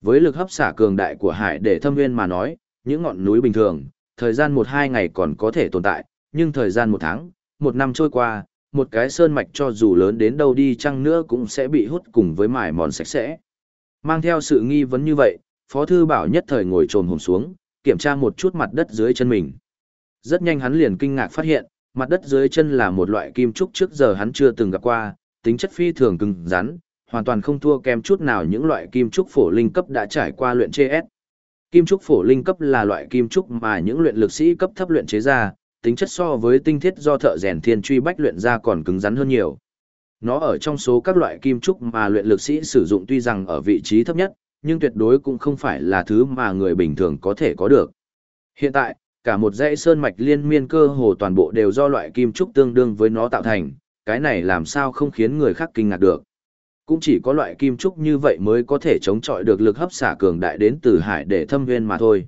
Với lực hấp xả cường đại của hải để thâm nguyên mà nói, những ngọn núi bình thường, thời gian một hai ngày còn có thể tồn tại, nhưng thời gian một tháng, một năm trôi qua, một cái sơn mạch cho dù lớn đến đâu đi chăng nữa cũng sẽ bị hút cùng với mài mòn sạch sẽ. Mang theo sự nghi vấn như vậy, Phó Thư Bảo nhất thời ngồi trồn hồn xuống, kiểm tra một chút mặt đất dưới chân mình. Rất nhanh hắn liền kinh ngạc phát hiện, mặt đất dưới chân là một loại kim trúc trước giờ hắn chưa từng gặp qua, tính chất phi thường cứng rắn, hoàn toàn không thua kém chút nào những loại kim trúc phổ linh cấp đã trải qua luyện chế S. Kim trúc phổ linh cấp là loại kim trúc mà những luyện lực sĩ cấp thấp luyện chế ra, tính chất so với tinh thiết do thợ rèn thiên truy bách luyện ra còn cứng rắn hơn nhiều. Nó ở trong số các loại kim trúc mà luyện lực sĩ sử dụng tuy rằng ở vị trí thấp nhất, nhưng tuyệt đối cũng không phải là thứ mà người bình thường có thể có được. Hiện tại, cả một dãy sơn mạch liên miên cơ hồ toàn bộ đều do loại kim trúc tương đương với nó tạo thành, cái này làm sao không khiến người khác kinh ngạc được. Cũng chỉ có loại kim trúc như vậy mới có thể chống chọi được lực hấp xả cường đại đến từ hải để thâm viên mà thôi.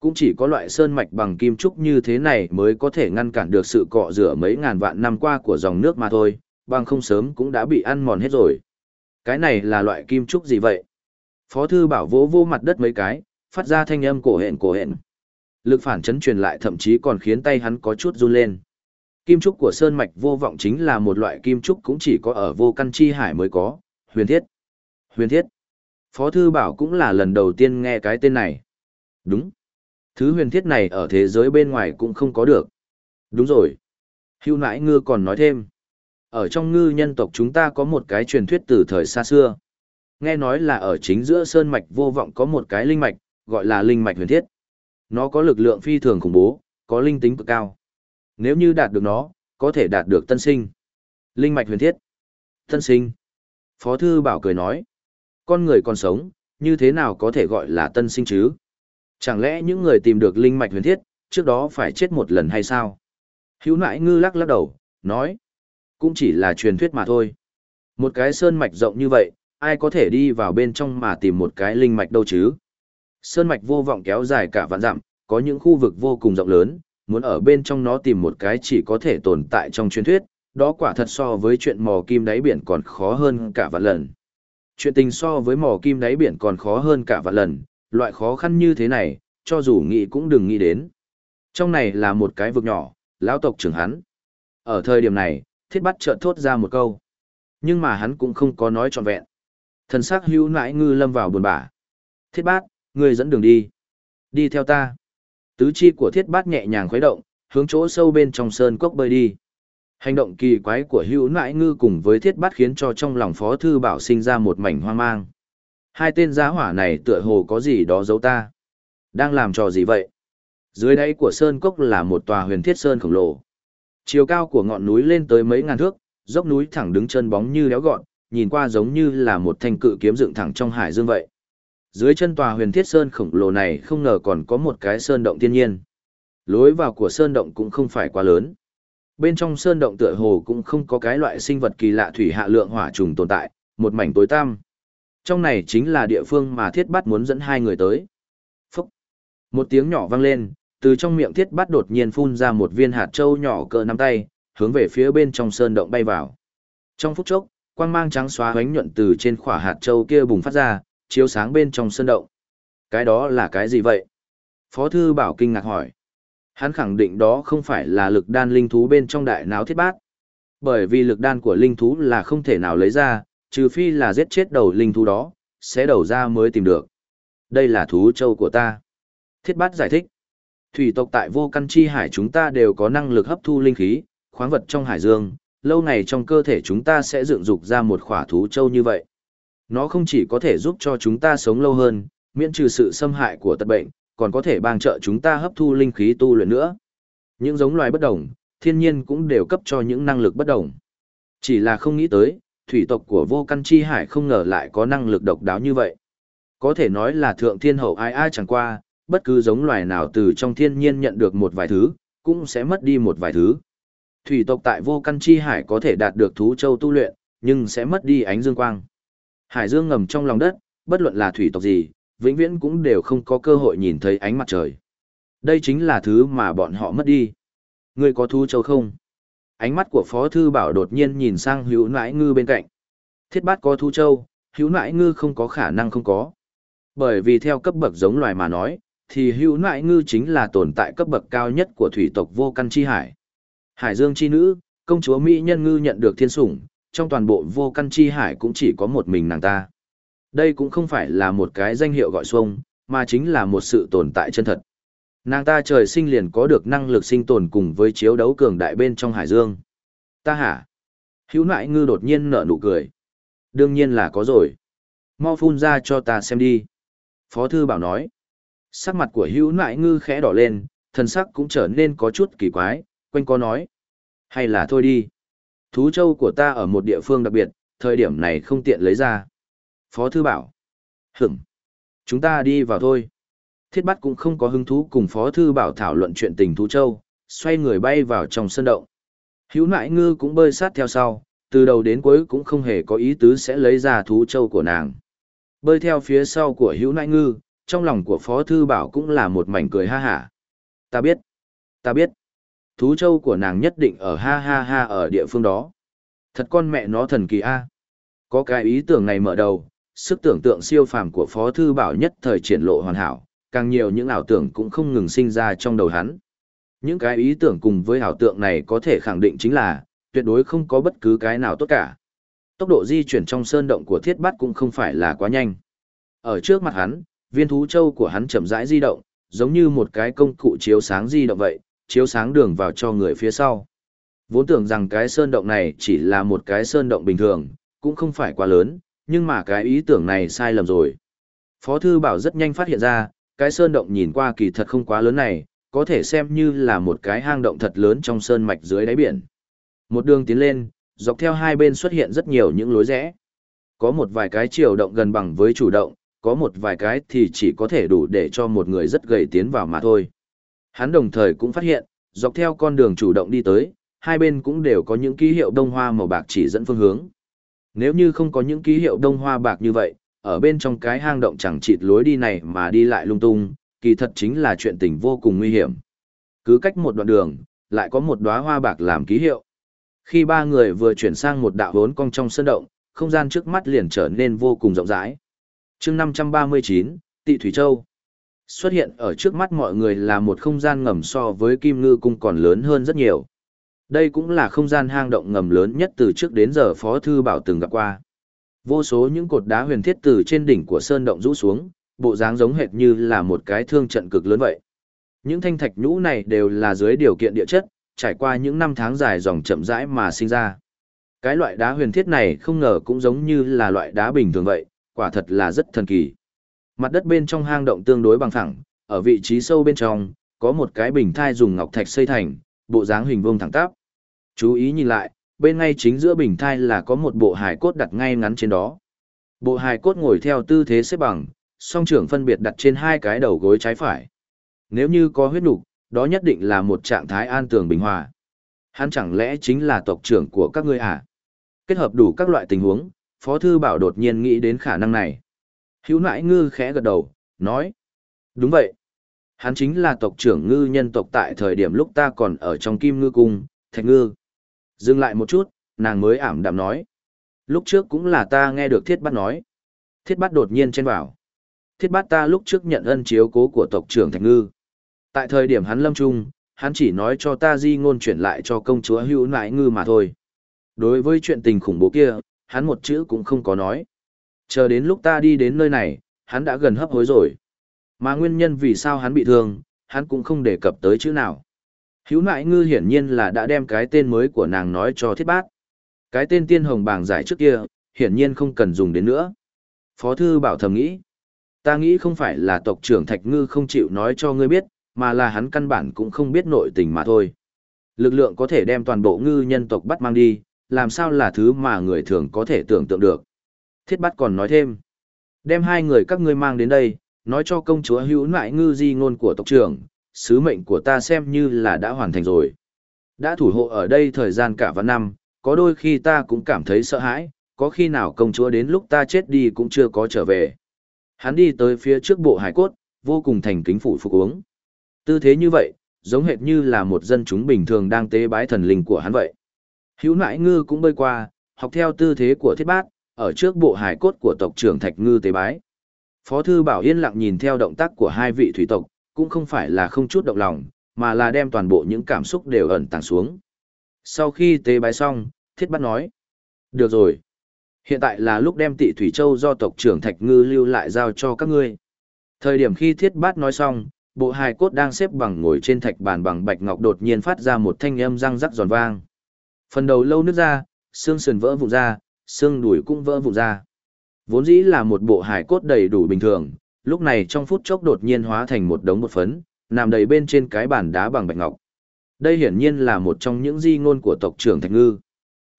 Cũng chỉ có loại sơn mạch bằng kim trúc như thế này mới có thể ngăn cản được sự cọ rửa mấy ngàn vạn năm qua của dòng nước mà thôi, bằng không sớm cũng đã bị ăn mòn hết rồi. Cái này là loại kim trúc gì vậy? Phó thư bảo vỗ vô mặt đất mấy cái, phát ra thanh âm cổ hện cổ hện. Lực phản chấn truyền lại thậm chí còn khiến tay hắn có chút run lên. Kim trúc của sơn mạch vô vọng chính là một loại kim trúc cũng chỉ có ở vô căn chi hải mới có, huyền thiết. Huyền thiết. Phó thư bảo cũng là lần đầu tiên nghe cái tên này. Đúng. Thứ huyền thiết này ở thế giới bên ngoài cũng không có được. Đúng rồi. Hưu nãi ngư còn nói thêm. Ở trong ngư nhân tộc chúng ta có một cái truyền thuyết từ thời xa xưa. Nghe nói là ở chính giữa sơn mạch vô vọng có một cái linh mạch, gọi là linh mạch huyền thiết. Nó có lực lượng phi thường khủng bố, có linh tính cực cao. Nếu như đạt được nó, có thể đạt được tân sinh. Linh mạch huyền thiết. Tân sinh. Phó thư bảo cười nói. Con người còn sống, như thế nào có thể gọi là tân sinh chứ? Chẳng lẽ những người tìm được linh mạch huyền thiết, trước đó phải chết một lần hay sao? Hữu nãi ngư lắc lắc đầu, nói. Cũng chỉ là truyền thuyết mà thôi. Một cái sơn mạch rộng như vậy, ai có thể đi vào bên trong mà tìm một cái linh mạch đâu chứ? Sơn mạch vô vọng kéo dài cả vạn dặm, có những khu vực vô cùng rộng lớn, muốn ở bên trong nó tìm một cái chỉ có thể tồn tại trong truyền thuyết, đó quả thật so với chuyện mò kim đáy biển còn khó hơn cả vạn lần. Chuyện tình so với mò kim đáy biển còn khó hơn cả vạn lần, loại khó khăn như thế này, cho dù nghĩ cũng đừng nghĩ đến. Trong này là một cái vực nhỏ, lão tộc trưởng hắn. Ở thời điểm này, thiết bắt chợt thốt ra một câu. Nhưng mà hắn cũng không có nói trọn vẹn. Thần sắc hữu nãi ngư lâm vào buồn bã. Thiết bát, ngươi dẫn đường đi. Đi theo ta. Tứ chi của thiết bát nhẹ nhàng khuấy động, hướng chỗ sâu bên trong sơn cốc bơi đi. Hành động kỳ quái của hữu nãi ngư cùng với thiết bát khiến cho trong lòng phó thư bảo sinh ra một mảnh hoang mang. Hai tên giá hỏa này tựa hồ có gì đó giấu ta. Đang làm trò gì vậy? Dưới đáy của sơn cốc là một tòa huyền thiết sơn khổng lồ. Chiều cao của ngọn núi lên tới mấy ngàn thước, dốc núi thẳng đứng chân bóng như léo gọn, nhìn qua giống như là một thanh cự kiếm dựng thẳng trong hải dương vậy. Dưới chân tòa huyền thiết sơn khổng lồ này không ngờ còn có một cái sơn động thiên nhiên. Lối vào của sơn động cũng không phải quá lớn. Bên trong sơn động tựa hồ cũng không có cái loại sinh vật kỳ lạ thủy hạ lượng hỏa trùng tồn tại, một mảnh tối tăm. Trong này chính là địa phương mà thiết bắt muốn dẫn hai người tới. Phúc! Một tiếng nhỏ vang lên, từ trong miệng thiết bắt đột nhiên phun ra một viên hạt trâu nhỏ cỡ nắm tay, hướng về phía bên trong sơn động bay vào. Trong phút chốc, quang mang trắng xóa ánh nhuận từ trên khỏa hạt trâu kia bùng phát ra, chiếu sáng bên trong sơn động. Cái đó là cái gì vậy? Phó thư bảo kinh ngạc hỏi. Hắn khẳng định đó không phải là lực đan linh thú bên trong đại náo thiết bát. Bởi vì lực đan của linh thú là không thể nào lấy ra, trừ phi là giết chết đầu linh thú đó, sẽ đầu ra mới tìm được. Đây là thú châu của ta. Thiết bát giải thích. Thủy tộc tại vô căn chi hải chúng ta đều có năng lực hấp thu linh khí, khoáng vật trong hải dương, lâu ngày trong cơ thể chúng ta sẽ dựng dục ra một khỏa thú châu như vậy. Nó không chỉ có thể giúp cho chúng ta sống lâu hơn, miễn trừ sự xâm hại của tật bệnh, còn có thể bang trợ chúng ta hấp thu linh khí tu luyện nữa. Những giống loài bất đồng, thiên nhiên cũng đều cấp cho những năng lực bất đồng. Chỉ là không nghĩ tới, thủy tộc của vô căn chi hải không ngờ lại có năng lực độc đáo như vậy. Có thể nói là thượng thiên hậu ai ai chẳng qua, bất cứ giống loài nào từ trong thiên nhiên nhận được một vài thứ, cũng sẽ mất đi một vài thứ. Thủy tộc tại vô căn chi hải có thể đạt được thú châu tu luyện, nhưng sẽ mất đi ánh dương quang. Hải dương ngầm trong lòng đất, bất luận là thủy tộc gì, vĩnh viễn cũng đều không có cơ hội nhìn thấy ánh mặt trời. Đây chính là thứ mà bọn họ mất đi. Ngươi có thu châu không? Ánh mắt của Phó Thư Bảo đột nhiên nhìn sang hữu nãi ngư bên cạnh. Thiết bát có thu châu, hữu nãi ngư không có khả năng không có. Bởi vì theo cấp bậc giống loài mà nói, thì hữu nại ngư chính là tồn tại cấp bậc cao nhất của thủy tộc vô căn chi hải. Hải dương chi nữ, công chúa Mỹ nhân ngư nhận được thiên sủng, trong toàn bộ vô căn chi hải cũng chỉ có một mình nàng ta. Đây cũng không phải là một cái danh hiệu gọi xuông, mà chính là một sự tồn tại chân thật. Nàng ta trời sinh liền có được năng lực sinh tồn cùng với chiếu đấu cường đại bên trong hải dương. Ta hả? Hữu nại ngư đột nhiên nở nụ cười. Đương nhiên là có rồi. Mau phun ra cho ta xem đi. Phó thư bảo nói. Sắc mặt của hữu nại ngư khẽ đỏ lên, thần sắc cũng trở nên có chút kỳ quái, quanh có nói. Hay là thôi đi. Thú châu của ta ở một địa phương đặc biệt, thời điểm này không tiện lấy ra. Phó thư bảo. Hửm. Chúng ta đi vào thôi. Thiết bắt cũng không có hứng thú cùng Phó thư bảo thảo luận chuyện tình thú châu, xoay người bay vào trong sân động. Hữu nại ngư cũng bơi sát theo sau, từ đầu đến cuối cũng không hề có ý tứ sẽ lấy ra thú châu của nàng. Bơi theo phía sau của hữu nại ngư, trong lòng của Phó Thư Bảo cũng là một mảnh cười ha hả. Ta biết, ta biết, thú châu của nàng nhất định ở ha ha ha ở địa phương đó. Thật con mẹ nó thần kỳ a Có cái ý tưởng này mở đầu, sức tưởng tượng siêu phàm của Phó Thư Bảo nhất thời triển lộ hoàn hảo, càng nhiều những ảo tưởng cũng không ngừng sinh ra trong đầu hắn. Những cái ý tưởng cùng với ảo tượng này có thể khẳng định chính là, tuyệt đối không có bất cứ cái nào tốt cả. Tốc độ di chuyển trong sơn động của thiết bắt cũng không phải là quá nhanh. Ở trước mặt hắn, viên thú châu của hắn chậm rãi di động, giống như một cái công cụ chiếu sáng di động vậy, chiếu sáng đường vào cho người phía sau. Vốn tưởng rằng cái sơn động này chỉ là một cái sơn động bình thường, cũng không phải quá lớn, nhưng mà cái ý tưởng này sai lầm rồi. Phó Thư Bảo rất nhanh phát hiện ra, cái sơn động nhìn qua kỳ thật không quá lớn này, có thể xem như là một cái hang động thật lớn trong sơn mạch dưới đáy biển. Một đường tiến lên, dọc theo hai bên xuất hiện rất nhiều những lối rẽ. Có một vài cái chiều động gần bằng với chủ động, có một vài cái thì chỉ có thể đủ để cho một người rất gầy tiến vào mà thôi. Hắn đồng thời cũng phát hiện, dọc theo con đường chủ động đi tới, hai bên cũng đều có những ký hiệu đông hoa màu bạc chỉ dẫn phương hướng. Nếu như không có những ký hiệu đông hoa bạc như vậy, ở bên trong cái hang động chẳng chịt lối đi này mà đi lại lung tung, kỳ thật chính là chuyện tình vô cùng nguy hiểm. Cứ cách một đoạn đường, lại có một đóa hoa bạc làm ký hiệu. Khi ba người vừa chuyển sang một đạo vốn cong trong sân động, không gian trước mắt liền trở nên vô cùng rộng rãi. chương 539, Tị Thủy Châu. Xuất hiện ở trước mắt mọi người là một không gian ngầm so với Kim Ngư Cung còn lớn hơn rất nhiều. Đây cũng là không gian hang động ngầm lớn nhất từ trước đến giờ Phó Thư Bảo từng gặp qua. Vô số những cột đá huyền thiết từ trên đỉnh của sơn động rũ xuống, bộ dáng giống hệt như là một cái thương trận cực lớn vậy. Những thanh thạch nhũ này đều là dưới điều kiện địa chất, trải qua những năm tháng dài dòng chậm rãi mà sinh ra. Cái loại đá huyền thiết này không ngờ cũng giống như là loại đá bình thường vậy, quả thật là rất thần kỳ. Mặt đất bên trong hang động tương đối bằng phẳng, ở vị trí sâu bên trong, có một cái bình thai dùng ngọc thạch xây thành, bộ dáng hình vuông thẳng tắp. Chú ý nhìn lại, bên ngay chính giữa bình thai là có một bộ hài cốt đặt ngay ngắn trên đó. Bộ hài cốt ngồi theo tư thế xếp bằng, song trưởng phân biệt đặt trên hai cái đầu gối trái phải. Nếu như có huyết nục, đó nhất định là một trạng thái an tường bình hòa. Hắn chẳng lẽ chính là tộc trưởng của các ngươi à? Kết hợp đủ các loại tình huống, Phó Thư Bảo đột nhiên nghĩ đến khả năng này. Hữu nãi ngư khẽ gật đầu, nói. Đúng vậy. Hắn chính là tộc trưởng ngư nhân tộc tại thời điểm lúc ta còn ở trong kim ngư cung, thạch ngư. Dừng lại một chút, nàng mới ảm đạm nói. Lúc trước cũng là ta nghe được thiết bắt nói. Thiết bắt đột nhiên chen vào. Thiết bắt ta lúc trước nhận ân chiếu cố của tộc trưởng thạch ngư. Tại thời điểm hắn lâm trung, hắn chỉ nói cho ta di ngôn chuyển lại cho công chúa hữu nãi ngư mà thôi. Đối với chuyện tình khủng bố kia, hắn một chữ cũng không có nói. Chờ đến lúc ta đi đến nơi này, hắn đã gần hấp hối rồi. Mà nguyên nhân vì sao hắn bị thương, hắn cũng không đề cập tới chữ nào. Hữu Nại ngư hiển nhiên là đã đem cái tên mới của nàng nói cho thiết bát. Cái tên tiên hồng bảng giải trước kia, hiển nhiên không cần dùng đến nữa. Phó thư bảo thầm nghĩ. Ta nghĩ không phải là tộc trưởng Thạch Ngư không chịu nói cho ngươi biết, mà là hắn căn bản cũng không biết nội tình mà thôi. Lực lượng có thể đem toàn bộ ngư nhân tộc bắt mang đi, làm sao là thứ mà người thường có thể tưởng tượng được. Thiết bắt còn nói thêm, đem hai người các ngươi mang đến đây, nói cho công chúa hữu nại ngư di ngôn của tộc trưởng, sứ mệnh của ta xem như là đã hoàn thành rồi. Đã thủ hộ ở đây thời gian cả vạn năm, có đôi khi ta cũng cảm thấy sợ hãi, có khi nào công chúa đến lúc ta chết đi cũng chưa có trở về. Hắn đi tới phía trước bộ hải cốt, vô cùng thành kính phủ phục uống. Tư thế như vậy, giống hệt như là một dân chúng bình thường đang tế bái thần linh của hắn vậy. Hữu nãi ngư cũng bơi qua, học theo tư thế của thiết bát, ở trước bộ hải cốt của tộc trưởng Thạch Ngư tế bái. Phó thư bảo yên lặng nhìn theo động tác của hai vị thủy tộc, cũng không phải là không chút động lòng, mà là đem toàn bộ những cảm xúc đều ẩn tàng xuống. Sau khi tế bái xong, thiết bắt nói. Được rồi. Hiện tại là lúc đem tị Thủy Châu do tộc trưởng Thạch Ngư lưu lại giao cho các ngươi. Thời điểm khi thiết bát nói xong, bộ hài cốt đang xếp bằng ngồi trên thạch bàn bằng bạch ngọc đột nhiên phát ra một thanh âm răng rắc giòn vang. Phần đầu lâu nứt ra, xương sườn vỡ vụn ra, xương đùi cũng vỡ vụn ra. Vốn dĩ là một bộ hài cốt đầy đủ bình thường, lúc này trong phút chốc đột nhiên hóa thành một đống bột phấn, nằm đầy bên trên cái bàn đá bằng bạch ngọc. Đây hiển nhiên là một trong những di ngôn của tộc trưởng Thạch Ngư.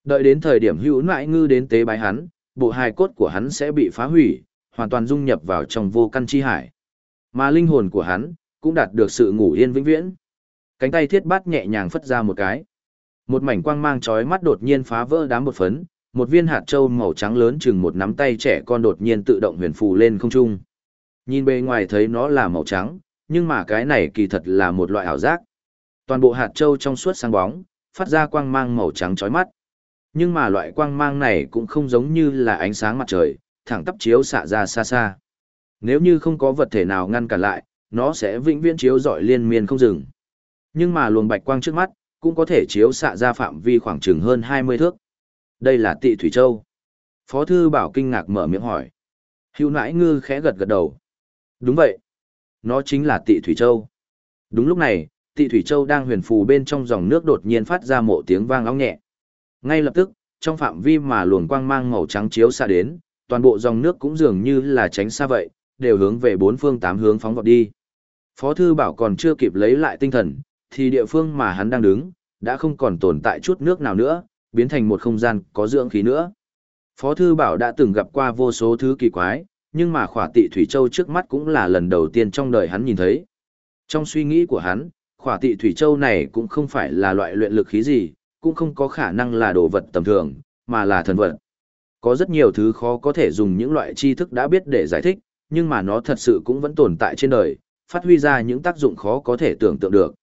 Đợi đến thời điểm hữu nại ngư đến tế bái hắn, bộ hài cốt của hắn sẽ bị phá hủy, hoàn toàn dung nhập vào trong vô căn chi hải. Mà linh hồn của hắn, cũng đạt được sự ngủ yên vĩnh viễn. Cánh tay thiết bát nhẹ nhàng phất ra một cái. Một mảnh quang mang chói mắt đột nhiên phá vỡ đám bột phấn, một viên hạt châu màu trắng lớn chừng một nắm tay trẻ con đột nhiên tự động huyền phù lên không trung. Nhìn bề ngoài thấy nó là màu trắng, nhưng mà cái này kỳ thật là một loại ảo giác. Toàn bộ hạt châu trong suốt sáng bóng, phát ra quang mang màu trắng chói mắt. Nhưng mà loại quang mang này cũng không giống như là ánh sáng mặt trời, thẳng tắp chiếu xạ ra xa xa. Nếu như không có vật thể nào ngăn cản lại, nó sẽ vĩnh viễn chiếu rọi liên miên không dừng. Nhưng mà luồng bạch quang trước mắt, cũng có thể chiếu xạ ra phạm vi khoảng chừng hơn 20 thước. Đây là tị Thủy Châu. Phó Thư Bảo kinh ngạc mở miệng hỏi. Hữu nãi ngư khẽ gật gật đầu. Đúng vậy. Nó chính là tị Thủy Châu. Đúng lúc này, tị Thủy Châu đang huyền phù bên trong dòng nước đột nhiên phát ra một tiếng vang óng nhẹ. Ngay lập tức, trong phạm vi mà luồng quang mang màu trắng chiếu xa đến, toàn bộ dòng nước cũng dường như là tránh xa vậy, đều hướng về bốn phương tám hướng phóng vọt đi. Phó thư bảo còn chưa kịp lấy lại tinh thần, thì địa phương mà hắn đang đứng, đã không còn tồn tại chút nước nào nữa, biến thành một không gian có dưỡng khí nữa. Phó thư bảo đã từng gặp qua vô số thứ kỳ quái, nhưng mà khỏa tị Thủy Châu trước mắt cũng là lần đầu tiên trong đời hắn nhìn thấy. Trong suy nghĩ của hắn, khỏa tị Thủy Châu này cũng không phải là loại luyện lực khí gì, cũng không có khả năng là đồ vật tầm thường, mà là thần vật. Có rất nhiều thứ khó có thể dùng những loại tri thức đã biết để giải thích, nhưng mà nó thật sự cũng vẫn tồn tại trên đời, phát huy ra những tác dụng khó có thể tưởng tượng được.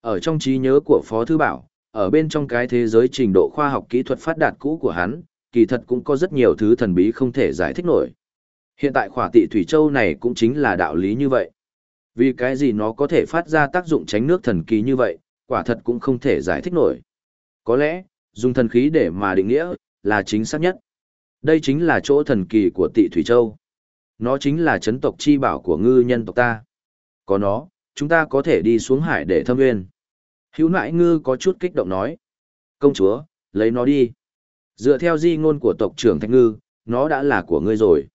Ở trong trí nhớ của Phó Thư Bảo, ở bên trong cái thế giới trình độ khoa học kỹ thuật phát đạt cũ của hắn, kỳ thật cũng có rất nhiều thứ thần bí không thể giải thích nổi. Hiện tại khỏa tị Thủy Châu này cũng chính là đạo lý như vậy. Vì cái gì nó có thể phát ra tác dụng tránh nước thần kỳ như vậy, quả thật cũng không thể giải thích nổi. Có lẽ, dùng thần khí để mà định nghĩa, là chính xác nhất. Đây chính là chỗ thần kỳ của tị Thủy Châu. Nó chính là chấn tộc chi bảo của ngư nhân tộc ta. Có nó, chúng ta có thể đi xuống hải để thâm nguyên. Hữu nại ngư có chút kích động nói. Công chúa, lấy nó đi. Dựa theo di ngôn của tộc trưởng Thạch Ngư, nó đã là của ngươi rồi.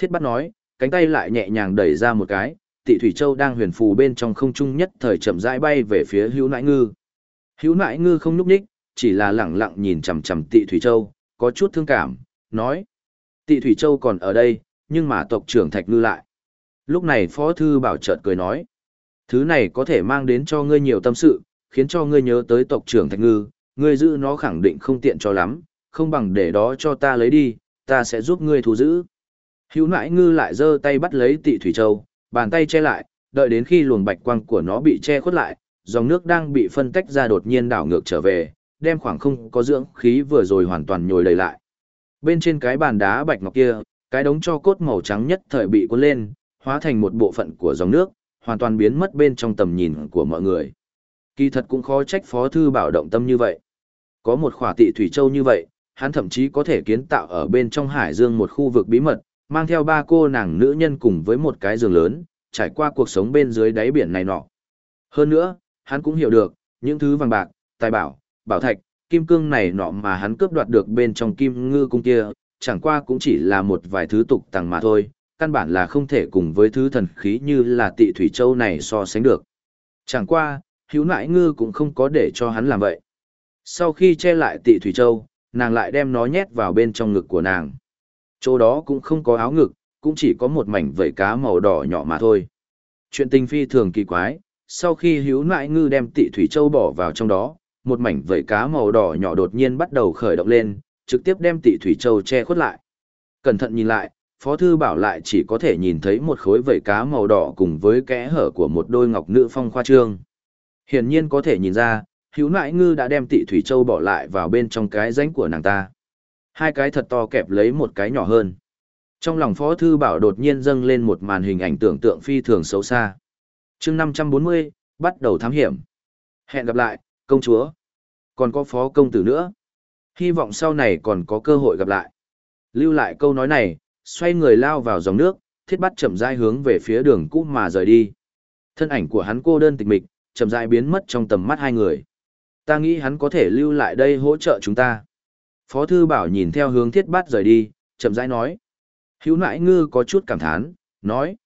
Thiết bắt nói, cánh tay lại nhẹ nhàng đẩy ra một cái, tị Thủy Châu đang huyền phù bên trong không trung nhất thời chậm rãi bay về phía hữu Nãi ngư. Hữu Nãi ngư không núp nhích, chỉ là lẳng lặng nhìn chằm chằm tị Thủy Châu, có chút thương cảm, nói. Tị Thủy Châu còn ở đây, nhưng mà tộc trưởng Thạch Ngư lại. Lúc này Phó Thư Bảo chợt cười nói. Thứ này có thể mang đến cho ngươi nhiều tâm sự, khiến cho ngươi nhớ tới tộc trưởng Thạch Ngư, ngươi giữ nó khẳng định không tiện cho lắm, không bằng để đó cho ta lấy đi, ta sẽ giúp ngươi thu giữ. Hữu nãi ngư lại giơ tay bắt lấy tị Thủy Châu, bàn tay che lại, đợi đến khi luồng bạch quang của nó bị che khuất lại, dòng nước đang bị phân tách ra đột nhiên đảo ngược trở về, đem khoảng không có dưỡng khí vừa rồi hoàn toàn nhồi đầy lại. Bên trên cái bàn đá bạch ngọc kia, cái đống cho cốt màu trắng nhất thời bị cuốn lên, hóa thành một bộ phận của dòng nước, hoàn toàn biến mất bên trong tầm nhìn của mọi người. Kỳ thật cũng khó trách Phó Thư Bảo động tâm như vậy. Có một khỏa tị Thủy Châu như vậy, hắn thậm chí có thể kiến tạo ở bên trong hải dương một khu vực bí mật, mang theo ba cô nàng nữ nhân cùng với một cái giường lớn, trải qua cuộc sống bên dưới đáy biển này nọ. Hơn nữa, hắn cũng hiểu được, những thứ vàng bạc, tài bảo, bảo thạch, kim cương này nọ mà hắn cướp đoạt được bên trong kim ngư cung kia, chẳng qua cũng chỉ là một vài thứ tục tàng mà thôi, căn bản là không thể cùng với thứ thần khí như là tị thủy châu này so sánh được. Chẳng qua, hữu nại ngư cũng không có để cho hắn làm vậy. Sau khi che lại tị thủy châu, nàng lại đem nó nhét vào bên trong ngực của nàng. Chỗ đó cũng không có áo ngực, cũng chỉ có một mảnh vẩy cá màu đỏ nhỏ mà thôi. Chuyện tình phi thường kỳ quái, sau khi hữu nại ngư đem tị thủy châu bỏ vào trong đó, một mảnh vẩy cá màu đỏ nhỏ đột nhiên bắt đầu khởi động lên, trực tiếp đem tị thủy châu che khuất lại. Cẩn thận nhìn lại, Phó Thư Bảo lại chỉ có thể nhìn thấy một khối vẩy cá màu đỏ cùng với kẽ hở của một đôi ngọc nữ phong khoa trương. Hiển nhiên có thể nhìn ra, hữu nại ngư đã đem tị thủy châu bỏ lại vào bên trong cái rãnh của nàng ta. Hai cái thật to kẹp lấy một cái nhỏ hơn. Trong lòng Phó Thư Bảo đột nhiên dâng lên một màn hình ảnh tưởng tượng phi thường xấu xa. chương 540, bắt đầu thám hiểm. Hẹn gặp lại, công chúa. Còn có phó công tử nữa. Hy vọng sau này còn có cơ hội gặp lại. Lưu lại câu nói này, xoay người lao vào dòng nước, thiết bắt chậm rãi hướng về phía đường cũ mà rời đi. Thân ảnh của hắn cô đơn tịch mịch, chậm rãi biến mất trong tầm mắt hai người. Ta nghĩ hắn có thể lưu lại đây hỗ trợ chúng ta. Phó thư bảo nhìn theo hướng thiết Bát rời đi, chậm rãi nói. Hữu nãi ngư có chút cảm thán, nói.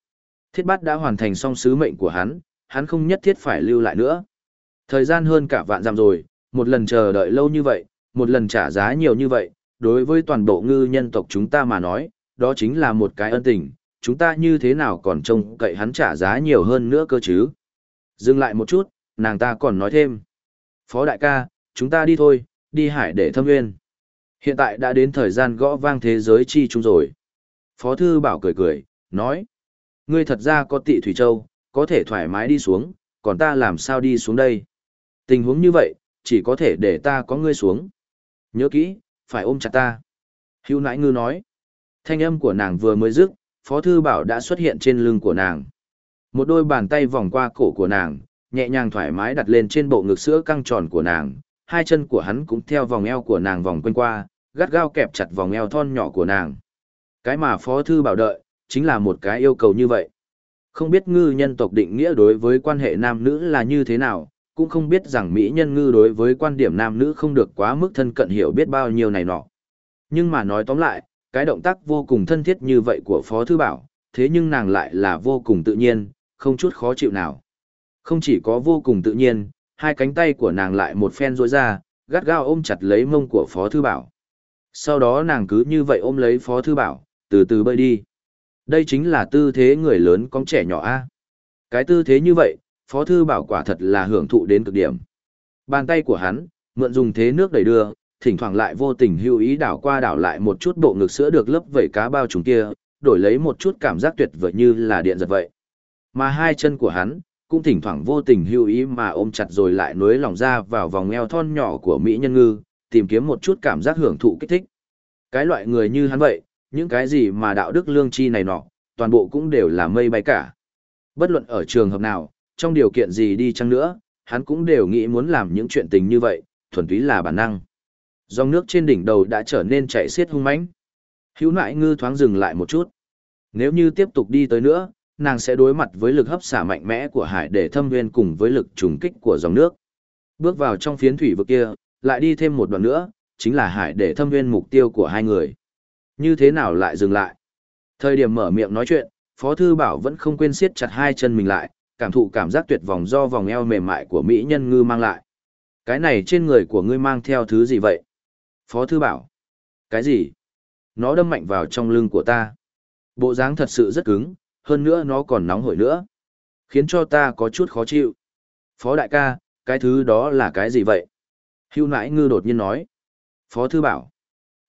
Thiết Bát đã hoàn thành xong sứ mệnh của hắn, hắn không nhất thiết phải lưu lại nữa. Thời gian hơn cả vạn dặm rồi, một lần chờ đợi lâu như vậy, một lần trả giá nhiều như vậy, đối với toàn bộ ngư nhân tộc chúng ta mà nói, đó chính là một cái ân tình, chúng ta như thế nào còn trông cậy hắn trả giá nhiều hơn nữa cơ chứ. Dừng lại một chút, nàng ta còn nói thêm. Phó đại ca, chúng ta đi thôi, đi hải để thâm nguyên. Hiện tại đã đến thời gian gõ vang thế giới chi chung rồi. Phó thư bảo cười cười, nói. Ngươi thật ra có tị Thủy Châu, có thể thoải mái đi xuống, còn ta làm sao đi xuống đây? Tình huống như vậy, chỉ có thể để ta có ngươi xuống. Nhớ kỹ, phải ôm chặt ta. Hữu nãi ngư nói. Thanh âm của nàng vừa mới dứt, Phó Thư Bảo đã xuất hiện trên lưng của nàng. Một đôi bàn tay vòng qua cổ của nàng, nhẹ nhàng thoải mái đặt lên trên bộ ngực sữa căng tròn của nàng. Hai chân của hắn cũng theo vòng eo của nàng vòng quanh qua, gắt gao kẹp chặt vòng eo thon nhỏ của nàng. Cái mà Phó Thư Bảo đợi, chính là một cái yêu cầu như vậy. Không biết ngư nhân tộc định nghĩa đối với quan hệ nam nữ là như thế nào, cũng không biết rằng Mỹ nhân ngư đối với quan điểm nam nữ không được quá mức thân cận hiểu biết bao nhiêu này nọ. Nhưng mà nói tóm lại, cái động tác vô cùng thân thiết như vậy của Phó Thư Bảo, thế nhưng nàng lại là vô cùng tự nhiên, không chút khó chịu nào. Không chỉ có vô cùng tự nhiên, hai cánh tay của nàng lại một phen rối ra, gắt gao ôm chặt lấy mông của Phó Thư Bảo. Sau đó nàng cứ như vậy ôm lấy Phó Thư Bảo, từ từ bơi đi. Đây chính là tư thế người lớn con trẻ nhỏ A. Cái tư thế như vậy, Phó Thư Bảo quả thật là hưởng thụ đến cực điểm. Bàn tay của hắn, mượn dùng thế nước đẩy đưa, thỉnh thoảng lại vô tình hưu ý đảo qua đảo lại một chút bộ ngực sữa được lấp vẩy cá bao trùng kia, đổi lấy một chút cảm giác tuyệt vời như là điện giật vậy. Mà hai chân của hắn, cũng thỉnh thoảng vô tình hưu ý mà ôm chặt rồi lại nối lòng ra vào vòng eo thon nhỏ của Mỹ nhân ngư, tìm kiếm một chút cảm giác hưởng thụ kích thích. Cái loại người như hắn vậy, những cái gì mà đạo đức lương tri này nọ, toàn bộ cũng đều là mây bay cả. Bất luận ở trường hợp nào, trong điều kiện gì đi chăng nữa, hắn cũng đều nghĩ muốn làm những chuyện tình như vậy, thuần túy là bản năng. Dòng nước trên đỉnh đầu đã trở nên chảy xiết hung mãnh. Hữu nại ngư thoáng dừng lại một chút. Nếu như tiếp tục đi tới nữa, nàng sẽ đối mặt với lực hấp xả mạnh mẽ của hải để thâm nguyên cùng với lực trùng kích của dòng nước. Bước vào trong phiến thủy vực kia, lại đi thêm một đoạn nữa, chính là hải để thâm viên mục tiêu của hai người. Như thế nào lại dừng lại? Thời điểm mở miệng nói chuyện, Phó Thư Bảo vẫn không quên siết chặt hai chân mình lại, cảm thụ cảm giác tuyệt vọng do vòng eo mềm mại của Mỹ nhân ngư mang lại. Cái này trên người của ngươi mang theo thứ gì vậy? Phó Thư Bảo. Cái gì? Nó đâm mạnh vào trong lưng của ta. Bộ dáng thật sự rất cứng, hơn nữa nó còn nóng hổi nữa. Khiến cho ta có chút khó chịu. Phó đại ca, cái thứ đó là cái gì vậy? Hưu nãi ngư đột nhiên nói. Phó Thư Bảo.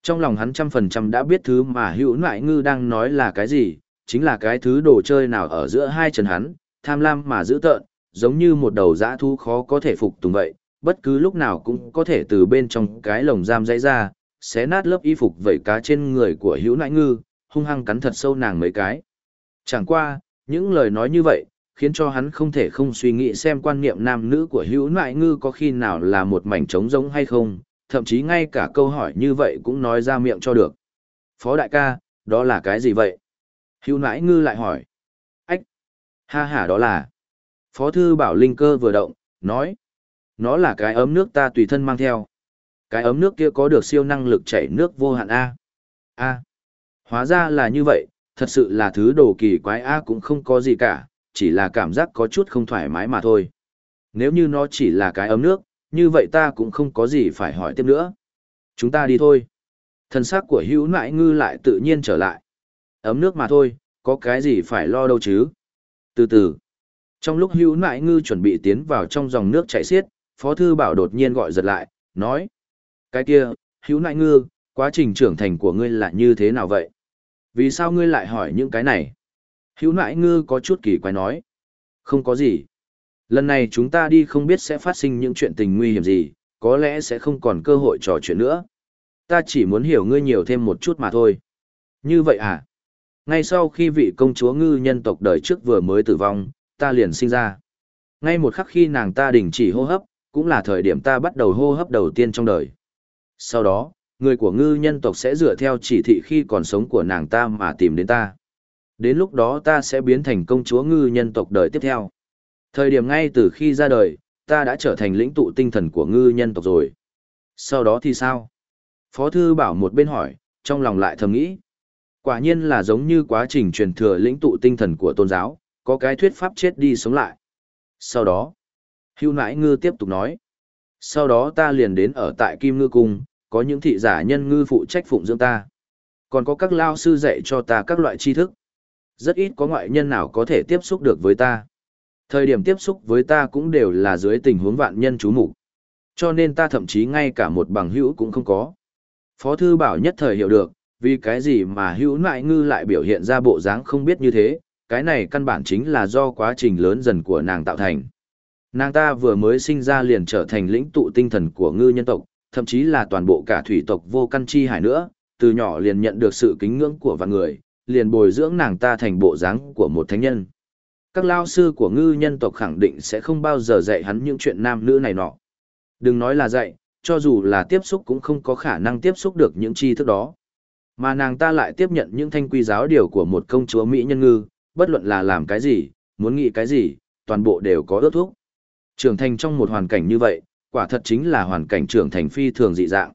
Trong lòng hắn trăm phần trăm đã biết thứ mà hữu nại ngư đang nói là cái gì, chính là cái thứ đồ chơi nào ở giữa hai chân hắn, tham lam mà giữ tợn, giống như một đầu dã thu khó có thể phục tùng vậy, bất cứ lúc nào cũng có thể từ bên trong cái lồng giam dãy ra, xé nát lớp y phục vẩy cá trên người của hữu nại ngư, hung hăng cắn thật sâu nàng mấy cái. Chẳng qua, những lời nói như vậy, khiến cho hắn không thể không suy nghĩ xem quan niệm nam nữ của hữu nại ngư có khi nào là một mảnh trống giống hay không, thậm chí ngay cả câu hỏi như vậy cũng nói ra miệng cho được. Phó đại ca, đó là cái gì vậy? Hữu nãi ngư lại hỏi. Ách! Ha ha đó là... Phó thư bảo linh cơ vừa động, nói. Nó là cái ấm nước ta tùy thân mang theo. Cái ấm nước kia có được siêu năng lực chảy nước vô hạn A. A. Hóa ra là như vậy, thật sự là thứ đồ kỳ quái A cũng không có gì cả, chỉ là cảm giác có chút không thoải mái mà thôi. Nếu như nó chỉ là cái ấm nước, như vậy ta cũng không có gì phải hỏi tiếp nữa. Chúng ta đi thôi. Thần sắc của hữu nại ngư lại tự nhiên trở lại. Ấm nước mà thôi, có cái gì phải lo đâu chứ. Từ từ. Trong lúc hữu nại ngư chuẩn bị tiến vào trong dòng nước chảy xiết, Phó Thư Bảo đột nhiên gọi giật lại, nói. Cái kia, hữu nại ngư, quá trình trưởng thành của ngươi là như thế nào vậy? Vì sao ngươi lại hỏi những cái này? Hữu nại ngư có chút kỳ quái nói. Không có gì. Lần này chúng ta đi không biết sẽ phát sinh những chuyện tình nguy hiểm gì, có lẽ sẽ không còn cơ hội trò chuyện nữa. Ta chỉ muốn hiểu ngươi nhiều thêm một chút mà thôi. Như vậy à? Ngay sau khi vị công chúa ngư nhân tộc đời trước vừa mới tử vong, ta liền sinh ra. Ngay một khắc khi nàng ta đình chỉ hô hấp, cũng là thời điểm ta bắt đầu hô hấp đầu tiên trong đời. Sau đó, người của ngư nhân tộc sẽ dựa theo chỉ thị khi còn sống của nàng ta mà tìm đến ta. Đến lúc đó ta sẽ biến thành công chúa ngư nhân tộc đời tiếp theo. Thời điểm ngay từ khi ra đời, ta đã trở thành lĩnh tụ tinh thần của ngư nhân tộc rồi. Sau đó thì sao? Phó thư bảo một bên hỏi, trong lòng lại thầm nghĩ. Quả nhiên là giống như quá trình truyền thừa lĩnh tụ tinh thần của tôn giáo, có cái thuyết pháp chết đi sống lại. Sau đó, hưu nãi ngư tiếp tục nói. Sau đó ta liền đến ở tại Kim Ngư Cung, có những thị giả nhân ngư phụ trách phụng dưỡng ta. Còn có các lao sư dạy cho ta các loại tri thức. Rất ít có ngoại nhân nào có thể tiếp xúc được với ta. Thời điểm tiếp xúc với ta cũng đều là dưới tình huống vạn nhân chú mục Cho nên ta thậm chí ngay cả một bằng hữu cũng không có. Phó thư bảo nhất thời hiểu được, vì cái gì mà hữu nại ngư lại biểu hiện ra bộ dáng không biết như thế, cái này căn bản chính là do quá trình lớn dần của nàng tạo thành. Nàng ta vừa mới sinh ra liền trở thành lĩnh tụ tinh thần của ngư nhân tộc, thậm chí là toàn bộ cả thủy tộc vô căn chi hải nữa, từ nhỏ liền nhận được sự kính ngưỡng của vạn người, liền bồi dưỡng nàng ta thành bộ dáng của một thánh nhân. Các lao sư của ngư nhân tộc khẳng định sẽ không bao giờ dạy hắn những chuyện nam nữ này nọ. Đừng nói là dạy, cho dù là tiếp xúc cũng không có khả năng tiếp xúc được những tri thức đó. Mà nàng ta lại tiếp nhận những thanh quy giáo điều của một công chúa Mỹ nhân ngư, bất luận là làm cái gì, muốn nghĩ cái gì, toàn bộ đều có ước thúc. Trưởng thành trong một hoàn cảnh như vậy, quả thật chính là hoàn cảnh trưởng thành phi thường dị dạng.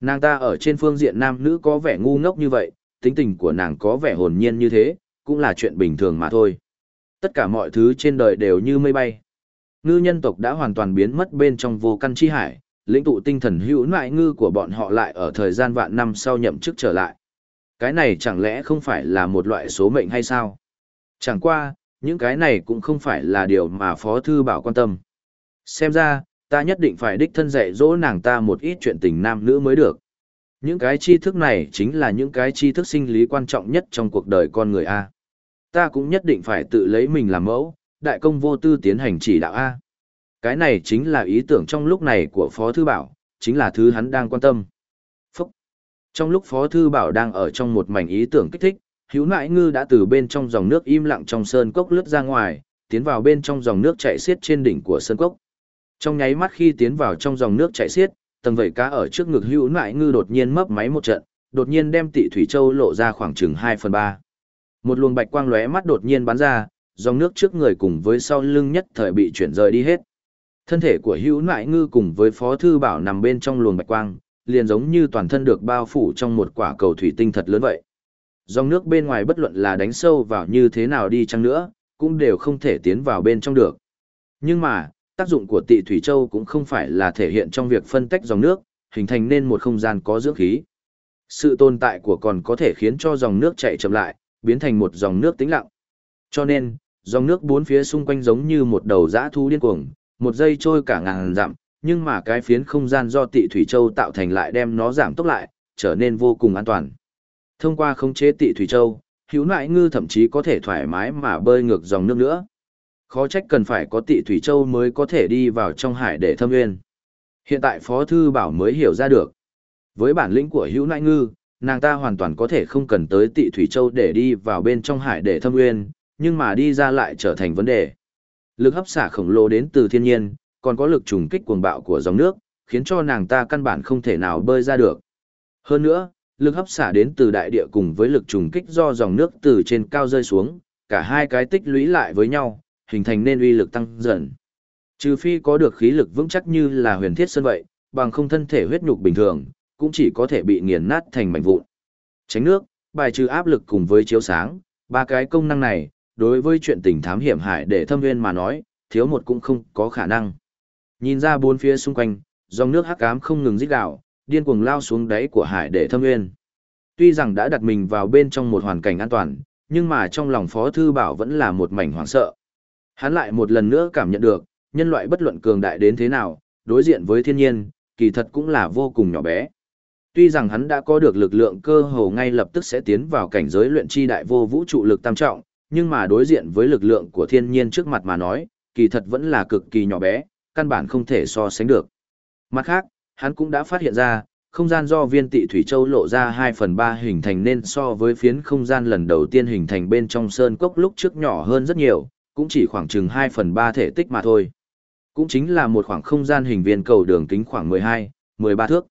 Nàng ta ở trên phương diện nam nữ có vẻ ngu ngốc như vậy, tính tình của nàng có vẻ hồn nhiên như thế, cũng là chuyện bình thường mà thôi. Tất cả mọi thứ trên đời đều như mây bay. Ngư nhân tộc đã hoàn toàn biến mất bên trong vô căn chi hải, lĩnh tụ tinh thần hữu nại ngư của bọn họ lại ở thời gian vạn năm sau nhậm chức trở lại. Cái này chẳng lẽ không phải là một loại số mệnh hay sao? Chẳng qua, những cái này cũng không phải là điều mà Phó Thư Bảo quan tâm. Xem ra, ta nhất định phải đích thân dạy dỗ nàng ta một ít chuyện tình nam nữ mới được. Những cái tri thức này chính là những cái tri thức sinh lý quan trọng nhất trong cuộc đời con người A. Ta cũng nhất định phải tự lấy mình làm mẫu, đại công vô tư tiến hành chỉ đạo A. Cái này chính là ý tưởng trong lúc này của Phó Thư Bảo, chính là thứ hắn đang quan tâm. Phúc! Trong lúc Phó Thư Bảo đang ở trong một mảnh ý tưởng kích thích, Hiếu Nại Ngư đã từ bên trong dòng nước im lặng trong sơn cốc lướt ra ngoài, tiến vào bên trong dòng nước chảy xiết trên đỉnh của sơn cốc. Trong nháy mắt khi tiến vào trong dòng nước chảy xiết, tầng vẩy cá ở trước ngực Hữu Nại Ngư đột nhiên mấp máy một trận, đột nhiên đem Tị Thủy Châu lộ ra khoảng chừng 2 phần 3. Một luồng bạch quang lóe mắt đột nhiên bắn ra, dòng nước trước người cùng với sau lưng nhất thời bị chuyển rời đi hết. Thân thể của hữu nại ngư cùng với phó thư bảo nằm bên trong luồng bạch quang, liền giống như toàn thân được bao phủ trong một quả cầu thủy tinh thật lớn vậy. Dòng nước bên ngoài bất luận là đánh sâu vào như thế nào đi chăng nữa, cũng đều không thể tiến vào bên trong được. Nhưng mà, tác dụng của tị thủy châu cũng không phải là thể hiện trong việc phân tách dòng nước, hình thành nên một không gian có dưỡng khí. Sự tồn tại của còn có thể khiến cho dòng nước chạy chậm lại, biến thành một dòng nước tĩnh lặng. Cho nên, dòng nước bốn phía xung quanh giống như một đầu dã thu điên cuồng, một giây trôi cả ngàn dặm, nhưng mà cái phiến không gian do tị thủy châu tạo thành lại đem nó giảm tốc lại, trở nên vô cùng an toàn. Thông qua khống chế tị thủy châu, hữu nại ngư thậm chí có thể thoải mái mà bơi ngược dòng nước nữa. Khó trách cần phải có tị thủy châu mới có thể đi vào trong hải để thâm nguyên. Hiện tại Phó Thư Bảo mới hiểu ra được. Với bản lĩnh của hữu nại ngư, nàng ta hoàn toàn có thể không cần tới tị thủy châu để đi vào bên trong hải để thâm nguyên, nhưng mà đi ra lại trở thành vấn đề. Lực hấp xả khổng lồ đến từ thiên nhiên, còn có lực trùng kích cuồng bạo của dòng nước, khiến cho nàng ta căn bản không thể nào bơi ra được. Hơn nữa, lực hấp xả đến từ đại địa cùng với lực trùng kích do dòng nước từ trên cao rơi xuống, cả hai cái tích lũy lại với nhau, hình thành nên uy lực tăng dần. Trừ phi có được khí lực vững chắc như là huyền thiết sơn vậy, bằng không thân thể huyết nhục bình thường, cũng chỉ có thể bị nghiền nát thành mảnh vụn. Tránh nước, bài trừ áp lực cùng với chiếu sáng, ba cái công năng này, đối với chuyện tình thám hiểm hải để thâm viên mà nói, thiếu một cũng không có khả năng. Nhìn ra bốn phía xung quanh, dòng nước hắc ám không ngừng rít gào, điên cuồng lao xuống đáy của hải để thâm nguyên. Tuy rằng đã đặt mình vào bên trong một hoàn cảnh an toàn, nhưng mà trong lòng Phó Thư Bảo vẫn là một mảnh hoảng sợ. Hắn lại một lần nữa cảm nhận được, nhân loại bất luận cường đại đến thế nào, đối diện với thiên nhiên, kỳ thật cũng là vô cùng nhỏ bé. Tuy rằng hắn đã có được lực lượng cơ hồ ngay lập tức sẽ tiến vào cảnh giới luyện chi đại vô vũ trụ lực tam trọng, nhưng mà đối diện với lực lượng của thiên nhiên trước mặt mà nói, kỳ thật vẫn là cực kỳ nhỏ bé, căn bản không thể so sánh được. Mặt khác, hắn cũng đã phát hiện ra, không gian do viên tị thủy châu lộ ra 2 phần 3 hình thành nên so với phiến không gian lần đầu tiên hình thành bên trong sơn cốc lúc trước nhỏ hơn rất nhiều, cũng chỉ khoảng chừng 2 phần 3 thể tích mà thôi. Cũng chính là một khoảng không gian hình viên cầu đường kính khoảng 12, 13 thước.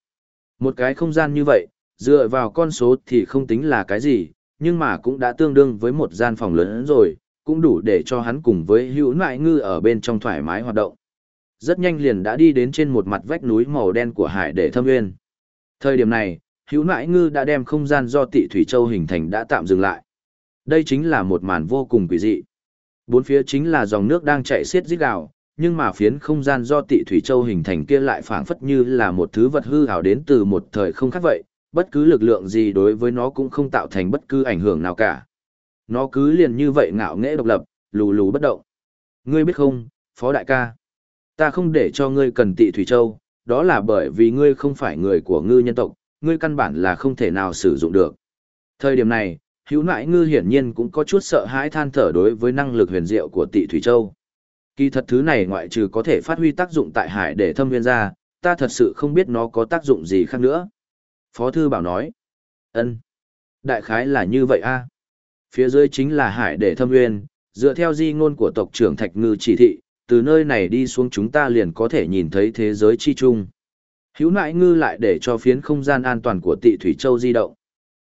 Một cái không gian như vậy, dựa vào con số thì không tính là cái gì, nhưng mà cũng đã tương đương với một gian phòng lớn rồi, cũng đủ để cho hắn cùng với hữu nại ngư ở bên trong thoải mái hoạt động. Rất nhanh liền đã đi đến trên một mặt vách núi màu đen của hải để thâm nguyên. Thời điểm này, hữu nại ngư đã đem không gian do tị thủy châu hình thành đã tạm dừng lại. Đây chính là một màn vô cùng quỷ dị. Bốn phía chính là dòng nước đang chạy xiết rít gào, nhưng mà phiến không gian do tị thủy châu hình thành kia lại phảng phất như là một thứ vật hư ảo đến từ một thời không khác vậy, bất cứ lực lượng gì đối với nó cũng không tạo thành bất cứ ảnh hưởng nào cả. Nó cứ liền như vậy ngạo nghễ độc lập, lù lù bất động. Ngươi biết không, Phó Đại ca, ta không để cho ngươi cần tị thủy châu, đó là bởi vì ngươi không phải người của ngư nhân tộc, ngươi căn bản là không thể nào sử dụng được. Thời điểm này, hữu nại ngư hiển nhiên cũng có chút sợ hãi than thở đối với năng lực huyền diệu của tị thủy châu. Kỳ thật thứ này ngoại trừ có thể phát huy tác dụng tại hải để thâm viên ra, ta thật sự không biết nó có tác dụng gì khác nữa. Phó thư bảo nói, ân đại khái là như vậy a Phía dưới chính là hải để thâm nguyên, dựa theo di ngôn của tộc trưởng Thạch Ngư chỉ thị, từ nơi này đi xuống chúng ta liền có thể nhìn thấy thế giới chi chung. Hữu nại ngư lại để cho phiến không gian an toàn của tị Thủy Châu di động.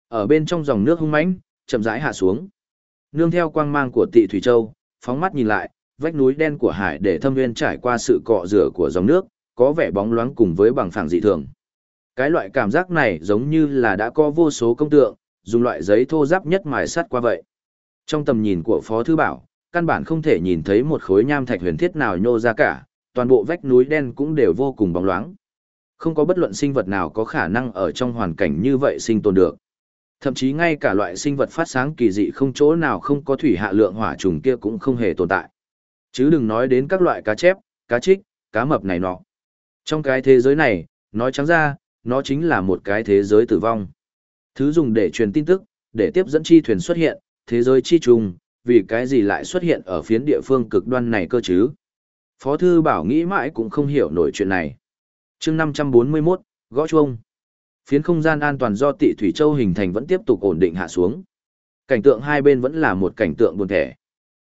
Ở bên trong dòng nước hung mãnh, chậm rãi hạ xuống. Nương theo quang mang của tị Thủy Châu, phóng mắt nhìn lại, vách núi đen của hải để thâm nguyên trải qua sự cọ rửa của dòng nước, có vẻ bóng loáng cùng với bằng phẳng dị thường. Cái loại cảm giác này giống như là đã có vô số công tượng, dùng loại giấy thô ráp nhất mài sắt qua vậy. Trong tầm nhìn của Phó Thư Bảo, căn bản không thể nhìn thấy một khối nham thạch huyền thiết nào nhô ra cả, toàn bộ vách núi đen cũng đều vô cùng bóng loáng. Không có bất luận sinh vật nào có khả năng ở trong hoàn cảnh như vậy sinh tồn được. Thậm chí ngay cả loại sinh vật phát sáng kỳ dị không chỗ nào không có thủy hạ lượng hỏa trùng kia cũng không hề tồn tại. Chứ đừng nói đến các loại cá chép, cá trích, cá mập này nọ. Trong cái thế giới này, nói trắng ra, nó chính là một cái thế giới tử vong. Thứ dùng để truyền tin tức, để tiếp dẫn chi thuyền xuất hiện, thế giới chi trùng, vì cái gì lại xuất hiện ở phiến địa phương cực đoan này cơ chứ? Phó thư bảo nghĩ mãi cũng không hiểu nổi chuyện này. chương 541, gõ chuông. Phiến không gian an toàn do tị Thủy Châu hình thành vẫn tiếp tục ổn định hạ xuống. Cảnh tượng hai bên vẫn là một cảnh tượng buồn thẻ.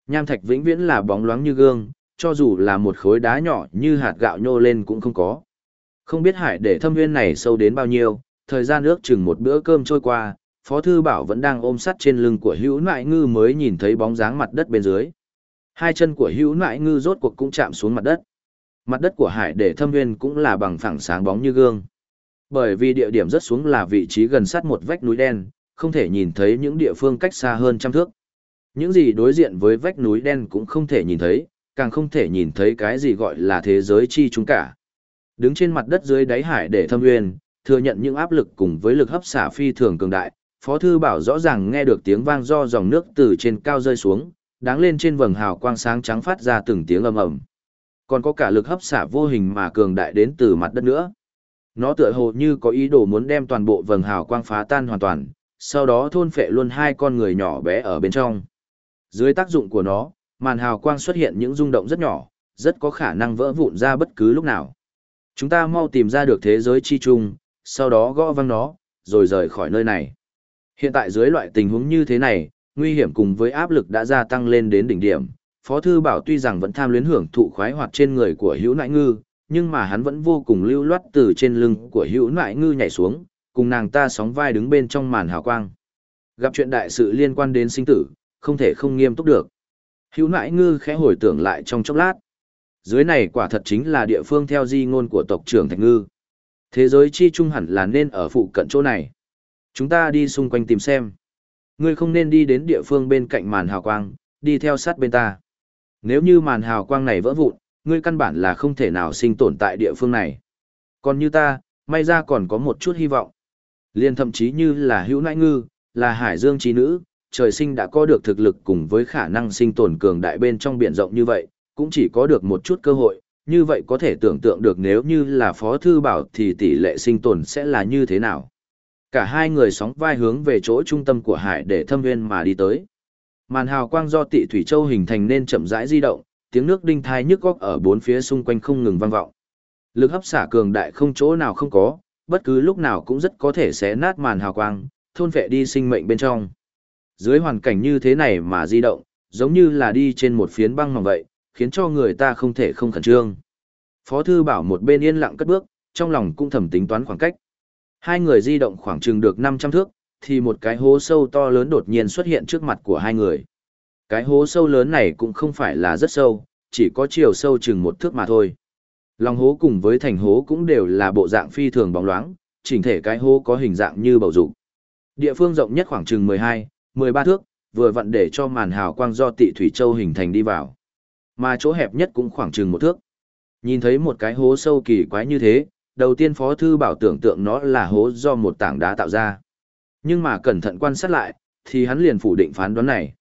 Nham thạch vĩnh viễn là bóng loáng như gương, cho dù là một khối đá nhỏ như hạt gạo nhô lên cũng không có. Không biết hải để thâm nguyên này sâu đến bao nhiêu, thời gian ước chừng một bữa cơm trôi qua, Phó Thư Bảo vẫn đang ôm sắt trên lưng của hữu nại ngư mới nhìn thấy bóng dáng mặt đất bên dưới. Hai chân của hữu nại ngư rốt cuộc cũng chạm xuống mặt đất. Mặt đất của hải để thâm nguyên cũng là bằng phẳng sáng bóng như gương. Bởi vì địa điểm rất xuống là vị trí gần sát một vách núi đen, không thể nhìn thấy những địa phương cách xa hơn trăm thước. Những gì đối diện với vách núi đen cũng không thể nhìn thấy, càng không thể nhìn thấy cái gì gọi là thế giới chi chúng cả. Đứng trên mặt đất dưới đáy hải để thâm nguyên, thừa nhận những áp lực cùng với lực hấp xả phi thường cường đại, Phó Thư Bảo rõ ràng nghe được tiếng vang do dòng nước từ trên cao rơi xuống, đáng lên trên vầng hào quang sáng trắng phát ra từng tiếng ầm ầm. Còn có cả lực hấp xả vô hình mà cường đại đến từ mặt đất nữa. Nó tựa hồ như có ý đồ muốn đem toàn bộ vầng hào quang phá tan hoàn toàn, sau đó thôn phệ luôn hai con người nhỏ bé ở bên trong. Dưới tác dụng của nó, màn hào quang xuất hiện những rung động rất nhỏ, rất có khả năng vỡ vụn ra bất cứ lúc nào. Chúng ta mau tìm ra được thế giới chi chung, sau đó gõ văng nó, rồi rời khỏi nơi này. Hiện tại dưới loại tình huống như thế này, nguy hiểm cùng với áp lực đã gia tăng lên đến đỉnh điểm. Phó Thư Bảo tuy rằng vẫn tham luyến hưởng thụ khoái hoạt trên người của hữu nại ngư, nhưng mà hắn vẫn vô cùng lưu loát từ trên lưng của hữu nại ngư nhảy xuống, cùng nàng ta sóng vai đứng bên trong màn hào quang. Gặp chuyện đại sự liên quan đến sinh tử, không thể không nghiêm túc được. Hữu nại ngư khẽ hồi tưởng lại trong chốc lát. Dưới này quả thật chính là địa phương theo di ngôn của tộc trưởng Thạch Ngư. Thế giới chi trung hẳn là nên ở phụ cận chỗ này. Chúng ta đi xung quanh tìm xem. Ngươi không nên đi đến địa phương bên cạnh màn hào quang, đi theo sát bên ta. Nếu như màn hào quang này vỡ vụn, ngươi căn bản là không thể nào sinh tồn tại địa phương này. Còn như ta, may ra còn có một chút hy vọng. Liên thậm chí như là hữu nãi ngư, là hải dương trí nữ, trời sinh đã có được thực lực cùng với khả năng sinh tồn cường đại bên trong biển rộng như vậy, cũng chỉ có được một chút cơ hội, như vậy có thể tưởng tượng được nếu như là phó thư bảo thì tỷ lệ sinh tồn sẽ là như thế nào. Cả hai người sóng vai hướng về chỗ trung tâm của hải để thâm viên mà đi tới. Màn hào quang do tị thủy châu hình thành nên chậm rãi di động, tiếng nước đinh thai nhức góc ở bốn phía xung quanh không ngừng vang vọng. Lực hấp xả cường đại không chỗ nào không có, bất cứ lúc nào cũng rất có thể sẽ nát màn hào quang, thôn vệ đi sinh mệnh bên trong. Dưới hoàn cảnh như thế này mà di động, giống như là đi trên một phiến băng mỏng vậy, khiến cho người ta không thể không khẩn trương. Phó thư bảo một bên yên lặng cất bước, trong lòng cũng thầm tính toán khoảng cách. Hai người di động khoảng chừng được 500 thước, thì một cái hố sâu to lớn đột nhiên xuất hiện trước mặt của hai người. Cái hố sâu lớn này cũng không phải là rất sâu, chỉ có chiều sâu chừng một thước mà thôi. Lòng hố cùng với thành hố cũng đều là bộ dạng phi thường bóng loáng, chỉnh thể cái hố có hình dạng như bầu dục. Địa phương rộng nhất khoảng chừng 12, 13 thước, vừa vặn để cho màn hào quang do tị thủy châu hình thành đi vào. Mà chỗ hẹp nhất cũng khoảng chừng một thước. Nhìn thấy một cái hố sâu kỳ quái như thế, đầu tiên Phó Thư Bảo tưởng tượng nó là hố do một tảng đá tạo ra. Nhưng mà cẩn thận quan sát lại, thì hắn liền phủ định phán đoán này.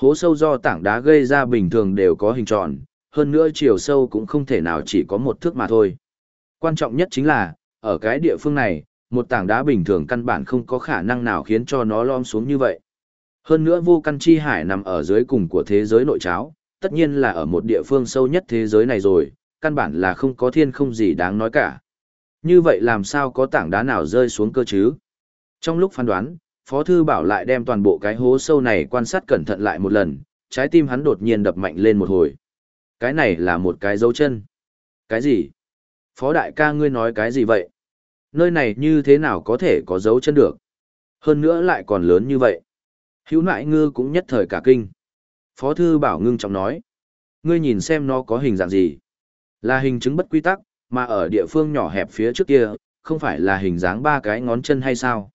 Hố sâu do tảng đá gây ra bình thường đều có hình tròn, hơn nữa chiều sâu cũng không thể nào chỉ có một thước mà thôi. Quan trọng nhất chính là, ở cái địa phương này, một tảng đá bình thường căn bản không có khả năng nào khiến cho nó lom xuống như vậy. Hơn nữa vô căn chi hải nằm ở dưới cùng của thế giới nội cháo, tất nhiên là ở một địa phương sâu nhất thế giới này rồi, căn bản là không có thiên không gì đáng nói cả. Như vậy làm sao có tảng đá nào rơi xuống cơ chứ? Trong lúc phán đoán, Phó Thư Bảo lại đem toàn bộ cái hố sâu này quan sát cẩn thận lại một lần, trái tim hắn đột nhiên đập mạnh lên một hồi. Cái này là một cái dấu chân. Cái gì? Phó đại ca ngươi nói cái gì vậy? Nơi này như thế nào có thể có dấu chân được? Hơn nữa lại còn lớn như vậy. Hữu nại ngư cũng nhất thời cả kinh. Phó thư bảo ngưng trọng nói. Ngươi nhìn xem nó có hình dạng gì? Là hình chứng bất quy tắc, mà ở địa phương nhỏ hẹp phía trước kia, không phải là hình dáng ba cái ngón chân hay sao?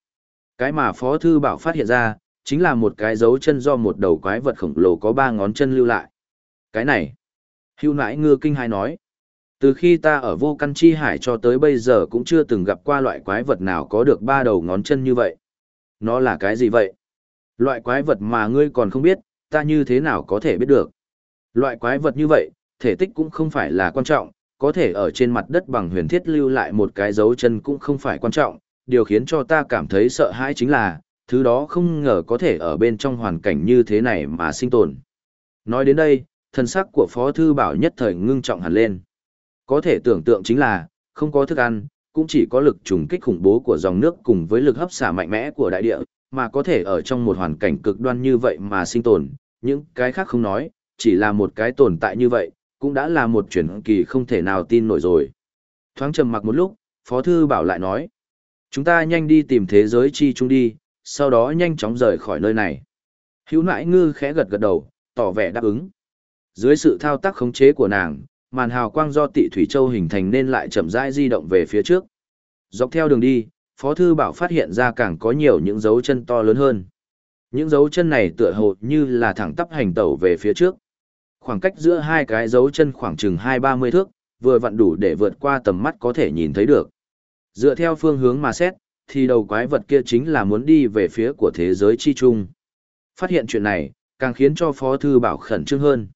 Cái mà Phó Thư Bảo phát hiện ra, chính là một cái dấu chân do một đầu quái vật khổng lồ có ba ngón chân lưu lại. Cái này, hưu nãi ngư kinh hai nói, từ khi ta ở vô căn chi hải cho tới bây giờ cũng chưa từng gặp qua loại quái vật nào có được ba đầu ngón chân như vậy. Nó là cái gì vậy? Loại quái vật mà ngươi còn không biết, ta như thế nào có thể biết được? Loại quái vật như vậy, thể tích cũng không phải là quan trọng, có thể ở trên mặt đất bằng huyền thiết lưu lại một cái dấu chân cũng không phải quan trọng, điều khiến cho ta cảm thấy sợ hãi chính là, thứ đó không ngờ có thể ở bên trong hoàn cảnh như thế này mà sinh tồn. Nói đến đây, thân sắc của Phó Thư Bảo nhất thời ngưng trọng hẳn lên. Có thể tưởng tượng chính là, không có thức ăn, cũng chỉ có lực trùng kích khủng bố của dòng nước cùng với lực hấp xả mạnh mẽ của đại địa, mà có thể ở trong một hoàn cảnh cực đoan như vậy mà sinh tồn, những cái khác không nói, chỉ là một cái tồn tại như vậy, cũng đã là một chuyển kỳ không thể nào tin nổi rồi. Thoáng trầm mặc một lúc, Phó Thư Bảo lại nói, chúng ta nhanh đi tìm thế giới chi chung đi, sau đó nhanh chóng rời khỏi nơi này. Hữu nãi ngư khẽ gật gật đầu, tỏ vẻ đáp ứng. Dưới sự thao tác khống chế của nàng, màn hào quang do tị thủy châu hình thành nên lại chậm rãi di động về phía trước. Dọc theo đường đi, Phó Thư Bảo phát hiện ra càng có nhiều những dấu chân to lớn hơn. Những dấu chân này tựa hồ như là thẳng tắp hành tẩu về phía trước. Khoảng cách giữa hai cái dấu chân khoảng chừng 2-30 thước, vừa vặn đủ để vượt qua tầm mắt có thể nhìn thấy được. Dựa theo phương hướng mà xét, thì đầu quái vật kia chính là muốn đi về phía của thế giới chi chung. Phát hiện chuyện này, càng khiến cho Phó Thư Bảo khẩn trương hơn.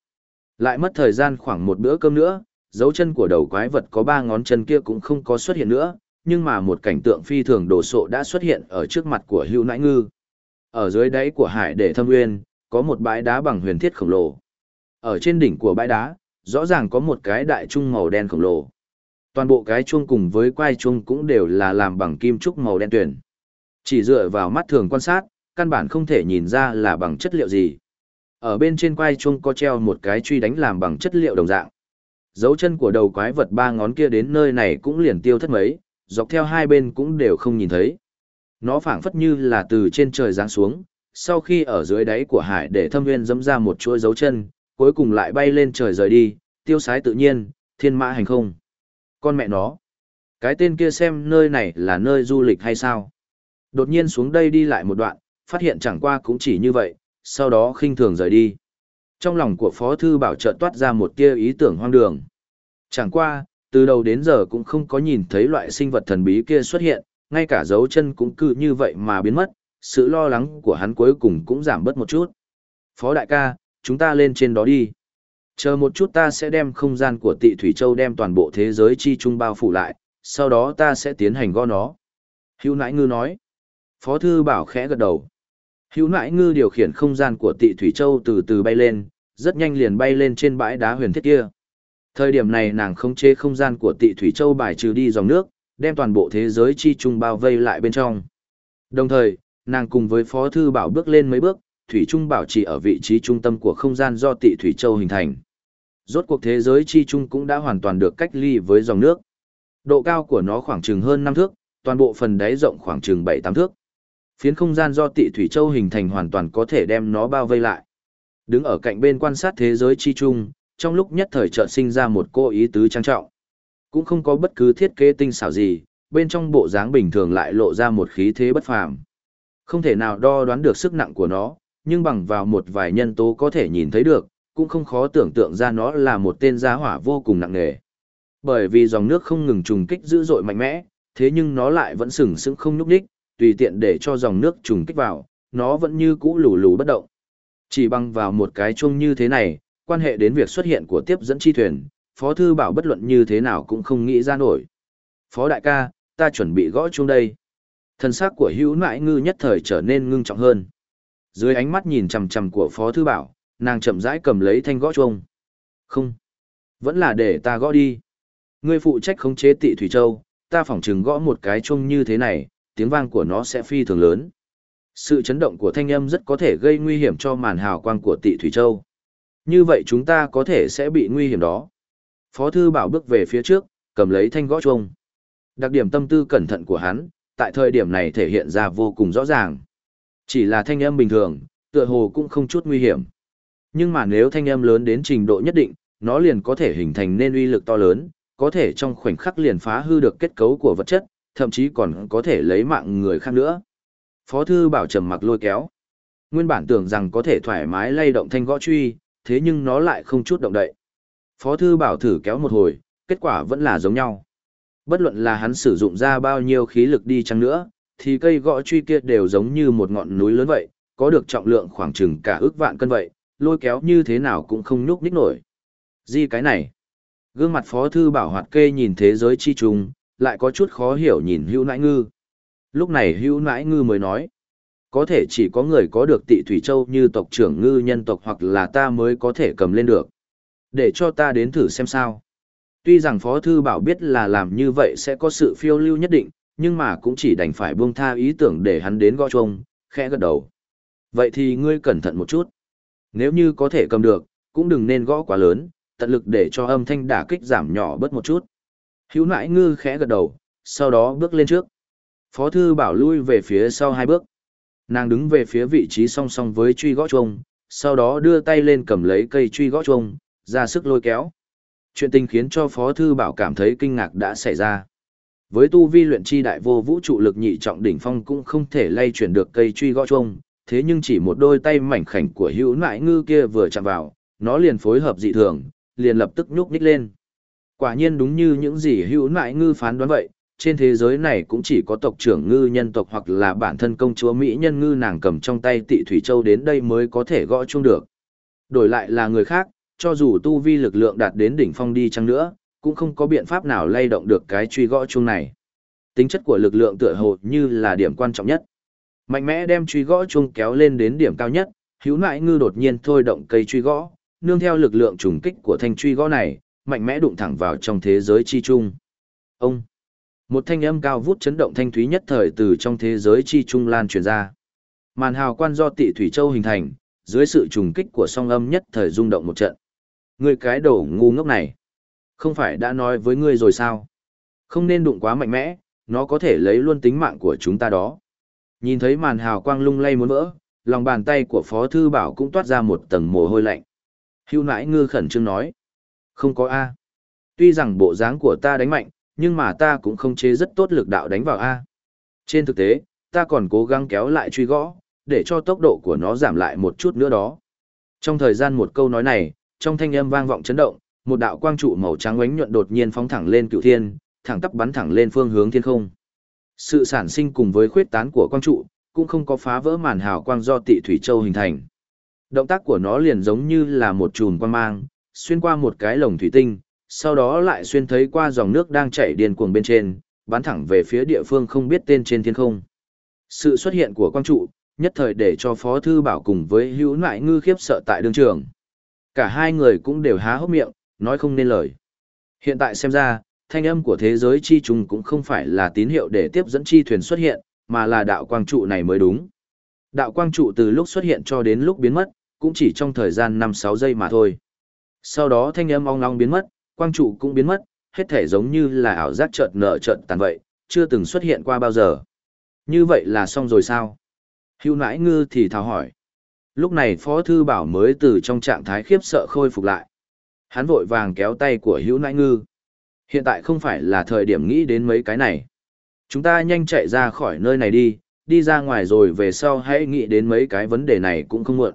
Lại mất thời gian khoảng một bữa cơm nữa, dấu chân của đầu quái vật có ba ngón chân kia cũng không có xuất hiện nữa, nhưng mà một cảnh tượng phi thường đồ sộ đã xuất hiện ở trước mặt của hưu nãi ngư. Ở dưới đáy của hải để thâm nguyên, có một bãi đá bằng huyền thiết khổng lồ. Ở trên đỉnh của bãi đá, rõ ràng có một cái đại trung màu đen khổng lồ. Toàn bộ cái chuông cùng với quai chuông cũng đều là làm bằng kim trúc màu đen tuyển. Chỉ dựa vào mắt thường quan sát, căn bản không thể nhìn ra là bằng chất liệu gì. Ở bên trên quai chuông có treo một cái truy đánh làm bằng chất liệu đồng dạng. Dấu chân của đầu quái vật ba ngón kia đến nơi này cũng liền tiêu thất mấy, dọc theo hai bên cũng đều không nhìn thấy. Nó phảng phất như là từ trên trời giáng xuống, sau khi ở dưới đáy của hải để thâm nguyên dẫm ra một chuỗi dấu chân, cuối cùng lại bay lên trời rời đi, tiêu sái tự nhiên, thiên mã hành không. Con mẹ nó. Cái tên kia xem nơi này là nơi du lịch hay sao? Đột nhiên xuống đây đi lại một đoạn, phát hiện chẳng qua cũng chỉ như vậy, sau đó khinh thường rời đi. Trong lòng của Phó Thư Bảo chợt toát ra một tia ý tưởng hoang đường. Chẳng qua, từ đầu đến giờ cũng không có nhìn thấy loại sinh vật thần bí kia xuất hiện, ngay cả dấu chân cũng cứ như vậy mà biến mất, sự lo lắng của hắn cuối cùng cũng giảm bớt một chút. Phó đại ca, chúng ta lên trên đó đi. Chờ một chút ta sẽ đem không gian của tị Thủy Châu đem toàn bộ thế giới chi trung bao phủ lại, sau đó ta sẽ tiến hành gõ nó. Hữu nãi ngư nói. Phó thư bảo khẽ gật đầu. Hữu nãi ngư điều khiển không gian của tị Thủy Châu từ từ bay lên, rất nhanh liền bay lên trên bãi đá huyền thiết kia. Thời điểm này nàng không chế không gian của tị Thủy Châu bài trừ đi dòng nước, đem toàn bộ thế giới chi trung bao vây lại bên trong. Đồng thời, nàng cùng với Phó Thư Bảo bước lên mấy bước, Thủy Trung bảo trì ở vị trí trung tâm của không gian do tị Thủy Châu hình thành. Rốt cuộc thế giới chi trung cũng đã hoàn toàn được cách ly với dòng nước. Độ cao của nó khoảng chừng hơn 5 thước, toàn bộ phần đáy rộng khoảng chừng 7-8 thước. Phiến không gian do tị Thủy Châu hình thành hoàn toàn có thể đem nó bao vây lại. Đứng ở cạnh bên quan sát thế giới chi trung, trong lúc nhất thời chợt sinh ra một cô ý tứ trang trọng. Cũng không có bất cứ thiết kế tinh xảo gì, bên trong bộ dáng bình thường lại lộ ra một khí thế bất phàm. Không thể nào đo đoán được sức nặng của nó, nhưng bằng vào một vài nhân tố có thể nhìn thấy được, cũng không khó tưởng tượng ra nó là một tên gia hỏa vô cùng nặng nề. Bởi vì dòng nước không ngừng trùng kích dữ dội mạnh mẽ, thế nhưng nó lại vẫn sừng sững không nhúc nhích, tùy tiện để cho dòng nước trùng kích vào, nó vẫn như cũ lù lù bất động. Chỉ bằng vào một cái chung như thế này, quan hệ đến việc xuất hiện của tiếp dẫn chi thuyền, Phó Thư Bảo bất luận như thế nào cũng không nghĩ ra nổi. Phó đại ca, ta chuẩn bị gõ chung đây. Thần sắc của hữu nại ngư nhất thời trở nên ngưng trọng hơn. Dưới ánh mắt nhìn chầm chầm của Phó Thư Bảo, nàng chậm rãi cầm lấy thanh gõ chuông. Không, vẫn là để ta gõ đi. Ngươi phụ trách khống chế tị Thủy Châu, ta phỏng chừng gõ một cái chuông như thế này, tiếng vang của nó sẽ phi thường lớn. Sự chấn động của thanh âm rất có thể gây nguy hiểm cho màn hào quang của tị Thủy Châu. Như vậy chúng ta có thể sẽ bị nguy hiểm đó. Phó Thư Bảo bước về phía trước, cầm lấy thanh gõ chuông. Đặc điểm tâm tư cẩn thận của hắn, tại thời điểm này thể hiện ra vô cùng rõ ràng. Chỉ là thanh âm bình thường, tựa hồ cũng không chút nguy hiểm. Nhưng mà nếu thanh âm lớn đến trình độ nhất định, nó liền có thể hình thành nên uy lực to lớn, có thể trong khoảnh khắc liền phá hư được kết cấu của vật chất, thậm chí còn có thể lấy mạng người khác nữa. Phó thư bảo trầm mặc lôi kéo. Nguyên bản tưởng rằng có thể thoải mái lay động thanh gõ truy, thế nhưng nó lại không chút động đậy. Phó thư bảo thử kéo một hồi, kết quả vẫn là giống nhau. Bất luận là hắn sử dụng ra bao nhiêu khí lực đi chăng nữa, thì cây gõ truy kia đều giống như một ngọn núi lớn vậy, có được trọng lượng khoảng chừng cả ước vạn cân vậy, lôi kéo như thế nào cũng không nhúc nhích nổi. Gì cái này? Gương mặt phó thư bảo hoạt kê nhìn thế giới chi trùng, lại có chút khó hiểu nhìn hữu nãi ngư. Lúc này hữu nãi ngư mới nói, có thể chỉ có người có được tị Thủy Châu như tộc trưởng ngư nhân tộc hoặc là ta mới có thể cầm lên được. Để cho ta đến thử xem sao. Tuy rằng Phó Thư Bảo biết là làm như vậy sẽ có sự phiêu lưu nhất định, nhưng mà cũng chỉ đành phải buông tha ý tưởng để hắn đến gõ trông, khẽ gật đầu. Vậy thì ngươi cẩn thận một chút. Nếu như có thể cầm được, cũng đừng nên gõ quá lớn, tận lực để cho âm thanh đả kích giảm nhỏ bớt một chút. Hữu nãi ngư khẽ gật đầu, sau đó bước lên trước. Phó Thư Bảo lui về phía sau hai bước. Nàng đứng về phía vị trí song song với truy gõ chuông, sau đó đưa tay lên cầm lấy cây truy gõ chuông, ra sức lôi kéo. Chuyện tình khiến cho Phó Thư Bảo cảm thấy kinh ngạc đã xảy ra. Với tu vi luyện chi đại vô vũ trụ lực nhị trọng đỉnh phong cũng không thể lay chuyển được cây truy gõ chuông, thế nhưng chỉ một đôi tay mảnh khảnh của hữu nại ngư kia vừa chạm vào, nó liền phối hợp dị thường, liền lập tức nhúc nhích lên. Quả nhiên đúng như những gì hữu nại ngư phán đoán vậy, trên thế giới này cũng chỉ có tộc trưởng ngư nhân tộc hoặc là bản thân công chúa Mỹ nhân ngư nàng cầm trong tay tị Thủy Châu đến đây mới có thể gõ chung được. Đổi lại là người khác, cho dù tu vi lực lượng đạt đến đỉnh phong đi chăng nữa, cũng không có biện pháp nào lay động được cái truy gõ chung này. Tính chất của lực lượng tựa hồ như là điểm quan trọng nhất. Mạnh mẽ đem truy gõ chuông kéo lên đến điểm cao nhất, hữu nại ngư đột nhiên thôi động cây truy gõ, nương theo lực lượng trùng kích của thanh truy gõ này, mạnh mẽ đụng thẳng vào trong thế giới chi trung. Ông! Một thanh âm cao vút chấn động thanh thúy nhất thời từ trong thế giới chi trung lan truyền ra. Màn hào quan do tị thủy châu hình thành, dưới sự trùng kích của song âm nhất thời rung động một trận. Người cái đổ ngu ngốc này. Không phải đã nói với ngươi rồi sao? Không nên đụng quá mạnh mẽ, nó có thể lấy luôn tính mạng của chúng ta đó. Nhìn thấy màn hào quang lung lay muốn vỡ, lòng bàn tay của Phó Thư Bảo cũng toát ra một tầng mồ hôi lạnh. Hưu nãi ngư khẩn trương nói. Không có A. Tuy rằng bộ dáng của ta đánh mạnh, nhưng mà ta cũng không chế rất tốt lực đạo đánh vào A. Trên thực tế, ta còn cố gắng kéo lại truy gõ, để cho tốc độ của nó giảm lại một chút nữa đó. Trong thời gian một câu nói này, trong thanh âm vang vọng chấn động, một đạo quang trụ màu trắng ánh nhuận đột nhiên phóng thẳng lên cựu thiên, thẳng tắp bắn thẳng lên phương hướng thiên không. Sự sản sinh cùng với khuyết tán của quang trụ, cũng không có phá vỡ màn hào quang do tị thủy châu hình thành. Động tác của nó liền giống như là một chùm quang mang, xuyên qua một cái lồng thủy tinh, sau đó lại xuyên thấy qua dòng nước đang chảy điên cuồng bên trên, bắn thẳng về phía địa phương không biết tên trên thiên không. Sự xuất hiện của quang trụ, nhất thời để cho Phó Thư Bảo cùng với hữu nại ngư khiếp sợ tại đương trường. Cả hai người cũng đều há hốc miệng, nói không nên lời. Hiện tại xem ra, thanh âm của thế giới chi trùng cũng không phải là tín hiệu để tiếp dẫn chi thuyền xuất hiện, mà là đạo quang trụ này mới đúng. Đạo quang trụ từ lúc xuất hiện cho đến lúc biến mất, cũng chỉ trong thời gian 5-6 giây mà thôi. Sau đó thanh âm ong long biến mất, quang trụ cũng biến mất, hết thể giống như là ảo giác chợt nở chợt tàn vậy, chưa từng xuất hiện qua bao giờ. Như vậy là xong rồi sao? Hưu nãi ngư thì thào hỏi. Lúc này Phó Thư Bảo mới từ trong trạng thái khiếp sợ khôi phục lại. Hắn vội vàng kéo tay của hữu nãi ngư. Hiện tại không phải là thời điểm nghĩ đến mấy cái này. Chúng ta nhanh chạy ra khỏi nơi này đi, đi ra ngoài rồi về sau hãy nghĩ đến mấy cái vấn đề này cũng không muộn.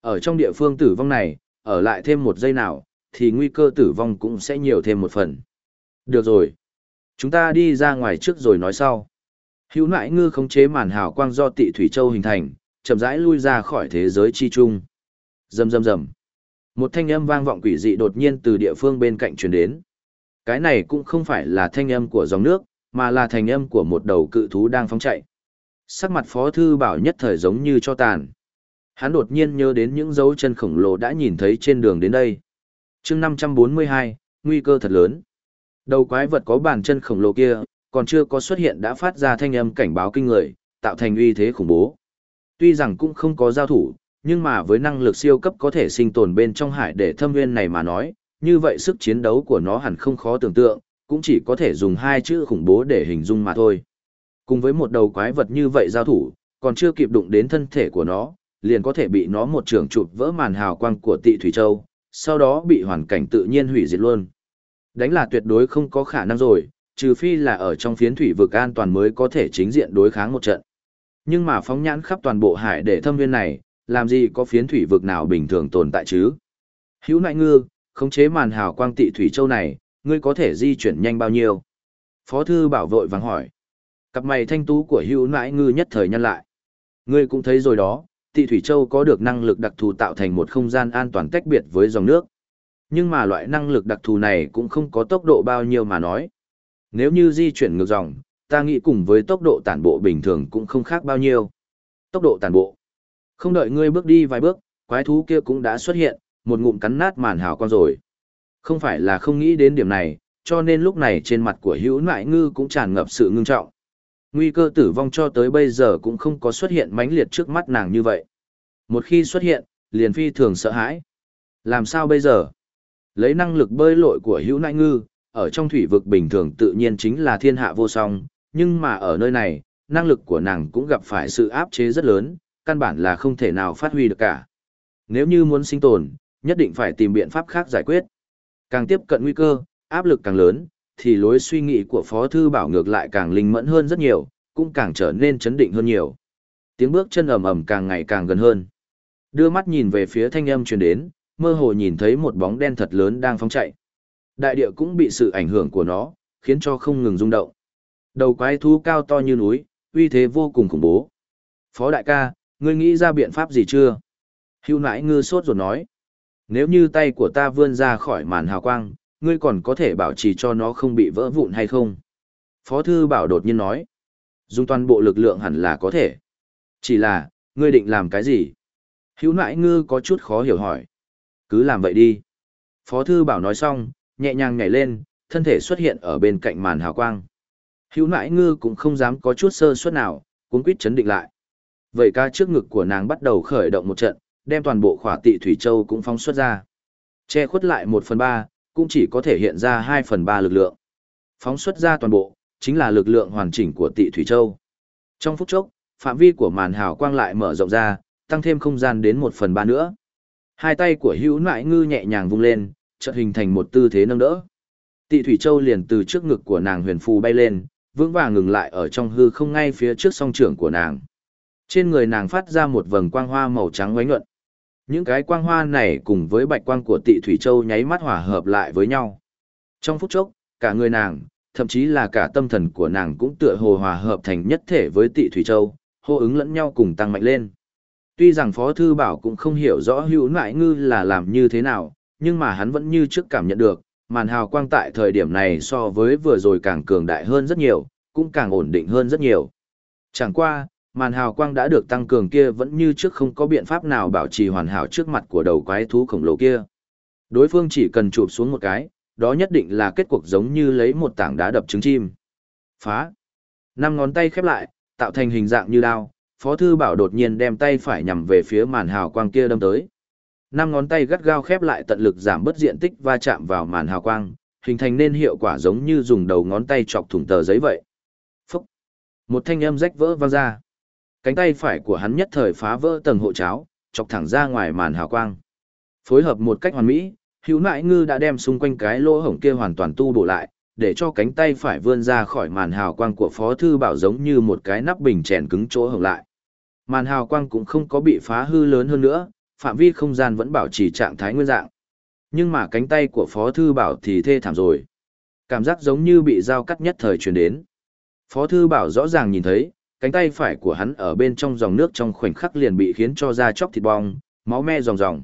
Ở trong địa phương tử vong này, ở lại thêm một giây nào, thì nguy cơ tử vong cũng sẽ nhiều thêm một phần. Được rồi. Chúng ta đi ra ngoài trước rồi nói sau. Hữu nãi ngư khống chế màn hào quang do tị Thủy Châu hình thành, chậm rãi lui ra khỏi thế giới chi chung. Rầm rầm rầm. Một thanh âm vang vọng quỷ dị đột nhiên từ địa phương bên cạnh truyền đến. Cái này cũng không phải là thanh âm của dòng nước, mà là thanh âm của một đầu cự thú đang phóng chạy. Sắc mặt Phó Thư Bảo nhất thời giống như cho tàn. Hắn đột nhiên nhớ đến những dấu chân khổng lồ đã nhìn thấy trên đường đến đây. chương 542, nguy cơ thật lớn. Đầu quái vật có bàn chân khổng lồ kia, còn chưa có xuất hiện đã phát ra thanh âm cảnh báo kinh người, tạo thành uy thế khủng bố. Tuy rằng cũng không có giao thủ, nhưng mà với năng lực siêu cấp có thể sinh tồn bên trong hải để thâm nguyên này mà nói, như vậy sức chiến đấu của nó hẳn không khó tưởng tượng, cũng chỉ có thể dùng hai chữ khủng bố để hình dung mà thôi. Cùng với một đầu quái vật như vậy giao thủ, còn chưa kịp đụng đến thân thể của nó, liền có thể bị nó một trường chụp vỡ màn hào quang của tị Thủy Châu, sau đó bị hoàn cảnh tự nhiên hủy diệt luôn. Đánh là tuyệt đối không có khả năng rồi, trừ phi là ở trong phiến thủy vực an toàn mới có thể chính diện đối kháng một trận. Nhưng mà phóng nhãn khắp toàn bộ hải để thâm viên này, làm gì có phiến thủy vực nào bình thường tồn tại chứ? Hữu nại ngư, khống chế màn hào quang tị thủy châu này, ngươi có thể di chuyển nhanh bao nhiêu? Phó thư bảo vội vàng hỏi. Cặp mày thanh tú của hữu nãi ngư nhất thời nhân lại. Ngươi cũng thấy rồi đó, tị thủy châu có được năng lực đặc thù tạo thành một không gian an toàn tách biệt với dòng nước. Nhưng mà loại năng lực đặc thù này cũng không có tốc độ bao nhiêu mà nói. Nếu như di chuyển ngược dòng, ta nghĩ cùng với tốc độ tản bộ bình thường cũng không khác bao nhiêu. Tốc độ tản bộ. Không đợi ngươi bước đi vài bước, quái thú kia cũng đã xuất hiện, một ngụm cắn nát màn hào con rồi. Không phải là không nghĩ đến điểm này, cho nên lúc này trên mặt của hữu nại ngư cũng tràn ngập sự ngưng trọng. Nguy cơ tử vong cho tới bây giờ cũng không có xuất hiện mãnh liệt trước mắt nàng như vậy. Một khi xuất hiện, liền phi thường sợ hãi. Làm sao bây giờ? Lấy năng lực bơi lội của hữu nại ngư, ở trong thủy vực bình thường tự nhiên chính là thiên hạ vô song, nhưng mà ở nơi này, năng lực của nàng cũng gặp phải sự áp chế rất lớn, căn bản là không thể nào phát huy được cả. Nếu như muốn sinh tồn, nhất định phải tìm biện pháp khác giải quyết. Càng tiếp cận nguy cơ, áp lực càng lớn, thì lối suy nghĩ của Phó Thư Bảo ngược lại càng linh mẫn hơn rất nhiều, cũng càng trở nên chấn định hơn nhiều. Tiếng bước chân ầm ầm càng ngày càng gần hơn. Đưa mắt nhìn về phía thanh âm truyền đến, mơ hồ nhìn thấy một bóng đen thật lớn đang phóng chạy. Đại địa cũng bị sự ảnh hưởng của nó, khiến cho không ngừng rung động. Đầu quái thú cao to như núi, uy thế vô cùng khủng bố. Phó đại ca, ngươi nghĩ ra biện pháp gì chưa? Hưu nãi ngư sốt rồi nói. Nếu như tay của ta vươn ra khỏi màn hào quang, ngươi còn có thể bảo trì cho nó không bị vỡ vụn hay không? Phó thư bảo đột nhiên nói. Dùng toàn bộ lực lượng hẳn là có thể. Chỉ là, ngươi định làm cái gì? Hữu nãi ngư có chút khó hiểu hỏi. Cứ làm vậy đi. Phó thư bảo nói xong, nhẹ nhàng nhảy lên, thân thể xuất hiện ở bên cạnh màn hào quang. Hữu nãi ngư cũng không dám có chút sơ suất nào, cuốn quýt chấn định lại. Vậy ca trước ngực của nàng bắt đầu khởi động một trận, đem toàn bộ khỏa tị thủy châu cũng phóng xuất ra. Che khuất lại một phần ba, cũng chỉ có thể hiện ra hai phần ba lực lượng. Phóng xuất ra toàn bộ, chính là lực lượng hoàn chỉnh của tị thủy châu. Trong phút chốc, phạm vi của màn hào quang lại mở rộng ra, tăng thêm không gian đến một phần ba nữa. Hai tay của hữu nại ngư nhẹ nhàng vung lên, chợt hình thành một tư thế nâng đỡ. Tị thủy châu liền từ trước ngực của nàng huyền phù bay lên, vững vàng ngừng lại ở trong hư không ngay phía trước song trưởng của nàng. Trên người nàng phát ra một vầng quang hoa màu trắng ngoánh nhuận. Những cái quang hoa này cùng với bạch quang của tị thủy châu nháy mắt hòa hợp lại với nhau. Trong phút chốc, cả người nàng, thậm chí là cả tâm thần của nàng cũng tựa hồ hòa hợp thành nhất thể với tị thủy châu, hô ứng lẫn nhau cùng tăng mạnh lên. Tuy rằng Phó Thư Bảo cũng không hiểu rõ hữu nại ngư là làm như thế nào, nhưng mà hắn vẫn như trước cảm nhận được, màn hào quang tại thời điểm này so với vừa rồi càng cường đại hơn rất nhiều, cũng càng ổn định hơn rất nhiều. Chẳng qua, màn hào quang đã được tăng cường kia vẫn như trước không có biện pháp nào bảo trì hoàn hảo trước mặt của đầu quái thú khổng lồ kia. Đối phương chỉ cần chụp xuống một cái, đó nhất định là kết cuộc giống như lấy một tảng đá đập trứng chim. Phá. Năm ngón tay khép lại, tạo thành hình dạng như đao, Phó Thư Bảo đột nhiên đem tay phải nhằm về phía màn hào quang kia đâm tới. Năm ngón tay gắt gao khép lại tận lực giảm bớt diện tích va chạm vào màn hào quang, hình thành nên hiệu quả giống như dùng đầu ngón tay chọc thủng tờ giấy vậy. Phúc! Một thanh âm rách vỡ vang ra. Cánh tay phải của hắn nhất thời phá vỡ tầng hộ cháo, chọc thẳng ra ngoài màn hào quang. Phối hợp một cách hoàn mỹ, hữu nại ngư đã đem xung quanh cái lỗ hổng kia hoàn toàn tu bổ lại, để cho cánh tay phải vươn ra khỏi màn hào quang của Phó Thư Bảo giống như một cái nắp bình chèn cứng chỗ hổng lại. Màn hào quang cũng không có bị phá hư lớn hơn nữa, phạm vi không gian vẫn bảo trì trạng thái nguyên dạng. Nhưng mà cánh tay của Phó Thư Bảo thì thê thảm rồi. Cảm giác giống như bị dao cắt nhất thời truyền đến. Phó Thư Bảo rõ ràng nhìn thấy, cánh tay phải của hắn ở bên trong dòng nước trong khoảnh khắc liền bị khiến cho da chóc thịt bong, máu me ròng ròng.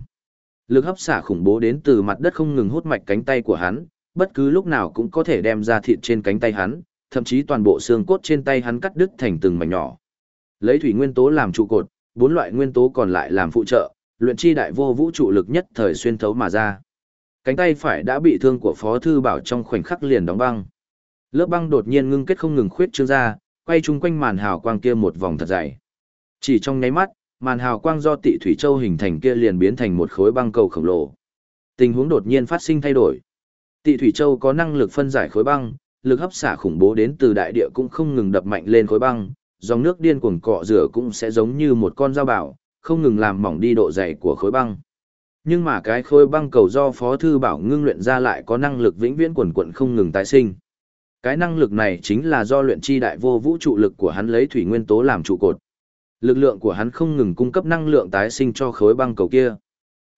Lực hấp xả khủng bố đến từ mặt đất không ngừng hút mạch cánh tay của hắn, bất cứ lúc nào cũng có thể đem ra thịt trên cánh tay hắn, thậm chí toàn bộ xương cốt trên tay hắn cắt đứt thành từng mảnh nhỏ. Lấy thủy nguyên tố làm trụ cột, bốn loại nguyên tố còn lại làm phụ trợ, luyện chi đại vô vũ trụ lực nhất thời xuyên thấu mà ra. Cánh tay phải đã bị thương của Phó thư bảo trong khoảnh khắc liền đóng băng. Lớp băng đột nhiên ngưng kết không ngừng khuyết trương ra, quay chung quanh màn hào quang kia một vòng thật dày. Chỉ trong nháy mắt, màn hào quang do Tị Thủy Châu hình thành kia liền biến thành một khối băng cầu khổng lồ. Tình huống đột nhiên phát sinh thay đổi. Tị Thủy Châu có năng lực phân giải khối băng, lực hấp xả khủng bố đến từ đại địa cũng không ngừng đập mạnh lên khối băng, dòng nước điên cuồng cọ rửa cũng sẽ giống như một con dao bảo, không ngừng làm mỏng đi độ dày của khối băng. Nhưng mà cái khối băng cầu do Phó Thư Bảo ngưng luyện ra lại có năng lực vĩnh viễn quần quận không ngừng tái sinh. Cái năng lực này chính là do luyện chi đại vô vũ trụ lực của hắn lấy thủy nguyên tố làm trụ cột. Lực lượng của hắn không ngừng cung cấp năng lượng tái sinh cho khối băng cầu kia.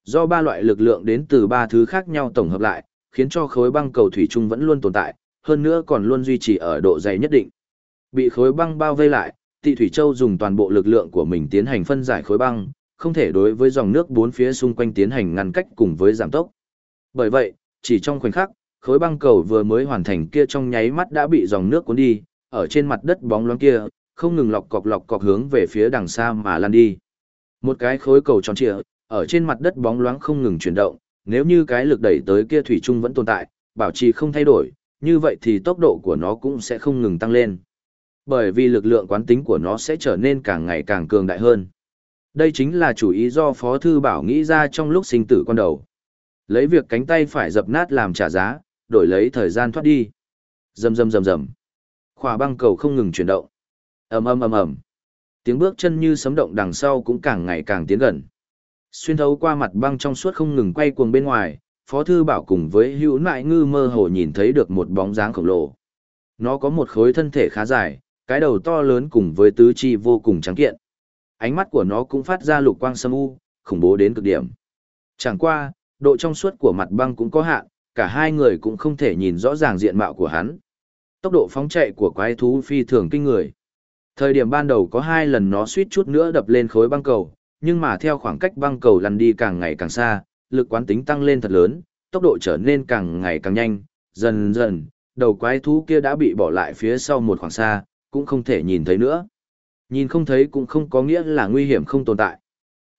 Do ba loại lực lượng đến từ ba thứ khác nhau tổng hợp lại, khiến cho khối băng cầu thủy chung vẫn luôn tồn tại, hơn nữa còn luôn duy trì ở độ dày nhất định. Bị khối băng bao vây lại, Tị Thủy Châu dùng toàn bộ lực lượng của mình tiến hành phân giải khối băng, không thể đối với dòng nước bốn phía xung quanh tiến hành ngăn cách cùng với giảm tốc. Bởi vậy, chỉ trong khoảnh khắc, khối băng cầu vừa mới hoàn thành kia trong nháy mắt đã bị dòng nước cuốn đi, ở trên mặt đất bóng loáng kia, không ngừng lọc cọc lọc cọc hướng về phía đằng xa mà lan đi. Một cái khối cầu tròn trịa, ở trên mặt đất bóng loáng không ngừng chuyển động, nếu như cái lực đẩy tới kia thủy chung vẫn tồn tại, bảo trì không thay đổi, như vậy thì tốc độ của nó cũng sẽ không ngừng tăng lên. Bởi vì lực lượng quán tính của nó sẽ trở nên càng ngày càng cường đại hơn. Đây chính là chủ ý do Phó Thư Bảo nghĩ ra trong lúc sinh tử con đầu. Lấy việc cánh tay phải dập nát làm trả giá, đổi lấy thời gian thoát đi. Rầm rầm rầm rầm. Khỏa băng cầu không ngừng chuyển động. Ầm ầm ầm ầm. Tiếng bước chân như sấm động đằng sau cũng càng ngày càng tiến gần. Xuyên thấu qua mặt băng trong suốt không ngừng quay cuồng bên ngoài, Phó Thư Bảo cùng với hữu nại ngư mơ hồ nhìn thấy được một bóng dáng khổng lồ. Nó có một khối thân thể khá dài, cái đầu to lớn cùng với tứ chi vô cùng trắng kiện. Ánh mắt của nó cũng phát ra lục quang sâm u, khủng bố đến cực điểm. Chẳng qua, độ trong suốt của mặt băng cũng có hạn, cả hai người cũng không thể nhìn rõ ràng diện mạo của hắn. Tốc độ phóng chạy của quái thú phi thường kinh người. Thời điểm ban đầu có hai lần nó suýt chút nữa đập lên khối băng cầu, nhưng mà theo khoảng cách băng cầu lăn đi càng ngày càng xa, lực quán tính tăng lên thật lớn, tốc độ trở nên càng ngày càng nhanh, dần dần, đầu quái thú kia đã bị bỏ lại phía sau một khoảng xa, cũng không thể nhìn thấy nữa. Nhìn không thấy cũng không có nghĩa là nguy hiểm không tồn tại.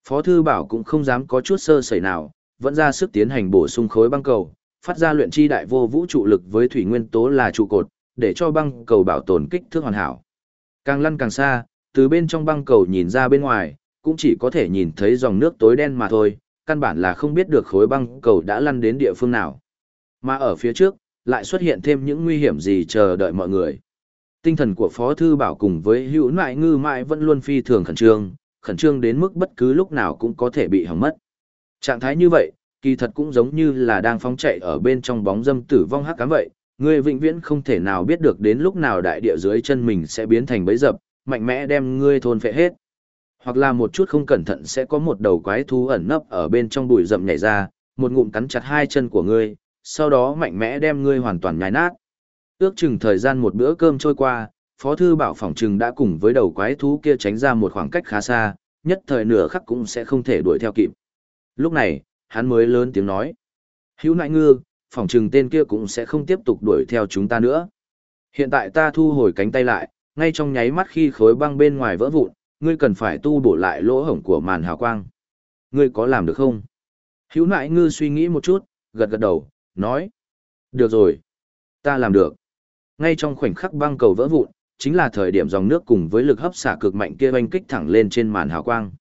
Phó Thư Bảo cũng không dám có chút sơ sẩy nào, vẫn ra sức tiến hành bổ sung khối băng cầu, phát ra luyện chi đại vô vũ trụ lực với thủy nguyên tố là trụ cột, để cho băng cầu bảo tồn kích thước hoàn hảo. Càng lăn càng xa, từ bên trong băng cầu nhìn ra bên ngoài, cũng chỉ có thể nhìn thấy dòng nước tối đen mà thôi, căn bản là không biết được khối băng cầu đã lăn đến địa phương nào. Mà ở phía trước, lại xuất hiện thêm những nguy hiểm gì chờ đợi mọi người. Tinh thần của Phó Thư Bảo cùng với hữu nại ngư mại vẫn luôn phi thường khẩn trương, khẩn trương đến mức bất cứ lúc nào cũng có thể bị hỏng mất. Trạng thái như vậy, kỳ thật cũng giống như là đang phóng chạy ở bên trong bóng dâm tử vong hắc cám vậy, người vĩnh viễn không thể nào biết được đến lúc nào đại địa dưới chân mình sẽ biến thành bẫy dập, mạnh mẽ đem ngươi thôn phệ hết. Hoặc là một chút không cẩn thận sẽ có một đầu quái thú ẩn nấp ở bên trong bụi rậm nhảy ra, một ngụm cắn chặt hai chân của ngươi, sau đó mạnh mẽ đem ngươi hoàn toàn nhai nát. Ước chừng thời gian một bữa cơm trôi qua, Phó Thư Bảo phỏng trừng đã cùng với đầu quái thú kia tránh ra một khoảng cách khá xa, nhất thời nửa khắc cũng sẽ không thể đuổi theo kịp. Lúc này, hắn mới lớn tiếng nói. Hữu nại ngư, phỏng trừng tên kia cũng sẽ không tiếp tục đuổi theo chúng ta nữa. Hiện tại ta thu hồi cánh tay lại, ngay trong nháy mắt khi khối băng bên ngoài vỡ vụn, ngươi cần phải tu bổ lại lỗ hổng của màn hào quang. Ngươi có làm được không? Hữu nại ngư suy nghĩ một chút, gật gật đầu, nói. Được rồi. Ta làm được. Ngay trong khoảnh khắc băng cầu vỡ vụn, chính là thời điểm dòng nước cùng với lực hấp xả cực mạnh kia oanh kích thẳng lên trên màn hào quang.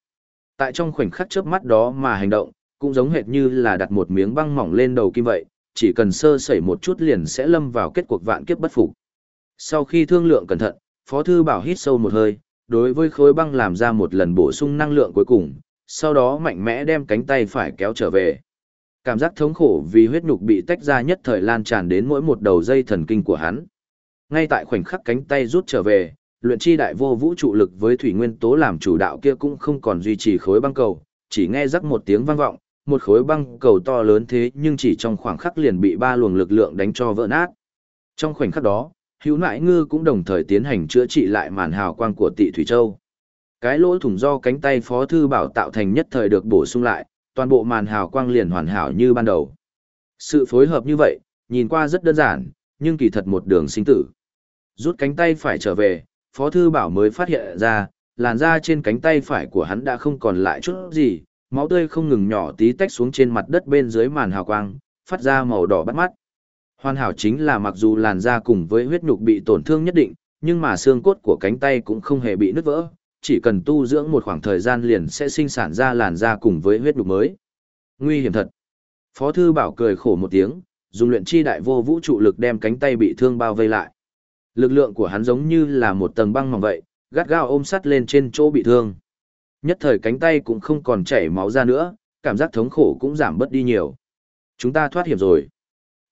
Tại trong khoảnh khắc chớp mắt đó mà hành động, cũng giống hệt như là đặt một miếng băng mỏng lên đầu kim vậy, chỉ cần sơ sẩy một chút liền sẽ lâm vào kết cuộc vạn kiếp bất phục. Sau khi thương lượng cẩn thận, Phó Thư Bảo hít sâu một hơi, đối với khối băng làm ra một lần bổ sung năng lượng cuối cùng, sau đó mạnh mẽ đem cánh tay phải kéo trở về. Cảm giác thống khổ vì huyết nhục bị tách ra nhất thời lan tràn đến mỗi một đầu dây thần kinh của hắn. Ngay tại khoảnh khắc cánh tay rút trở về, luyện chi đại vô vũ trụ lực với thủy nguyên tố làm chủ đạo kia cũng không còn duy trì khối băng cầu, chỉ nghe rắc một tiếng vang vọng, một khối băng cầu to lớn thế nhưng chỉ trong khoảng khắc liền bị ba luồng lực lượng đánh cho vỡ nát. Trong khoảnh khắc đó, hữu nại ngư cũng đồng thời tiến hành chữa trị lại màn hào quang của tị Thủy Châu. Cái lỗ thủng do cánh tay Phó Thư Bảo tạo thành nhất thời được bổ sung lại, toàn bộ màn hào quang liền hoàn hảo như ban đầu. Sự phối hợp như vậy, nhìn qua rất đơn giản, nhưng kỳ thật một đường sinh tử. Rút cánh tay phải trở về, Phó Thư Bảo mới phát hiện ra, làn da trên cánh tay phải của hắn đã không còn lại chút gì, máu tươi không ngừng nhỏ tí tách xuống trên mặt đất bên dưới màn hào quang, phát ra màu đỏ bắt mắt. Hoàn hảo chính là mặc dù làn da cùng với huyết nhục bị tổn thương nhất định, nhưng mà xương cốt của cánh tay cũng không hề bị nứt vỡ, chỉ cần tu dưỡng một khoảng thời gian liền sẽ sinh sản ra làn da cùng với huyết nhục mới. Nguy hiểm thật. Phó thư bảo cười khổ một tiếng, dùng luyện chi đại vô vũ trụ lực đem cánh tay bị thương bao vây lại. Lực lượng của hắn giống như là một tầng băng mỏng vậy, gắt gao ôm sắt lên trên chỗ bị thương. Nhất thời cánh tay cũng không còn chảy máu ra nữa, cảm giác thống khổ cũng giảm bớt đi nhiều. Chúng ta thoát hiểm rồi.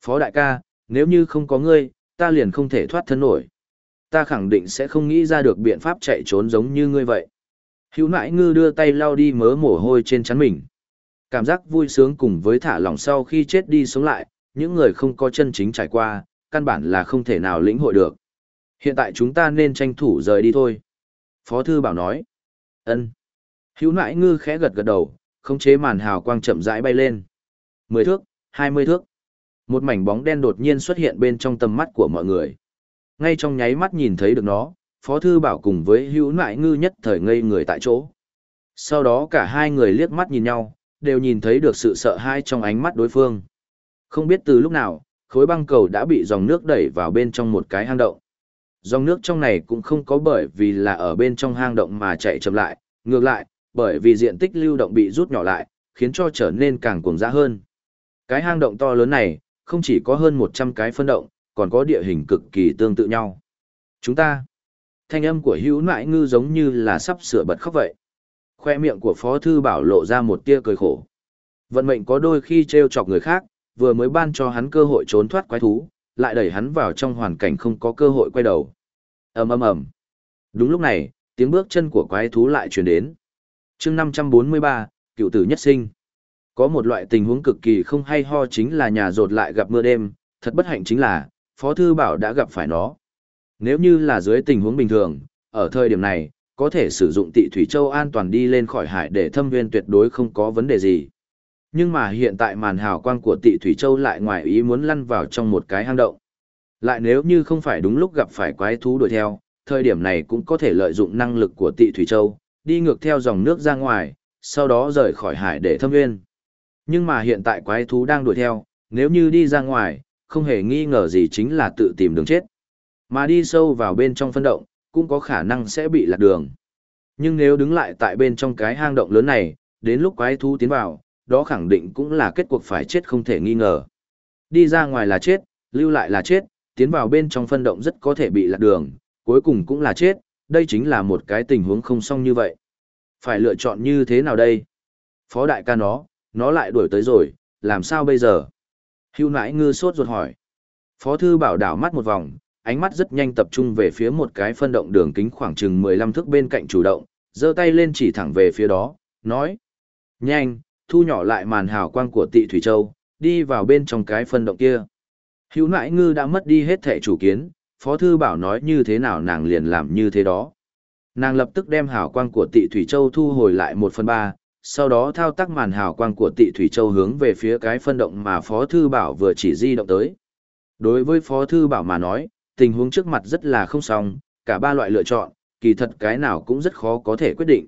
Phó đại ca, nếu như không có ngươi, ta liền không thể thoát thân nổi. Ta khẳng định sẽ không nghĩ ra được biện pháp chạy trốn giống như ngươi vậy. Hữu nãi ngư đưa tay lau đi mớ mồ hôi trên chắn mình. Cảm giác vui sướng cùng với thả lỏng sau khi chết đi sống lại, những người không có chân chính trải qua, căn bản là không thể nào lĩnh hội được. Hiện tại chúng ta nên tranh thủ rời đi thôi. Phó thư bảo nói. ân Hữu nãi ngư khẽ gật gật đầu, khống chế màn hào quang chậm rãi bay lên. Mười thước, hai mươi thước. Một mảnh bóng đen đột nhiên xuất hiện bên trong tầm mắt của mọi người. Ngay trong nháy mắt nhìn thấy được nó, Phó Thư Bảo cùng với hữu nại ngư nhất thời ngây người tại chỗ. Sau đó cả hai người liếc mắt nhìn nhau, đều nhìn thấy được sự sợ hãi trong ánh mắt đối phương. Không biết từ lúc nào, khối băng cầu đã bị dòng nước đẩy vào bên trong một cái hang động. Dòng nước trong này cũng không có bởi vì là ở bên trong hang động mà chạy chậm lại, ngược lại, bởi vì diện tích lưu động bị rút nhỏ lại, khiến cho trở nên càng cuồng dã hơn. Cái hang động to lớn này, không chỉ có hơn 100 cái phân động, còn có địa hình cực kỳ tương tự nhau. Chúng ta, thanh âm của hữu nại ngư giống như là sắp sửa bật khóc vậy. Khoe miệng của Phó Thư Bảo lộ ra một tia cười khổ. Vận mệnh có đôi khi trêu chọc người khác, vừa mới ban cho hắn cơ hội trốn thoát quái thú, lại đẩy hắn vào trong hoàn cảnh không có cơ hội quay đầu. ầm ầm ầm. Đúng lúc này, tiếng bước chân của quái thú lại truyền đến chương 543, cựu tử nhất sinh. Có một loại tình huống cực kỳ không hay ho chính là nhà rột lại gặp mưa đêm, thật bất hạnh chính là, Phó Thư Bảo đã gặp phải nó. Nếu như là dưới tình huống bình thường, ở thời điểm này, có thể sử dụng tị Thủy Châu an toàn đi lên khỏi hải để thâm viên tuyệt đối không có vấn đề gì. Nhưng mà hiện tại màn hào quang của tị Thủy Châu lại ngoài ý muốn lăn vào trong một cái hang động. Lại nếu như không phải đúng lúc gặp phải quái thú đuổi theo, thời điểm này cũng có thể lợi dụng năng lực của tị Thủy Châu, đi ngược theo dòng nước ra ngoài, sau đó rời khỏi hải để thâm viên. Nhưng mà hiện tại quái thú đang đuổi theo, nếu như đi ra ngoài, không hề nghi ngờ gì chính là tự tìm đường chết. Mà đi sâu vào bên trong phân động, cũng có khả năng sẽ bị lạc đường. Nhưng nếu đứng lại tại bên trong cái hang động lớn này, đến lúc quái thú tiến vào, đó khẳng định cũng là kết cuộc phải chết không thể nghi ngờ. Đi ra ngoài là chết, lưu lại là chết, tiến vào bên trong phân động rất có thể bị lạc đường, cuối cùng cũng là chết, đây chính là một cái tình huống không xong như vậy. Phải lựa chọn như thế nào đây? Phó đại ca nó, nó lại đuổi tới rồi, làm sao bây giờ? Hưu nãi ngư sốt ruột hỏi. Phó thư bảo đảo mắt một vòng, ánh mắt rất nhanh tập trung về phía một cái phân động đường kính khoảng chừng 15 thước bên cạnh chủ động, giơ tay lên chỉ thẳng về phía đó, nói. Nhanh, thu nhỏ lại màn hào quang của tị Thủy Châu, đi vào bên trong cái phân động kia. Hữu nãi ngư đã mất đi hết thể chủ kiến, Phó Thư Bảo nói như thế nào nàng liền làm như thế đó. Nàng lập tức đem hào quang của tị Thủy Châu thu hồi lại 1 phần 3, sau đó thao tác màn hào quang của tị Thủy Châu hướng về phía cái phân động mà Phó Thư Bảo vừa chỉ di động tới. Đối với Phó Thư Bảo mà nói, tình huống trước mặt rất là không xong, cả ba loại lựa chọn, kỳ thật cái nào cũng rất khó có thể quyết định.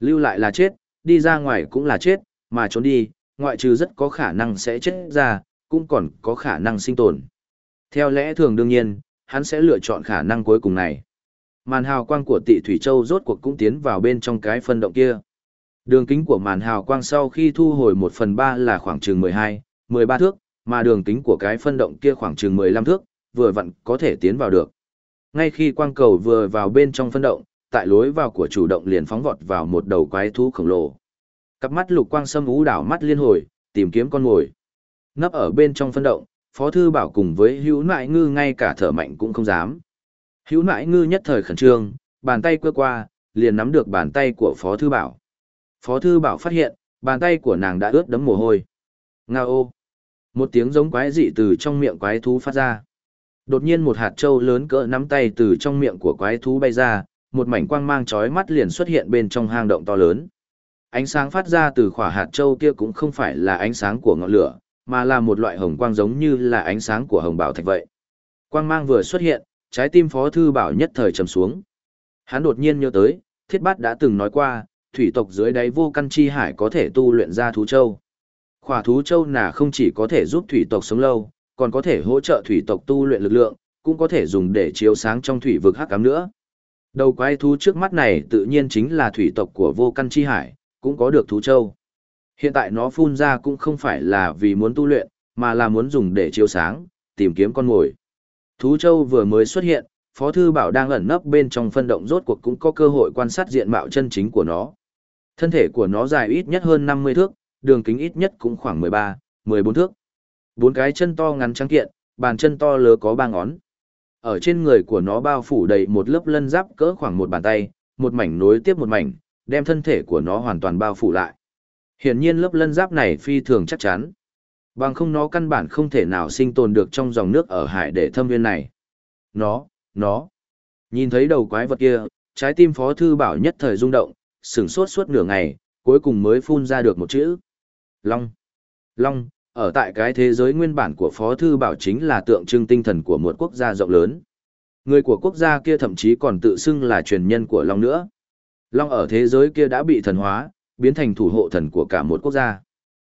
Lưu lại là chết, đi ra ngoài cũng là chết, mà trốn đi, ngoại trừ rất có khả năng sẽ chết ra, cũng còn có khả năng sinh tồn. Theo lẽ thường đương nhiên, hắn sẽ lựa chọn khả năng cuối cùng này. Màn hào quang của tị Thủy Châu rốt cuộc cũng tiến vào bên trong cái phân động kia. Đường kính của màn hào quang sau khi thu hồi 1 phần 3 là khoảng chừng 12, 13 thước, mà đường kính của cái phân động kia khoảng chừng 15 thước, vừa vặn có thể tiến vào được. Ngay khi quang cầu vừa vào bên trong phân động, tại lối vào của chủ động liền phóng vọt vào một đầu quái thú khổng lồ. Cặp mắt lục quang sâm ú đảo mắt liên hồi, tìm kiếm con mồi. Nấp ở bên trong phân động, Phó Thư Bảo cùng với hữu nại ngư ngay cả thở mạnh cũng không dám. Hữu nại ngư nhất thời khẩn trương, bàn tay quơ qua, liền nắm được bàn tay của Phó Thư Bảo. Phó Thư Bảo phát hiện, bàn tay của nàng đã ướt đấm mồ hôi. Nga ô! Một tiếng giống quái dị từ trong miệng quái thú phát ra. Đột nhiên một hạt trâu lớn cỡ nắm tay từ trong miệng của quái thú bay ra, một mảnh quang mang chói mắt liền xuất hiện bên trong hang động to lớn. Ánh sáng phát ra từ khỏa hạt châu kia cũng không phải là ánh sáng của ngọn lửa, mà là một loại hồng quang giống như là ánh sáng của hồng bảo thạch vậy. Quang mang vừa xuất hiện, trái tim Phó Thư Bảo nhất thời trầm xuống. Hắn đột nhiên nhớ tới, Thiết Bát đã từng nói qua, thủy tộc dưới đáy vô căn chi hải có thể tu luyện ra thú châu. Khỏa thú châu nà không chỉ có thể giúp thủy tộc sống lâu, còn có thể hỗ trợ thủy tộc tu luyện lực lượng, cũng có thể dùng để chiếu sáng trong thủy vực hắc ám nữa. Đầu quái thú trước mắt này tự nhiên chính là thủy tộc của vô căn chi hải, cũng có được thú châu. Hiện tại nó phun ra cũng không phải là vì muốn tu luyện, mà là muốn dùng để chiếu sáng, tìm kiếm con mồi. Thú châu vừa mới xuất hiện, Phó Thư Bảo đang ẩn nấp bên trong phân động rốt cuộc cũng có cơ hội quan sát diện mạo chân chính của nó. Thân thể của nó dài ít nhất hơn 50 thước, đường kính ít nhất cũng khoảng 13, 14 thước. Bốn cái chân to ngắn trắng kiện, bàn chân to lớ có ba ngón. Ở trên người của nó bao phủ đầy một lớp lân giáp cỡ khoảng một bàn tay, một mảnh nối tiếp một mảnh, đem thân thể của nó hoàn toàn bao phủ lại. Hiển nhiên lớp lân giáp này phi thường chắc chắn. Bằng không nó căn bản không thể nào sinh tồn được trong dòng nước ở hải để thâm viên này. Nó, nó. Nhìn thấy đầu quái vật kia, trái tim Phó Thư Bảo nhất thời rung động, sửng sốt suốt nửa ngày, cuối cùng mới phun ra được một chữ. Long. Long, ở tại cái thế giới nguyên bản của Phó Thư Bảo chính là tượng trưng tinh thần của một quốc gia rộng lớn. Người của quốc gia kia thậm chí còn tự xưng là truyền nhân của Long nữa. Long ở thế giới kia đã bị thần hóa, biến thành thủ hộ thần của cả một quốc gia.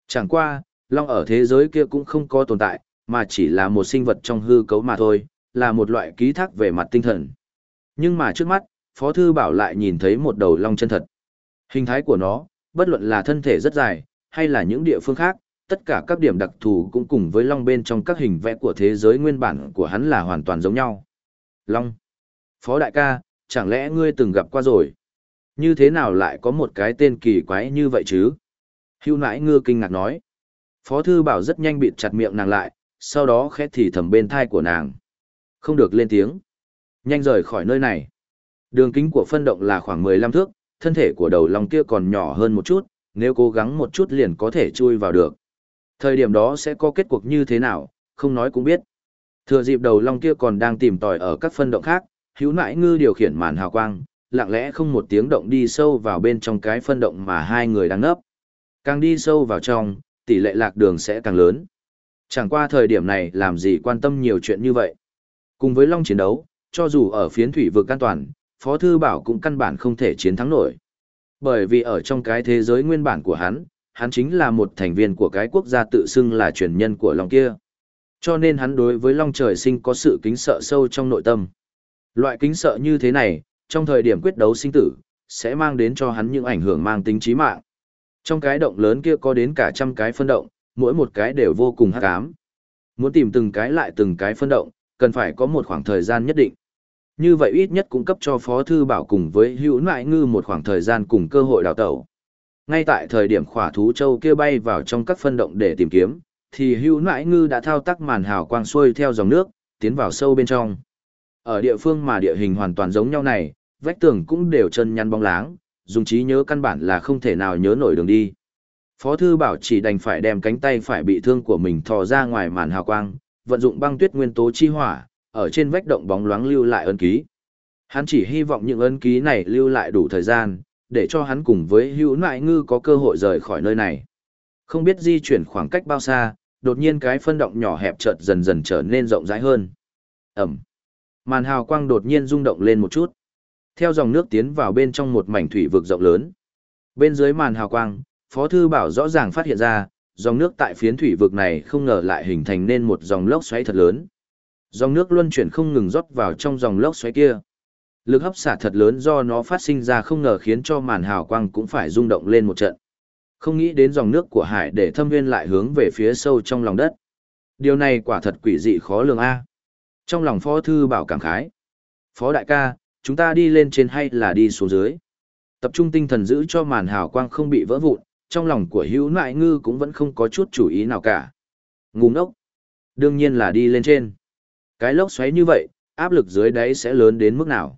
Chẳng qua, Long ở thế giới kia cũng không có tồn tại, mà chỉ là một sinh vật trong hư cấu mà thôi, là một loại ký thác về mặt tinh thần. Nhưng mà trước mắt, Phó Thư Bảo lại nhìn thấy một đầu Long chân thật. Hình thái của nó, bất luận là thân thể rất dài, hay là những địa phương khác, tất cả các điểm đặc thù cũng cùng với Long bên trong các hình vẽ của thế giới nguyên bản của hắn là hoàn toàn giống nhau. Long. Phó đại ca, chẳng lẽ ngươi từng gặp qua rồi? Như thế nào lại có một cái tên kỳ quái như vậy chứ? Hưu nãi ngư kinh ngạc nói. Phó thư bảo rất nhanh bịt chặt miệng nàng lại, sau đó khét thì thầm bên thai của nàng. Không được lên tiếng. Nhanh rời khỏi nơi này. Đường kính của phân động là khoảng 15 thước, thân thể của đầu lòng kia còn nhỏ hơn một chút, nếu cố gắng một chút liền có thể chui vào được. Thời điểm đó sẽ có kết cuộc như thế nào, không nói cũng biết. Thừa dịp đầu long kia còn đang tìm tòi ở các phân động khác, hữu nãi ngư điều khiển màn hào quang, lặng lẽ không một tiếng động đi sâu vào bên trong cái phân động mà hai người đang ấp. Càng đi sâu vào trong, tỷ lệ lạc đường sẽ càng lớn. Chẳng qua thời điểm này làm gì quan tâm nhiều chuyện như vậy. Cùng với long chiến đấu, cho dù ở phiến thủy vực an toàn, Phó Thư Bảo cũng căn bản không thể chiến thắng nổi. Bởi vì ở trong cái thế giới nguyên bản của hắn, hắn chính là một thành viên của cái quốc gia tự xưng là truyền nhân của Long kia. Cho nên hắn đối với Long trời sinh có sự kính sợ sâu trong nội tâm. Loại kính sợ như thế này, trong thời điểm quyết đấu sinh tử, sẽ mang đến cho hắn những ảnh hưởng mang tính chí mạng. Trong cái động lớn kia có đến cả trăm cái phân động, mỗi một cái đều vô cùng hắc ám. Muốn tìm từng cái lại từng cái phân động, cần phải có một khoảng thời gian nhất định. Như vậy ít nhất cung cấp cho Phó Thư Bảo cùng với hữu nại ngư một khoảng thời gian cùng cơ hội đào tẩu. Ngay tại thời điểm khỏa thú châu kia bay vào trong các phân động để tìm kiếm, thì hữu nại ngư đã thao tác màn hào quang xuôi theo dòng nước, tiến vào sâu bên trong. Ở địa phương mà địa hình hoàn toàn giống nhau này, vách tường cũng đều chân nhăn bóng láng, dùng trí nhớ căn bản là không thể nào nhớ nổi đường đi. Phó thư bảo chỉ đành phải đem cánh tay phải bị thương của mình thò ra ngoài màn hào quang, vận dụng băng tuyết nguyên tố chi hỏa, ở trên vách động bóng loáng lưu lại ấn ký. Hắn chỉ hy vọng những ấn ký này lưu lại đủ thời gian, để cho hắn cùng với hữu nại ngư có cơ hội rời khỏi nơi này. Không biết di chuyển khoảng cách bao xa, đột nhiên cái phân động nhỏ hẹp chợt dần dần trở nên rộng rãi hơn. Ẩm. Màn hào quang đột nhiên rung động lên một chút. Theo dòng nước tiến vào bên trong một mảnh thủy vực rộng lớn. Bên dưới màn hào quang, Phó Thư Bảo rõ ràng phát hiện ra, dòng nước tại phiến thủy vực này không ngờ lại hình thành nên một dòng lốc xoáy thật lớn. Dòng nước luân chuyển không ngừng rót vào trong dòng lốc xoáy kia. Lực hấp xả thật lớn do nó phát sinh ra không ngờ khiến cho màn hào quang cũng phải rung động lên một trận. Không nghĩ đến dòng nước của hải để thâm nguyên lại hướng về phía sâu trong lòng đất. Điều này quả thật quỷ dị khó lường a. Trong lòng phó thư bảo cảm khái. Phó đại ca, chúng ta đi lên trên hay là đi xuống dưới? Tập trung tinh thần giữ cho màn hào quang không bị vỡ vụn, trong lòng của hữu nại ngư cũng vẫn không có chút chủ ý nào cả. Ngu ngốc. Đương nhiên là đi lên trên. Cái lốc xoáy như vậy, áp lực dưới đáy sẽ lớn đến mức nào?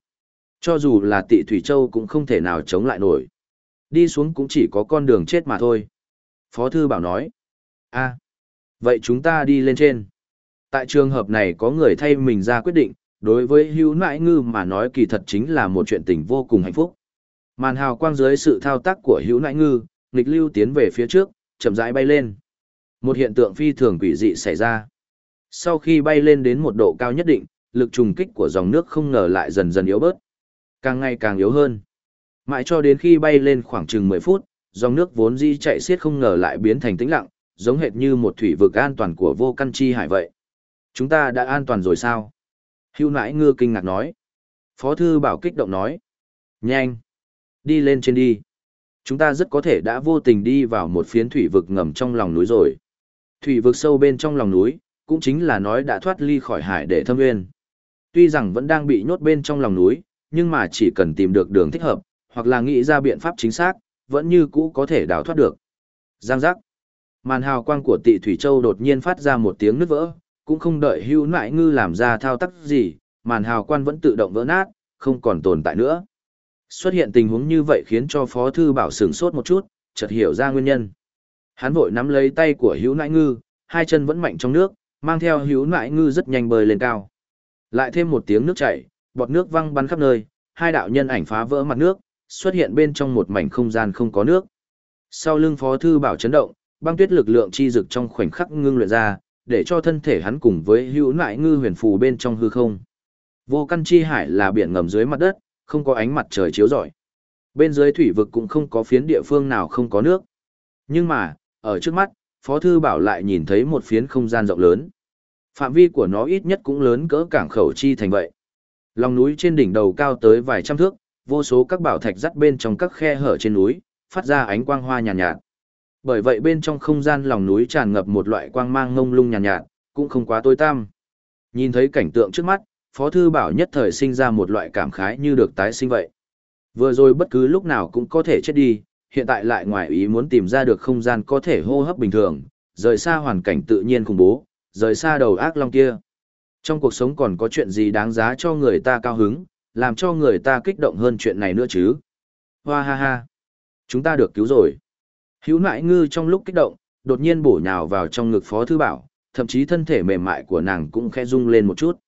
Cho dù là tị Thủy Châu cũng không thể nào chống lại nổi. Đi xuống cũng chỉ có con đường chết mà thôi. Phó Thư Bảo nói. a vậy chúng ta đi lên trên. Tại trường hợp này có người thay mình ra quyết định, đối với hữu nại ngư mà nói kỳ thật chính là một chuyện tình vô cùng hạnh phúc. Màn hào quang dưới sự thao tác của hữu nại ngư, nghịch lưu tiến về phía trước, chậm rãi bay lên. Một hiện tượng phi thường quỷ dị xảy ra. Sau khi bay lên đến một độ cao nhất định, lực trùng kích của dòng nước không ngờ lại dần dần yếu bớt. Càng ngày càng yếu hơn. Mãi cho đến khi bay lên khoảng chừng 10 phút, dòng nước vốn di chạy xiết không ngờ lại biến thành tĩnh lặng, giống hệt như một thủy vực an toàn của vô căn chi hải vậy. Chúng ta đã an toàn rồi sao? Hưu nãi ngư kinh ngạc nói. Phó thư bảo kích động nói. Nhanh! Đi lên trên đi. Chúng ta rất có thể đã vô tình đi vào một phiến thủy vực ngầm trong lòng núi rồi. Thủy vực sâu bên trong lòng núi, cũng chính là nói đã thoát ly khỏi hải để thâm nguyên. Tuy rằng vẫn đang bị nhốt bên trong lòng núi, nhưng mà chỉ cần tìm được đường thích hợp, hoặc là nghĩ ra biện pháp chính xác, vẫn như cũ có thể đào thoát được. Giang giác. Màn hào quang của tị Thủy Châu đột nhiên phát ra một tiếng nứt vỡ, cũng không đợi hưu nại ngư làm ra thao tác gì, màn hào quan vẫn tự động vỡ nát, không còn tồn tại nữa. Xuất hiện tình huống như vậy khiến cho Phó Thư Bảo sửng sốt một chút, chợt hiểu ra nguyên nhân. Hắn vội nắm lấy tay của hữu nại ngư, hai chân vẫn mạnh trong nước, mang theo hữu nại ngư rất nhanh bơi lên cao. Lại thêm một tiếng nước chảy, bọt nước văng bắn khắp nơi, hai đạo nhân ảnh phá vỡ mặt nước, xuất hiện bên trong một mảnh không gian không có nước. Sau lưng Phó Thư Bảo chấn động, băng tuyết lực lượng chi dực trong khoảnh khắc ngưng luyện ra, để cho thân thể hắn cùng với hữu nại ngư huyền phù bên trong hư không. Vô căn chi hải là biển ngầm dưới mặt đất, không có ánh mặt trời chiếu rọi. Bên dưới thủy vực cũng không có phiến địa phương nào không có nước. Nhưng mà, ở trước mắt, Phó Thư Bảo lại nhìn thấy một phiến không gian rộng lớn. Phạm vi của nó ít nhất cũng lớn cỡ cảng khẩu chi thành vậy. Lòng núi trên đỉnh đầu cao tới vài trăm thước, vô số các bảo thạch dắt bên trong các khe hở trên núi, phát ra ánh quang hoa nhàn nhạt, nhạt. Bởi vậy bên trong không gian lòng núi tràn ngập một loại quang mang ngông lung nhàn nhạt, nhạt, cũng không quá tối tăm. Nhìn thấy cảnh tượng trước mắt, Phó Thư Bảo nhất thời sinh ra một loại cảm khái như được tái sinh vậy. Vừa rồi bất cứ lúc nào cũng có thể chết đi, hiện tại lại ngoài ý muốn tìm ra được không gian có thể hô hấp bình thường, rời xa hoàn cảnh tự nhiên khủng bố, rời xa đầu ác long kia. Trong cuộc sống còn có chuyện gì đáng giá cho người ta cao hứng, làm cho người ta kích động hơn chuyện này nữa chứ. Hoa ha ha. Chúng ta được cứu rồi. Hữu nại ngư trong lúc kích động, đột nhiên bổ nhào vào trong ngực Phó Thư Bảo, thậm chí thân thể mềm mại của nàng cũng khẽ rung lên một chút.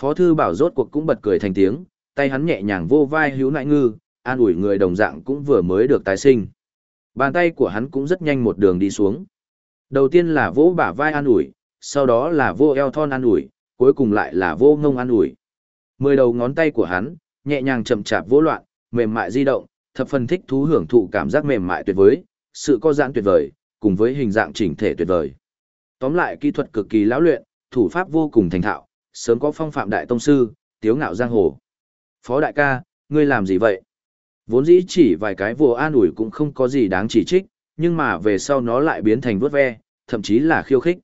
Phó Thư Bảo rốt cuộc cũng bật cười thành tiếng, tay hắn nhẹ nhàng vô vai hữu nại ngư, an ủi người đồng dạng cũng vừa mới được tái sinh. Bàn tay của hắn cũng rất nhanh một đường đi xuống. Đầu tiên là vỗ bả vai an ủi, sau đó là vô eo thon an ủi, cuối cùng lại là vô ngông an ủi. Mười đầu ngón tay của hắn, nhẹ nhàng chậm chạp vô loạn, mềm mại di động, thập phần thích thú hưởng thụ cảm giác mềm mại tuyệt vời, sự co giãn tuyệt vời, cùng với hình dạng chỉnh thể tuyệt vời. Tóm lại kỹ thuật cực kỳ lão luyện, thủ pháp vô cùng thành thạo, sớm có phong phạm đại tông sư, tiếu ngạo giang hồ. Phó đại ca, ngươi làm gì vậy? Vốn dĩ chỉ vài cái vô an ủi cũng không có gì đáng chỉ trích, nhưng mà về sau nó lại biến thành vuốt ve, thậm chí là khiêu khích.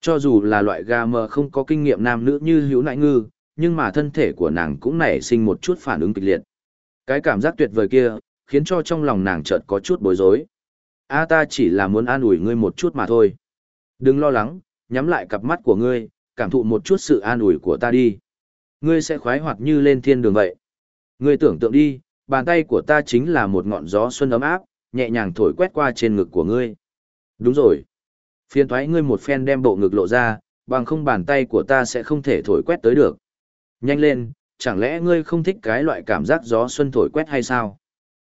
Cho dù là loại gà mờ không có kinh nghiệm nam nữ như hữu nại ngư, nhưng mà thân thể của nàng cũng nảy sinh một chút phản ứng kịch liệt. Cái cảm giác tuyệt vời kia, khiến cho trong lòng nàng chợt có chút bối rối. A ta chỉ là muốn an ủi ngươi một chút mà thôi. Đừng lo lắng, nhắm lại cặp mắt của ngươi, cảm thụ một chút sự an ủi của ta đi. Ngươi sẽ khoái hoạt như lên thiên đường vậy. Ngươi tưởng tượng đi, bàn tay của ta chính là một ngọn gió xuân ấm áp, nhẹ nhàng thổi quét qua trên ngực của ngươi. Đúng rồi. Phiên thoái ngươi một phen đem bộ ngực lộ ra, bằng không bàn tay của ta sẽ không thể thổi quét tới được. Nhanh lên, chẳng lẽ ngươi không thích cái loại cảm giác gió xuân thổi quét hay sao?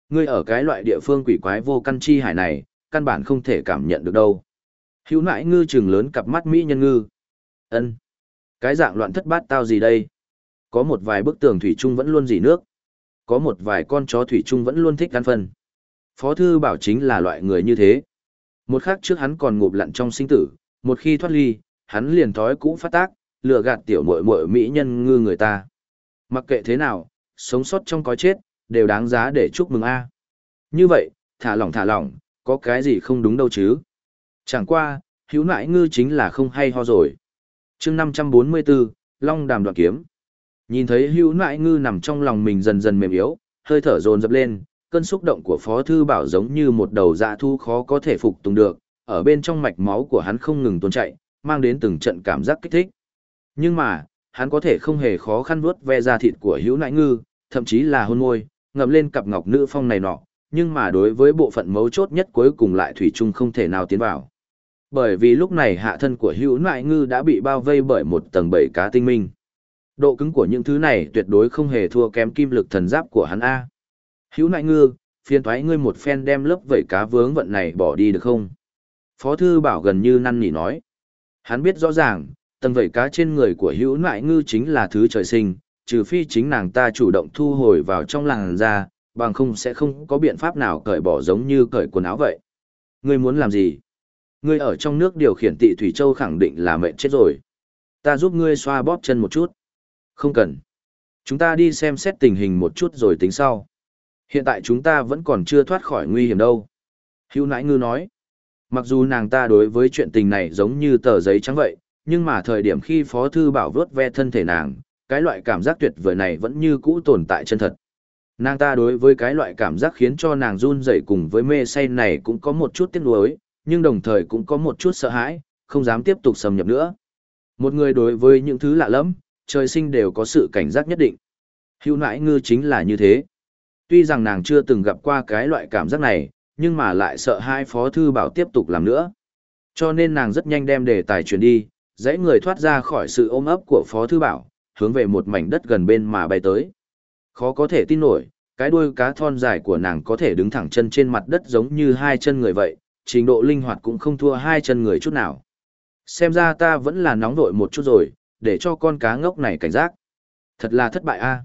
Ngươi ở cái loại địa phương quỷ quái vô căn chi hải này, căn bản không thể cảm nhận được đâu. Hữu nãi ngư trừng lớn cặp mắt mỹ nhân ngư. ân Cái dạng loạn thất bát tao gì đây? Có một vài bức tường thủy chung vẫn luôn dỉ nước. Có một vài con chó thủy chung vẫn luôn thích ăn phân. Phó thư bảo chính là loại người như thế. Một khắc trước hắn còn ngụp lặn trong sinh tử, một khi thoát ly, hắn liền thói cũ phát tác, lừa gạt tiểu muội muội mỹ nhân ngư người ta. Mặc kệ thế nào, sống sót trong có chết, đều đáng giá để chúc mừng a. Như vậy, thả lỏng thả lỏng, có cái gì không đúng đâu chứ. Chẳng qua, hữu nại ngư chính là không hay ho rồi. chương 544, Long đàm đoạn kiếm. Nhìn thấy hữu nại ngư nằm trong lòng mình dần dần mềm yếu, hơi thở dồn dập lên, cơn xúc động của Phó Thư Bảo giống như một đầu dạ thu khó có thể phục tùng được, ở bên trong mạch máu của hắn không ngừng tuôn chạy, mang đến từng trận cảm giác kích thích. Nhưng mà, hắn có thể không hề khó khăn vuốt ve da thịt của hữu nại ngư, thậm chí là hôn môi, ngậm lên cặp ngọc nữ phong này nọ, nhưng mà đối với bộ phận mấu chốt nhất cuối cùng lại thủy chung không thể nào tiến vào. Bởi vì lúc này hạ thân của hữu nại ngư đã bị bao vây bởi một tầng bảy cá tinh minh. Độ cứng của những thứ này tuyệt đối không hề thua kém kim lực thần giáp của hắn A. Hữu nại ngư, phiền thoái ngươi một phen đem lớp vẩy cá vướng vận này bỏ đi được không? Phó thư bảo gần như năn nỉ nói. Hắn biết rõ ràng, tầng vẩy cá trên người của hữu nại ngư chính là thứ trời sinh, trừ phi chính nàng ta chủ động thu hồi vào trong làng ra, bằng không sẽ không có biện pháp nào cởi bỏ giống như cởi quần áo vậy. Ngươi muốn làm gì? Ngươi ở trong nước điều khiển tị Thủy Châu khẳng định là mệnh chết rồi. Ta giúp ngươi xoa bóp chân một chút. Không cần. Chúng ta đi xem xét tình hình một chút rồi tính sau. Hiện tại chúng ta vẫn còn chưa thoát khỏi nguy hiểm đâu. Hữu nãi ngư nói. Mặc dù nàng ta đối với chuyện tình này giống như tờ giấy trắng vậy, nhưng mà thời điểm khi Phó Thư Bảo vớt ve thân thể nàng, cái loại cảm giác tuyệt vời này vẫn như cũ tồn tại chân thật. Nàng ta đối với cái loại cảm giác khiến cho nàng run rẩy cùng với mê say này cũng có một chút tiếc nuối, nhưng đồng thời cũng có một chút sợ hãi, không dám tiếp tục xâm nhập nữa. Một người đối với những thứ lạ lẫm, trời sinh đều có sự cảnh giác nhất định. Hưu nãi ngư chính là như thế. Tuy rằng nàng chưa từng gặp qua cái loại cảm giác này, nhưng mà lại sợ hai phó thư bảo tiếp tục làm nữa. Cho nên nàng rất nhanh đem đề tài chuyển đi, dãy người thoát ra khỏi sự ôm ấp của phó thư bảo, hướng về một mảnh đất gần bên mà bay tới. Khó có thể tin nổi, cái đuôi cá thon dài của nàng có thể đứng thẳng chân trên mặt đất giống như hai chân người vậy, trình độ linh hoạt cũng không thua hai chân người chút nào. Xem ra ta vẫn là nóng vội một chút rồi, để cho con cá ngốc này cảnh giác. Thật là thất bại a.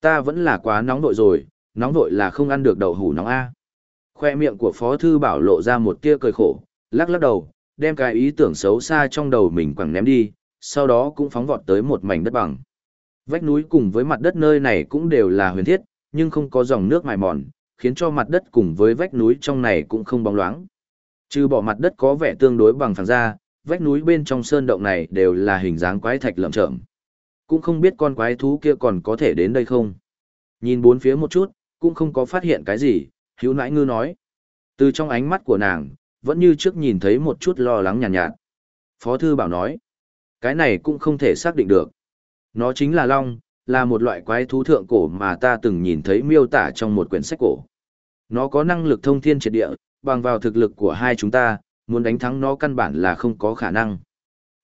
Ta vẫn là quá nóng vội rồi, nóng vội là không ăn được đậu hủ nóng a. Khoe miệng của Phó Thư Bảo lộ ra một tia cười khổ, lắc lắc đầu, đem cái ý tưởng xấu xa trong đầu mình quẳng ném đi, sau đó cũng phóng vọt tới một mảnh đất bằng. Vách núi cùng với mặt đất nơi này cũng đều là huyền thiết, nhưng không có dòng nước mài mòn, khiến cho mặt đất cùng với vách núi trong này cũng không bóng loáng. Trừ bỏ mặt đất có vẻ tương đối bằng phẳng ra, vách núi bên trong sơn động này đều là hình dáng quái thạch lởm chởm. Cũng không biết con quái thú kia còn có thể đến đây không. Nhìn bốn phía một chút, cũng không có phát hiện cái gì, hữu nãi ngư nói. Từ trong ánh mắt của nàng, vẫn như trước nhìn thấy một chút lo lắng nhàn nhạt, nhạt. Phó thư bảo nói, cái này cũng không thể xác định được. Nó chính là long, là một loại quái thú thượng cổ mà ta từng nhìn thấy miêu tả trong một quyển sách cổ. Nó có năng lực thông thiên triệt địa, bằng vào thực lực của hai chúng ta, muốn đánh thắng nó căn bản là không có khả năng.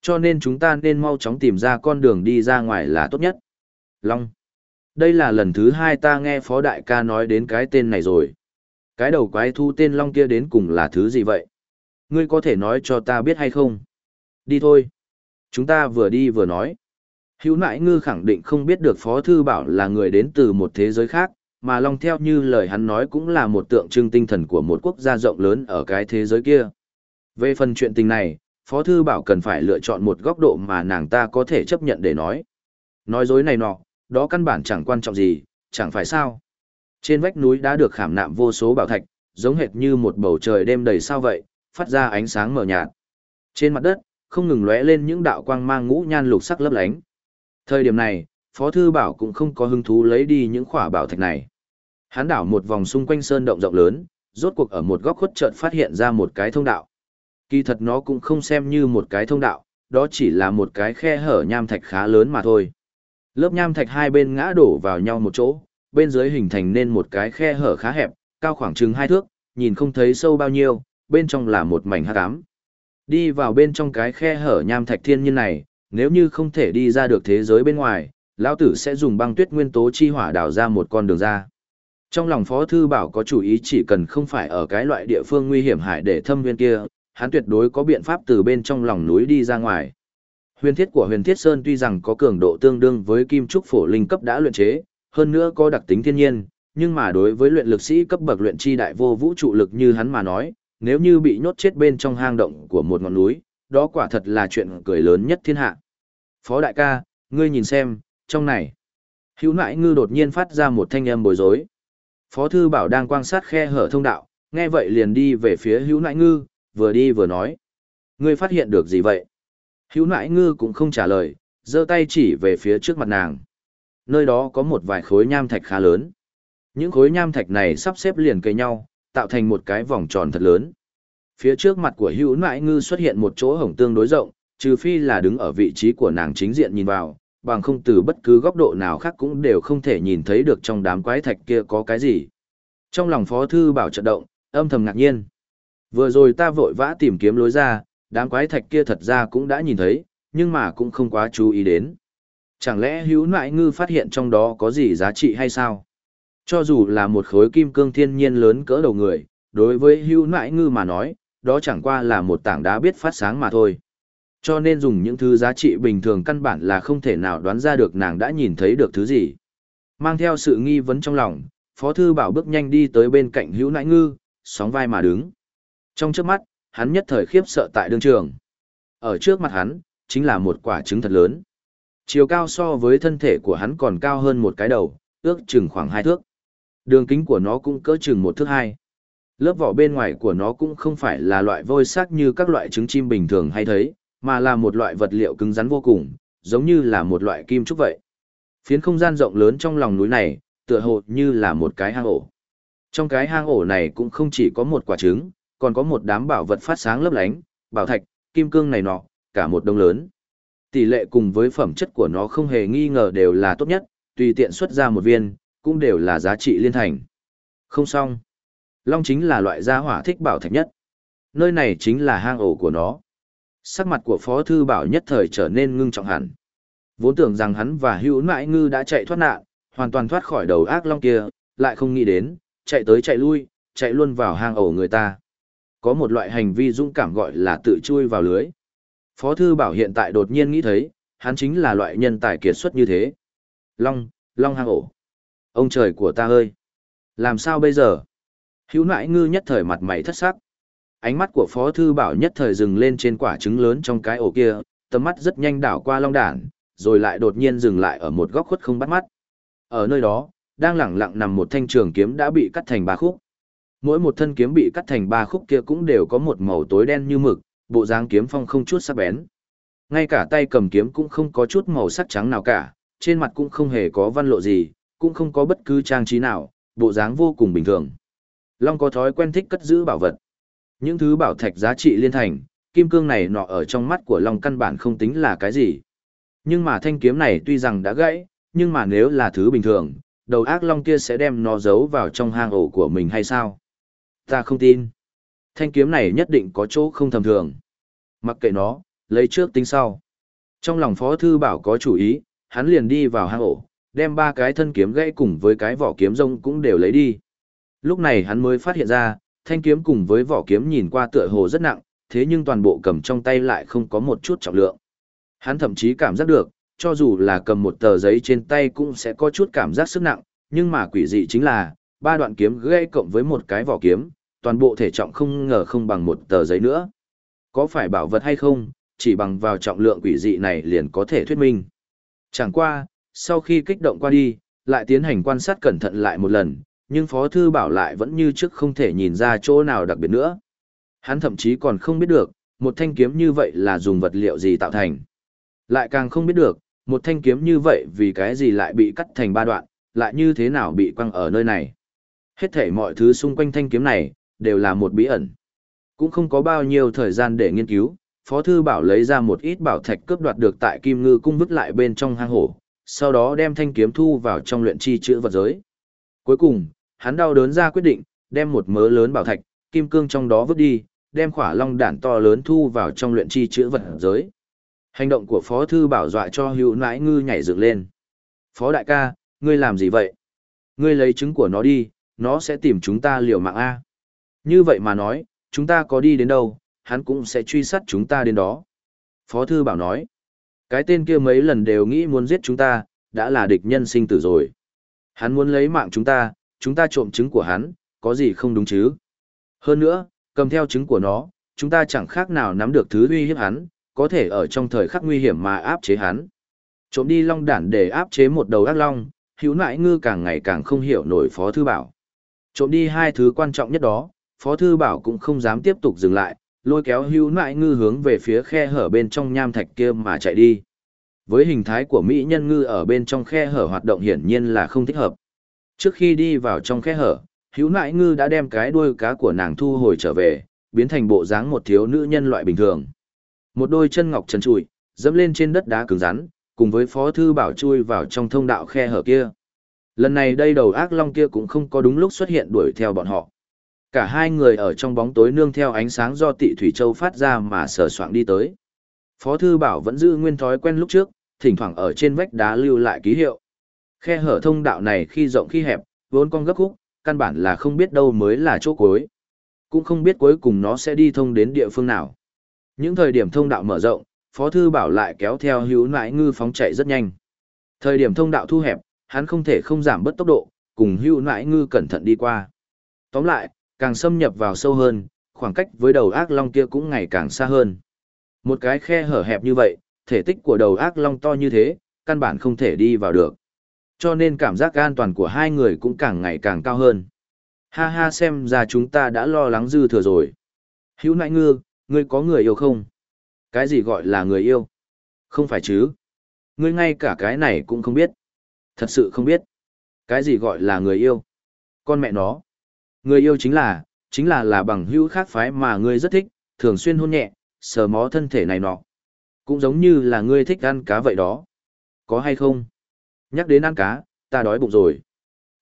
Cho nên chúng ta nên mau chóng tìm ra con đường đi ra ngoài là tốt nhất. Long. Đây là lần thứ hai ta nghe Phó Đại ca nói đến cái tên này rồi. Cái đầu quái thu tên Long kia đến cùng là thứ gì vậy? Ngươi có thể nói cho ta biết hay không? Đi thôi. Chúng ta vừa đi vừa nói. Hữu nại ngư khẳng định không biết được Phó Thư Bảo là người đến từ một thế giới khác, mà Long theo như lời hắn nói cũng là một tượng trưng tinh thần của một quốc gia rộng lớn ở cái thế giới kia. Về phần chuyện tình này, Phó Thư Bảo cần phải lựa chọn một góc độ mà nàng ta có thể chấp nhận để nói. Nói dối này nọ, đó căn bản chẳng quan trọng gì, chẳng phải sao. Trên vách núi đã được khảm nạm vô số bảo thạch, giống hệt như một bầu trời đêm đầy sao vậy, phát ra ánh sáng mờ nhạt. Trên mặt đất, không ngừng lóe lên những đạo quang mang ngũ nhan lục sắc lấp lánh. Thời điểm này, Phó Thư Bảo cũng không có hứng thú lấy đi những khỏa bảo thạch này. Hắn đảo một vòng xung quanh sơn động rộng lớn, rốt cuộc ở một góc khuất chợt phát hiện ra một cái thông đạo. Kỳ thật nó cũng không xem như một cái thông đạo, đó chỉ là một cái khe hở nham thạch khá lớn mà thôi. Lớp nham thạch hai bên ngã đổ vào nhau một chỗ, bên dưới hình thành nên một cái khe hở khá hẹp, cao khoảng chừng hai thước, nhìn không thấy sâu bao nhiêu, bên trong là một mảnh hắc ám. Đi vào bên trong cái khe hở nham thạch thiên nhiên này, nếu như không thể đi ra được thế giới bên ngoài, lão tử sẽ dùng băng tuyết nguyên tố chi hỏa đào ra một con đường ra. Trong lòng Phó Thư Bảo có chủ ý chỉ cần không phải ở cái loại địa phương nguy hiểm hại để thâm viên kia, hắn tuyệt đối có biện pháp từ bên trong lòng núi đi ra ngoài. Huyền thiết của huyền thiết sơn tuy rằng có cường độ tương đương với kim trúc phổ linh cấp đã luyện chế, hơn nữa có đặc tính thiên nhiên, nhưng mà đối với luyện lực sĩ cấp bậc luyện chi đại vô vũ trụ lực như hắn mà nói, nếu như bị nhốt chết bên trong hang động của một ngọn núi, đó quả thật là chuyện cười lớn nhất thiên hạ. Phó đại ca, ngươi nhìn xem, trong này. Hữu nại ngư đột nhiên phát ra một thanh âm bối rối. Phó thư bảo đang quan sát khe hở thông đạo, nghe vậy liền đi về phía hữu nại ngư, vừa đi vừa nói. Ngươi phát hiện được gì vậy? Hữu nại ngư cũng không trả lời, giơ tay chỉ về phía trước mặt nàng. Nơi đó có một vài khối nham thạch khá lớn. Những khối nham thạch này sắp xếp liền cây nhau, tạo thành một cái vòng tròn thật lớn. Phía trước mặt của hữu nại ngư xuất hiện một chỗ hổng tương đối rộng, trừ phi là đứng ở vị trí của nàng chính diện nhìn vào, bằng không từ bất cứ góc độ nào khác cũng đều không thể nhìn thấy được trong đám quái thạch kia có cái gì. Trong lòng phó thư bảo trận động, âm thầm ngạc nhiên. Vừa rồi ta vội vã tìm kiếm lối ra, đám quái thạch kia thật ra cũng đã nhìn thấy, nhưng mà cũng không quá chú ý đến. Chẳng lẽ hữu nại ngư phát hiện trong đó có gì giá trị hay sao? Cho dù là một khối kim cương thiên nhiên lớn cỡ đầu người, đối với hữu nại ngư mà nói, đó chẳng qua là một tảng đá biết phát sáng mà thôi. Cho nên dùng những thứ giá trị bình thường căn bản là không thể nào đoán ra được nàng đã nhìn thấy được thứ gì. Mang theo sự nghi vấn trong lòng, Phó Thư Bảo bước nhanh đi tới bên cạnh hữu nãi ngư, sóng vai mà đứng. Trong trước mắt, hắn nhất thời khiếp sợ tại đương trường. Ở trước mặt hắn, chính là một quả trứng thật lớn. Chiều cao so với thân thể của hắn còn cao hơn một cái đầu, ước chừng khoảng hai thước. Đường kính của nó cũng cỡ chừng một thước hai. Lớp vỏ bên ngoài của nó cũng không phải là loại vôi sắc như các loại trứng chim bình thường hay thấy, mà là một loại vật liệu cứng rắn vô cùng, giống như là một loại kim trúc vậy. Phiến không gian rộng lớn trong lòng núi này, tựa hồ như là một cái hang ổ. Trong cái hang ổ này cũng không chỉ có một quả trứng, còn có một đám bảo vật phát sáng lấp lánh, bảo thạch, kim cương này nọ, cả một đông lớn. Tỷ lệ cùng với phẩm chất của nó không hề nghi ngờ đều là tốt nhất, tùy tiện xuất ra một viên, cũng đều là giá trị liên thành. Không xong. Long chính là loại gia hỏa thích bảo thạch nhất. Nơi này chính là hang ổ của nó. Sắc mặt của Phó Thư Bảo nhất thời trở nên ngưng trọng hẳn. Vốn tưởng rằng hắn và hữu nại ngư đã chạy thoát nạn, hoàn toàn thoát khỏi đầu ác long kia, lại không nghĩ đến, chạy tới chạy lui, chạy luôn vào hang ổ người ta. Có một loại hành vi dũng cảm gọi là tự chui vào lưới. Phó Thư Bảo hiện tại đột nhiên nghĩ thấy, hắn chính là loại nhân tài kiệt xuất như thế. Long, long hang ổ. Ông trời của ta ơi! Làm sao bây giờ? Hữu nại ngư nhất thời mặt mày thất sắc. Ánh mắt của Phó Thư Bảo nhất thời dừng lên trên quả trứng lớn trong cái ổ kia, tầm mắt rất nhanh đảo qua long đản, rồi lại đột nhiên dừng lại ở một góc khuất không bắt mắt. Ở nơi đó, đang lẳng lặng nằm một thanh trường kiếm đã bị cắt thành ba khúc. Mỗi một thân kiếm bị cắt thành ba khúc kia cũng đều có một màu tối đen như mực, bộ dáng kiếm phong không chút sắc bén. Ngay cả tay cầm kiếm cũng không có chút màu sắc trắng nào cả, trên mặt cũng không hề có văn lộ gì, cũng không có bất cứ trang trí nào, bộ dáng vô cùng bình thường. Long có thói quen thích cất giữ bảo vật. Những thứ bảo thạch giá trị liên thành, kim cương này nọ ở trong mắt của Long căn bản không tính là cái gì. Nhưng mà thanh kiếm này tuy rằng đã gãy, nhưng mà nếu là thứ bình thường, đầu ác Long kia sẽ đem nó giấu vào trong hang ổ của mình hay sao? Ta không tin. Thanh kiếm này nhất định có chỗ không tầm thường. Mặc kệ nó, lấy trước tính sau. Trong lòng Phó Thư Bảo có chủ ý, hắn liền đi vào hang ổ, đem ba cái thân kiếm gãy cùng với cái vỏ kiếm rông cũng đều lấy đi. Lúc này hắn mới phát hiện ra, thanh kiếm cùng với vỏ kiếm nhìn qua tựa hồ rất nặng, thế nhưng toàn bộ cầm trong tay lại không có một chút trọng lượng. Hắn thậm chí cảm giác được, cho dù là cầm một tờ giấy trên tay cũng sẽ có chút cảm giác sức nặng, nhưng mà quỷ dị chính là, ba đoạn kiếm gây cộng với một cái vỏ kiếm, toàn bộ thể trọng không ngờ không bằng một tờ giấy nữa. Có phải bảo vật hay không, chỉ bằng vào trọng lượng quỷ dị này liền có thể thuyết minh. Chẳng qua, sau khi kích động qua đi, lại tiến hành quan sát cẩn thận lại một lần, nhưng Phó Thư Bảo lại vẫn như trước không thể nhìn ra chỗ nào đặc biệt nữa. Hắn thậm chí còn không biết được, một thanh kiếm như vậy là dùng vật liệu gì tạo thành. Lại càng không biết được, một thanh kiếm như vậy vì cái gì lại bị cắt thành ba đoạn, lại như thế nào bị quăng ở nơi này. Hết thể mọi thứ xung quanh thanh kiếm này, đều là một bí ẩn. Cũng không có bao nhiêu thời gian để nghiên cứu, Phó Thư Bảo lấy ra một ít bảo thạch cướp đoạt được tại Kim Ngư cung vứt lại bên trong hang hổ, sau đó đem thanh kiếm thu vào trong luyện chi chữ vật giới. Cuối cùng, hắn đau đớn ra quyết định, đem một mớ lớn bảo thạch, kim cương trong đó vứt đi, đem khỏa long đản to lớn thu vào trong luyện chi chữ vật giới. Hành động của Phó Thư Bảo dọa cho hữu nãi ngư nhảy dựng lên. Phó đại ca, ngươi làm gì vậy? Ngươi lấy trứng của nó đi, nó sẽ tìm chúng ta liều mạng A. Như vậy mà nói, chúng ta có đi đến đâu, hắn cũng sẽ truy sát chúng ta đến đó. Phó Thư Bảo nói, cái tên kia mấy lần đều nghĩ muốn giết chúng ta, đã là địch nhân sinh tử rồi. Hắn muốn lấy mạng chúng ta, chúng ta trộm trứng của hắn, có gì không đúng chứ? Hơn nữa, cầm theo trứng của nó, chúng ta chẳng khác nào nắm được thứ uy hiếp hắn, có thể ở trong thời khắc nguy hiểm mà áp chế hắn. Trộm đi long đản để áp chế một đầu ác long, hữu nại ngư càng ngày càng không hiểu nổi Phó Thư Bảo. Trộm đi hai thứ quan trọng nhất đó, Phó Thư Bảo cũng không dám tiếp tục dừng lại, lôi kéo hữu nại ngư hướng về phía khe hở bên trong nham thạch kia mà chạy đi. Với hình thái của Mỹ nhân ngư ở bên trong khe hở hoạt động hiển nhiên là không thích hợp. Trước khi đi vào trong khe hở, hữu nại ngư đã đem cái đuôi cá của nàng thu hồi trở về, biến thành bộ dáng một thiếu nữ nhân loại bình thường. Một đôi chân ngọc trần trụi, dẫm lên trên đất đá cứng rắn, cùng với phó thư bảo chui vào trong thông đạo khe hở kia. Lần này đây đầu ác long kia cũng không có đúng lúc xuất hiện đuổi theo bọn họ. Cả hai người ở trong bóng tối nương theo ánh sáng do tị Thủy Châu phát ra mà sờ soạng đi tới. Phó Thư Bảo vẫn giữ nguyên thói quen lúc trước, thỉnh thoảng ở trên vách đá lưu lại ký hiệu. Khe hở thông đạo này khi rộng khi hẹp, vốn con gấp khúc, căn bản là không biết đâu mới là chỗ cuối. Cũng không biết cuối cùng nó sẽ đi thông đến địa phương nào. Những thời điểm thông đạo mở rộng, Phó Thư Bảo lại kéo theo hữu nãi ngư phóng chạy rất nhanh. Thời điểm thông đạo thu hẹp, hắn không thể không giảm bớt tốc độ, cùng hữu nãi ngư cẩn thận đi qua. Tóm lại, càng xâm nhập vào sâu hơn, khoảng cách với đầu ác long kia cũng ngày càng xa hơn. Một cái khe hở hẹp như vậy, thể tích của đầu ác long to như thế, căn bản không thể đi vào được. Cho nên cảm giác an toàn của hai người cũng càng ngày càng cao hơn. Ha ha xem ra chúng ta đã lo lắng dư thừa rồi. Hữu nại ngư, ngươi có người yêu không? Cái gì gọi là người yêu? Không phải chứ? Ngươi ngay cả cái này cũng không biết. Thật sự không biết. Cái gì gọi là người yêu? Con mẹ nó. Người yêu chính là, chính là là bằng hữu khác phái mà ngươi rất thích, thường xuyên hôn nhẹ, sờ mó thân thể này nọ. Cũng giống như là ngươi thích ăn cá vậy đó. Có hay không? Nhắc đến ăn cá, ta đói bụng rồi.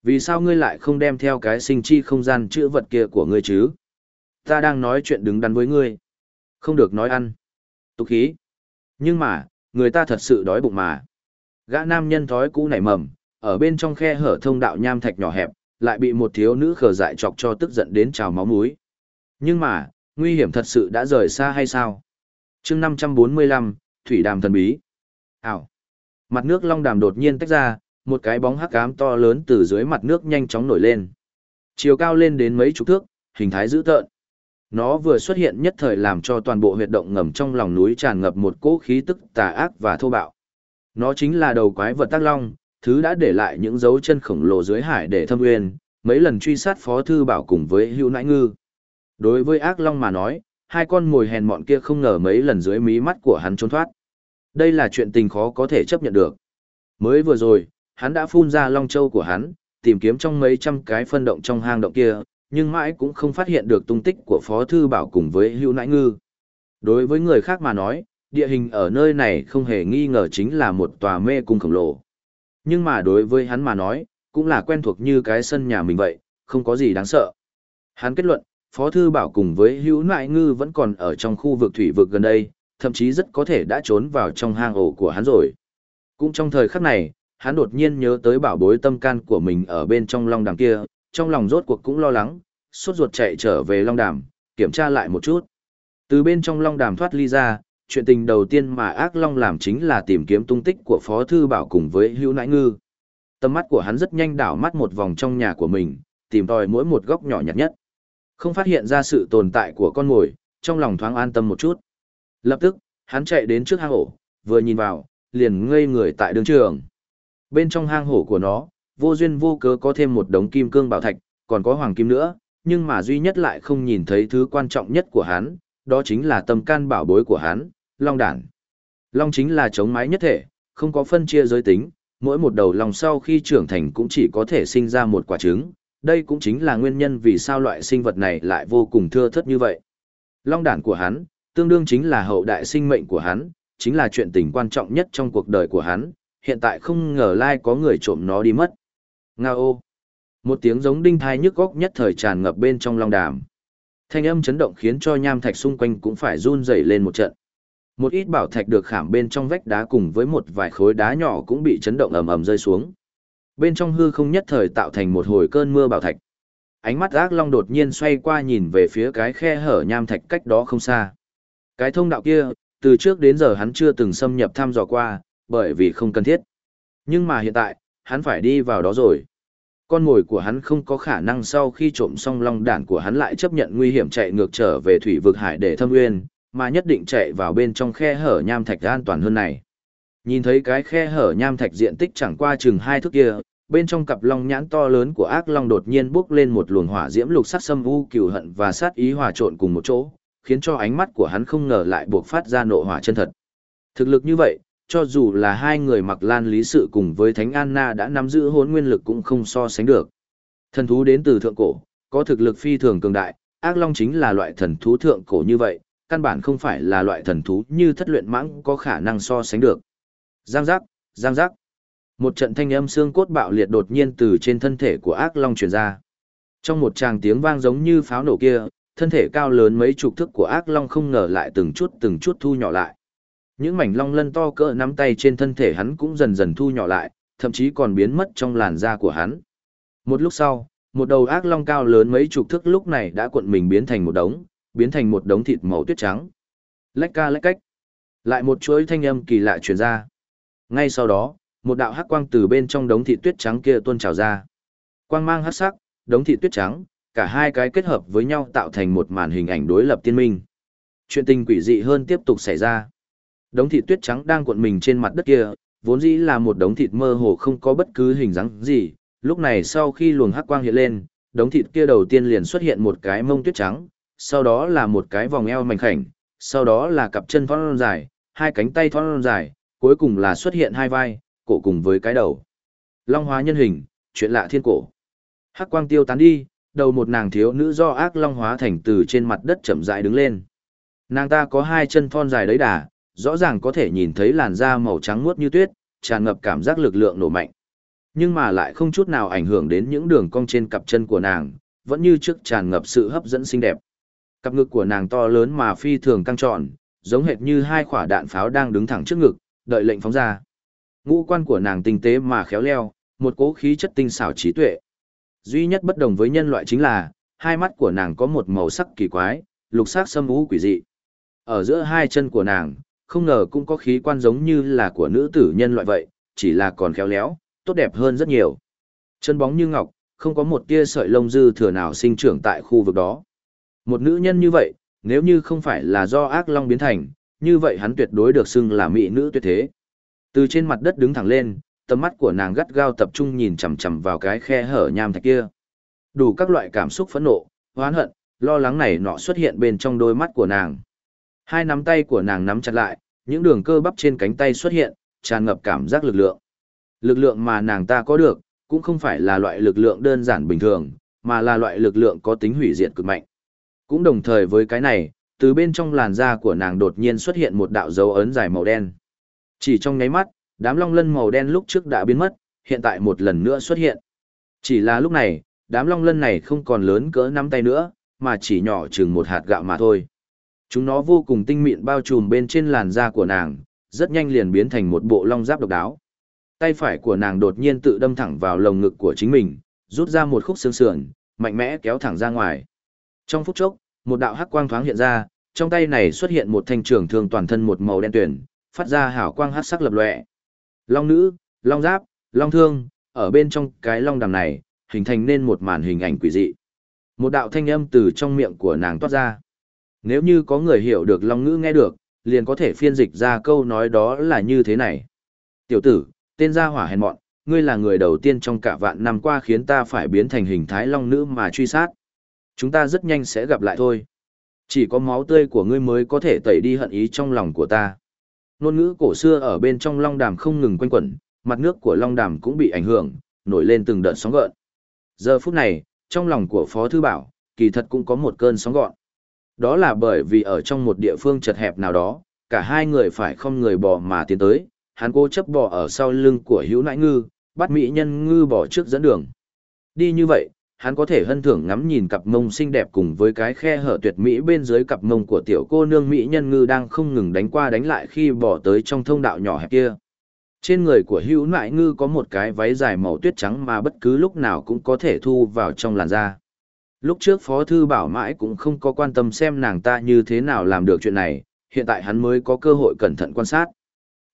Vì sao ngươi lại không đem theo cái sinh chi không gian chữa vật kia của ngươi chứ? Ta đang nói chuyện đứng đắn với ngươi. Không được nói ăn. Tục khí. Nhưng mà, người ta thật sự đói bụng mà. Gã nam nhân thói cũ nảy mầm, ở bên trong khe hở thông đạo nham thạch nhỏ hẹp, lại bị một thiếu nữ khờ dại chọc cho tức giận đến trào máu mũi. Nhưng mà, nguy hiểm thật sự đã rời xa hay sao? chương 545, Thủy Đàm Thần Bí. Ảo. Mặt nước long đàm đột nhiên tách ra, một cái bóng hắc ám to lớn từ dưới mặt nước nhanh chóng nổi lên. Chiều cao lên đến mấy chục thước, hình thái dữ tợn. Nó vừa xuất hiện nhất thời làm cho toàn bộ huyệt động ngầm trong lòng núi tràn ngập một cỗ khí tức tà ác và thô bạo. Nó chính là đầu quái vật tác long, thứ đã để lại những dấu chân khổng lồ dưới hải để thâm uyên, mấy lần truy sát phó thư bảo cùng với hữu nãi ngư. Đối với ác long mà nói, hai con mồi hèn mọn kia không ngờ mấy lần dưới mí mắt của hắn trốn thoát. Đây là chuyện tình khó có thể chấp nhận được. Mới vừa rồi, hắn đã phun ra long châu của hắn, tìm kiếm trong mấy trăm cái phân động trong hang động kia, nhưng mãi cũng không phát hiện được tung tích của Phó Thư Bảo cùng với hữu nãi ngư. Đối với người khác mà nói, địa hình ở nơi này không hề nghi ngờ chính là một tòa mê cung khổng lồ. Nhưng mà đối với hắn mà nói, cũng là quen thuộc như cái sân nhà mình vậy, không có gì đáng sợ. Hắn kết luận, Phó Thư Bảo cùng với hữu nại ngư vẫn còn ở trong khu vực thủy vực gần đây, thậm chí rất có thể đã trốn vào trong hang ổ của hắn rồi. Cũng trong thời khắc này, hắn đột nhiên nhớ tới bảo bối tâm can của mình ở bên trong long đàm kia, trong lòng rốt cuộc cũng lo lắng, suốt ruột chạy trở về long đàm, kiểm tra lại một chút. Từ bên trong long đàm thoát ly ra, chuyện tình đầu tiên mà ác long làm chính là tìm kiếm tung tích của Phó Thư Bảo cùng với hữu nãi ngư. Tâm mắt của hắn rất nhanh đảo mắt một vòng trong nhà của mình, tìm tòi mỗi một góc nhỏ nhặt nhất. Không phát hiện ra sự tồn tại của con mồi, trong lòng thoáng an tâm một chút. Lập tức, hắn chạy đến trước hang hổ vừa nhìn vào, liền ngây người tại đường trường. Bên trong hang hổ của nó, vô duyên vô cớ có thêm một đống kim cương bảo thạch, còn có hoàng kim nữa, nhưng mà duy nhất lại không nhìn thấy thứ quan trọng nhất của hắn, đó chính là tâm can bảo bối của hắn, long đản. Long chính là chống mái nhất thể, không có phân chia giới tính, mỗi một đầu long sau khi trưởng thành cũng chỉ có thể sinh ra một quả trứng, đây cũng chính là nguyên nhân vì sao loại sinh vật này lại vô cùng thưa thớt như vậy. Long đản của hắn, tương đương chính là hậu đại sinh mệnh của hắn, chính là chuyện tình quan trọng nhất trong cuộc đời của hắn, hiện tại không ngờ lai có người trộm nó đi mất. Nga ô! Một tiếng giống đinh thai nhức góc nhất thời tràn ngập bên trong long đàm. Thanh âm chấn động khiến cho nham thạch xung quanh cũng phải run rẩy lên một trận. Một ít bảo thạch được khảm bên trong vách đá cùng với một vài khối đá nhỏ cũng bị chấn động ầm ầm rơi xuống. Bên trong hư không nhất thời tạo thành một hồi cơn mưa bảo thạch. Ánh mắt ác long đột nhiên xoay qua nhìn về phía cái khe hở nham thạch cách đó không xa. Cái thông đạo kia, từ trước đến giờ hắn chưa từng xâm nhập thăm dò qua, bởi vì không cần thiết. Nhưng mà hiện tại, hắn phải đi vào đó rồi. con mồi của hắn không có khả năng sau khi trộm xong long đản của hắn lại chấp nhận nguy hiểm chạy ngược trở về thủy vực hải để thâm nguyên, mà nhất định chạy vào bên trong khe hở nham thạch an toàn hơn này. Nhìn thấy cái khe hở nham thạch diện tích chẳng qua chừng hai thước kia, bên trong cặp long nhãn to lớn của ác long đột nhiên bốc lên một luồng hỏa diễm lục sắc xâm u cừu hận và sát ý hòa trộn cùng một chỗ, khiến cho ánh mắt của hắn không ngờ lại buộc phát ra nộ hỏa chân thật. Thực lực như vậy, cho dù là hai người mặc lan lý sự cùng với Thánh Anna đã nắm giữ hốn nguyên lực cũng không so sánh được. Thần thú đến từ thượng cổ, có thực lực phi thường cường đại, ác long chính là loại thần thú thượng cổ như vậy, căn bản không phải là loại thần thú như thất luyện mãng có khả năng so sánh được. Giang giác, giang giác. Một trận thanh âm xương cốt bạo liệt đột nhiên từ trên thân thể của ác long truyền ra. Trong một tràng tiếng vang giống như pháo nổ kia, thân thể cao lớn mấy chục thước của ác long không ngờ lại từng chút từng chút thu nhỏ lại. Những mảnh long lân to cỡ nắm tay trên thân thể hắn cũng dần dần thu nhỏ lại, thậm chí còn biến mất trong làn da của hắn. Một lúc sau, một đầu ác long cao lớn mấy chục thước lúc này đã cuộn mình biến thành một đống, biến thành một đống thịt màu tuyết trắng. Lách ca lách cách. Lại một chuỗi thanh âm kỳ lạ truyền ra. Ngay sau đó, một đạo hắc quang từ bên trong đống thịt tuyết trắng kia tuôn trào ra. Quang mang hắc sắc, đống thịt tuyết trắng, cả hai cái kết hợp với nhau tạo thành một màn hình ảnh đối lập tiên minh. Chuyện tình quỷ dị hơn tiếp tục xảy ra. Đống thịt tuyết trắng đang cuộn mình trên mặt đất kia, vốn dĩ là một đống thịt mơ hồ không có bất cứ hình dáng gì, lúc này sau khi luồng hắc quang hiện lên, đống thịt kia đầu tiên liền xuất hiện một cái mông tuyết trắng, sau đó là một cái vòng eo mảnh khảnh, sau đó là cặp chân thon dài, hai cánh tay thon dài, cuối cùng là xuất hiện hai vai, cổ cùng với cái đầu. Long hóa nhân hình, chuyện lạ thiên cổ. Hắc quang tiêu tán đi, đầu một nàng thiếu nữ do ác long hóa thành từ trên mặt đất chậm rãi đứng lên. Nàng ta có hai chân thon dài đấy đà, rõ ràng có thể nhìn thấy làn da màu trắng muốt như tuyết, tràn ngập cảm giác lực lượng nổ mạnh. Nhưng mà lại không chút nào ảnh hưởng đến những đường cong trên cặp chân của nàng, vẫn như trước tràn ngập sự hấp dẫn xinh đẹp. Cặp ngực của nàng to lớn mà phi thường căng tròn, giống hệt như hai quả đạn pháo đang đứng thẳng trước ngực, đợi lệnh phóng ra. Ngũ quan của nàng tinh tế mà khéo léo, một cố khí chất tinh xảo trí tuệ. Duy nhất bất đồng với nhân loại chính là, hai mắt của nàng có một màu sắc kỳ quái, lục sắc sâm ú quỷ dị. Ở giữa hai chân của nàng, không ngờ cũng có khí quan giống như là của nữ tử nhân loại vậy, chỉ là còn khéo léo, tốt đẹp hơn rất nhiều. Chân bóng như ngọc, không có một tia sợi lông dư thừa nào sinh trưởng tại khu vực đó. Một nữ nhân như vậy, nếu như không phải là do ác long biến thành, như vậy hắn tuyệt đối được xưng là mỹ nữ tuyệt thế. Từ trên mặt đất đứng thẳng lên, tầm mắt của nàng gắt gao tập trung nhìn chằm chằm vào cái khe hở nham thạch kia. Đủ các loại cảm xúc phẫn nộ, oán hận, lo lắng này nọ xuất hiện bên trong đôi mắt của nàng. Hai nắm tay của nàng nắm chặt lại, những đường cơ bắp trên cánh tay xuất hiện, tràn ngập cảm giác lực lượng. Lực lượng mà nàng ta có được, cũng không phải là loại lực lượng đơn giản bình thường, mà là loại lực lượng có tính hủy diệt cực mạnh. Cũng đồng thời với cái này, từ bên trong làn da của nàng đột nhiên xuất hiện một đạo dấu ấn dài màu đen. Chỉ trong nháy mắt, đám long lân màu đen lúc trước đã biến mất, hiện tại một lần nữa xuất hiện. Chỉ là lúc này, đám long lân này không còn lớn cỡ nắm tay nữa, mà chỉ nhỏ chừng một hạt gạo mà thôi. Chúng nó vô cùng tinh mịn bao trùm bên trên làn da của nàng, rất nhanh liền biến thành một bộ long giáp độc đáo. Tay phải của nàng đột nhiên tự đâm thẳng vào lồng ngực của chính mình, rút ra một khúc xương sườn, mạnh mẽ kéo thẳng ra ngoài. Trong phút chốc, một đạo hắc quang thoáng hiện ra, trong tay này xuất hiện một thanh trường thương toàn thân một màu đen tuyển, phát ra hào quang hắc sắc lập lòe. Long nữ, long giáp, long thương, ở bên trong cái long đàm này, hình thành nên một màn hình ảnh quỷ dị. Một đạo thanh âm từ trong miệng của nàng toát ra. Nếu như có người hiểu được long ngữ nghe được, liền có thể phiên dịch ra câu nói đó là như thế này. Tiểu tử, tên gia hỏa hèn mọn, ngươi là người đầu tiên trong cả vạn năm qua khiến ta phải biến thành hình thái long nữ mà truy sát. Chúng ta rất nhanh sẽ gặp lại thôi. Chỉ có máu tươi của ngươi mới có thể tẩy đi hận ý trong lòng của ta. Nôn ngữ cổ xưa ở bên trong long đàm không ngừng quanh quẩn, mặt nước của long đàm cũng bị ảnh hưởng, nổi lên từng đợt sóng gợn. Giờ phút này, trong lòng của Phó Thư Bảo, kỳ thật cũng có một cơn sóng gọn. Đó là bởi vì ở trong một địa phương chật hẹp nào đó, cả hai người phải không người bò mà tiến tới, hắn cố chấp bò ở sau lưng của hữu nãi ngư, bắt mỹ nhân ngư bò trước dẫn đường. Đi như vậy, hắn có thể hân thưởng ngắm nhìn cặp mông xinh đẹp cùng với cái khe hở tuyệt mỹ bên dưới cặp mông của tiểu cô nương mỹ nhân ngư đang không ngừng đánh qua đánh lại khi bỏ tới trong thông đạo nhỏ hẹp kia. Trên người của hữu nại ngư có một cái váy dài màu tuyết trắng mà bất cứ lúc nào cũng có thể thu vào trong làn da. Lúc trước Phó Thư Bảo mãi cũng không có quan tâm xem nàng ta như thế nào làm được chuyện này, hiện tại hắn mới có cơ hội cẩn thận quan sát.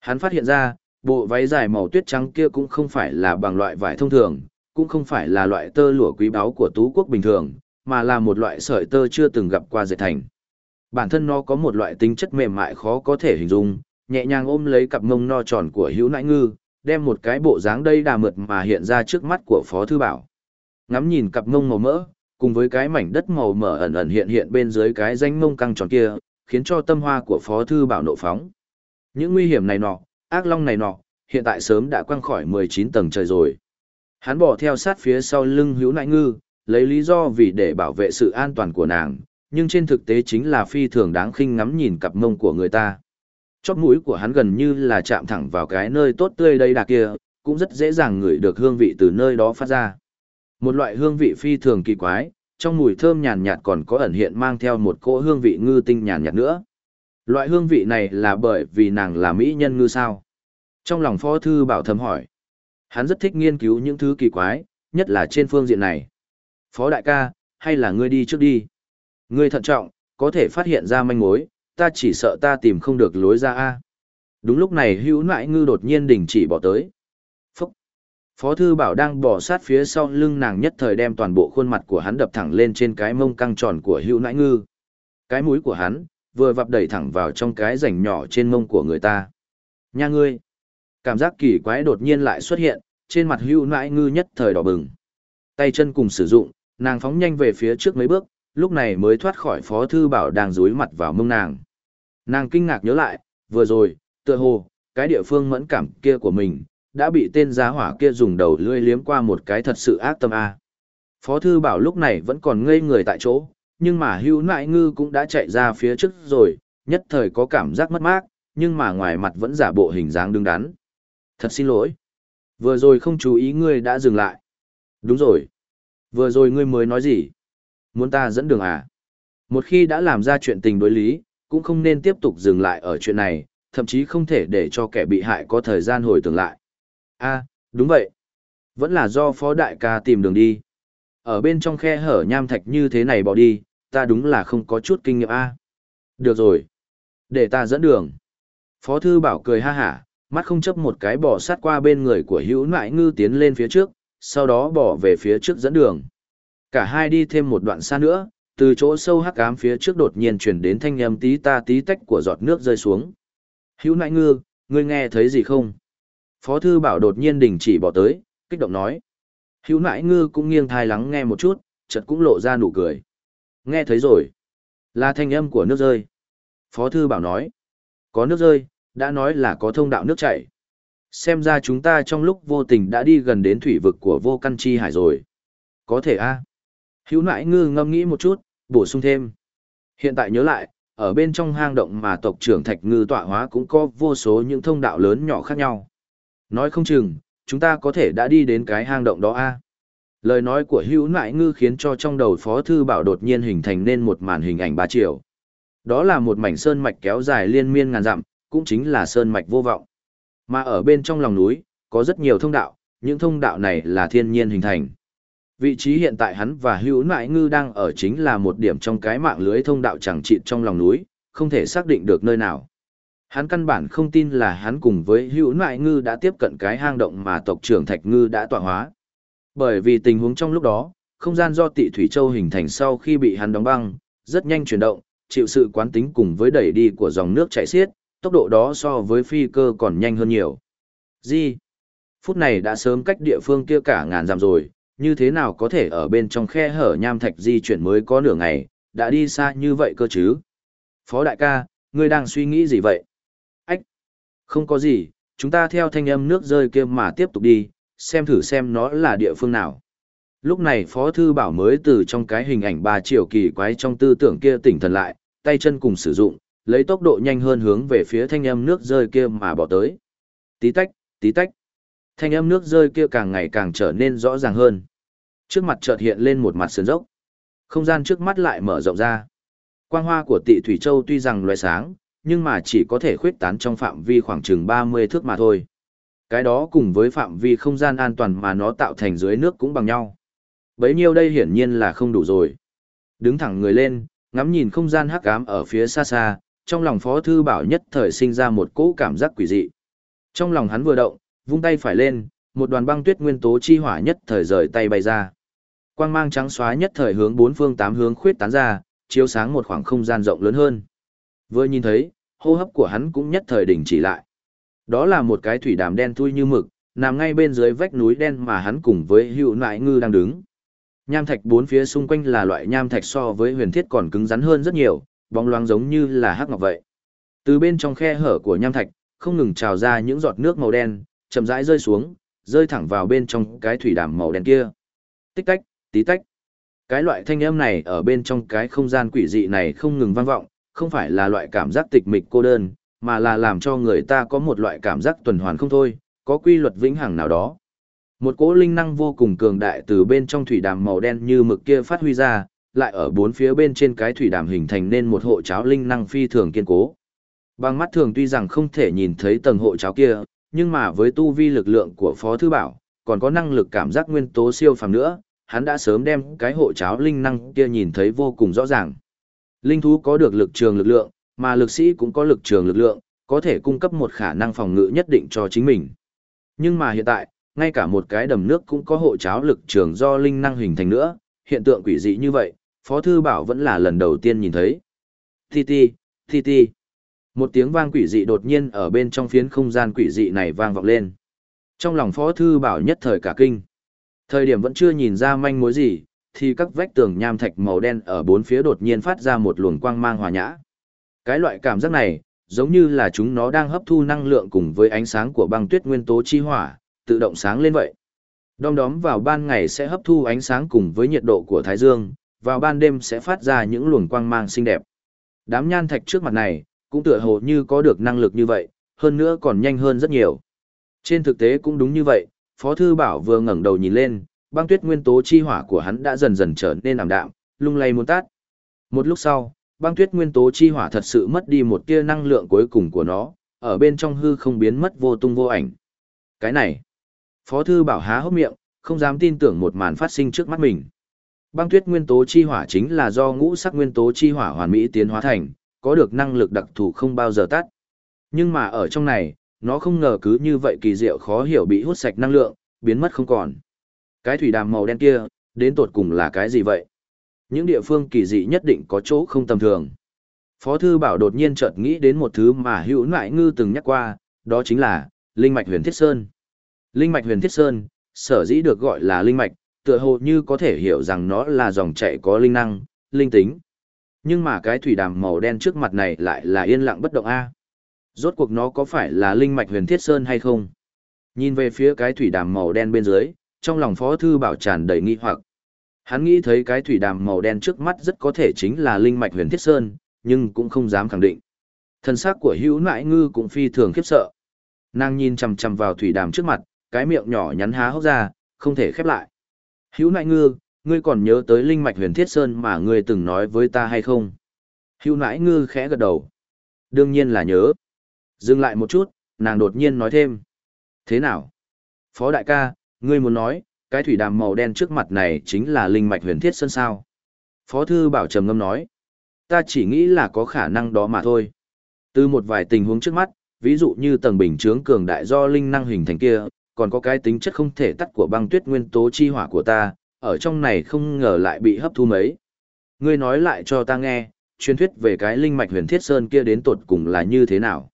Hắn phát hiện ra, bộ váy dài màu tuyết trắng kia cũng không phải là bằng loại vải thông thường, cũng không phải là loại tơ lụa quý báu của tú quốc bình thường, mà là một loại sợi tơ chưa từng gặp qua dệt thành. Bản thân nó có một loại tính chất mềm mại khó có thể hình dung, nhẹ nhàng ôm lấy cặp mông no tròn của hữu nãi ngư, đem một cái bộ dáng đây đà mượt mà hiện ra trước mắt của Phó Thư Bảo. Ngắm nhìn cặp mông màu mỡ, cùng với cái mảnh đất màu mỡ ẩn ẩn hiện hiện bên dưới cái danh mông căng tròn kia, khiến cho tâm hoa của Phó Thư Bảo nộ phóng. Những nguy hiểm này nọ, ác long này nọ, hiện tại sớm đã quăng khỏi 19 tầng trời rồi. Hắn bỏ theo sát phía sau lưng hữu Nại ngư, lấy lý do vì để bảo vệ sự an toàn của nàng, nhưng trên thực tế chính là phi thường đáng khinh ngắm nhìn cặp mông của người ta. Chóp mũi của hắn gần như là chạm thẳng vào cái nơi tốt tươi đây đà kia, cũng rất dễ dàng ngửi được hương vị từ nơi đó phát ra. Một loại hương vị phi thường kỳ quái, trong mùi thơm nhàn nhạt còn có ẩn hiện mang theo một cỗ hương vị ngư tinh nhàn nhạt nữa. Loại hương vị này là bởi vì nàng là mỹ nhân ngư sao? Trong lòng phó thư bảo thầm hỏi. Hắn rất thích nghiên cứu những thứ kỳ quái, nhất là trên phương diện này. Phó đại ca, hay là ngươi đi trước đi? Ngươi thận trọng, có thể phát hiện ra manh mối, ta chỉ sợ ta tìm không được lối ra a. Đúng lúc này hữu nại ngư đột nhiên đình chỉ bỏ tới. Phúc! Phó thư bảo đang bỏ sát phía sau lưng nàng nhất thời đem toàn bộ khuôn mặt của hắn đập thẳng lên trên cái mông căng tròn của hữu nại ngư. Cái mũi của hắn, vừa vập đẩy thẳng vào trong cái rảnh nhỏ trên mông của người ta. Nha ngươi! Cảm giác kỳ quái đột nhiên lại xuất hiện, trên mặt hưu nại ngư nhất thời đỏ bừng. Tay chân cùng sử dụng, nàng phóng nhanh về phía trước mấy bước, lúc này mới thoát khỏi phó thư bảo đang dúi mặt vào mông nàng. Nàng kinh ngạc nhớ lại, vừa rồi, tựa hồ, cái địa phương mẫn cảm kia của mình, đã bị tên giá hỏa kia dùng đầu lươi liếm qua một cái thật sự ác tâm a. Phó thư bảo lúc này vẫn còn ngây người tại chỗ, nhưng mà hưu nại ngư cũng đã chạy ra phía trước rồi, nhất thời có cảm giác mất mát, nhưng mà ngoài mặt vẫn giả bộ hình dáng đứng đắn. Thật xin lỗi. Vừa rồi không chú ý ngươi đã dừng lại. Đúng rồi. Vừa rồi ngươi mới nói gì? Muốn ta dẫn đường à? Một khi đã làm ra chuyện tình đối lý, cũng không nên tiếp tục dừng lại ở chuyện này, thậm chí không thể để cho kẻ bị hại có thời gian hồi tưởng lại. a à, đúng vậy. Vẫn là do phó đại ca tìm đường đi. Ở bên trong khe hở nham thạch như thế này bỏ đi, ta đúng là không có chút kinh nghiệm a Được rồi. Để ta dẫn đường. Phó thư bảo cười ha hả, mắt không chấp một cái bỏ sát qua bên người của hữu nại ngư tiến lên phía trước, sau đó bỏ về phía trước dẫn đường. Cả hai đi thêm một đoạn xa nữa, từ chỗ sâu hắc ám phía trước đột nhiên chuyển đến thanh âm tí ta tí tách của giọt nước rơi xuống. Hữu nại ngư, ngươi nghe thấy gì không? Phó thư bảo đột nhiên đình chỉ bỏ tới, kích động nói. Hữu nại ngư cũng nghiêng thai lắng nghe một chút, chợt cũng lộ ra nụ cười. Nghe thấy rồi. Là thanh âm của nước rơi. Phó thư bảo nói. Có nước rơi, đã nói là có thông đạo nước chảy. Xem ra chúng ta trong lúc vô tình đã đi gần đến thủy vực của vô căn chi hải rồi. Có thể a Hữu nại ngư ngâm nghĩ một chút, bổ sung thêm. Hiện tại nhớ lại, ở bên trong hang động mà tộc trưởng Thạch Ngư tọa hóa cũng có vô số những thông đạo lớn nhỏ khác nhau. Nói không chừng, chúng ta có thể đã đi đến cái hang động đó a. Lời nói của hữu nại ngư khiến cho trong đầu Phó Thư Bảo đột nhiên hình thành nên một màn hình ảnh ba chiều. Đó là một mảnh sơn mạch kéo dài liên miên ngàn dặm, cũng chính là sơn mạch vô vọng. Mà ở bên trong lòng núi, có rất nhiều thông đạo, những thông đạo này là thiên nhiên hình thành. Vị trí hiện tại hắn và hữu nại ngư đang ở chính là một điểm trong cái mạng lưới thông đạo chẳng trị trong lòng núi, không thể xác định được nơi nào. Hắn căn bản không tin là hắn cùng với hữu nại ngư đã tiếp cận cái hang động mà tộc trưởng Thạch Ngư đã tọa hóa. Bởi vì tình huống trong lúc đó, không gian do tị Thủy Châu hình thành sau khi bị hắn đóng băng, rất nhanh chuyển động, chịu sự quán tính cùng với đẩy đi của dòng nước chảy xiết, tốc độ đó so với phi cơ còn nhanh hơn nhiều. Gì? Phút này đã sớm cách địa phương kia cả ngàn dặm rồi, như thế nào có thể ở bên trong khe hở nham thạch di chuyển mới có nửa ngày, đã đi xa như vậy cơ chứ? Phó đại ca, ngươi đang suy nghĩ gì vậy? Ách! Không có gì, chúng ta theo thanh âm nước rơi kia mà tiếp tục đi, xem thử xem nó là địa phương nào. Lúc này Phó Thư Bảo mới từ trong cái hình ảnh ba chiều kỳ quái trong tư tưởng kia tỉnh thần lại, tay chân cùng sử dụng, lấy tốc độ nhanh hơn hướng về phía thanh âm nước rơi kia mà bỏ tới. Tí tách, tí tách. Thanh âm nước rơi kia càng ngày càng trở nên rõ ràng hơn. Trước mặt chợt hiện lên một mặt sườn dốc. Không gian trước mắt lại mở rộng ra. Quang hoa của tị Thủy Châu tuy rằng loài sáng, nhưng mà chỉ có thể khuyết tán trong phạm vi khoảng chừng 30 thước mà thôi. Cái đó cùng với phạm vi không gian an toàn mà nó tạo thành dưới nước cũng bằng nhau. Bấy nhiêu đây hiển nhiên là không đủ rồi. Đứng thẳng người lên, ngắm nhìn không gian hắc ám ở phía xa xa, trong lòng Phó Thư Bảo nhất thời sinh ra một cỗ cảm giác quỷ dị. Trong lòng hắn vừa động, vung tay phải lên, một đoàn băng tuyết nguyên tố chi hỏa nhất thời rời tay bay ra. Quang mang trắng xóa nhất thời hướng bốn phương tám hướng khuyết tán ra, chiếu sáng một khoảng không gian rộng lớn hơn. Vừa nhìn thấy, hô hấp của hắn cũng nhất thời đình chỉ lại. Đó là một cái thủy đàm đen thui như mực, nằm ngay bên dưới vách núi đen mà hắn cùng với hữu nại ngư đang đứng. Nham thạch bốn phía xung quanh là loại nham thạch so với huyền thiết còn cứng rắn hơn rất nhiều, bóng loáng giống như là hắc ngọc vậy. Từ bên trong khe hở của nham thạch, không ngừng trào ra những giọt nước màu đen, chậm rãi rơi xuống, rơi thẳng vào bên trong cái thủy đàm màu đen kia. Tích tách, tí tách. Cái loại thanh âm này ở bên trong cái không gian quỷ dị này không ngừng vang vọng, không phải là loại cảm giác tịch mịch cô đơn, mà là làm cho người ta có một loại cảm giác tuần hoàn không thôi, có quy luật vĩnh hằng nào đó. Một cỗ linh năng vô cùng cường đại từ bên trong thủy đàm màu đen như mực kia phát huy ra, lại ở bốn phía bên trên cái thủy đàm hình thành nên một hộ cháo linh năng phi thường kiên cố. Bằng mắt thường tuy rằng không thể nhìn thấy tầng hộ cháo kia, nhưng mà với tu vi lực lượng của Phó Thư Bảo, còn có năng lực cảm giác nguyên tố siêu phàm nữa, hắn đã sớm đem cái hộ cháo linh năng kia nhìn thấy vô cùng rõ ràng. Linh thú có được lực trường lực lượng, mà lực sĩ cũng có lực trường lực lượng, có thể cung cấp một khả năng phòng ngự nhất định cho chính mình. Nhưng mà hiện tại, ngay cả một cái đầm nước cũng có hộ cháo lực trường do linh năng hình thành nữa, hiện tượng quỷ dị như vậy, Phó Thư Bảo vẫn là lần đầu tiên nhìn thấy. Ti ti, ti ti. Một tiếng vang quỷ dị đột nhiên ở bên trong phiến không gian quỷ dị này vang vọng lên. Trong lòng Phó Thư Bảo nhất thời cả kinh. Thời điểm vẫn chưa nhìn ra manh mối gì, thì các vách tường nham thạch màu đen ở bốn phía đột nhiên phát ra một luồng quang mang hòa nhã. Cái loại cảm giác này, giống như là chúng nó đang hấp thu năng lượng cùng với ánh sáng của băng tuyết nguyên tố chi hỏa, tự động sáng lên vậy. Đom đóm vào ban ngày sẽ hấp thu ánh sáng cùng với nhiệt độ của Thái Dương, vào ban đêm sẽ phát ra những luồng quang mang xinh đẹp. Đám nhan thạch trước mặt này, cũng tựa hồ như có được năng lực như vậy, hơn nữa còn nhanh hơn rất nhiều. Trên thực tế cũng đúng như vậy, Phó Thư Bảo vừa ngẩng đầu nhìn lên, băng tuyết nguyên tố chi hỏa của hắn đã dần dần trở nên ảm đạm, lung lay muốn tát. Một lúc sau, băng tuyết nguyên tố chi hỏa thật sự mất đi một tia năng lượng cuối cùng của nó, ở bên trong hư không biến mất vô tung vô ảnh. Cái này, Phó Thư Bảo há hốc miệng, không dám tin tưởng một màn phát sinh trước mắt mình. Băng tuyết nguyên tố chi hỏa chính là do ngũ sắc nguyên tố chi hỏa hoàn mỹ tiến hóa thành, có được năng lực đặc thù không bao giờ tắt. Nhưng mà ở trong này, nó không ngờ cứ như vậy kỳ diệu khó hiểu bị hút sạch năng lượng, biến mất không còn. Cái thủy đàm màu đen kia, đến tột cùng là cái gì vậy? Những địa phương kỳ dị nhất định có chỗ không tầm thường. Phó thư bảo đột nhiên chợt nghĩ đến một thứ mà hữu nại ngư từng nhắc qua, đó chính là, Linh mạch huyền thiết sơn. Linh mạch huyền thiết sơn, sở dĩ được gọi là linh mạch, tựa hồ như có thể hiểu rằng nó là dòng chảy có linh năng, linh tính. Nhưng mà cái thủy đàm màu đen trước mặt này lại là yên lặng bất động A. Rốt cuộc nó có phải là linh mạch huyền thiết sơn hay không? Nhìn về phía cái thủy đàm màu đen bên dưới, trong lòng phó thư bảo tràn đầy nghi hoặc. Hắn nghĩ thấy cái thủy đàm màu đen trước mắt rất có thể chính là linh mạch huyền thiết sơn, nhưng cũng không dám khẳng định. Thân xác của hữu nại ngư cũng phi thường khiếp sợ. Nàng nhìn chằm chằm vào thủy đàm trước mặt, cái miệng nhỏ nhắn há hốc ra, không thể khép lại. Hữu nại ngư, ngươi còn nhớ tới linh mạch huyền thiết sơn mà ngươi từng nói với ta hay không? Hữu nại ngư khẽ gật đầu. Đương nhiên là nhớ. Dừng lại một chút, nàng đột nhiên nói thêm. Thế nào? Phó đại ca, ngươi muốn nói, cái thủy đàm màu đen trước mặt này chính là linh mạch huyền thiết sơn sao? Phó thư bảo trầm ngâm nói. Ta chỉ nghĩ là có khả năng đó mà thôi. Từ một vài tình huống trước mắt, ví dụ như tầng bình chướng cường đại do linh năng hình thành kia, còn có cái tính chất không thể tắt của băng tuyết nguyên tố chi hỏa của ta, ở trong này không ngờ lại bị hấp thu mấy. Ngươi nói lại cho ta nghe, truyền thuyết về cái linh mạch huyền thiết sơn kia đến tột cùng là như thế nào.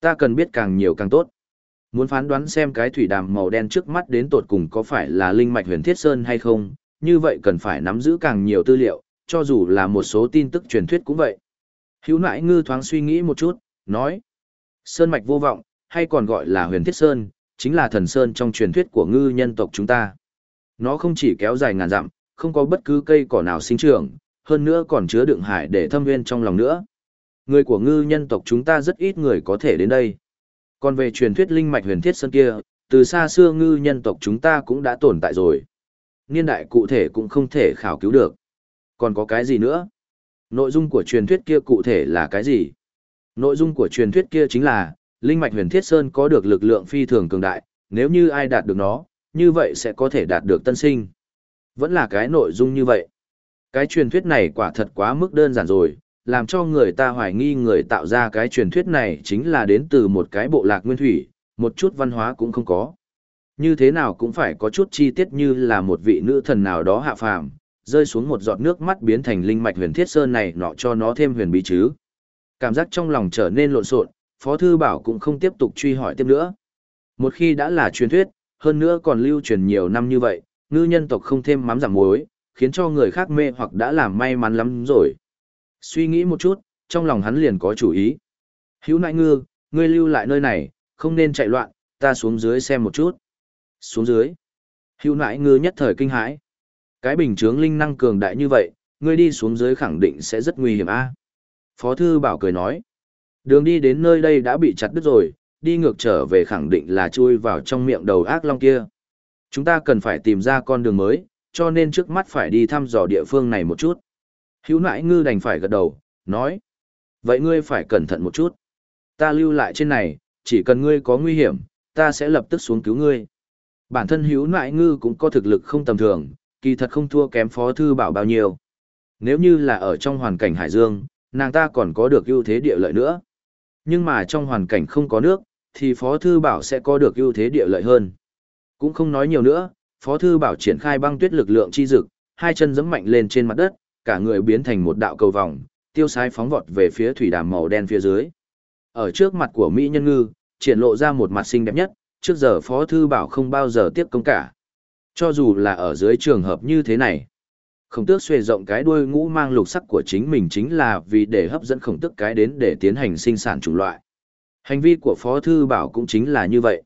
Ta cần biết càng nhiều càng tốt. Muốn phán đoán xem cái thủy đàm màu đen trước mắt đến tột cùng có phải là linh mạch huyền thiết sơn hay không, như vậy cần phải nắm giữ càng nhiều tư liệu, cho dù là một số tin tức truyền thuyết cũng vậy. Hữu nãi ngư thoáng suy nghĩ một chút, nói. Sơn mạch vô vọng, hay còn gọi là huyền thiết sơn, chính là thần sơn trong truyền thuyết của ngư nhân tộc chúng ta. Nó không chỉ kéo dài ngàn dặm, không có bất cứ cây cỏ nào sinh trưởng, hơn nữa còn chứa đựng hải để thâm nguyên trong lòng nữa. Người của ngư nhân tộc chúng ta rất ít người có thể đến đây. Còn về truyền thuyết linh mạch huyền thiết sơn kia, từ xa xưa ngư nhân tộc chúng ta cũng đã tồn tại rồi. Niên đại cụ thể cũng không thể khảo cứu được. Còn có cái gì nữa? Nội dung của truyền thuyết kia cụ thể là cái gì? Nội dung của truyền thuyết kia chính là, linh mạch huyền thiết sơn có được lực lượng phi thường cường đại, nếu như ai đạt được nó, như vậy sẽ có thể đạt được tân sinh. Vẫn là cái nội dung như vậy. Cái truyền thuyết này quả thật quá mức đơn giản rồi, làm cho người ta hoài nghi người tạo ra cái truyền thuyết này chính là đến từ một cái bộ lạc nguyên thủy, một chút văn hóa cũng không có. Như thế nào cũng phải có chút chi tiết như là một vị nữ thần nào đó hạ phàm, rơi xuống một giọt nước mắt biến thành linh mạch huyền thiết sơn này nọ cho nó thêm huyền bí chứ. Cảm giác trong lòng trở nên lộn xộn, Phó Thư Bảo cũng không tiếp tục truy hỏi tiếp nữa. Một khi đã là truyền thuyết, hơn nữa còn lưu truyền nhiều năm như vậy, ngư nhân tộc không thêm mắm giảm muối, khiến cho người khác mê hoặc đã làm may mắn lắm rồi. Suy nghĩ một chút, trong lòng hắn liền có chủ ý. Hữu nại ngư, ngươi lưu lại nơi này, không nên chạy loạn, ta xuống dưới xem một chút. Xuống dưới. Hữu nại ngư nhất thời kinh hãi. Cái bình chướng linh năng cường đại như vậy, ngươi đi xuống dưới khẳng định sẽ rất nguy hiểm a. Phó thư bảo cười nói. Đường đi đến nơi đây đã bị chặt đứt rồi, đi ngược trở về khẳng định là chui vào trong miệng đầu ác long kia. Chúng ta cần phải tìm ra con đường mới, cho nên trước mắt phải đi thăm dò địa phương này một chút. Hữu nãi ngư đành phải gật đầu, nói. Vậy ngươi phải cẩn thận một chút. Ta lưu lại trên này, chỉ cần ngươi có nguy hiểm, ta sẽ lập tức xuống cứu ngươi. Bản thân hữu nãi ngư cũng có thực lực không tầm thường, kỳ thật không thua kém phó thư bảo bao nhiêu. Nếu như là ở trong hoàn cảnh hải dương, nàng ta còn có được ưu thế địa lợi nữa. Nhưng mà trong hoàn cảnh không có nước, thì phó thư bảo sẽ có được ưu thế địa lợi hơn. Cũng không nói nhiều nữa, phó thư bảo triển khai băng tuyết lực lượng chi dực, hai chân giẫm mạnh lên trên mặt đất, cả người biến thành một đạo cầu vòng, tiêu sái phóng vọt về phía thủy đàm màu đen phía dưới. Ở trước mặt của Mỹ nhân ngư, triển lộ ra một mặt xinh đẹp nhất, trước giờ phó thư bảo không bao giờ tiếp công cả. Cho dù là ở dưới trường hợp như thế này, khổng tước xuề rộng cái đuôi ngũ mang lục sắc của chính mình chính là vì để hấp dẫn khổng tước cái đến để tiến hành sinh sản chủng loại. Hành vi của phó thư bảo cũng chính là như vậy.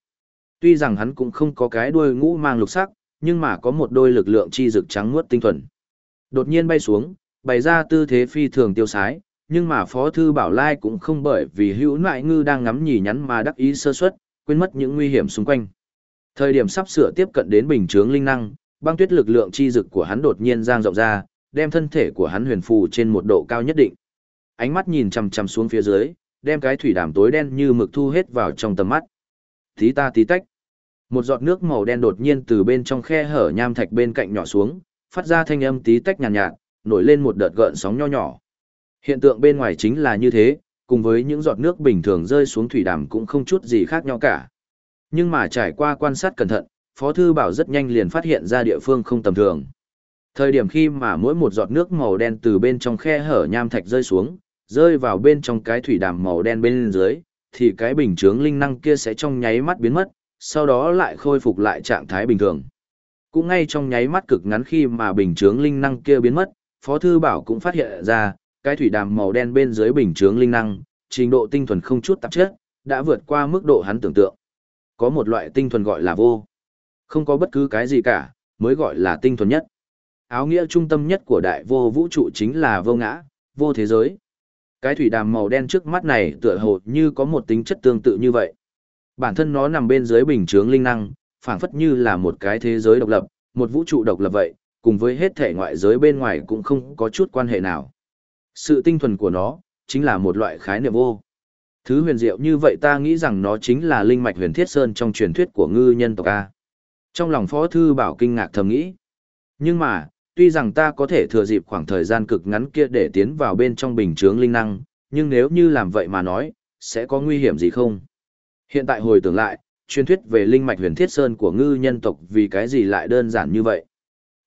Tuy rằng hắn cũng không có cái đuôi ngũ mang lục sắc, nhưng mà có một đôi lực lượng chi rực trắng muốt tinh thuần. Đột nhiên bay xuống, bày ra tư thế phi thường tiêu sái, nhưng mà Phó Thư Bảo Lai cũng không bởi vì hữu nại ngư đang ngắm nhì nhắn mà đắc ý sơ suất, quên mất những nguy hiểm xung quanh. Thời điểm sắp sửa tiếp cận đến bình chướng linh năng, băng tuyết lực lượng chi dực của hắn đột nhiên giang rộng ra, đem thân thể của hắn huyền phù trên một độ cao nhất định. Ánh mắt nhìn chằm chằm xuống phía dưới, đem cái thủy đàm tối đen như mực thu hết vào trong tầm mắt. Tí ta tí tách. Một giọt nước màu đen đột nhiên từ bên trong khe hở nham thạch bên cạnh nhỏ xuống, phát ra thanh âm tí tách nhàn nhạt, nhạt, nổi lên một đợt gợn sóng nho nhỏ. Hiện tượng bên ngoài chính là như thế, cùng với những giọt nước bình thường rơi xuống thủy đàm cũng không chút gì khác nhau cả. Nhưng mà trải qua quan sát cẩn thận, Phó Thư Bảo rất nhanh liền phát hiện ra địa phương không tầm thường. Thời điểm khi mà mỗi một giọt nước màu đen từ bên trong khe hở nham thạch rơi xuống, rơi vào bên trong cái thủy đàm màu đen bên dưới, thì cái bình chướng linh năng kia sẽ trong nháy mắt biến mất, sau đó lại khôi phục lại trạng thái bình thường. Cũng ngay trong nháy mắt cực ngắn khi mà bình chướng linh năng kia biến mất, Phó Thư Bảo cũng phát hiện ra, cái thủy đàm màu đen bên dưới bình chướng linh năng, trình độ tinh thuần không chút tạp chất, đã vượt qua mức độ hắn tưởng tượng. Có một loại tinh thuần gọi là vô. Không có bất cứ cái gì cả, mới gọi là tinh thuần nhất. Áo nghĩa trung tâm nhất của đại vô vũ trụ chính là vô ngã, vô thế giới. Cái thủy đàm màu đen trước mắt này tựa hồ như có một tính chất tương tự như vậy. Bản thân nó nằm bên dưới bình chướng linh năng, phảng phất như là một cái thế giới độc lập, một vũ trụ độc lập vậy, cùng với hết thể ngoại giới bên ngoài cũng không có chút quan hệ nào. Sự tinh thuần của nó, chính là một loại khái niệm vô. Thứ huyền diệu như vậy ta nghĩ rằng nó chính là linh mạch huyền thiết sơn trong truyền thuyết của ngư nhân tộc A. Trong lòng Phó Thư Bảo kinh ngạc thầm nghĩ. Nhưng mà, tuy rằng ta có thể thừa dịp khoảng thời gian cực ngắn kia để tiến vào bên trong bình chướng linh năng, nhưng nếu như làm vậy mà nói, sẽ có nguy hiểm gì không? Hiện tại hồi tưởng lại, truyền thuyết về linh mạch huyền thiết sơn của ngư nhân tộc vì cái gì lại đơn giản như vậy?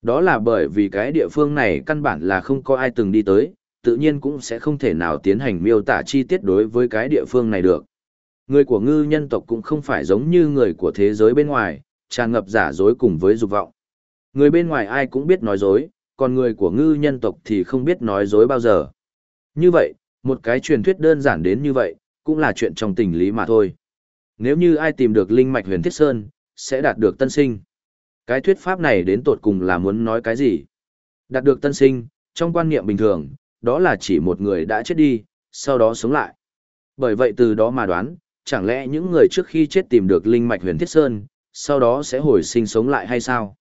Đó là bởi vì cái địa phương này căn bản là không có ai từng đi tới, tự nhiên cũng sẽ không thể nào tiến hành miêu tả chi tiết đối với cái địa phương này được. Người của ngư nhân tộc cũng không phải giống như người của thế giới bên ngoài, tràn ngập giả dối cùng với dục vọng. Người bên ngoài ai cũng biết nói dối, còn người của ngư nhân tộc thì không biết nói dối bao giờ. Như vậy, một cái truyền thuyết đơn giản đến như vậy, cũng là chuyện trong tình lý mà thôi. Nếu như ai tìm được linh mạch huyền thiết sơn, sẽ đạt được tân sinh. Cái thuyết pháp này đến tột cùng là muốn nói cái gì? Đạt được tân sinh, trong quan niệm bình thường, đó là chỉ một người đã chết đi, sau đó sống lại. Bởi vậy từ đó mà đoán, chẳng lẽ những người trước khi chết tìm được linh mạch huyền thiết sơn, sau đó sẽ hồi sinh sống lại hay sao?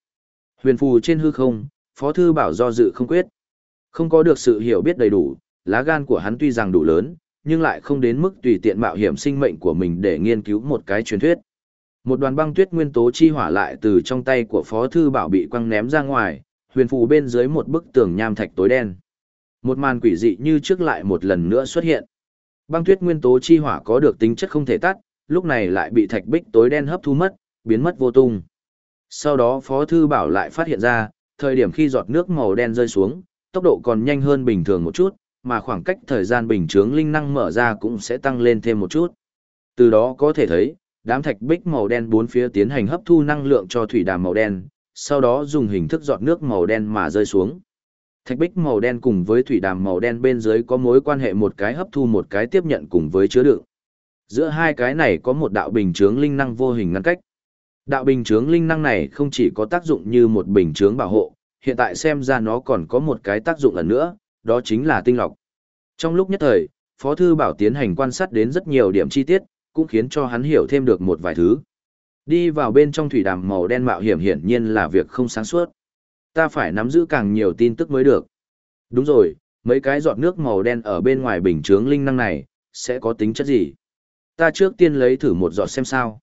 Huyền phù trên hư không, Phó Thư Bảo do dự không quyết. Không có được sự hiểu biết đầy đủ, lá gan của hắn tuy rằng đủ lớn, nhưng lại không đến mức tùy tiện mạo hiểm sinh mệnh của mình để nghiên cứu một cái truyền thuyết. Một đoàn băng tuyết nguyên tố chi hỏa lại từ trong tay của Phó Thư Bảo bị quăng ném ra ngoài, huyền phù bên dưới một bức tường nham thạch tối đen. Một màn quỷ dị như trước lại một lần nữa xuất hiện. Băng tuyết nguyên tố chi hỏa có được tính chất không thể tắt, lúc này lại bị thạch bích tối đen hấp thu mất, biến mất vô tung. Sau đó Phó Thư Bảo lại phát hiện ra, thời điểm khi giọt nước màu đen rơi xuống, tốc độ còn nhanh hơn bình thường một chút, mà khoảng cách thời gian bình chướng linh năng mở ra cũng sẽ tăng lên thêm một chút. Từ đó có thể thấy, đám thạch bích màu đen bốn phía tiến hành hấp thu năng lượng cho thủy đàm màu đen, sau đó dùng hình thức giọt nước màu đen mà rơi xuống. Thạch bích màu đen cùng với thủy đàm màu đen bên dưới có mối quan hệ một cái hấp thu một cái tiếp nhận cùng với chứa đựng. Giữa hai cái này có một đạo bình chướng linh năng vô hình ngăn cách. Đạo bình chướng linh năng này không chỉ có tác dụng như một bình chướng bảo hộ, hiện tại xem ra nó còn có một cái tác dụng lần nữa, đó chính là tinh lọc. Trong lúc nhất thời, Phó Thư Bảo tiến hành quan sát đến rất nhiều điểm chi tiết, cũng khiến cho hắn hiểu thêm được một vài thứ. Đi vào bên trong thủy đàm màu đen mạo hiểm hiển nhiên là việc không sáng suốt. Ta phải nắm giữ càng nhiều tin tức mới được. Đúng rồi, mấy cái giọt nước màu đen ở bên ngoài bình chướng linh năng này, sẽ có tính chất gì? Ta trước tiên lấy thử một giọt xem sao.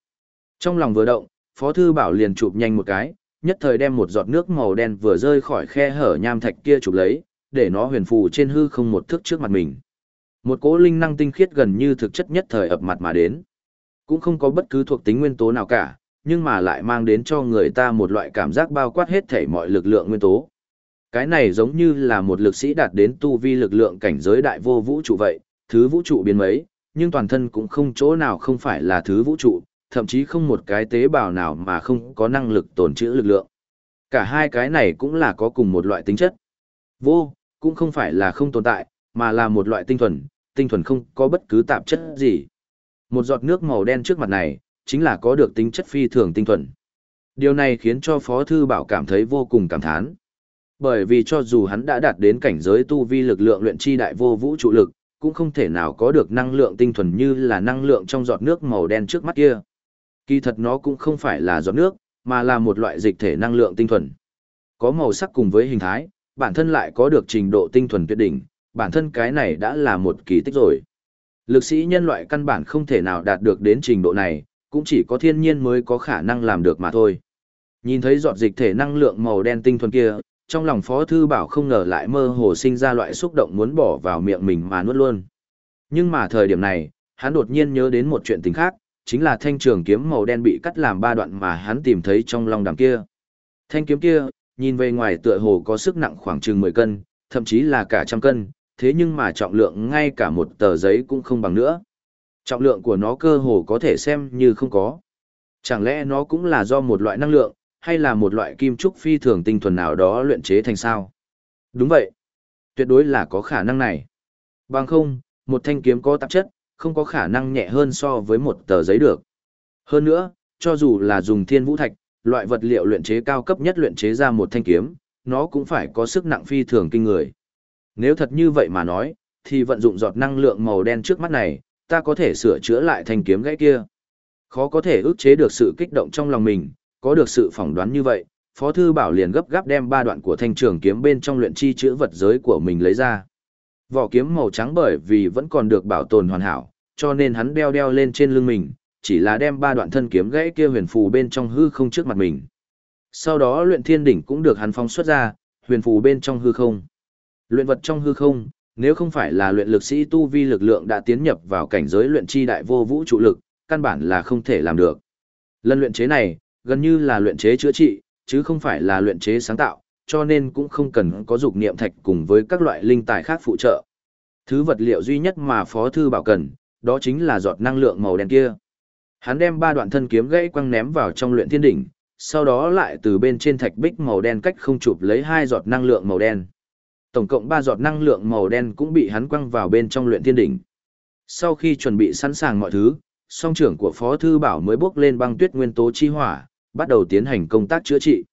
Trong lòng vừa động, Phó Thư Bảo liền chụp nhanh một cái, nhất thời đem một giọt nước màu đen vừa rơi khỏi khe hở nham thạch kia chụp lấy, để nó huyền phù trên hư không một thước trước mặt mình. Một cỗ linh năng tinh khiết gần như thực chất nhất thời ập mặt mà đến. Cũng không có bất cứ thuộc tính nguyên tố nào cả, nhưng mà lại mang đến cho người ta một loại cảm giác bao quát hết thể mọi lực lượng nguyên tố. Cái này giống như là một lực sĩ đạt đến tu vi lực lượng cảnh giới đại vô vũ trụ vậy, thứ vũ trụ biến mấy, nhưng toàn thân cũng không chỗ nào không phải là thứ vũ trụ, thậm chí không một cái tế bào nào mà không có năng lực tồn trữ lực lượng. Cả hai cái này cũng là có cùng một loại tính chất. Vô, cũng không phải là không tồn tại, mà là một loại tinh thuần, tinh thuần không có bất cứ tạp chất gì. Một giọt nước màu đen trước mặt này, chính là có được tính chất phi thường tinh thuần. Điều này khiến cho Phó Thư Bảo cảm thấy vô cùng cảm thán. Bởi vì cho dù hắn đã đạt đến cảnh giới tu vi lực lượng luyện chi đại vô vũ trụ lực, cũng không thể nào có được năng lượng tinh thuần như là năng lượng trong giọt nước màu đen trước mắt kia. Kỳ thật nó cũng không phải là giọt nước, mà là một loại dịch thể năng lượng tinh thuần. Có màu sắc cùng với hình thái, bản thân lại có được trình độ tinh thuần tuyệt đỉnh, bản thân cái này đã là một kỳ tích rồi. Lực sĩ nhân loại căn bản không thể nào đạt được đến trình độ này, cũng chỉ có thiên nhiên mới có khả năng làm được mà thôi. Nhìn thấy giọt dịch thể năng lượng màu đen tinh thuần kia, trong lòng Phó Thư Bảo không ngờ lại mơ hồ sinh ra loại xúc động muốn bỏ vào miệng mình mà nuốt luôn. Nhưng mà thời điểm này, hắn đột nhiên nhớ đến một chuyện tình khác, chính là thanh trường kiếm màu đen bị cắt làm ba đoạn mà hắn tìm thấy trong lòng đàm kia. Thanh kiếm kia, nhìn về ngoài tựa hồ có sức nặng khoảng chừng 10 cân, thậm chí là cả trăm cân, thế nhưng mà trọng lượng ngay cả một tờ giấy cũng không bằng nữa. Trọng lượng của nó cơ hồ có thể xem như không có. Chẳng lẽ nó cũng là do một loại năng lượng, hay là một loại kim trúc phi thường tinh thuần nào đó luyện chế thành sao? Đúng vậy. Tuyệt đối là có khả năng này. Bằng không, một thanh kiếm có tạp chất, không có khả năng nhẹ hơn so với một tờ giấy được. Hơn nữa, cho dù là dùng thiên vũ thạch, loại vật liệu luyện chế cao cấp nhất luyện chế ra một thanh kiếm, nó cũng phải có sức nặng phi thường kinh người. Nếu thật như vậy mà nói, thì vận dụng giọt năng lượng màu đen trước mắt này, ta có thể sửa chữa lại thanh kiếm gãy kia. Khó có thể ức chế được sự kích động trong lòng mình, có được sự phỏng đoán như vậy, Phó Thư Bảo liền gấp gáp đem ba đoạn của thanh trường kiếm bên trong luyện chi chữ vật giới của mình lấy ra. Vỏ kiếm màu trắng bởi vì vẫn còn được bảo tồn hoàn hảo, cho nên hắn đeo đeo lên trên lưng mình, chỉ là đem ba đoạn thân kiếm gãy kia huyền phù bên trong hư không trước mặt mình. Sau đó luyện thiên đỉnh cũng được hắn phóng xuất ra, huyền phù bên trong hư không. Luyện vật trong hư không, nếu không phải là luyện lực sĩ tu vi lực lượng đã tiến nhập vào cảnh giới luyện chi đại vô vũ trụ lực, căn bản là không thể làm được. Lần luyện chế này, gần như là luyện chế chữa trị, chứ không phải là luyện chế sáng tạo, cho nên cũng không cần có dục niệm thạch cùng với các loại linh tài khác phụ trợ. Thứ vật liệu duy nhất mà Phó Thư Bảo cần, đó chính là giọt năng lượng màu đen kia. Hắn đem ba đoạn thân kiếm gãy quăng ném vào trong luyện thiên đỉnh, sau đó lại từ bên trên thạch bích màu đen cách không chụp lấy hai giọt năng lượng màu đen. Tổng cộng ba giọt năng lượng màu đen cũng bị hắn quăng vào bên trong luyện thiên đỉnh. Sau khi chuẩn bị sẵn sàng mọi thứ, song trưởng của Phó Thư Bảo mới bước lên băng tuyết nguyên tố chi hỏa, bắt đầu tiến hành công tác chữa trị.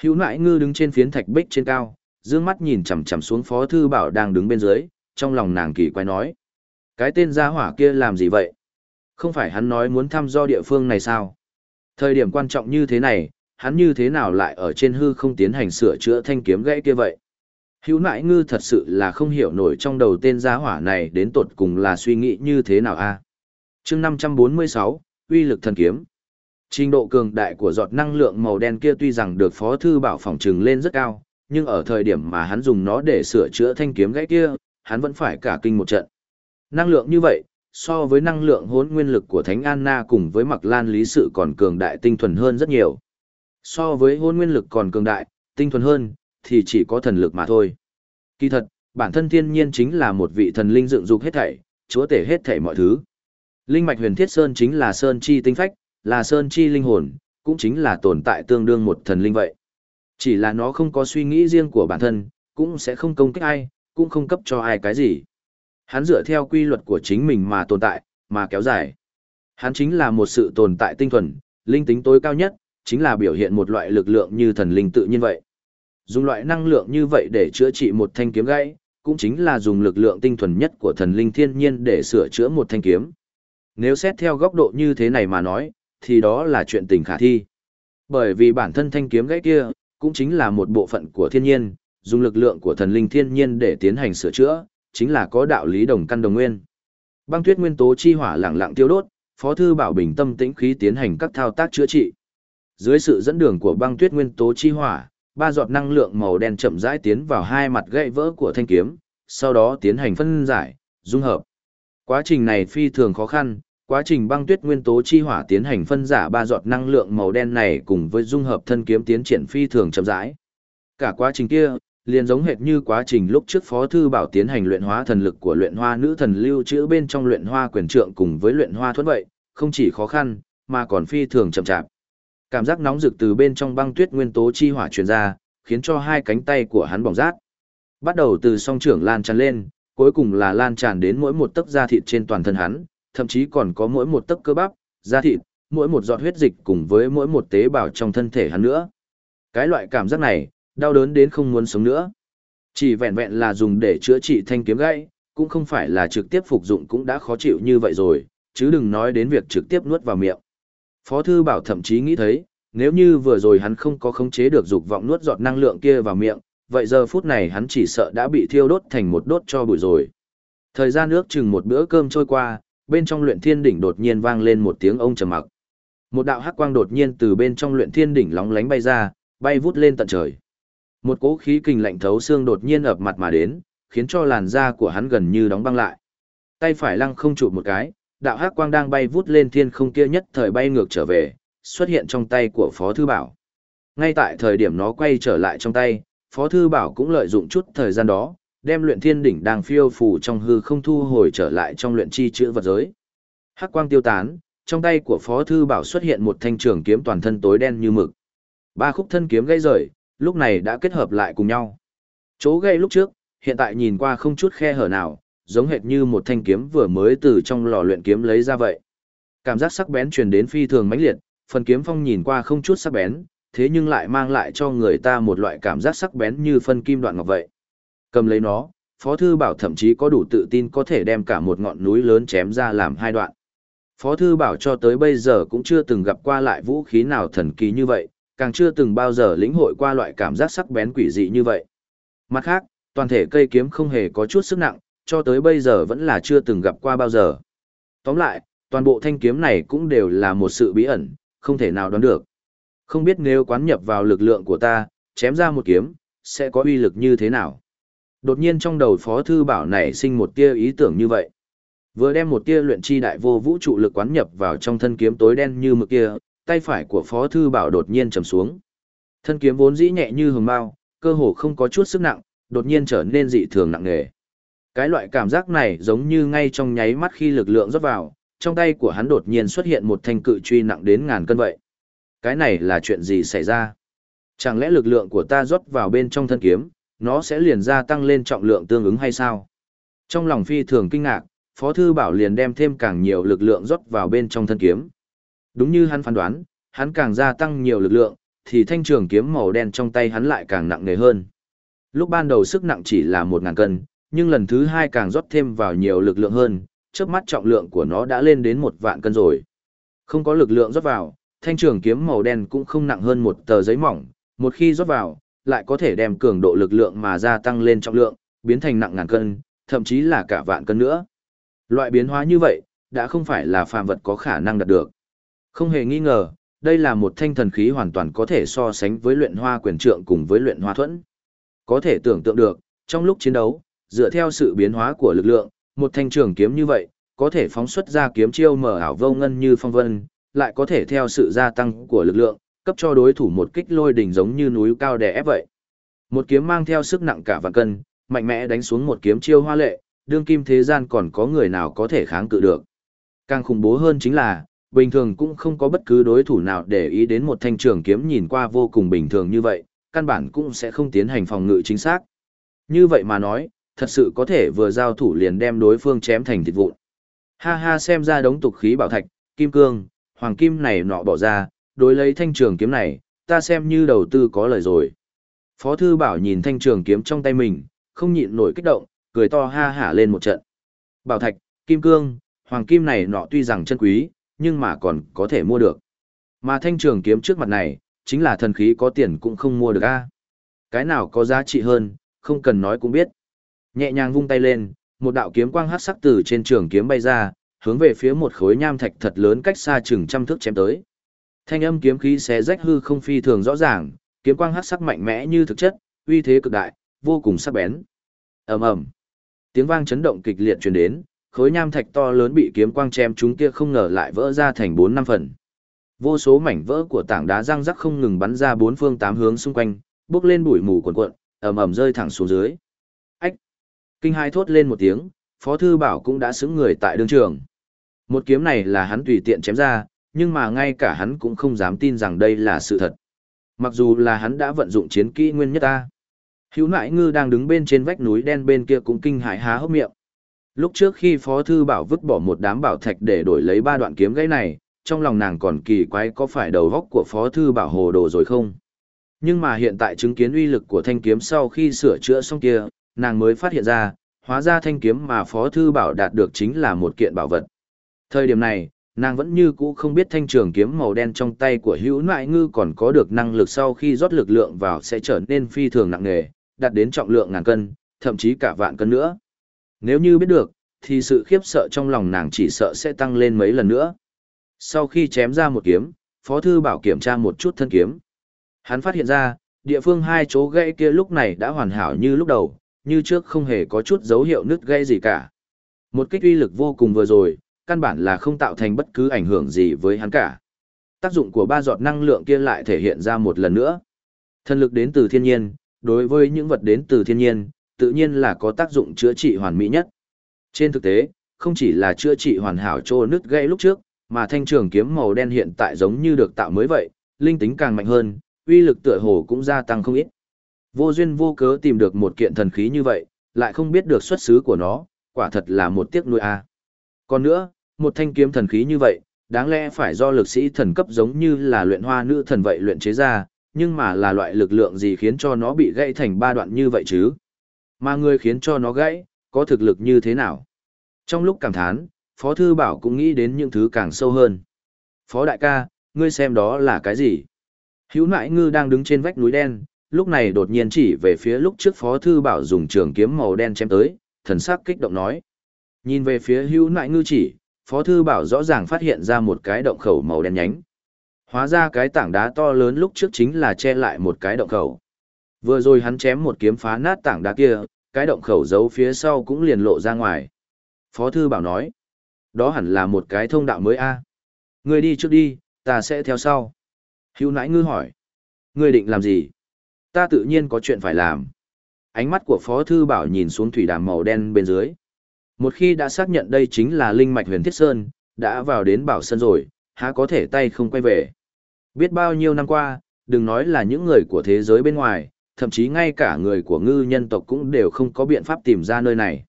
Hữu nại ngư đứng trên phiến thạch bích trên cao, dương mắt nhìn chằm chằm xuống Phó Thư Bảo đang đứng bên dưới, trong lòng nàng kỳ quái nói. Cái tên gia hỏa kia làm gì vậy? Không phải hắn nói muốn thăm do địa phương này sao? Thời điểm quan trọng như thế này, hắn như thế nào lại ở trên hư không tiến hành sửa chữa thanh kiếm gãy kia vậy? Hữu nại ngư thật sự là không hiểu nổi trong đầu tên gia hỏa này đến tột cùng là suy nghĩ như thế nào a à? chương 546, uy lực thần kiếm. Trình độ cường đại của giọt năng lượng màu đen kia tuy rằng được Phó Thư Bảo phòng trừng lên rất cao, nhưng ở thời điểm mà hắn dùng nó để sửa chữa thanh kiếm gãy kia, hắn vẫn phải cả kinh một trận. Năng lượng như vậy, so với năng lượng hỗn nguyên lực của Thánh Anna cùng với Mặc Lan Lý Sự còn cường đại tinh thuần hơn rất nhiều. So với hỗn nguyên lực còn cường đại, tinh thuần hơn, thì chỉ có thần lực mà thôi. Kỳ thật, bản thân thiên nhiên chính là một vị thần linh dựng dục hết thảy, chúa tể hết thảy mọi thứ. Linh mạch huyền thiết sơn chính là sơn chi tinh phách, là sơn chi linh hồn, cũng chính là tồn tại tương đương một thần linh vậy. Chỉ là nó không có suy nghĩ riêng của bản thân, cũng sẽ không công kích ai, cũng không cấp cho ai cái gì. Hắn dựa theo quy luật của chính mình mà tồn tại, mà kéo dài. Hắn chính là một sự tồn tại tinh thuần, linh tính tối cao nhất, chính là biểu hiện một loại lực lượng như thần linh tự nhiên vậy. Dùng loại năng lượng như vậy để chữa trị một thanh kiếm gãy, cũng chính là dùng lực lượng tinh thuần nhất của thần linh thiên nhiên để sửa chữa một thanh kiếm. Nếu xét theo góc độ như thế này mà nói, thì đó là chuyện tình khả thi. Bởi vì bản thân thanh kiếm gãy kia, cũng chính là một bộ phận của thiên nhiên, dùng lực lượng của thần linh thiên nhiên để tiến hành sửa chữa, chính là có đạo lý đồng căn đồng nguyên. Băng tuyết nguyên tố chi hỏa lặng lặng tiêu đốt, Phó thư Bảo bình tâm tĩnh khí tiến hành các thao tác chữa trị. Dưới sự dẫn đường của băng tuyết nguyên tố chi hỏa, ba giọt năng lượng màu đen chậm rãi tiến vào hai mặt gãy vỡ của thanh kiếm, sau đó tiến hành phân giải, dung hợp. Quá trình này phi thường khó khăn, quá trình băng tuyết nguyên tố chi hỏa tiến hành phân giả ba giọt năng lượng màu đen này cùng với dung hợp thân kiếm tiến triển phi thường chậm rãi. Cả quá trình kia, liền giống hệt như quá trình lúc trước Phó Thư Bảo tiến hành luyện hóa thần lực của luyện hoa nữ thần lưu trữ bên trong luyện hoa quyền trượng cùng với luyện hoa thuẫn vậy, không chỉ khó khăn, mà còn phi thường chậm chạp. Cảm giác nóng rực từ bên trong băng tuyết nguyên tố chi hỏa truyền ra, khiến cho hai cánh tay của hắn bỏng rát. Bắt đầu từ song trưởng lan tràn lên, cuối cùng là lan tràn đến mỗi một tấc da thịt trên toàn thân hắn, thậm chí còn có mỗi một tấc cơ bắp, da thịt, mỗi một giọt huyết dịch cùng với mỗi một tế bào trong thân thể hắn nữa. Cái loại cảm giác này, đau đớn đến không muốn sống nữa. Chỉ vẹn vẹn là dùng để chữa trị thanh kiếm gãy, cũng không phải là trực tiếp phục dụng cũng đã khó chịu như vậy rồi, chứ đừng nói đến việc trực tiếp nuốt vào miệng. Phó thư bảo thậm chí nghĩ thấy, nếu như vừa rồi hắn không có khống chế được dục vọng nuốt giọt năng lượng kia vào miệng, vậy giờ phút này hắn chỉ sợ đã bị thiêu đốt thành một đốt cho bụi rồi. Thời gian ước chừng một bữa cơm trôi qua, bên trong luyện thiên đỉnh đột nhiên vang lên một tiếng ông trầm mặc. Một đạo hắc quang đột nhiên từ bên trong luyện thiên đỉnh lóng lánh bay ra, bay vút lên tận trời. Một cỗ khí kình lạnh thấu xương đột nhiên ập mặt mà đến, khiến cho làn da của hắn gần như đóng băng lại. Tay phải lăng không chụp một cái, đạo hắc quang đang bay vút lên thiên không kia nhất thời bay ngược trở về, xuất hiện trong tay của Phó Thư Bảo. Ngay tại thời điểm nó quay trở lại trong tay, Phó Thư Bảo cũng lợi dụng chút thời gian đó, đem luyện thiên đỉnh đang phiêu phù trong hư không thu hồi trở lại trong luyện chi chữ vật giới. Hắc quang tiêu tán, trong tay của Phó Thư Bảo xuất hiện một thanh trường kiếm toàn thân tối đen như mực. Ba khúc thân kiếm gây rời, lúc này đã kết hợp lại cùng nhau. Chỗ gây lúc trước, hiện tại nhìn qua không chút khe hở nào, giống hệt như một thanh kiếm vừa mới từ trong lò luyện kiếm lấy ra vậy. Cảm giác sắc bén truyền đến phi thường mãnh liệt, phần kiếm phong nhìn qua không chút sắc bén, thế nhưng lại mang lại cho người ta một loại cảm giác sắc bén như phân kim đoạn ngọc vậy. Cầm lấy nó, Phó Thư Bảo thậm chí có đủ tự tin có thể đem cả một ngọn núi lớn chém ra làm hai đoạn. Phó Thư Bảo cho tới bây giờ cũng chưa từng gặp qua lại vũ khí nào thần kỳ như vậy, càng chưa từng bao giờ lĩnh hội qua loại cảm giác sắc bén quỷ dị như vậy. Mặt khác, toàn thể cây kiếm không hề có chút sức nặng, cho tới bây giờ vẫn là chưa từng gặp qua bao giờ. Tóm lại, toàn bộ thanh kiếm này cũng đều là một sự bí ẩn, không thể nào đoán được. Không biết nếu quán nhập vào lực lượng của ta, chém ra một kiếm, sẽ có uy lực như thế nào. Đột nhiên trong đầu Phó Thư Bảo này sinh một tia ý tưởng như vậy. Vừa đem một tia luyện chi đại vô vũ trụ lực quán nhập vào trong thân kiếm tối đen như mực kia, tay phải của Phó Thư Bảo đột nhiên trầm xuống. Thân kiếm vốn dĩ nhẹ như hồng bao, cơ hồ không có chút sức nặng, đột nhiên trở nên dị thường nặng nề. Cái loại cảm giác này giống như ngay trong nháy mắt khi lực lượng rót vào, trong tay của hắn đột nhiên xuất hiện một thanh cự truy nặng đến ngàn cân vậy. Cái này là chuyện gì xảy ra? Chẳng lẽ lực lượng của ta rót vào bên trong thân kiếm, nó sẽ liền gia tăng lên trọng lượng tương ứng hay sao? Trong lòng phi thường kinh ngạc, Phó Thư Bảo liền đem thêm càng nhiều lực lượng rót vào bên trong thân kiếm. Đúng như hắn phán đoán, hắn càng gia tăng nhiều lực lượng, thì thanh trường kiếm màu đen trong tay hắn lại càng nặng nề hơn. Lúc ban đầu sức nặng chỉ là 1.000 cân, nhưng lần thứ hai càng rót thêm vào nhiều lực lượng hơn, trước mắt trọng lượng của nó đã lên đến một vạn cân rồi. Không có lực lượng rót vào, thanh trường kiếm màu đen cũng không nặng hơn một tờ giấy mỏng, một khi rót vào, lại có thể đem cường độ lực lượng mà gia tăng lên trọng lượng, biến thành nặng ngàn cân, thậm chí là cả vạn cân nữa. Loại biến hóa như vậy, đã không phải là phàm vật có khả năng đạt được. Không hề nghi ngờ, đây là một thanh thần khí hoàn toàn có thể so sánh với luyện hoa quyền trượng cùng với luyện hoa thuẫn. Có thể tưởng tượng được, trong lúc chiến đấu, dựa theo sự biến hóa của lực lượng, một thanh trường kiếm như vậy, có thể phóng xuất ra kiếm chiêu mở ảo vô ngân như phong vân, lại có thể theo sự gia tăng của lực lượng, cấp cho đối thủ một kích lôi đỉnh giống như núi cao đè ép vậy. Một kiếm mang theo sức nặng cả vạn cân, mạnh mẽ đánh xuống một kiếm chiêu hoa lệ, đương kim thế gian còn có người nào có thể kháng cự được. Càng khủng bố hơn chính là, bình thường cũng không có bất cứ đối thủ nào để ý đến một thanh trường kiếm nhìn qua vô cùng bình thường như vậy, căn bản cũng sẽ không tiến hành phòng ngự chính xác. Như vậy mà nói, thật sự có thể vừa giao thủ liền đem đối phương chém thành thịt vụn. Ha ha xem ra đống tục khí bảo thạch, kim cương, hoàng kim này nọ bỏ ra, đối lấy thanh trường kiếm này, ta xem như đầu tư có lời rồi. Phó thư bảo nhìn thanh trường kiếm trong tay mình, không nhịn nổi kích động, cười to ha hả lên một trận. Bảo thạch, kim cương, hoàng kim này nọ tuy rằng chân quý, nhưng mà còn có thể mua được. Mà thanh trường kiếm trước mặt này, chính là thần khí có tiền cũng không mua được a. Cái nào có giá trị hơn, không cần nói cũng biết. Nhẹ nhàng vung tay lên, một đạo kiếm quang hắc sắc từ trên trường kiếm bay ra, hướng về phía một khối nham thạch thật lớn cách xa chừng trăm thước chém tới. Thanh âm kiếm khí xé rách hư không phi thường rõ ràng, kiếm quang hắc sắc mạnh mẽ như thực chất, uy thế cực đại, vô cùng sắc bén. Ầm ầm. Tiếng vang chấn động kịch liệt truyền đến, khối nham thạch to lớn bị kiếm quang chém chúng kia không ngờ lại vỡ ra thành bốn năm phần. Vô số mảnh vỡ của tảng đá răng rắc không ngừng bắn ra bốn phương tám hướng xung quanh, bước lên bụi mù cuồn cuộn, ầm ầm rơi thẳng xuống dưới. Ách! Kinh hai thốt lên một tiếng, Phó Thư Bảo cũng đã xứng người tại đường trường. Một kiếm này là hắn tùy tiện chém ra, nhưng mà ngay cả hắn cũng không dám tin rằng đây là sự thật. Mặc dù là hắn đã vận dụng chiến kỹ nguyên nhất ta. Hữu nại ngư đang đứng bên trên vách núi đen bên kia cũng kinh hãi há hốc miệng. Lúc trước khi Phó Thư Bảo vứt bỏ một đám bảo thạch để đổi lấy ba đoạn kiếm gãy này, trong lòng nàng còn kỳ quái có phải đầu góc của Phó Thư Bảo hồ đồ rồi không? Nhưng mà hiện tại chứng kiến uy lực của thanh kiếm sau khi sửa chữa xong kia, nàng mới phát hiện ra, hóa ra thanh kiếm mà Phó Thư Bảo đạt được chính là một kiện bảo vật. Thời điểm này, nàng vẫn như cũ không biết thanh trường kiếm màu đen trong tay của hữu nại ngư còn có được năng lực sau khi rót lực lượng vào sẽ trở nên phi thường nặng nề, đạt đến trọng lượng ngàn cân, thậm chí cả vạn cân nữa. Nếu như biết được, thì sự khiếp sợ trong lòng nàng chỉ sợ sẽ tăng lên mấy lần nữa. Sau khi chém ra một kiếm, Phó Thư Bảo kiểm tra một chút thân kiếm. Hắn phát hiện ra, địa phương hai chỗ gãy kia lúc này đã hoàn hảo như lúc đầu, như trước không hề có chút dấu hiệu nứt gãy gì cả. Một kích uy lực vô cùng vừa rồi, căn bản là không tạo thành bất cứ ảnh hưởng gì với hắn cả. Tác dụng của ba giọt năng lượng kia lại thể hiện ra một lần nữa. Thần lực đến từ thiên nhiên, đối với những vật đến từ thiên nhiên, tự nhiên là có tác dụng chữa trị hoàn mỹ nhất. Trên thực tế, không chỉ là chữa trị hoàn hảo cho nứt gãy lúc trước, mà thanh trường kiếm màu đen hiện tại giống như được tạo mới vậy, linh tính càng mạnh hơn, uy lực tựa hồ cũng gia tăng không ít. Vô duyên vô cớ tìm được một kiện thần khí như vậy, lại không biết được xuất xứ của nó, quả thật là một tiếc nuôi a. Còn nữa, một thanh kiếm thần khí như vậy, đáng lẽ phải do lực sĩ thần cấp giống như là luyện hoa nữ thần vậy luyện chế ra, nhưng mà là loại lực lượng gì khiến cho nó bị gãy thành ba đoạn như vậy chứ? Mà người khiến cho nó gãy, có thực lực như thế nào? Trong lúc cảm thán, Phó Thư Bảo cũng nghĩ đến những thứ càng sâu hơn. Phó Đại ca, ngươi xem đó là cái gì? Hữu nại ngư đang đứng trên vách núi đen, lúc này đột nhiên chỉ về phía lúc trước Phó Thư Bảo dùng trường kiếm màu đen chém tới, thần sắc kích động nói. Nhìn về phía hữu nại ngư chỉ, Phó Thư Bảo rõ ràng phát hiện ra một cái động khẩu màu đen nhánh. Hóa ra cái tảng đá to lớn lúc trước chính là che lại một cái động khẩu. Vừa rồi hắn chém một kiếm phá nát tảng đá kia, cái động khẩu giấu phía sau cũng liền lộ ra ngoài. Phó Thư Bảo nói, đó hẳn là một cái thông đạo mới a à. Người đi trước đi, ta sẽ theo sau. Hữu nãi ngư hỏi, người định làm gì? Ta tự nhiên có chuyện phải làm. Ánh mắt của Phó Thư Bảo nhìn xuống thủy đàm màu đen bên dưới. Một khi đã xác nhận đây chính là linh mạch huyền thiết sơn, đã vào đến bảo sân rồi, há có thể tay không quay về. Biết bao nhiêu năm qua, đừng nói là những người của thế giới bên ngoài, thậm chí ngay cả người của ngư nhân tộc cũng đều không có biện pháp tìm ra nơi này.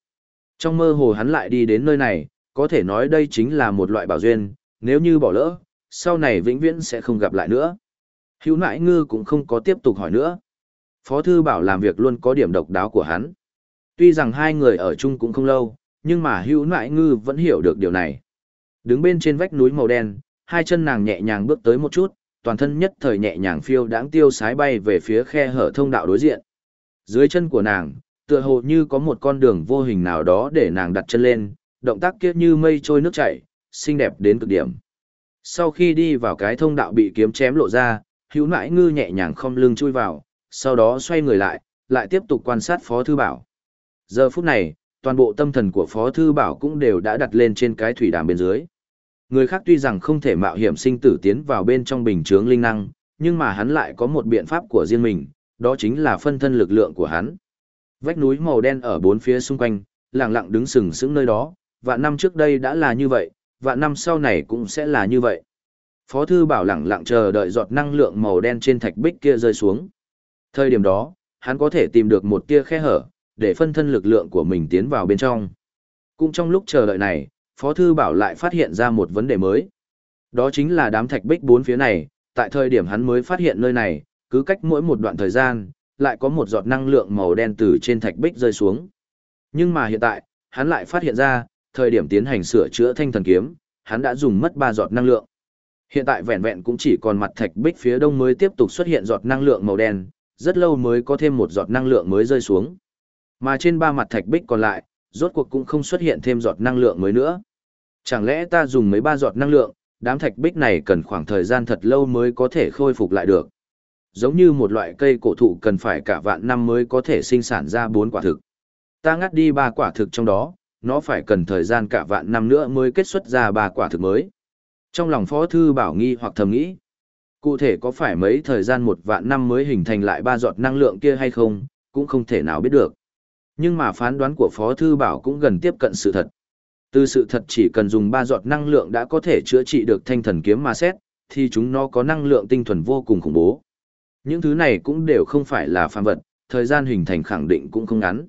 Trong mơ hồ hắn lại đi đến nơi này, có thể nói đây chính là một loại bảo duyên, nếu như bỏ lỡ, sau này vĩnh viễn sẽ không gặp lại nữa. Hữu nại ngư cũng không có tiếp tục hỏi nữa. Phó thư bảo làm việc luôn có điểm độc đáo của hắn. Tuy rằng hai người ở chung cũng không lâu, nhưng mà hữu nại ngư vẫn hiểu được điều này. Đứng bên trên vách núi màu đen, hai chân nàng nhẹ nhàng bước tới một chút, toàn thân nhất thời nhẹ nhàng phiêu đáng tiêu sái bay về phía khe hở thông đạo đối diện. Dưới chân của nàng, tựa hồ như có một con đường vô hình nào đó để nàng đặt chân lên, động tác kia như mây trôi nước chảy, xinh đẹp đến cực điểm. Sau khi đi vào cái thông đạo bị kiếm chém lộ ra, hữu nãi ngư nhẹ nhàng không lưng chui vào, sau đó xoay người lại, lại tiếp tục quan sát Phó Thư Bảo. Giờ phút này, toàn bộ tâm thần của Phó Thư Bảo cũng đều đã đặt lên trên cái thủy đàm bên dưới. Người khác tuy rằng không thể mạo hiểm sinh tử tiến vào bên trong bình chướng linh năng, nhưng mà hắn lại có một biện pháp của riêng mình, đó chính là phân thân lực lượng của hắn. Vách núi màu đen ở bốn phía xung quanh, lặng lặng đứng sừng sững nơi đó, vạn năm trước đây đã là như vậy, vạn năm sau này cũng sẽ là như vậy. Phó thư bảo lặng lặng chờ đợi giọt năng lượng màu đen trên thạch bích kia rơi xuống. Thời điểm đó, hắn có thể tìm được một tia khe hở, để phân thân lực lượng của mình tiến vào bên trong. Cũng trong lúc chờ đợi này, Phó Thư Bảo lại phát hiện ra một vấn đề mới. Đó chính là đám thạch bích bốn phía này, tại thời điểm hắn mới phát hiện nơi này, cứ cách mỗi một đoạn thời gian, lại có một giọt năng lượng màu đen từ trên thạch bích rơi xuống. Nhưng mà hiện tại, hắn lại phát hiện ra, thời điểm tiến hành sửa chữa thanh thần kiếm, hắn đã dùng mất ba giọt năng lượng. Hiện tại vẹn vẹn cũng chỉ còn mặt thạch bích phía đông mới tiếp tục xuất hiện giọt năng lượng màu đen, rất lâu mới có thêm một giọt năng lượng mới rơi xuống. Mà trên ba mặt thạch bích còn lại, rốt cuộc cũng không xuất hiện thêm giọt năng lượng mới nữa. Chẳng lẽ ta dùng mấy ba giọt năng lượng, đám thạch bích này cần khoảng thời gian thật lâu mới có thể khôi phục lại được. Giống như một loại cây cổ thụ cần phải cả vạn năm mới có thể sinh sản ra bốn quả thực. Ta ngắt đi ba quả thực trong đó, nó phải cần thời gian cả vạn năm nữa mới kết xuất ra ba quả thực mới. Trong lòng Phó Thư Bảo nghi hoặc thầm nghĩ, cụ thể có phải mấy thời gian một vạn năm mới hình thành lại ba giọt năng lượng kia hay không, cũng không thể nào biết được. Nhưng mà phán đoán của Phó Thư Bảo cũng gần tiếp cận sự thật. Từ sự thật chỉ cần dùng ba giọt năng lượng đã có thể chữa trị được thanh thần kiếm mà xét, thì chúng nó có năng lượng tinh thuần vô cùng khủng bố. Những thứ này cũng đều không phải là phàm vật, thời gian hình thành khẳng định cũng không ngắn.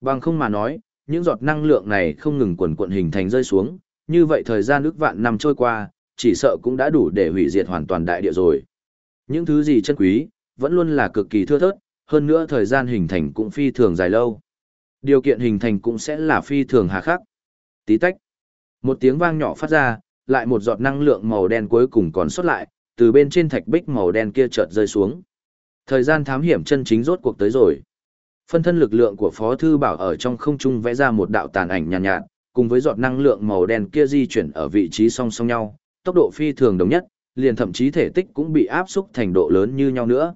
Bằng không mà nói, những giọt năng lượng này không ngừng quần quận hình thành rơi xuống, như vậy thời gian ước vạn năm trôi qua, chỉ sợ cũng đã đủ để hủy diệt hoàn toàn đại địa rồi. Những thứ gì chân quý, vẫn luôn là cực kỳ thưa thớt, hơn nữa thời gian hình thành cũng phi thường dài lâu. Điều kiện hình thành cũng sẽ là phi thường hà khắc. Tí tách. Một tiếng vang nhỏ phát ra, lại một giọt năng lượng màu đen cuối cùng còn xuất lại, từ bên trên thạch bích màu đen kia chợt rơi xuống. Thời gian thám hiểm chân chính rốt cuộc tới rồi. Phân thân lực lượng của Phó Thư Bảo ở trong không trung vẽ ra một đạo tàn ảnh nhàn nhạt, nhạt, cùng với giọt năng lượng màu đen kia di chuyển ở vị trí song song nhau, tốc độ phi thường đồng nhất, liền thậm chí thể tích cũng bị áp xúc thành độ lớn như nhau nữa.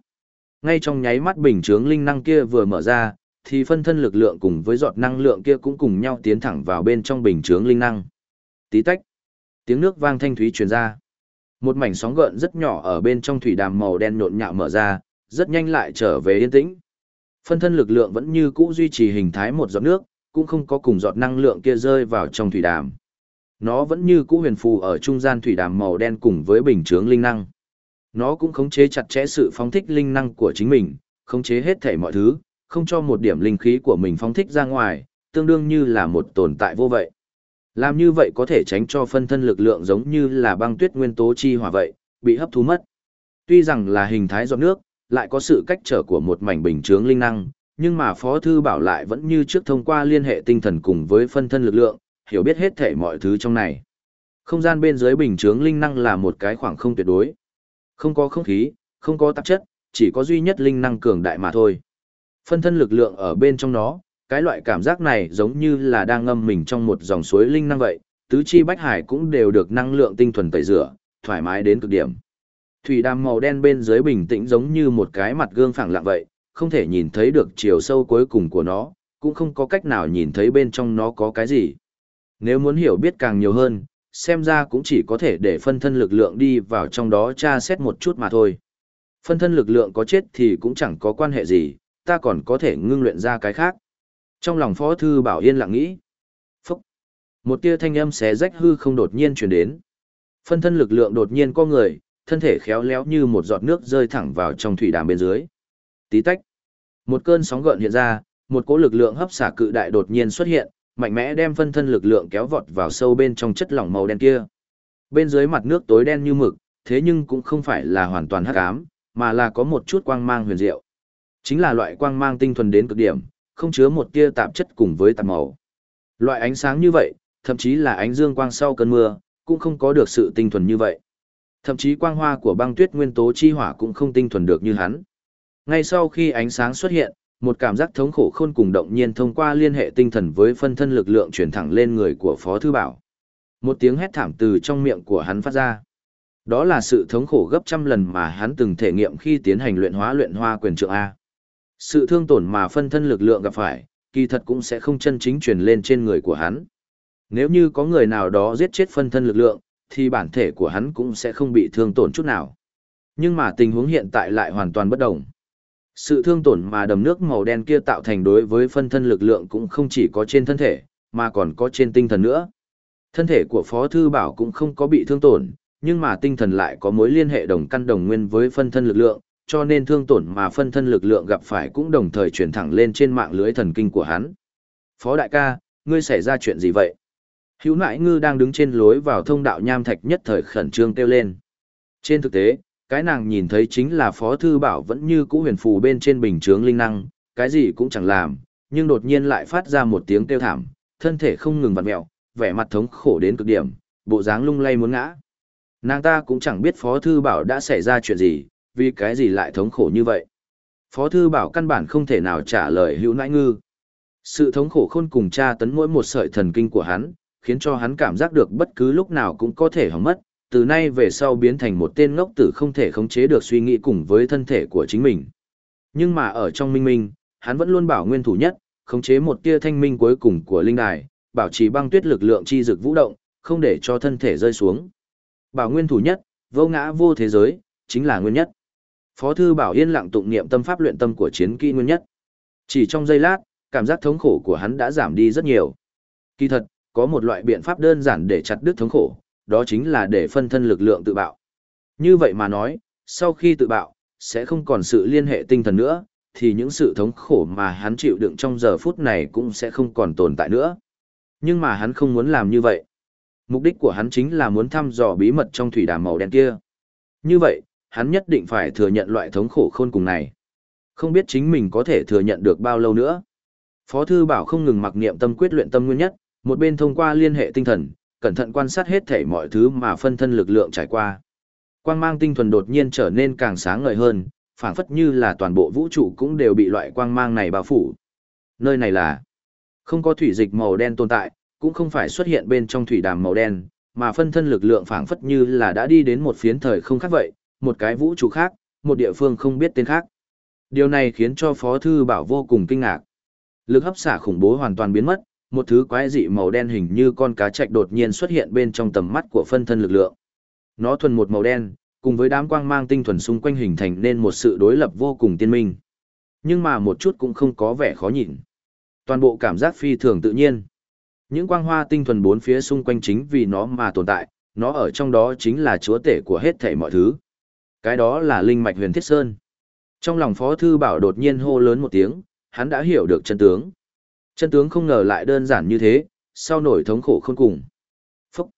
Ngay trong nháy mắt bình chướng linh năng kia vừa mở ra, thì phân thân lực lượng cùng với giọt năng lượng kia cũng cùng nhau tiến thẳng vào bên trong bình chướng linh năng. Tí tách. Tiếng nước vang thanh thúy truyền ra. Một mảnh sóng gợn rất nhỏ ở bên trong thủy đàm màu đen nhộn nhạo mở ra, rất nhanh lại trở về yên tĩnh. Phân thân lực lượng vẫn như cũ duy trì hình thái một giọt nước, cũng không có cùng giọt năng lượng kia rơi vào trong thủy đàm. Nó vẫn như cũ huyền phù ở trung gian thủy đàm màu đen cùng với bình chướng linh năng. Nó cũng khống chế chặt chẽ sự phóng thích linh năng của chính mình, khống chế hết thảy mọi thứ, không cho một điểm linh khí của mình phóng thích ra ngoài, tương đương như là một tồn tại vô vậy. Làm như vậy có thể tránh cho phân thân lực lượng giống như là băng tuyết nguyên tố chi hỏa vậy, bị hấp thu mất. Tuy rằng là hình thái giọt nước, lại có sự cách trở của một mảnh bình chướng linh năng, nhưng mà Phó Thư Bảo lại vẫn như trước thông qua liên hệ tinh thần cùng với phân thân lực lượng, hiểu biết hết thể mọi thứ trong này. Không gian bên dưới bình chướng linh năng là một cái khoảng không tuyệt đối. Không có không khí, không có tạp chất, chỉ có duy nhất linh năng cường đại mà thôi. Phân thân lực lượng ở bên trong nó, cái loại cảm giác này giống như là đang ngâm mình trong một dòng suối linh năng vậy, tứ chi bách hải cũng đều được năng lượng tinh thuần tẩy rửa, thoải mái đến cực điểm. Thủy đàm màu đen bên dưới bình tĩnh giống như một cái mặt gương phẳng lặng vậy, không thể nhìn thấy được chiều sâu cuối cùng của nó, cũng không có cách nào nhìn thấy bên trong nó có cái gì. Nếu muốn hiểu biết càng nhiều hơn, xem ra cũng chỉ có thể để phân thân lực lượng đi vào trong đó tra xét một chút mà thôi. Phân thân lực lượng có chết thì cũng chẳng có quan hệ gì, ta còn có thể ngưng luyện ra cái khác. Trong lòng Phó Thư Bảo Yên lặng nghĩ. Phúc! Một tia thanh âm xé rách hư không đột nhiên chuyển đến. Phân thân lực lượng đột nhiên có người, thân thể khéo léo như một giọt nước rơi thẳng vào trong thủy đàm bên dưới. Tí tách! Một cơn sóng gợn hiện ra, một cỗ lực lượng hấp xả cự đại đột nhiên xuất hiện, mạnh mẽ đem phân thân lực lượng kéo vọt vào sâu bên trong chất lỏng màu đen kia. Bên dưới mặt nước tối đen như mực, thế nhưng cũng không phải là hoàn toàn hắc ám, mà là có một chút quang mang huyền diệu. Chính là loại quang mang tinh thuần đến cực điểm, không chứa một tia tạp chất cùng với tạp màu. Loại ánh sáng như vậy, thậm chí là ánh dương quang sau cơn mưa, cũng không có được sự tinh thuần như vậy. Thậm chí quang hoa của băng tuyết nguyên tố chi hỏa cũng không tinh thuần được như hắn. Ngay sau khi ánh sáng xuất hiện, một cảm giác thống khổ khôn cùng động nhiên thông qua liên hệ tinh thần với phân thân lực lượng truyền thẳng lên người của Phó Thư Bảo. Một tiếng hét thảm từ trong miệng của hắn phát ra. Đó là sự thống khổ gấp trăm lần mà hắn từng thể nghiệm khi tiến hành luyện hóa luyện hoa quyền trượng A. Sự thương tổn mà phân thân lực lượng gặp phải, kỳ thật cũng sẽ không chân chính truyền lên trên người của hắn. Nếu như có người nào đó giết chết phân thân lực lượng, thì bản thể của hắn cũng sẽ không bị thương tổn chút nào. Nhưng mà tình huống hiện tại lại hoàn toàn bất đồng. Sự thương tổn mà đầm nước màu đen kia tạo thành đối với phân thân lực lượng cũng không chỉ có trên thân thể, mà còn có trên tinh thần nữa. Thân thể của Phó Thư Bảo cũng không có bị thương tổn, nhưng mà tinh thần lại có mối liên hệ đồng căn đồng nguyên với phân thân lực lượng, cho nên thương tổn mà phân thân lực lượng gặp phải cũng đồng thời chuyển thẳng lên trên mạng lưới thần kinh của hắn. Phó đại ca, ngươi xảy ra chuyện gì vậy? Hữu nại ngư đang đứng trên lối vào thông đạo nham thạch nhất thời khẩn trương kêu lên. Trên thực tế, cái nàng nhìn thấy chính là Phó Thư Bảo vẫn như cũ huyền phù bên trên bình chướng linh năng, cái gì cũng chẳng làm, nhưng đột nhiên lại phát ra một tiếng kêu thảm, thân thể không ngừng vặn mẹo, vẻ mặt thống khổ đến cực điểm, bộ dáng lung lay muốn ngã. Nàng ta cũng chẳng biết Phó Thư Bảo đã xảy ra chuyện gì, vì cái gì lại thống khổ như vậy. Phó Thư Bảo căn bản không thể nào trả lời hữu nãi ngư. Sự thống khổ khôn cùng tra tấn mỗi một sợi thần kinh của hắn, khiến cho hắn cảm giác được bất cứ lúc nào cũng có thể hỏng mất, từ nay về sau biến thành một tên ngốc tử không thể khống chế được suy nghĩ cùng với thân thể của chính mình. Nhưng mà ở trong minh minh, hắn vẫn luôn bảo nguyên thủ nhất, khống chế một tia thanh minh cuối cùng của linh đài, bảo trì băng tuyết lực lượng chi dực vũ động, không để cho thân thể rơi xuống. Bảo nguyên thủ nhất, vô ngã vô thế giới, chính là nguyên nhất. Phó thư bảo yên lặng tụng niệm tâm pháp luyện tâm của chiến kỹ nguyên nhất. Chỉ trong giây lát, cảm giác thống khổ của hắn đã giảm đi rất nhiều. Kỳ thật, có một loại biện pháp đơn giản để chặt đứt thống khổ, đó chính là để phân thân lực lượng tự bạo. Như vậy mà nói, sau khi tự bạo, sẽ không còn sự liên hệ tinh thần nữa, thì những sự thống khổ mà hắn chịu đựng trong giờ phút này cũng sẽ không còn tồn tại nữa. Nhưng mà hắn không muốn làm như vậy. Mục đích của hắn chính là muốn thăm dò bí mật trong thủy đàm màu đen kia. Như vậy, hắn nhất định phải thừa nhận loại thống khổ khôn cùng này. Không biết chính mình có thể thừa nhận được bao lâu nữa. Phó thư bảo không ngừng mặc niệm tâm quyết luyện tâm nguyên nhất, một bên thông qua liên hệ tinh thần, cẩn thận quan sát hết thảy mọi thứ mà phân thân lực lượng trải qua. Quang mang tinh thuần đột nhiên trở nên càng sáng ngời hơn, phảng phất như là toàn bộ vũ trụ cũng đều bị loại quang mang này bao phủ. Nơi này là không có thủy dịch màu đen tồn tại, cũng không phải xuất hiện bên trong thủy đàm màu đen, mà phân thân lực lượng phảng phất như là đã đi đến một phiến thời không khác vậy, một cái vũ trụ khác, một địa phương không biết tên khác. Điều này khiến cho Phó Thư Bảo vô cùng kinh ngạc. Lực hấp xả khủng bố hoàn toàn biến mất, một thứ quái dị màu đen hình như con cá trạch đột nhiên xuất hiện bên trong tầm mắt của phân thân lực lượng. Nó thuần một màu đen, cùng với đám quang mang tinh thuần xung quanh hình thành nên một sự đối lập vô cùng tiên minh. Nhưng mà một chút cũng không có vẻ khó nhìn. Toàn bộ cảm giác phi thường tự nhiên. Những quang hoa tinh thuần bốn phía xung quanh chính vì nó mà tồn tại, nó ở trong đó chính là chúa tể của hết thảy mọi thứ. Cái đó là linh mạch huyền thiết sơn. Trong lòng Phó Thư Bảo đột nhiên hô lớn một tiếng, hắn đã hiểu được chân tướng. Chân tướng không ngờ lại đơn giản như thế, sau nổi thống khổ khôn cùng. Phúc!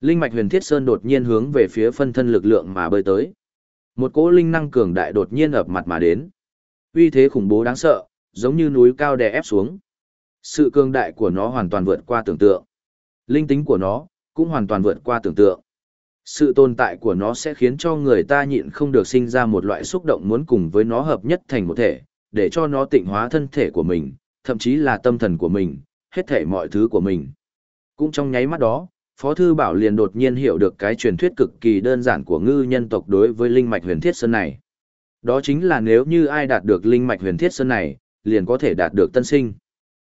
Linh mạch huyền thiết sơn đột nhiên hướng về phía phân thân lực lượng mà bơi tới. Một cỗ linh năng cường đại đột nhiên ập mặt mà đến. Uy thế khủng bố đáng sợ, giống như núi cao đè ép xuống. Sự cường đại của nó hoàn toàn vượt qua tưởng tượng. Linh tính của nó cũng hoàn toàn vượt qua tưởng tượng. Sự tồn tại của nó sẽ khiến cho người ta nhịn không được sinh ra một loại xúc động muốn cùng với nó hợp nhất thành một thể, để cho nó tịnh hóa thân thể của mình, thậm chí là tâm thần của mình, hết thể mọi thứ của mình. Cũng trong nháy mắt đó, Phó Thư Bảo liền đột nhiên hiểu được cái truyền thuyết cực kỳ đơn giản của ngư nhân tộc đối với linh mạch huyền thiết sơn này. Đó chính là nếu như ai đạt được linh mạch huyền thiết sơn này, liền có thể đạt được tân sinh.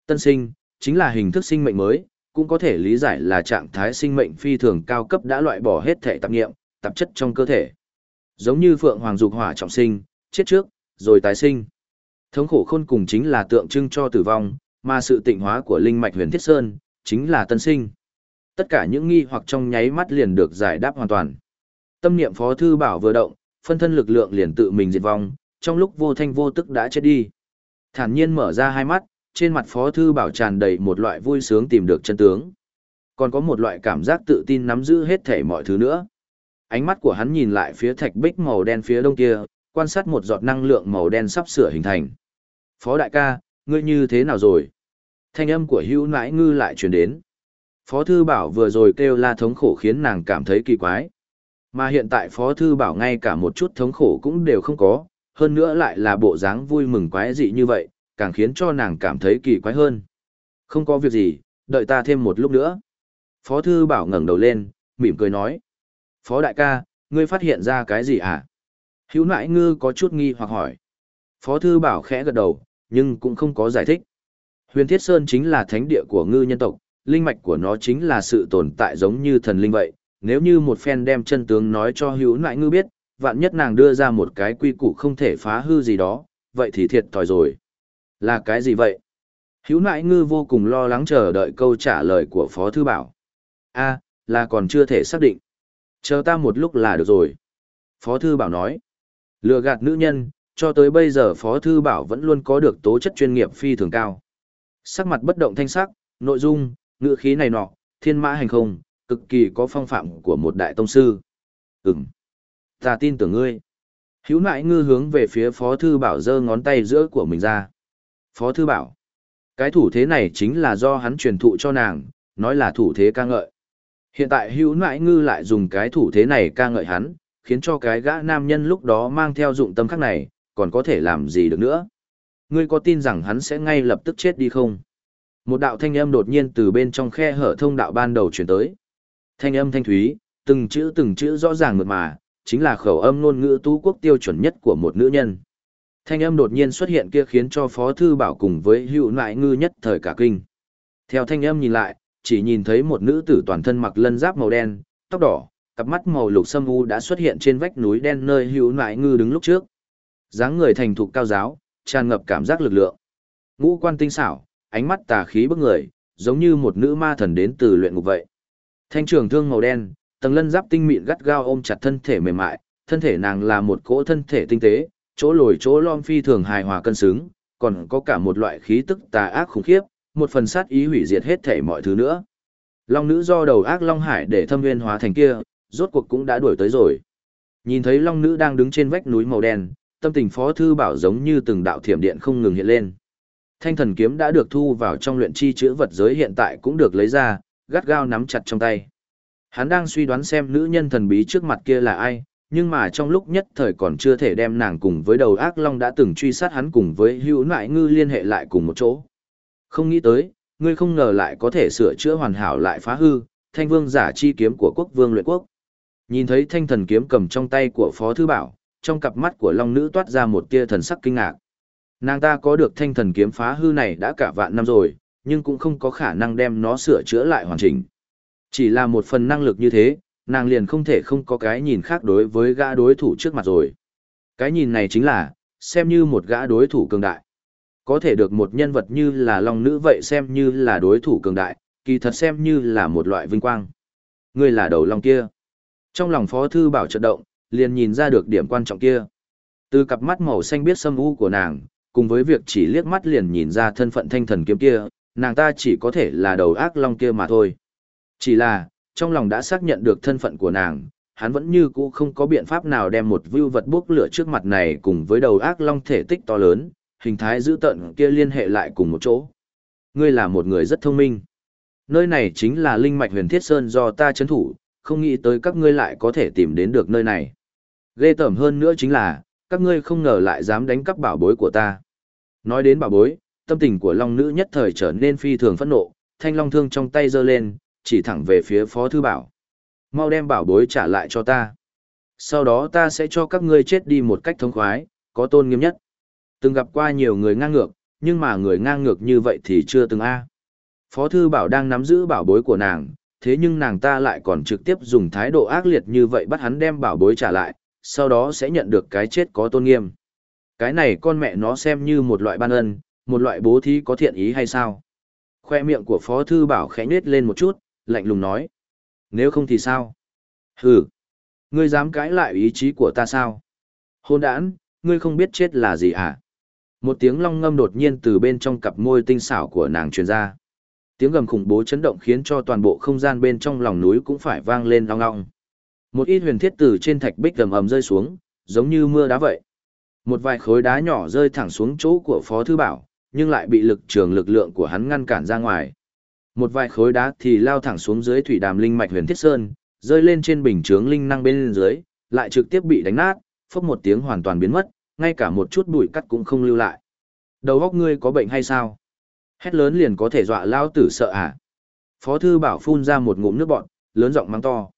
Tân sinh, chính là hình thức sinh mệnh mới, cũng có thể lý giải là trạng thái sinh mệnh phi thường cao cấp đã loại bỏ hết thể tạp nghiệm, tạp chất trong cơ thể. Giống như Phượng Hoàng Dục Hỏa trọng sinh, chết trước, rồi tái sinh. Thống khổ khôn cùng chính là tượng trưng cho tử vong, mà sự tịnh hóa của linh mạch huyền thiết sơn, chính là tân sinh. Tất cả những nghi hoặc trong nháy mắt liền được giải đáp hoàn toàn. Tâm niệm phó thư bảo vừa động, phân thân lực lượng liền tự mình diệt vong, trong lúc vô thanh vô tức đã chết đi. Thản nhiên mở ra hai mắt, trên mặt phó thư bảo tràn đầy một loại vui sướng tìm được chân tướng. Còn có một loại cảm giác tự tin nắm giữ hết thể mọi thứ nữa. Ánh mắt của hắn nhìn lại phía thạch bích màu đen phía đông kia, quan sát một giọt năng lượng màu đen sắp sửa hình thành. Phó đại ca, ngươi như thế nào rồi? Thanh âm của hữu nãi ngư lại truyền đến. Phó thư bảo vừa rồi kêu la thống khổ khiến nàng cảm thấy kỳ quái. Mà hiện tại Phó thư bảo ngay cả một chút thống khổ cũng đều không có, hơn nữa lại là bộ dáng vui mừng quái dị như vậy, càng khiến cho nàng cảm thấy kỳ quái hơn. Không có việc gì, đợi ta thêm một lúc nữa. Phó thư bảo ngẩng đầu lên, mỉm cười nói. Phó đại ca, ngươi phát hiện ra cái gì hả? À? Hữu nãi ngư có chút nghi hoặc hỏi. Phó thư bảo khẽ gật đầu, nhưng cũng không có giải thích. Huyền Thiết Sơn chính là thánh địa của ngư nhân tộc, linh mạch của nó chính là sự tồn tại giống như thần linh vậy. Nếu như một phen đem chân tướng nói cho hữu nại ngư biết, vạn nhất nàng đưa ra một cái quy củ không thể phá hư gì đó, vậy thì thiệt thòi rồi. Là cái gì vậy? Hữu nại ngư vô cùng lo lắng chờ đợi câu trả lời của Phó Thư Bảo. a là còn chưa thể xác định. Chờ ta một lúc là được rồi. Phó Thư Bảo nói. Lừa gạt nữ nhân, cho tới bây giờ Phó Thư Bảo vẫn luôn có được tố chất chuyên nghiệp phi thường cao. Sắc mặt bất động thanh sắc, nội dung, ngữ khí này nọ, thiên mã hành không, cực kỳ có phong phạm của một đại tông sư. Ừm. Ta tin tưởng ngươi. Hữu nại ngư hướng về phía Phó Thư Bảo giơ ngón tay giữa của mình ra. Phó Thư Bảo. Cái thủ thế này chính là do hắn truyền thụ cho nàng, nói là thủ thế ca ngợi. Hiện tại hữu nại ngư lại dùng cái thủ thế này ca ngợi hắn, khiến cho cái gã nam nhân lúc đó mang theo dụng tâm khắc này, còn có thể làm gì được nữa. Ngươi có tin rằng hắn sẽ ngay lập tức chết đi không? Một đạo thanh âm đột nhiên từ bên trong khe hở thông đạo ban đầu chuyển tới. Thanh âm thanh thúy, từng chữ từng chữ rõ ràng mượt mà, chính là khẩu âm ngôn ngữ tú quốc tiêu chuẩn nhất của một nữ nhân. Thanh âm đột nhiên xuất hiện kia khiến cho Phó Thư Bảo cùng với hữu nại ngư nhất thời cả kinh. Theo thanh âm nhìn lại, chỉ nhìn thấy một nữ tử toàn thân mặc lân giáp màu đen, tóc đỏ, cặp mắt màu lục sâm u đã xuất hiện trên vách núi đen nơi hữu nại ngư đứng lúc trước. dáng người thành thục cao giáo, tràn ngập cảm giác lực lượng. Ngũ quan tinh xảo, ánh mắt tà khí bức người, giống như một nữ ma thần đến từ luyện ngục vậy. Thanh trường thương màu đen, tầng lân giáp tinh mịn gắt gao ôm chặt thân thể mềm mại, thân thể nàng là một cỗ thân thể tinh tế, chỗ lồi chỗ lom phi thường hài hòa cân xứng, còn có cả một loại khí tức tà ác khủng khiếp, một phần sát ý hủy diệt hết thể mọi thứ nữa. Long nữ do đầu ác Long Hải để thâm nguyên hóa thành kia, rốt cuộc cũng đã đuổi tới rồi. Nhìn thấy Long nữ đang đứng trên vách núi màu đen, tâm tình Phó Thư Bảo giống như từng đạo thiểm điện không ngừng hiện lên. Thanh thần kiếm đã được thu vào trong luyện chi chữ vật giới hiện tại cũng được lấy ra, gắt gao nắm chặt trong tay. Hắn đang suy đoán xem nữ nhân thần bí trước mặt kia là ai, nhưng mà trong lúc nhất thời còn chưa thể đem nàng cùng với đầu ác long đã từng truy sát hắn cùng với hữu nại ngư liên hệ lại cùng một chỗ. Không nghĩ tới, ngươi không ngờ lại có thể sửa chữa hoàn hảo lại phá hư, thanh vương giả chi kiếm của quốc vương luyện quốc. Nhìn thấy thanh thần kiếm cầm trong tay của Phó Thư Bảo, trong cặp mắt của long nữ toát ra một tia thần sắc kinh ngạc. Nàng ta có được thanh thần kiếm phá hư này đã cả vạn năm rồi, nhưng cũng không có khả năng đem nó sửa chữa lại hoàn chỉnh. Chỉ là một phần năng lực như thế, nàng liền không thể không có cái nhìn khác đối với gã đối thủ trước mặt rồi. Cái nhìn này chính là, xem như một gã đối thủ cường đại. Có thể được một nhân vật như là Long Nữ vậy xem như là đối thủ cường đại, kỳ thật xem như là một loại vinh quang. Ngươi là đầu Long kia. Trong lòng Phó Thư Bảo chợt động, liền nhìn ra được điểm quan trọng kia. Từ cặp mắt màu xanh biết sâm u của nàng, cùng với việc chỉ liếc mắt liền nhìn ra thân phận thanh thần kiếm kia, nàng ta chỉ có thể là đầu ác long kia mà thôi. Chỉ là, trong lòng đã xác nhận được thân phận của nàng, hắn vẫn như cũ không có biện pháp nào đem một view vật bốc lửa trước mặt này cùng với đầu ác long thể tích to lớn, hình thái dữ tận kia liên hệ lại cùng một chỗ. Ngươi là một người rất thông minh. Nơi này chính là linh mạch huyền thiết sơn do ta chấn thủ, không nghĩ tới các ngươi lại có thể tìm đến được nơi này. Ghê tởm hơn nữa chính là, các ngươi không ngờ lại dám đánh cắp bảo bối của ta. Nói đến bảo bối, tâm tình của Long Nữ nhất thời trở nên phi thường phẫn nộ, thanh long thương trong tay giơ lên, chỉ thẳng về phía Phó Thư Bảo. Mau đem bảo bối trả lại cho ta. Sau đó ta sẽ cho các ngươi chết đi một cách thống khoái, có tôn nghiêm nhất. Từng gặp qua nhiều người ngang ngược, nhưng mà người ngang ngược như vậy thì chưa từng a. Phó Thư Bảo đang nắm giữ bảo bối của nàng, thế nhưng nàng ta lại còn trực tiếp dùng thái độ ác liệt như vậy bắt hắn đem bảo bối trả lại, sau đó sẽ nhận được cái chết có tôn nghiêm. Cái này con mẹ nó xem như một loại ban ân, một loại bố thí có thiện ý hay sao? Khoe miệng của Phó Thư Bảo khẽ nết lên một chút, lạnh lùng nói. Nếu không thì sao? Hừ, ngươi dám cãi lại ý chí của ta sao? Hôn đản, ngươi không biết chết là gì hả? Một tiếng long ngâm đột nhiên từ bên trong cặp môi tinh xảo của nàng truyền ra. Tiếng gầm khủng bố chấn động khiến cho toàn bộ không gian bên trong lòng núi cũng phải vang lên long ngọng. Một ít huyền thiết từ trên thạch bích gầm ầm rơi xuống, giống như mưa đá vậy. Một vài khối đá nhỏ rơi thẳng xuống chỗ của Phó Thư Bảo, nhưng lại bị lực trường lực lượng của hắn ngăn cản ra ngoài. Một vài khối đá thì lao thẳng xuống dưới thủy đàm linh mạch huyền thiết sơn, rơi lên trên bình chướng linh năng bên dưới, lại trực tiếp bị đánh nát, phốc một tiếng hoàn toàn biến mất, ngay cả một chút bụi cắt cũng không lưu lại. Đầu óc ngươi có bệnh hay sao? Hét lớn liền có thể dọa lao tử sợ à? Phó thư bảo phun ra một ngụm nước bọn, lớn giọng mang to.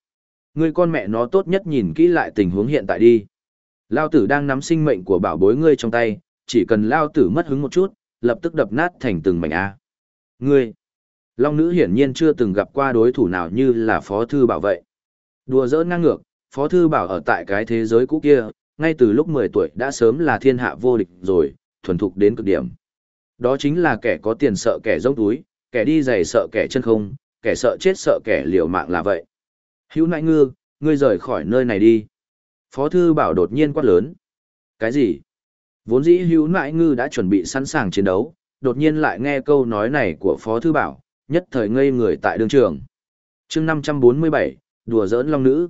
Ngươi con mẹ nó tốt nhất nhìn kỹ lại tình huống hiện tại đi. Lao tử đang nắm sinh mệnh của bảo bối ngươi trong tay, chỉ cần lao tử mất hứng một chút, lập tức đập nát thành từng mảnh A. Ngươi, Long nữ hiển nhiên chưa từng gặp qua đối thủ nào như là phó thư bảo vệ. Đùa dỡ ngang ngược, Phó Thư Bảo ở tại cái thế giới cũ kia, ngay từ lúc 10 tuổi đã sớm là thiên hạ vô địch rồi, thuần thục đến cực điểm. Đó chính là kẻ có tiền sợ kẻ rông túi, kẻ đi giày sợ kẻ chân không, kẻ sợ chết sợ kẻ liều mạng là vậy. Hữu nại ngư, ngươi rời khỏi nơi này đi. Phó Thư Bảo đột nhiên quát lớn. Cái gì? Vốn dĩ hữu nại ngư đã chuẩn bị sẵn sàng chiến đấu, đột nhiên lại nghe câu nói này của Phó Thư Bảo, nhất thời ngây người tại đường trường. chương 547, đùa giỡn Long Nữ.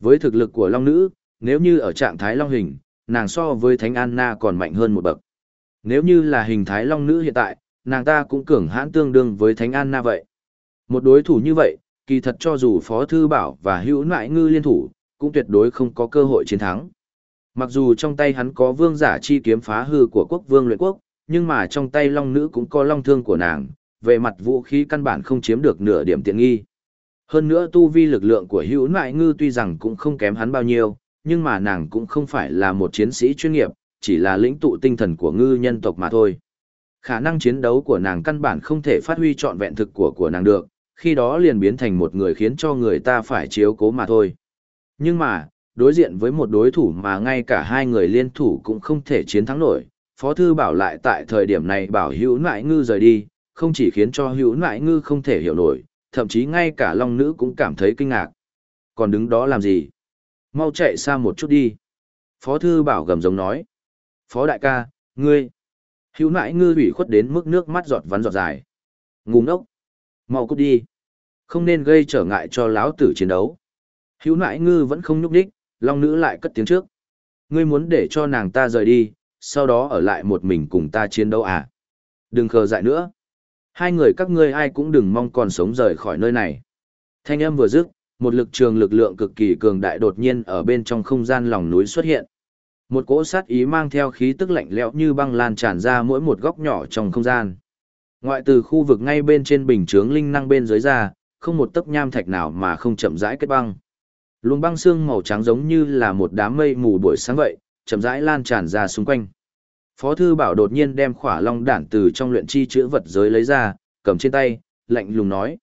Với thực lực của Long Nữ, nếu như ở trạng thái Long Hình, nàng so với Thánh Anna còn mạnh hơn một bậc. Nếu như là hình thái Long Nữ hiện tại, nàng ta cũng cường hãn tương đương với Thánh Anna vậy. Một đối thủ như vậy, kỳ thật cho dù Phó Thư Bảo và hữu nại ngư liên thủ, cũng tuyệt đối không có cơ hội chiến thắng. Mặc dù trong tay hắn có vương giả chi kiếm phá hư của quốc vương luyện quốc, nhưng mà trong tay long nữ cũng có long thương của nàng, về mặt vũ khí căn bản không chiếm được nửa điểm tiện nghi. Hơn nữa tu vi lực lượng của hữu nại ngư tuy rằng cũng không kém hắn bao nhiêu, nhưng mà nàng cũng không phải là một chiến sĩ chuyên nghiệp, chỉ là lĩnh tụ tinh thần của ngư nhân tộc mà thôi. Khả năng chiến đấu của nàng căn bản không thể phát huy trọn vẹn thực của của nàng được, khi đó liền biến thành một người khiến cho người ta phải chiếu cố mà thôi. Nhưng mà, đối diện với một đối thủ mà ngay cả hai người liên thủ cũng không thể chiến thắng nổi, Phó Thư Bảo lại tại thời điểm này bảo hữu nại ngư rời đi, không chỉ khiến cho hữu nại ngư không thể hiểu nổi, thậm chí ngay cả Long Nữ cũng cảm thấy kinh ngạc. Còn đứng đó làm gì? Mau chạy xa một chút đi. Phó Thư Bảo gầm giống nói. Phó Đại ca, ngươi. Hữu nại ngư ủy khuất đến mức nước mắt giọt vắn giọt dài. Ngu ngốc. Mau cút đi. Không nên gây trở ngại cho lão tử chiến đấu. Hữu nại ngư vẫn không nhúc đích, Long Nữ lại cất tiếng trước. Ngươi muốn để cho nàng ta rời đi, sau đó ở lại một mình cùng ta chiến đấu à? Đừng khờ dại nữa. Hai người các ngươi ai cũng đừng mong còn sống rời khỏi nơi này. Thanh âm vừa dứt, một lực trường lực lượng cực kỳ cường đại đột nhiên ở bên trong không gian lòng núi xuất hiện. Một cỗ sát ý mang theo khí tức lạnh lẽo như băng lan tràn ra mỗi một góc nhỏ trong không gian. Ngoại từ khu vực ngay bên trên bình chướng linh năng bên dưới ra, không một tấc nham thạch nào mà không chậm rãi kết băng. Luồng băng xương màu trắng giống như là một đám mây mù buổi sáng vậy, chậm rãi lan tràn ra xung quanh. Phó thư bảo đột nhiên đem khỏa long đản từ trong luyện chi chữa vật giới lấy ra, cầm trên tay, lạnh lùng nói.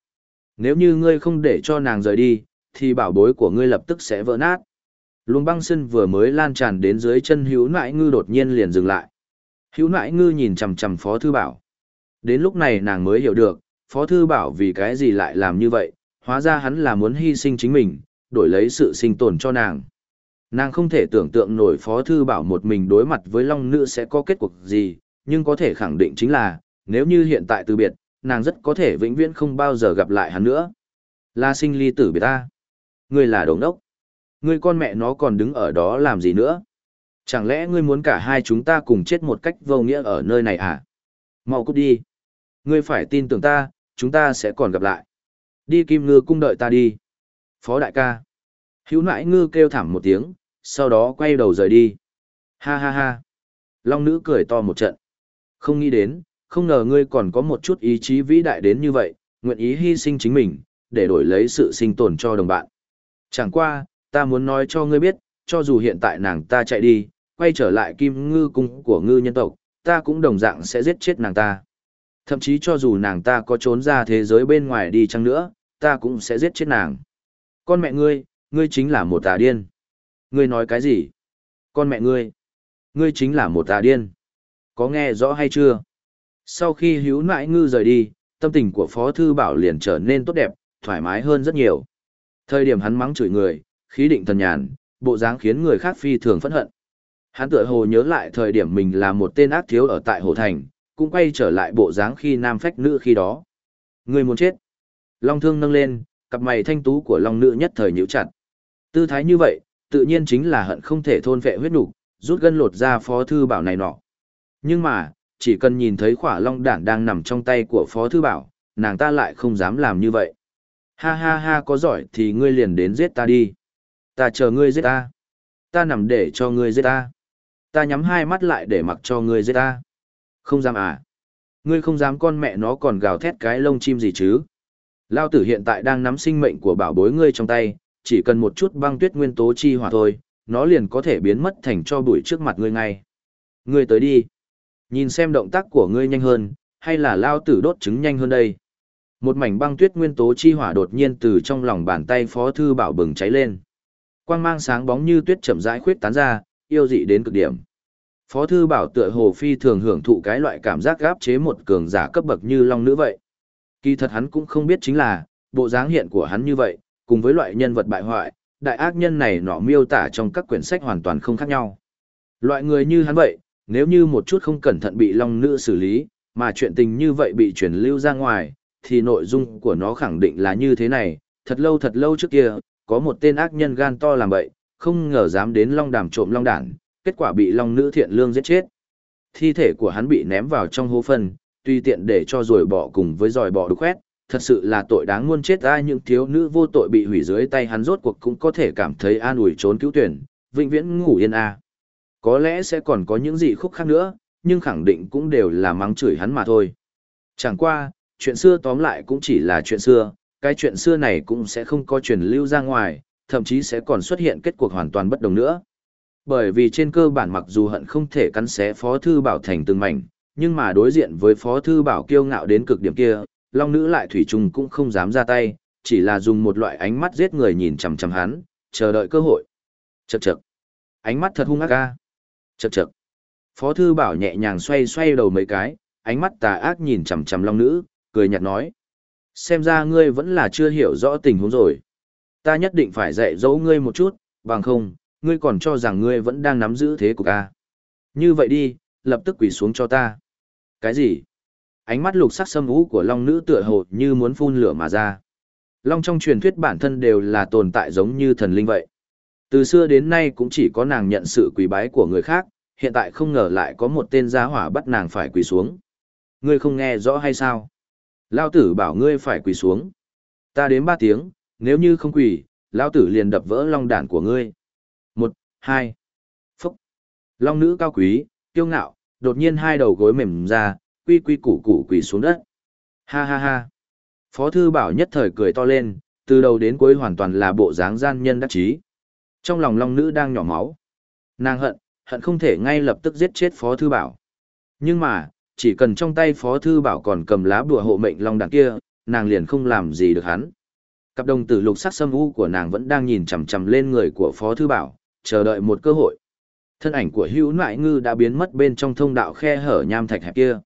Nếu như ngươi không để cho nàng rời đi, thì bảo bối của ngươi lập tức sẽ vỡ nát. Luồng băng sân vừa mới lan tràn đến dưới chân hữu nại ngư đột nhiên liền dừng lại. Hữu nại ngư nhìn chầm chầm phó thư bảo. Đến lúc này nàng mới hiểu được, phó thư bảo vì cái gì lại làm như vậy, hóa ra hắn là muốn hy sinh chính mình, đổi lấy sự sinh tồn cho nàng. Nàng không thể tưởng tượng nổi Phó Thư Bảo một mình đối mặt với Long Nữ sẽ có kết cục gì, nhưng có thể khẳng định chính là, nếu như hiện tại từ biệt, nàng rất có thể vĩnh viễn không bao giờ gặp lại hắn nữa. La sinh ly tử biệt ta. Ngươi là đồng đốc. Ngươi con mẹ nó còn đứng ở đó làm gì nữa? Chẳng lẽ ngươi muốn cả hai chúng ta cùng chết một cách vô nghĩa ở nơi này à? Mau cút đi. Ngươi phải tin tưởng ta, chúng ta sẽ còn gặp lại. Đi kim ngư cung đợi ta đi. Phó đại ca. Hữu nãi ngư kêu thảm một tiếng, sau đó quay đầu rời đi. Ha ha ha. Long nữ cười to một trận. Không nghĩ đến, không ngờ ngươi còn có một chút ý chí vĩ đại đến như vậy, nguyện ý hy sinh chính mình, để đổi lấy sự sinh tồn cho đồng bạn. Chẳng qua, ta muốn nói cho ngươi biết, cho dù hiện tại nàng ta chạy đi, quay trở lại kim ngư cung của ngư nhân tộc, ta cũng đồng dạng sẽ giết chết nàng ta. Thậm chí cho dù nàng ta có trốn ra thế giới bên ngoài đi chăng nữa, ta cũng sẽ giết chết nàng. Con mẹ ngươi, ngươi chính là một tà điên. Ngươi nói cái gì? Con mẹ ngươi. Ngươi chính là một tà điên. Có nghe rõ hay chưa? Sau khi hữu nãi ngư rời đi, tâm tình của Phó Thư Bảo liền trở nên tốt đẹp, thoải mái hơn rất nhiều. Thời điểm hắn mắng chửi người, khí định thần nhàn, bộ dáng khiến người khác phi thường phẫn hận. Hắn tựa hồ nhớ lại thời điểm mình là một tên ác thiếu ở tại Hồ Thành, cũng quay trở lại bộ dáng khi nam phách nữ khi đó. Người muốn chết. Long thương nâng lên, cặp mày thanh tú của long nữ nhất thời nhíu chặt. Tư thái như vậy, tự nhiên chính là hận không thể thôn vệ huyết nục, rút gân lột ra phó thư bảo này nọ. Nhưng mà, chỉ cần nhìn thấy khỏa long đản đang nằm trong tay của phó thư bảo, nàng ta lại không dám làm như vậy. Ha ha ha có giỏi thì ngươi liền đến giết ta đi. Ta chờ ngươi giết ta. Ta nằm để cho ngươi giết ta. Ta nhắm hai mắt lại để mặc cho ngươi giết ta. Không dám à. Ngươi không dám con mẹ nó còn gào thét cái lông chim gì chứ. Lao tử hiện tại đang nắm sinh mệnh của bảo bối ngươi trong tay, chỉ cần một chút băng tuyết nguyên tố chi hỏa thôi, nó liền có thể biến mất thành cho bụi trước mặt ngươi ngay. Ngươi tới đi. Nhìn xem động tác của ngươi nhanh hơn, hay là lao tử đốt trứng nhanh hơn đây. Một mảnh băng tuyết nguyên tố chi hỏa đột nhiên từ trong lòng bàn tay phó thư bảo bừng cháy lên. Quang mang sáng bóng như tuyết chậm rãi khuyết tán ra, yêu dị đến cực điểm. Phó thư bảo tựa hồ phi thường hưởng thụ cái loại cảm giác gáp chế một cường giả cấp bậc như long nữ vậy. Kỳ thật hắn cũng không biết chính là, bộ dáng hiện của hắn như vậy, cùng với loại nhân vật bại hoại, đại ác nhân này nọ miêu tả trong các quyển sách hoàn toàn không khác nhau. Loại người như hắn vậy, nếu như một chút không cẩn thận bị long nữ xử lý, mà chuyện tình như vậy bị truyền lưu ra ngoài, thì nội dung của nó khẳng định là như thế này, thật lâu thật lâu trước kia, có một tên ác nhân gan to làm bậy, không ngờ dám đến long đàm trộm long đản, kết quả bị long nữ thiện lương giết chết. Thi thể của hắn bị ném vào trong hố phân, tuy tiện để cho rồi bỏ cùng với giỏi bỏ đục khoét, thật sự là tội đáng muôn chết ai những thiếu nữ vô tội bị hủy dưới tay hắn rốt cuộc cũng có thể cảm thấy an ủi trốn cứu tuyển, vĩnh viễn ngủ yên a. Có lẽ sẽ còn có những gì khúc khác nữa, nhưng khẳng định cũng đều là mắng chửi hắn mà thôi. Chẳng qua, chuyện xưa tóm lại cũng chỉ là chuyện xưa, cái chuyện xưa này cũng sẽ không có truyền lưu ra ngoài, thậm chí sẽ còn xuất hiện kết cuộc hoàn toàn bất đồng nữa. Bởi vì trên cơ bản mặc dù hận không thể cắn xé Phó Thư Bảo thành từng mảnh, nhưng mà đối diện với Phó Thư Bảo kiêu ngạo đến cực điểm kia, Long Nữ lại Thủy chung cũng không dám ra tay, chỉ là dùng một loại ánh mắt giết người nhìn chằm chằm hắn, chờ đợi cơ hội. Chậc chậc. Ánh mắt thật hung ác ga. Chậc chậc. Phó Thư Bảo nhẹ nhàng xoay xoay đầu mấy cái, ánh mắt tà ác nhìn chằm chằm Long Nữ, cười nhạt nói. Xem ra ngươi vẫn là chưa hiểu rõ tình huống rồi. Ta nhất định phải dạy dỗ ngươi một chút, bằng không, ngươi còn cho rằng ngươi vẫn đang nắm giữ thế cục a. Như vậy đi, lập tức quỳ xuống cho ta. Cái gì? Ánh mắt lục sắc sâm ú của long nữ tựa hồ như muốn phun lửa mà ra. Long trong truyền thuyết bản thân đều là tồn tại giống như thần linh vậy. Từ xưa đến nay cũng chỉ có nàng nhận sự quỳ bái của người khác, hiện tại không ngờ lại có một tên gia hỏa bắt nàng phải quỳ xuống. Ngươi không nghe rõ hay sao? Lao tử bảo ngươi phải quỳ xuống. Ta đến ba tiếng, nếu như không quỳ, Lao tử liền đập vỡ long đản của ngươi. Một, hai. Phúc. Long nữ cao quý, kiêu ngạo, đột nhiên hai đầu gối mềm ra, quy quy củ củ quỳ xuống đất. Ha ha ha. Phó thư bảo nhất thời cười to lên, từ đầu đến cuối hoàn toàn là bộ dáng gian nhân đắc chí. Trong lòng long nữ đang nhỏ máu. Nàng hận, hận không thể ngay lập tức giết chết Phó thư bảo. Nhưng mà, chỉ cần trong tay Phó thư bảo còn cầm lá bùa hộ mệnh long đằng kia, nàng liền không làm gì được hắn. Cặp đồng tử lục sắc sâm u của nàng vẫn đang nhìn chằm chằm lên người của Phó thư bảo, chờ đợi một cơ hội. Thân ảnh của hữu nại ngư đã biến mất bên trong thông đạo khe hở nham thạch hẹp kia.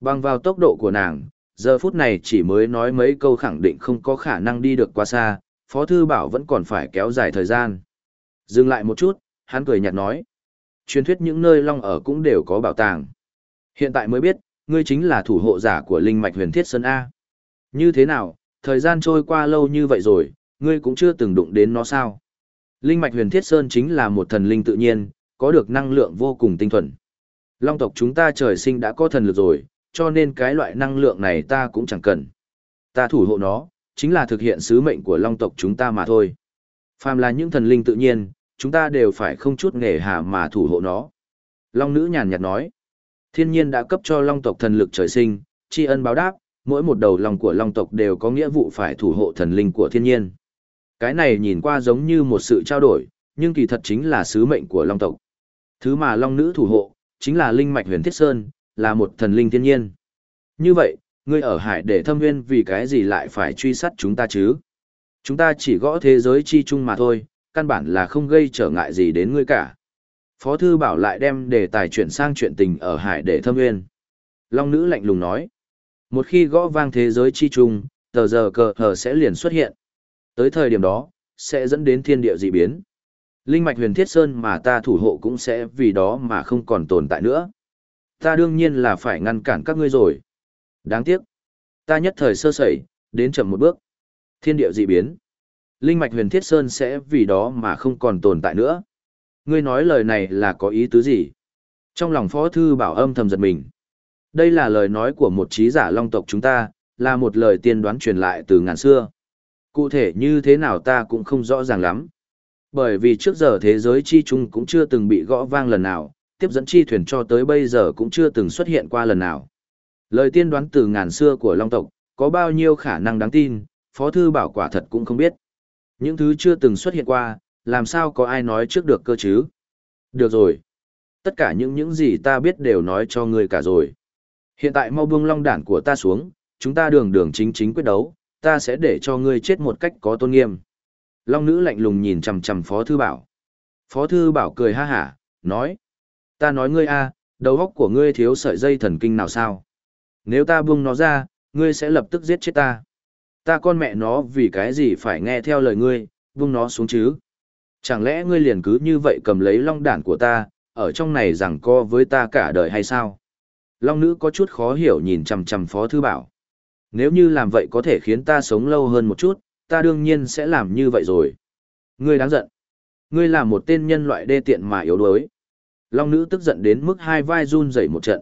Bằng vào tốc độ của nàng, giờ phút này chỉ mới nói mấy câu khẳng định không có khả năng đi được quá xa, Phó Thư Bảo vẫn còn phải kéo dài thời gian. Dừng lại một chút, hắn cười nhạt nói. Truyền thuyết những nơi long ở cũng đều có bảo tàng. Hiện tại mới biết, ngươi chính là thủ hộ giả của Linh Mạch huyền thiết Sơn A. Như thế nào, thời gian trôi qua lâu như vậy rồi, ngươi cũng chưa từng đụng đến nó sao? Linh mạch huyền thiết sơn chính là một thần linh tự nhiên, có được năng lượng vô cùng tinh thuần. Long tộc chúng ta trời sinh đã có thần lực rồi, cho nên cái loại năng lượng này ta cũng chẳng cần. Ta thủ hộ nó, chính là thực hiện sứ mệnh của long tộc chúng ta mà thôi. Phàm là những thần linh tự nhiên, chúng ta đều phải không chút nghề hà mà thủ hộ nó. Long nữ nhàn nhạt nói, thiên nhiên đã cấp cho long tộc thần lực trời sinh, tri ân báo đáp, mỗi một đầu lòng của long tộc đều có nghĩa vụ phải thủ hộ thần linh của thiên nhiên. Cái này nhìn qua giống như một sự trao đổi, nhưng kỳ thật chính là sứ mệnh của Long tộc. Thứ mà Long nữ thủ hộ, chính là linh mạch huyền thiết sơn, là một thần linh thiên nhiên. Như vậy, ngươi ở hải để thâm nguyên vì cái gì lại phải truy sát chúng ta chứ? Chúng ta chỉ gõ thế giới chi chung mà thôi, căn bản là không gây trở ngại gì đến ngươi cả. Phó thư bảo lại đem đề tài chuyển sang chuyện tình ở hải để thâm nguyên. Long nữ lạnh lùng nói. Một khi gõ vang thế giới chi chung, tờ giờ cờ hờ sẽ liền xuất hiện. Tới thời điểm đó, sẽ dẫn đến thiên địa dị biến. Linh mạch huyền thiết sơn mà ta thủ hộ cũng sẽ vì đó mà không còn tồn tại nữa. Ta đương nhiên là phải ngăn cản các ngươi rồi. Đáng tiếc. Ta nhất thời sơ sẩy, đến chậm một bước. Thiên địa dị biến. Linh mạch huyền thiết sơn sẽ vì đó mà không còn tồn tại nữa. Ngươi nói lời này là có ý tứ gì? Trong lòng phó thư bảo âm thầm giật mình. Đây là lời nói của một trí giả long tộc chúng ta, là một lời tiên đoán truyền lại từ ngàn xưa. Cụ thể như thế nào ta cũng không rõ ràng lắm. Bởi vì trước giờ thế giới chi chung cũng chưa từng bị gõ vang lần nào, tiếp dẫn chi thuyền cho tới bây giờ cũng chưa từng xuất hiện qua lần nào. Lời tiên đoán từ ngàn xưa của Long tộc, có bao nhiêu khả năng đáng tin, Phó Thư Bảo quả thật cũng không biết. Những thứ chưa từng xuất hiện qua, làm sao có ai nói trước được cơ chứ? Được rồi. Tất cả những những gì ta biết đều nói cho ngươi cả rồi. Hiện tại mau buông long đản của ta xuống, chúng ta đường đường chính chính quyết đấu, ta sẽ để cho ngươi chết một cách có tôn nghiêm. Long nữ lạnh lùng nhìn chằm chằm Phó Thư Bảo. Phó Thư Bảo cười ha hả, nói. Ta nói ngươi a đầu óc của ngươi thiếu sợi dây thần kinh nào sao? Nếu ta buông nó ra, ngươi sẽ lập tức giết chết ta. Ta con mẹ nó vì cái gì phải nghe theo lời ngươi, buông nó xuống chứ? Chẳng lẽ ngươi liền cứ như vậy cầm lấy long đản của ta, ở trong này rằng co với ta cả đời hay sao? Long nữ có chút khó hiểu nhìn chằm chằm Phó Thư Bảo. Nếu như làm vậy có thể khiến ta sống lâu hơn một chút, ta đương nhiên sẽ làm như vậy rồi. Ngươi đáng giận. Ngươi là một tên nhân loại đê tiện mà yếu đuối. Long nữ tức giận đến mức hai vai run rẩy một trận.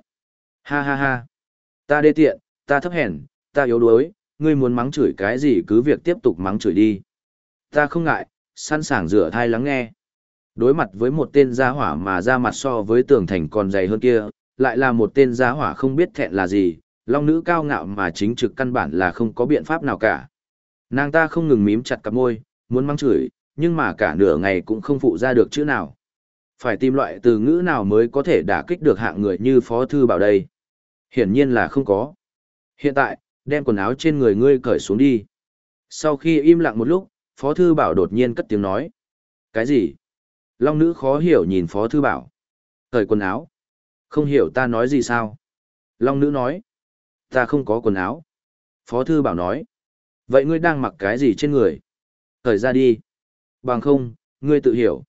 Ha ha ha. Ta đê tiện, ta thấp hèn, ta yếu đuối, ngươi muốn mắng chửi cái gì cứ việc tiếp tục mắng chửi đi. Ta không ngại, sẵn sàng rửa thai lắng nghe. Đối mặt với một tên gia hỏa mà ra mặt so với tường thành còn dày hơn kia, lại là một tên gia hỏa không biết thẹn là gì, long nữ cao ngạo mà chính trực căn bản là không có biện pháp nào cả. Nàng ta không ngừng mím chặt cặp môi, muốn mắng chửi, nhưng mà cả nửa ngày cũng không phụ ra được chữ nào. Phải tìm loại từ ngữ nào mới có thể đả kích được hạng người như Phó Thư Bảo đây. Hiển nhiên là không có. Hiện tại, đem quần áo trên người ngươi cởi xuống đi. Sau khi im lặng một lúc, Phó Thư Bảo đột nhiên cất tiếng nói. Cái gì? Long nữ khó hiểu nhìn Phó Thư Bảo. Cởi quần áo. Không hiểu ta nói gì sao? Long nữ nói. Ta không có quần áo. Phó Thư Bảo nói. Vậy ngươi đang mặc cái gì trên người? Cởi ra đi. Bằng không, ngươi tự hiểu.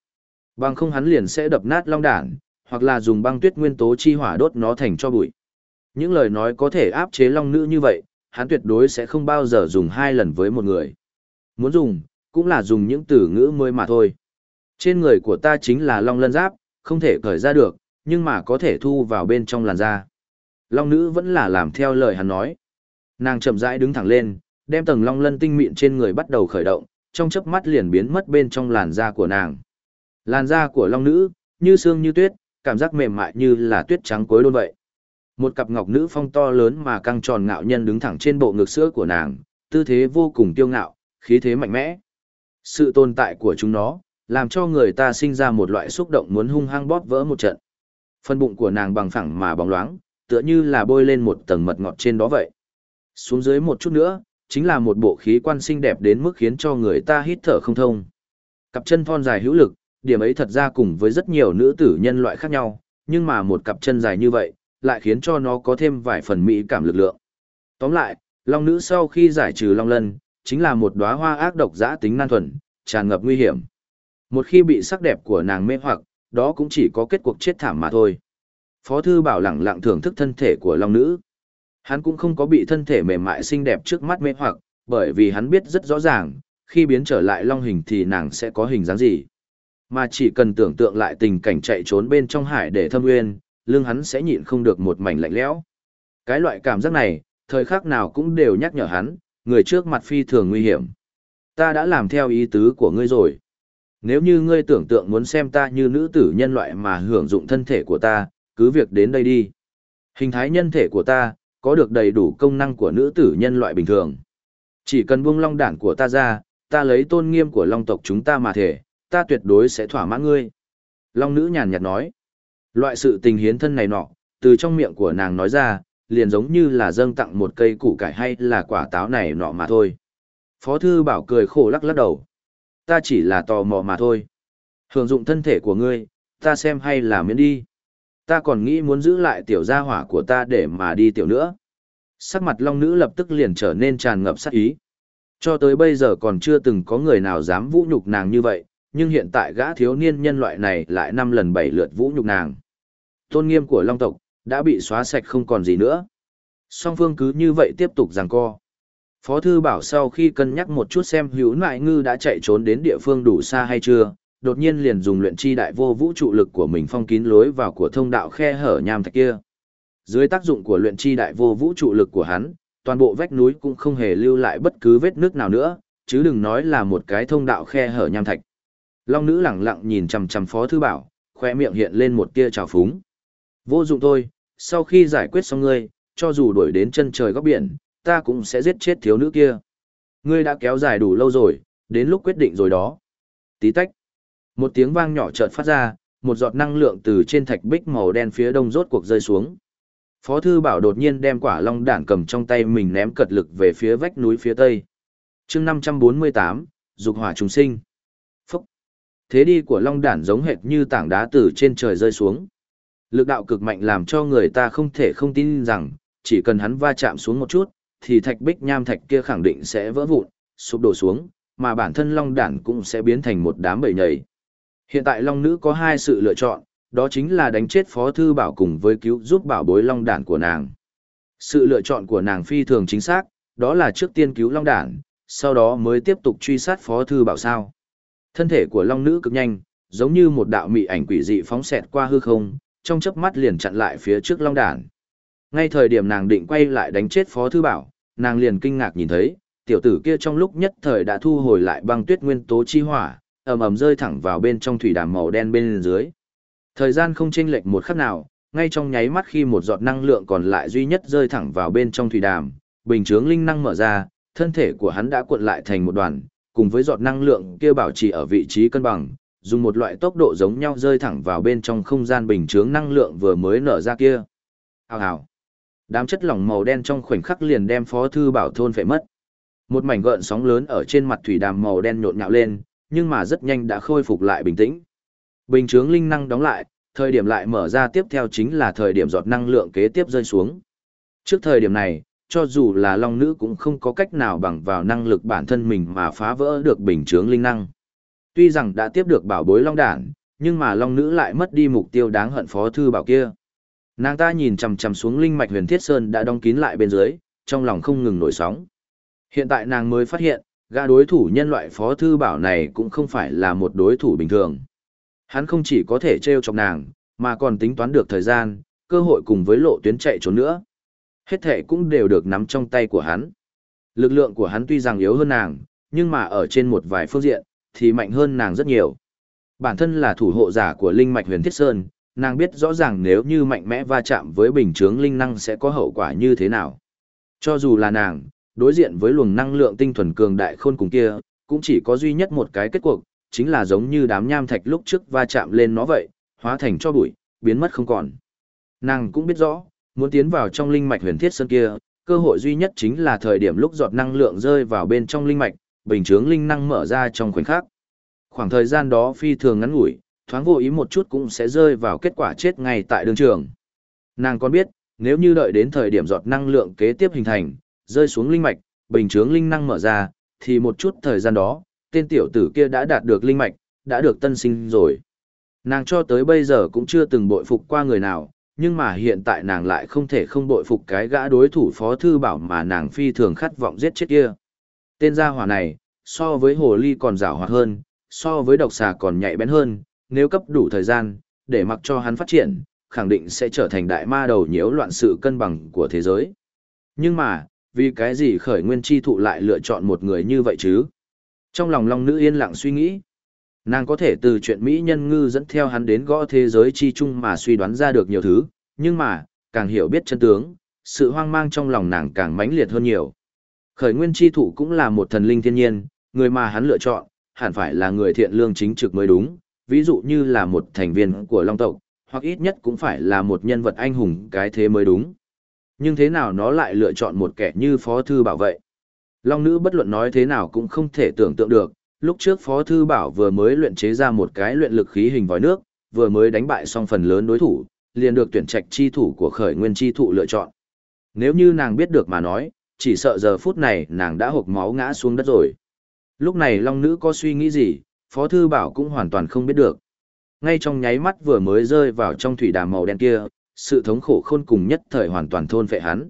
Bằng không hắn liền sẽ đập nát long đản, hoặc là dùng băng tuyết nguyên tố chi hỏa đốt nó thành cho bụi. Những lời nói có thể áp chế long nữ như vậy, hắn tuyệt đối sẽ không bao giờ dùng hai lần với một người. Muốn dùng, cũng là dùng những từ ngữ mới mà thôi. Trên người của ta chính là long lân giáp, không thể cởi ra được, nhưng mà có thể thu vào bên trong làn da. Long nữ vẫn là làm theo lời hắn nói. Nàng chậm rãi đứng thẳng lên, đem tầng long lân tinh mịn trên người bắt đầu khởi động, trong chớp mắt liền biến mất bên trong làn da của nàng. Làn da của long nữ, như xương như tuyết, cảm giác mềm mại như là tuyết trắng cuối đôn vậy. Một cặp ngọc nữ phong to lớn mà căng tròn ngạo nhân đứng thẳng trên bộ ngực sữa của nàng, tư thế vô cùng tiêu ngạo, khí thế mạnh mẽ. Sự tồn tại của chúng nó, làm cho người ta sinh ra một loại xúc động muốn hung hăng bóp vỡ một trận. Phân bụng của nàng bằng phẳng mà bóng loáng, tựa như là bôi lên một tầng mật ngọt trên đó vậy. Xuống dưới một chút nữa, chính là một bộ khí quan xinh đẹp đến mức khiến cho người ta hít thở không thông. Cặp chân thon dài hữu lực, điểm ấy thật ra cùng với rất nhiều nữ tử nhân loại khác nhau, nhưng mà một cặp chân dài như vậy, lại khiến cho nó có thêm vài phần mỹ cảm lực lượng. Tóm lại, long nữ sau khi giải trừ long lân, chính là một đóa hoa ác độc dã tính nan thuần, tràn ngập nguy hiểm. Một khi bị sắc đẹp của nàng mê hoặc, đó cũng chỉ có kết cuộc chết thảm mà thôi. Phó thư bảo lặng lặng thưởng thức thân thể của long nữ. Hắn cũng không có bị thân thể mềm mại xinh đẹp trước mắt mê hoặc, bởi vì hắn biết rất rõ ràng, khi biến trở lại long hình thì nàng sẽ có hình dáng gì. Mà chỉ cần tưởng tượng lại tình cảnh chạy trốn bên trong hải để thâm nguyên, lưng hắn sẽ nhịn không được một mảnh lạnh lẽo. Cái loại cảm giác này, thời khắc nào cũng đều nhắc nhở hắn, người trước mặt phi thường nguy hiểm. Ta đã làm theo ý tứ của ngươi rồi. Nếu như ngươi tưởng tượng muốn xem ta như nữ tử nhân loại mà hưởng dụng thân thể của ta, cứ việc đến đây đi. Hình thái nhân thể của ta, có được đầy đủ công năng của nữ tử nhân loại bình thường. Chỉ cần buông long đản của ta ra, ta lấy tôn nghiêm của long tộc chúng ta mà thể, ta tuyệt đối sẽ thỏa mãn ngươi. Long nữ nhàn nhạt nói. Loại sự tình hiến thân này nọ, từ trong miệng của nàng nói ra, liền giống như là dâng tặng một cây củ cải hay là quả táo này nọ mà thôi. Phó thư bảo cười khổ lắc lắc đầu. Ta chỉ là tò mò mà thôi. Hưởng dụng thân thể của ngươi, ta xem hay là miễn đi. Ta còn nghĩ muốn giữ lại tiểu gia hỏa của ta để mà đi tiểu nữa. Sắc mặt long nữ lập tức liền trở nên tràn ngập sát ý. Cho tới bây giờ còn chưa từng có người nào dám vũ nhục nàng như vậy, nhưng hiện tại gã thiếu niên nhân loại này lại năm lần bảy lượt vũ nhục nàng. Tôn nghiêm của long tộc, đã bị xóa sạch không còn gì nữa. Song phương cứ như vậy tiếp tục giằng co. Phó thư bảo sau khi cân nhắc một chút xem hữu nại ngư đã chạy trốn đến địa phương đủ xa hay chưa, đột nhiên liền dùng luyện chi đại vô vũ trụ lực của mình phong kín lối vào của thông đạo khe hở nham thạch kia. Dưới tác dụng của luyện chi đại vô vũ trụ lực của hắn, toàn bộ vách núi cũng không hề lưu lại bất cứ vết nước nào nữa, chứ đừng nói là một cái thông đạo khe hở nham thạch. Long nữ lẳng lặng nhìn chằm chằm Phó Thư Bảo, khoe miệng hiện lên một tia trào phúng. Vô dụng thôi, sau khi giải quyết xong ngươi, cho dù đuổi đến chân trời góc biển, ta cũng sẽ giết chết thiếu nữ kia. Ngươi đã kéo dài đủ lâu rồi, đến lúc quyết định rồi đó. Tí tách. Một tiếng vang nhỏ chợt phát ra, một giọt năng lượng từ trên thạch bích màu đen phía đông rốt cuộc rơi xuống. Phó thư bảo đột nhiên đem quả long đản cầm trong tay mình ném cật lực về phía vách núi phía tây. chương 548, dục hỏa trùng sinh. Thế đi của long đản giống hệt như tảng đá từ trên trời rơi xuống. Lực đạo cực mạnh làm cho người ta không thể không tin rằng, chỉ cần hắn va chạm xuống một chút, thì thạch bích nham thạch kia khẳng định sẽ vỡ vụn, sụp đổ xuống, mà bản thân long đản cũng sẽ biến thành một đám bầy nhầy. Hiện tại long nữ có hai sự lựa chọn, đó chính là đánh chết phó thư bảo cùng với cứu giúp bảo bối long đản của nàng. Sự lựa chọn của nàng phi thường chính xác, đó là trước tiên cứu long đản, sau đó mới tiếp tục truy sát phó thư bảo sao. Thân thể của long nữ cực nhanh, giống như một đạo mị ảnh quỷ dị phóng xẹt qua hư không, trong chớp mắt liền chặn lại phía trước long đản. Ngay thời điểm nàng định quay lại đánh chết phó thư bảo, nàng liền kinh ngạc nhìn thấy, tiểu tử kia trong lúc nhất thời đã thu hồi lại băng tuyết nguyên tố chi hỏa, ầm ầm rơi thẳng vào bên trong thủy đàm màu đen bên dưới. Thời gian không chênh lệch một khắc nào, ngay trong nháy mắt khi một giọt năng lượng còn lại duy nhất rơi thẳng vào bên trong thủy đàm, bình chướng linh năng mở ra, thân thể của hắn đã cuộn lại thành một đoàn, cùng với giọt năng lượng kia bảo trì ở vị trí cân bằng, dùng một loại tốc độ giống nhau rơi thẳng vào bên trong không gian bình chướng năng lượng vừa mới nở ra kia. Hào hào. Đám chất lỏng màu đen trong khoảnh khắc liền đem Phó thư bảo thôn phải mất. Một mảnh gợn sóng lớn ở trên mặt thủy đàm màu đen nhộn nhạo lên, nhưng mà rất nhanh đã khôi phục lại bình tĩnh. Bình chướng linh năng đóng lại, thời điểm lại mở ra tiếp theo chính là thời điểm giọt năng lượng kế tiếp rơi xuống. Trước thời điểm này, cho dù là long nữ cũng không có cách nào bằng vào năng lực bản thân mình mà phá vỡ được bình chướng linh năng. Tuy rằng đã tiếp được bảo bối long đản, nhưng mà long nữ lại mất đi mục tiêu đáng hận phó thư bảo kia. Nàng ta nhìn chằm chằm xuống linh mạch huyền thiết sơn đã đóng kín lại bên dưới, trong lòng không ngừng nổi sóng. Hiện tại nàng mới phát hiện, gã đối thủ nhân loại phó thư bảo này cũng không phải là một đối thủ bình thường. Hắn không chỉ có thể trêu chọc nàng, mà còn tính toán được thời gian, cơ hội cùng với lộ tuyến chạy trốn nữa. Hết thể cũng đều được nắm trong tay của hắn. Lực lượng của hắn tuy rằng yếu hơn nàng, nhưng mà ở trên một vài phương diện, thì mạnh hơn nàng rất nhiều. Bản thân là thủ hộ giả của Linh Mạch Huyền Thiết Sơn, nàng biết rõ ràng nếu như mạnh mẽ va chạm với bình chướng linh năng sẽ có hậu quả như thế nào. Cho dù là nàng, đối diện với luồng năng lượng tinh thuần cường đại khôn cùng kia, cũng chỉ có duy nhất một cái kết cuộc, chính là giống như đám nham thạch lúc trước va chạm lên nó vậy, hóa thành cho bụi, biến mất không còn. Nàng cũng biết rõ, muốn tiến vào trong linh mạch huyền thiết sơn kia, cơ hội duy nhất chính là thời điểm lúc giọt năng lượng rơi vào bên trong linh mạch, bình chướng linh năng mở ra trong khoảnh khắc. Khoảng thời gian đó phi thường ngắn ngủi, thoáng vô ý một chút cũng sẽ rơi vào kết quả chết ngay tại đường trường. Nàng còn biết, nếu như đợi đến thời điểm giọt năng lượng kế tiếp hình thành, rơi xuống linh mạch, bình chướng linh năng mở ra, thì một chút thời gian đó, tên tiểu tử kia đã đạt được linh mạch, đã được tân sinh rồi. Nàng cho tới bây giờ cũng chưa từng bội phục qua người nào, nhưng mà hiện tại nàng lại không thể không bội phục cái gã đối thủ phó thư bảo mà nàng phi thường khát vọng giết chết kia. Tên gia hỏa này, so với hồ ly còn rào hoạt hơn, so với độc xà còn nhạy bén hơn, nếu cấp đủ thời gian, để mặc cho hắn phát triển, khẳng định sẽ trở thành đại ma đầu nhiễu loạn sự cân bằng của thế giới. Nhưng mà, vì cái gì khởi nguyên chi thụ lại lựa chọn một người như vậy chứ? Trong lòng Long Nữ yên lặng suy nghĩ. Nàng có thể từ chuyện Mỹ nhân ngư dẫn theo hắn đến gõ thế giới chi chung mà suy đoán ra được nhiều thứ, nhưng mà, càng hiểu biết chân tướng, sự hoang mang trong lòng nàng càng mãnh liệt hơn nhiều. Khởi nguyên chi thủ cũng là một thần linh thiên nhiên, người mà hắn lựa chọn, hẳn phải là người thiện lương chính trực mới đúng, ví dụ như là một thành viên của Long tộc, hoặc ít nhất cũng phải là một nhân vật anh hùng cái thế mới đúng. Nhưng thế nào nó lại lựa chọn một kẻ như Phó Thư Bảo vậy? Long nữ bất luận nói thế nào cũng không thể tưởng tượng được, lúc trước Phó Thư Bảo vừa mới luyện chế ra một cái luyện lực khí hình vòi nước, vừa mới đánh bại xong phần lớn đối thủ, liền được tuyển trạch chi thủ của khởi nguyên chi thụ lựa chọn. Nếu như nàng biết được mà nói, chỉ sợ giờ phút này nàng đã hộp máu ngã xuống đất rồi. Lúc này Long Nữ có suy nghĩ gì, Phó Thư Bảo cũng hoàn toàn không biết được. Ngay trong nháy mắt vừa mới rơi vào trong thủy đàm màu đen kia, sự thống khổ khôn cùng nhất thời hoàn toàn thôn phệ hắn.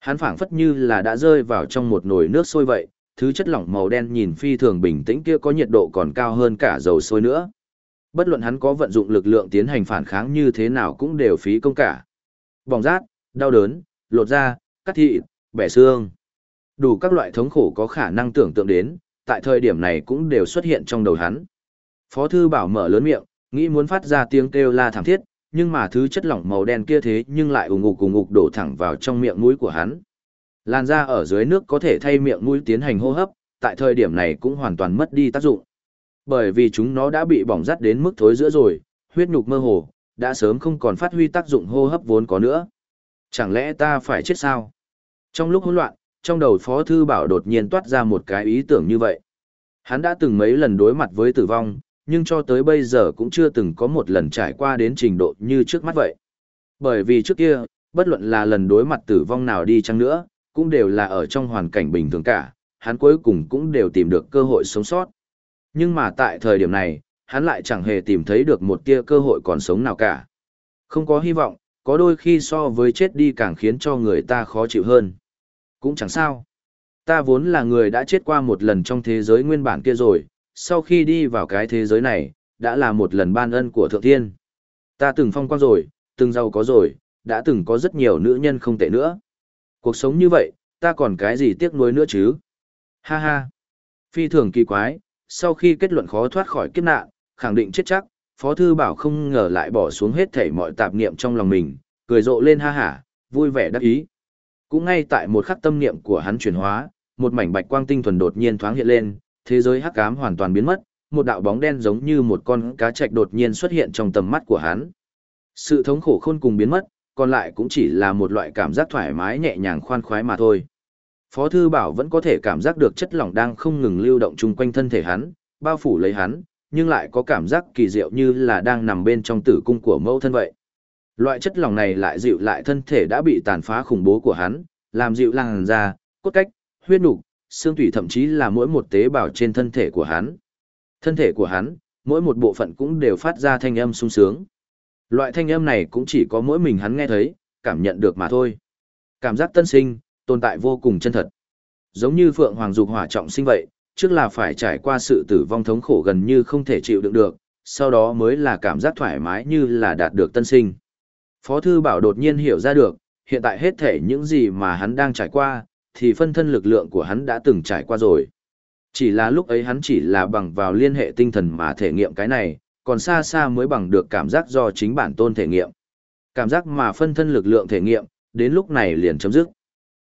Hắn phảng phất như là đã rơi vào trong một nồi nước sôi vậy, thứ chất lỏng màu đen nhìn phi thường bình tĩnh kia có nhiệt độ còn cao hơn cả dầu sôi nữa. Bất luận hắn có vận dụng lực lượng tiến hành phản kháng như thế nào cũng đều phí công cả. Bỏng rát, đau đớn, lột da, cắt thịt, bẻ xương. Đủ các loại thống khổ có khả năng tưởng tượng đến, tại thời điểm này cũng đều xuất hiện trong đầu hắn. Phó thư bảo mở lớn miệng, nghĩ muốn phát ra tiếng kêu la thảm thiết, nhưng mà thứ chất lỏng màu đen kia thế nhưng lại ủng ục ủng ục đổ thẳng vào trong miệng mũi của hắn. Làn da ở dưới nước có thể thay miệng mũi tiến hành hô hấp, tại thời điểm này cũng hoàn toàn mất đi tác dụng. Bởi vì chúng nó đã bị bỏng rát đến mức thối giữa rồi, huyết nhục mơ hồ, đã sớm không còn phát huy tác dụng hô hấp vốn có nữa. Chẳng lẽ ta phải chết sao? Trong lúc hỗn loạn, trong đầu Phó Thư Bảo đột nhiên toát ra một cái ý tưởng như vậy. Hắn đã từng mấy lần đối mặt với tử vong, nhưng cho tới bây giờ cũng chưa từng có một lần trải qua đến trình độ như trước mắt vậy. Bởi vì trước kia, bất luận là lần đối mặt tử vong nào đi chăng nữa, cũng đều là ở trong hoàn cảnh bình thường cả, hắn cuối cùng cũng đều tìm được cơ hội sống sót. Nhưng mà tại thời điểm này, hắn lại chẳng hề tìm thấy được một tia cơ hội còn sống nào cả. Không có hy vọng, có đôi khi so với chết đi càng khiến cho người ta khó chịu hơn. Cũng chẳng sao. Ta vốn là người đã chết qua một lần trong thế giới nguyên bản kia rồi, sau khi đi vào cái thế giới này, đã là một lần ban ân của Thượng Thiên. Ta từng phong quang rồi, từng giàu có rồi, đã từng có rất nhiều nữ nhân không tệ nữa. Cuộc sống như vậy, ta còn cái gì tiếc nuối nữa chứ? Ha ha. Phi thường kỳ quái, sau khi kết luận khó thoát khỏi kiếp nạn, khẳng định chết chắc, Phó Thư Bảo không ngờ lại bỏ xuống hết thảy mọi tạp niệm trong lòng mình, cười rộ lên ha hả, vui vẻ đắc ý. Cũng ngay tại một khắc tâm niệm của hắn chuyển hóa, một mảnh bạch quang tinh thuần đột nhiên thoáng hiện lên, thế giới hắc ám hoàn toàn biến mất, một đạo bóng đen giống như một con cá trạch đột nhiên xuất hiện trong tầm mắt của hắn. Sự thống khổ khôn cùng biến mất, còn lại cũng chỉ là một loại cảm giác thoải mái nhẹ nhàng khoan khoái mà thôi. Phó Thư Bảo vẫn có thể cảm giác được chất lỏng đang không ngừng lưu động chung quanh thân thể hắn, bao phủ lấy hắn, nhưng lại có cảm giác kỳ diệu như là đang nằm bên trong tử cung của mẫu thân vậy. Loại chất lỏng này lại dịu lại thân thể đã bị tàn phá khủng bố của hắn, làm dịu làn da, cốt cách, huyết nục, xương tủy thậm chí là mỗi một tế bào trên thân thể của hắn. Thân thể của hắn, mỗi một bộ phận cũng đều phát ra thanh âm sung sướng. Loại thanh âm này cũng chỉ có mỗi mình hắn nghe thấy, cảm nhận được mà thôi. Cảm giác tân sinh, tồn tại vô cùng chân thật. Giống như Phượng Hoàng Dục hỏa trọng sinh vậy, trước là phải trải qua sự tử vong thống khổ gần như không thể chịu đựng được, sau đó mới là cảm giác thoải mái như là đạt được tân sinh. Phó Thư Bảo đột nhiên hiểu ra được, hiện tại hết thể những gì mà hắn đang trải qua, thì phân thân lực lượng của hắn đã từng trải qua rồi. Chỉ là lúc ấy hắn chỉ là bằng vào liên hệ tinh thần mà thể nghiệm cái này, còn xa xa mới bằng được cảm giác do chính bản tôn thể nghiệm. Cảm giác mà phân thân lực lượng thể nghiệm, đến lúc này liền chấm dứt.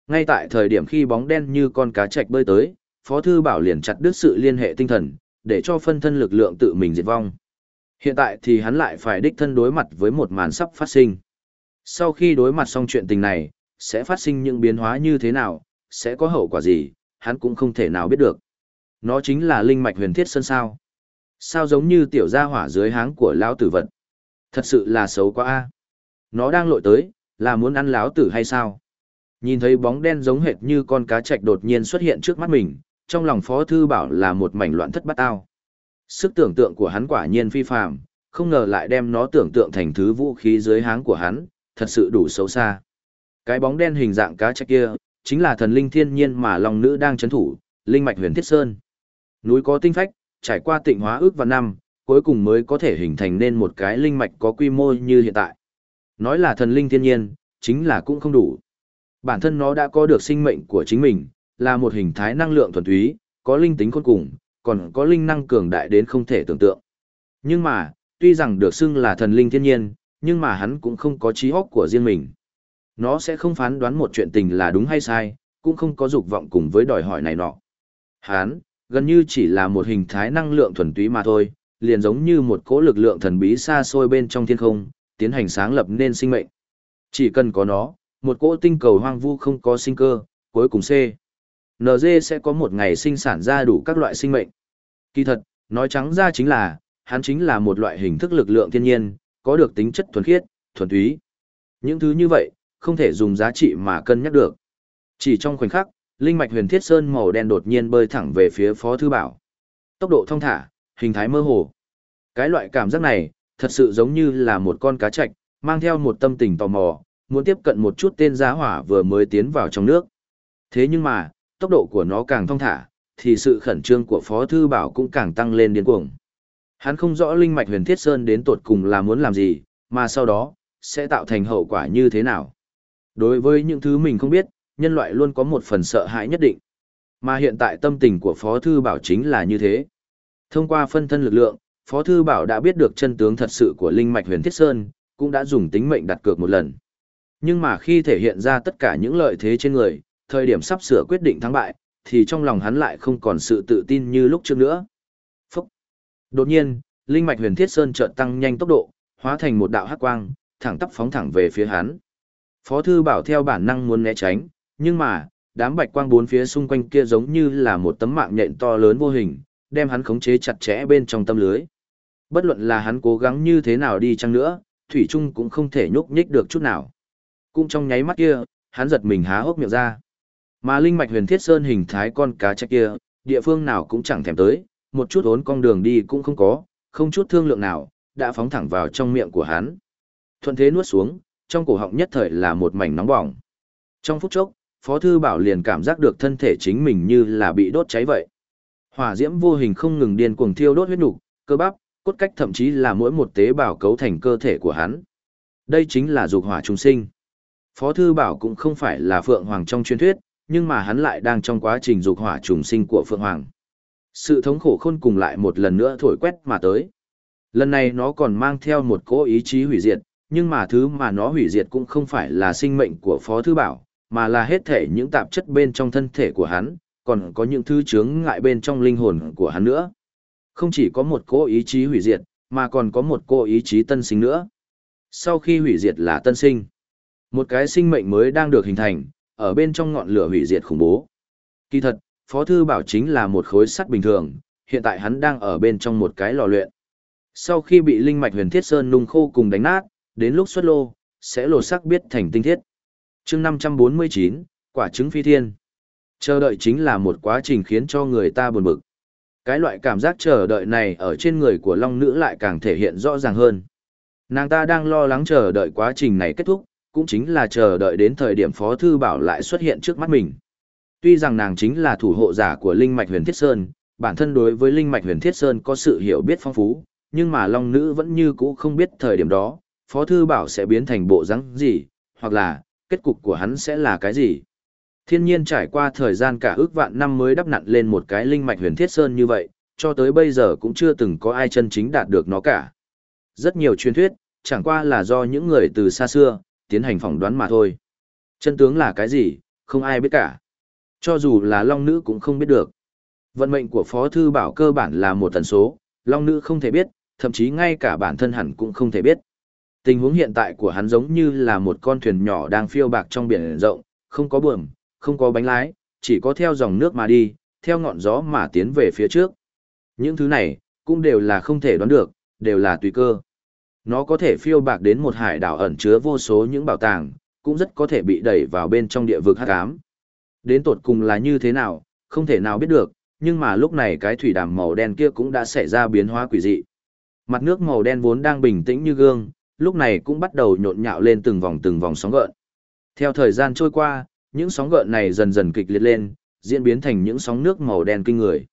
Ngay tại thời điểm khi bóng đen như con cá chạch bơi tới, Phó Thư Bảo liền chặt đứt sự liên hệ tinh thần, để cho phân thân lực lượng tự mình diệt vong. Hiện tại thì hắn lại phải đích thân đối mặt với một màn sắp phát sinh. Sau khi đối mặt xong chuyện tình này, sẽ phát sinh những biến hóa như thế nào, sẽ có hậu quả gì, hắn cũng không thể nào biết được. Nó chính là linh mạch huyền thiết sơn sao. Sao giống như tiểu gia hỏa dưới háng của lão tử vật. Thật sự là xấu quá a. Nó đang lội tới, là muốn ăn lão tử hay sao? Nhìn thấy bóng đen giống hệt như con cá trạch đột nhiên xuất hiện trước mắt mình, trong lòng Phó Thư Bảo là một mảnh loạn thất bát ao. Sức tưởng tượng của hắn quả nhiên phi phàm, không ngờ lại đem nó tưởng tượng thành thứ vũ khí dưới háng của hắn, thật sự đủ xấu xa. Cái bóng đen hình dạng cá trạch kia, chính là thần linh thiên nhiên mà lòng nữ đang chấn thủ, linh mạch huyền thiết sơn. Núi có tinh phách, trải qua tịnh hóa ước và năm, cuối cùng mới có thể hình thành nên một cái linh mạch có quy mô như hiện tại. Nói là thần linh thiên nhiên, chính là cũng không đủ. Bản thân nó đã có được sinh mệnh của chính mình, là một hình thái năng lượng thuần túy, có linh tính khôn cùng, còn có linh năng cường đại đến không thể tưởng tượng. Nhưng mà, tuy rằng được xưng là thần linh thiên nhiên, nhưng mà hắn cũng không có trí óc của riêng mình. Nó sẽ không phán đoán một chuyện tình là đúng hay sai, cũng không có dục vọng cùng với đòi hỏi này nọ. Hắn, gần như chỉ là một hình thái năng lượng thuần túy mà thôi, liền giống như một cỗ lực lượng thần bí xa xôi bên trong thiên không, tiến hành sáng lập nên sinh mệnh. Chỉ cần có nó, một cỗ tinh cầu hoang vu không có sinh cơ, cuối cùng C. NG sẽ có một ngày sinh sản ra đủ các loại sinh mệnh. Kỳ thật, nói trắng ra chính là, hắn chính là một loại hình thức lực lượng thiên nhiên, có được tính chất thuần khiết, thuần túy. Những thứ như vậy, không thể dùng giá trị mà cân nhắc được. Chỉ trong khoảnh khắc, linh mạch huyền thiết sơn màu đen đột nhiên bơi thẳng về phía Phó Thư Bảo. Tốc độ thông thả, hình thái mơ hồ. Cái loại cảm giác này, thật sự giống như là một con cá chạch, mang theo một tâm tình tò mò, muốn tiếp cận một chút tên giá hỏa vừa mới tiến vào trong nước. Thế nhưng mà, tốc độ của nó càng thông thả, thì sự khẩn trương của Phó Thư Bảo cũng càng tăng lên điên cuồng. Hắn không rõ linh mạch huyền thiết sơn đến tột cùng là muốn làm gì, mà sau đó, sẽ tạo thành hậu quả như thế nào. Đối với những thứ mình không biết, nhân loại luôn có một phần sợ hãi nhất định. Mà hiện tại tâm tình của Phó Thư Bảo chính là như thế. Thông qua phân thân lực lượng, Phó Thư Bảo đã biết được chân tướng thật sự của Linh Mạch Huyền Thiết Sơn, cũng đã dùng tính mệnh đặt cược một lần. Nhưng mà khi thể hiện ra tất cả những lợi thế trên người, thời điểm sắp sửa quyết định thắng bại, thì trong lòng hắn lại không còn sự tự tin như lúc trước nữa. Phúc! Đột nhiên, Linh Mạch Huyền Thiết Sơn chợt tăng nhanh tốc độ, hóa thành một đạo hắc quang, thẳng tắp phóng thẳng về phía hắn. Phó Thư Bảo theo bản năng muốn né tránh, nhưng mà, đám bạch quang bốn phía xung quanh kia giống như là một tấm mạng nhện to lớn vô hình, đem hắn khống chế chặt chẽ bên trong tâm lưới. Bất luận là hắn cố gắng như thế nào đi chăng nữa, Thủy Trung cũng không thể nhúc nhích được chút nào. Cũng trong nháy mắt kia, hắn giật mình há hốc miệng ra. Mà linh mạch huyền thiết sơn hình thái con cá trách kia, địa phương nào cũng chẳng thèm tới, một chút ốn con đường đi cũng không có, không chút thương lượng nào, đã phóng thẳng vào trong miệng của hắn. Thuận thế nuốt xuống, trong cổ họng nhất thời là một mảnh nóng bỏng. Trong phút chốc, Phó Thư Bảo liền cảm giác được thân thể chính mình như là bị đốt cháy vậy. Hỏa diễm vô hình không ngừng điên cuồng thiêu đốt huyết nục, cơ bắp, cốt cách thậm chí là mỗi một tế bào cấu thành cơ thể của hắn. Đây chính là dục hỏa trung sinh. Phó Thư Bảo cũng không phải là Phượng Hoàng trong truyền thuyết, nhưng mà hắn lại đang trong quá trình dục hỏa trùng sinh của Phượng Hoàng. Sự thống khổ khôn cùng lại một lần nữa thổi quét mà tới. Lần này nó còn mang theo một cỗ ý chí hủy diệt, nhưng mà thứ mà nó hủy diệt cũng không phải là sinh mệnh của Phó Thư Bảo, mà là hết thể những tạp chất bên trong thân thể của hắn, còn có những thứ chướng ngại bên trong linh hồn của hắn nữa. Không chỉ có một cỗ ý chí hủy diệt, mà còn có một cỗ ý chí tân sinh nữa. Sau khi hủy diệt là tân sinh. Một cái sinh mệnh mới đang được hình thành, ở bên trong ngọn lửa hủy diệt khủng bố. Kỳ thật, Phó Thư Bảo chính là một khối sắt bình thường, hiện tại hắn đang ở bên trong một cái lò luyện. Sau khi bị linh mạch huyền thiết sơn nung khô cùng đánh nát, đến lúc xuất lô, sẽ lột sắc biết thành tinh thiết chương 549, quả trứng phi thiên. Chờ đợi chính là một quá trình khiến cho người ta buồn bực. Cái loại cảm giác chờ đợi này ở trên người của Long Nữ lại càng thể hiện rõ ràng hơn. Nàng ta đang lo lắng chờ đợi quá trình này kết thúc, cũng chính là chờ đợi đến thời điểm Phó Thư Bảo lại xuất hiện trước mắt mình. Tuy rằng nàng chính là thủ hộ giả của Linh Mạch Huyền Thiết Sơn, bản thân đối với Linh Mạch Huyền Thiết Sơn có sự hiểu biết phong phú, nhưng mà Long Nữ vẫn như cũ không biết thời điểm đó, Phó Thư Bảo sẽ biến thành bộ rắn gì, hoặc là, kết cục của hắn sẽ là cái gì. Thiên nhiên trải qua thời gian cả ước vạn năm mới đắp nặn lên một cái Linh Mạch Huyền Thiết Sơn như vậy, cho tới bây giờ cũng chưa từng có ai chân chính đạt được nó cả. Rất nhiều truyền thuyết, chẳng qua là do những người từ xa xưa, tiến hành phỏng đoán mà thôi. Chân tướng là cái gì, không ai biết cả. Cho dù là Long Nữ cũng không biết được. Vận mệnh của Phó Thư Bảo cơ bản là một tần số, Long Nữ không thể biết, thậm chí ngay cả bản thân hẳn cũng không thể biết. Tình huống hiện tại của hắn giống như là một con thuyền nhỏ đang phiêu bạc trong biển rộng, không có buồm, không có bánh lái, chỉ có theo dòng nước mà đi, theo ngọn gió mà tiến về phía trước. Những thứ này, cũng đều là không thể đoán được, đều là tùy cơ. Nó có thể phiêu bạc đến một hải đảo ẩn chứa vô số những bảo tàng, cũng rất có thể bị đẩy vào bên trong địa vực hắc ám. Đến tột cùng là như thế nào, không thể nào biết được, nhưng mà lúc này cái thủy đàm màu đen kia cũng đã xảy ra biến hóa quỷ dị. Mặt nước màu đen vốn đang bình tĩnh như gương, lúc này cũng bắt đầu nhộn nhạo lên từng vòng từng vòng sóng gợn. Theo thời gian trôi qua, những sóng gợn này dần dần kịch liệt lên, diễn biến thành những sóng nước màu đen kinh người.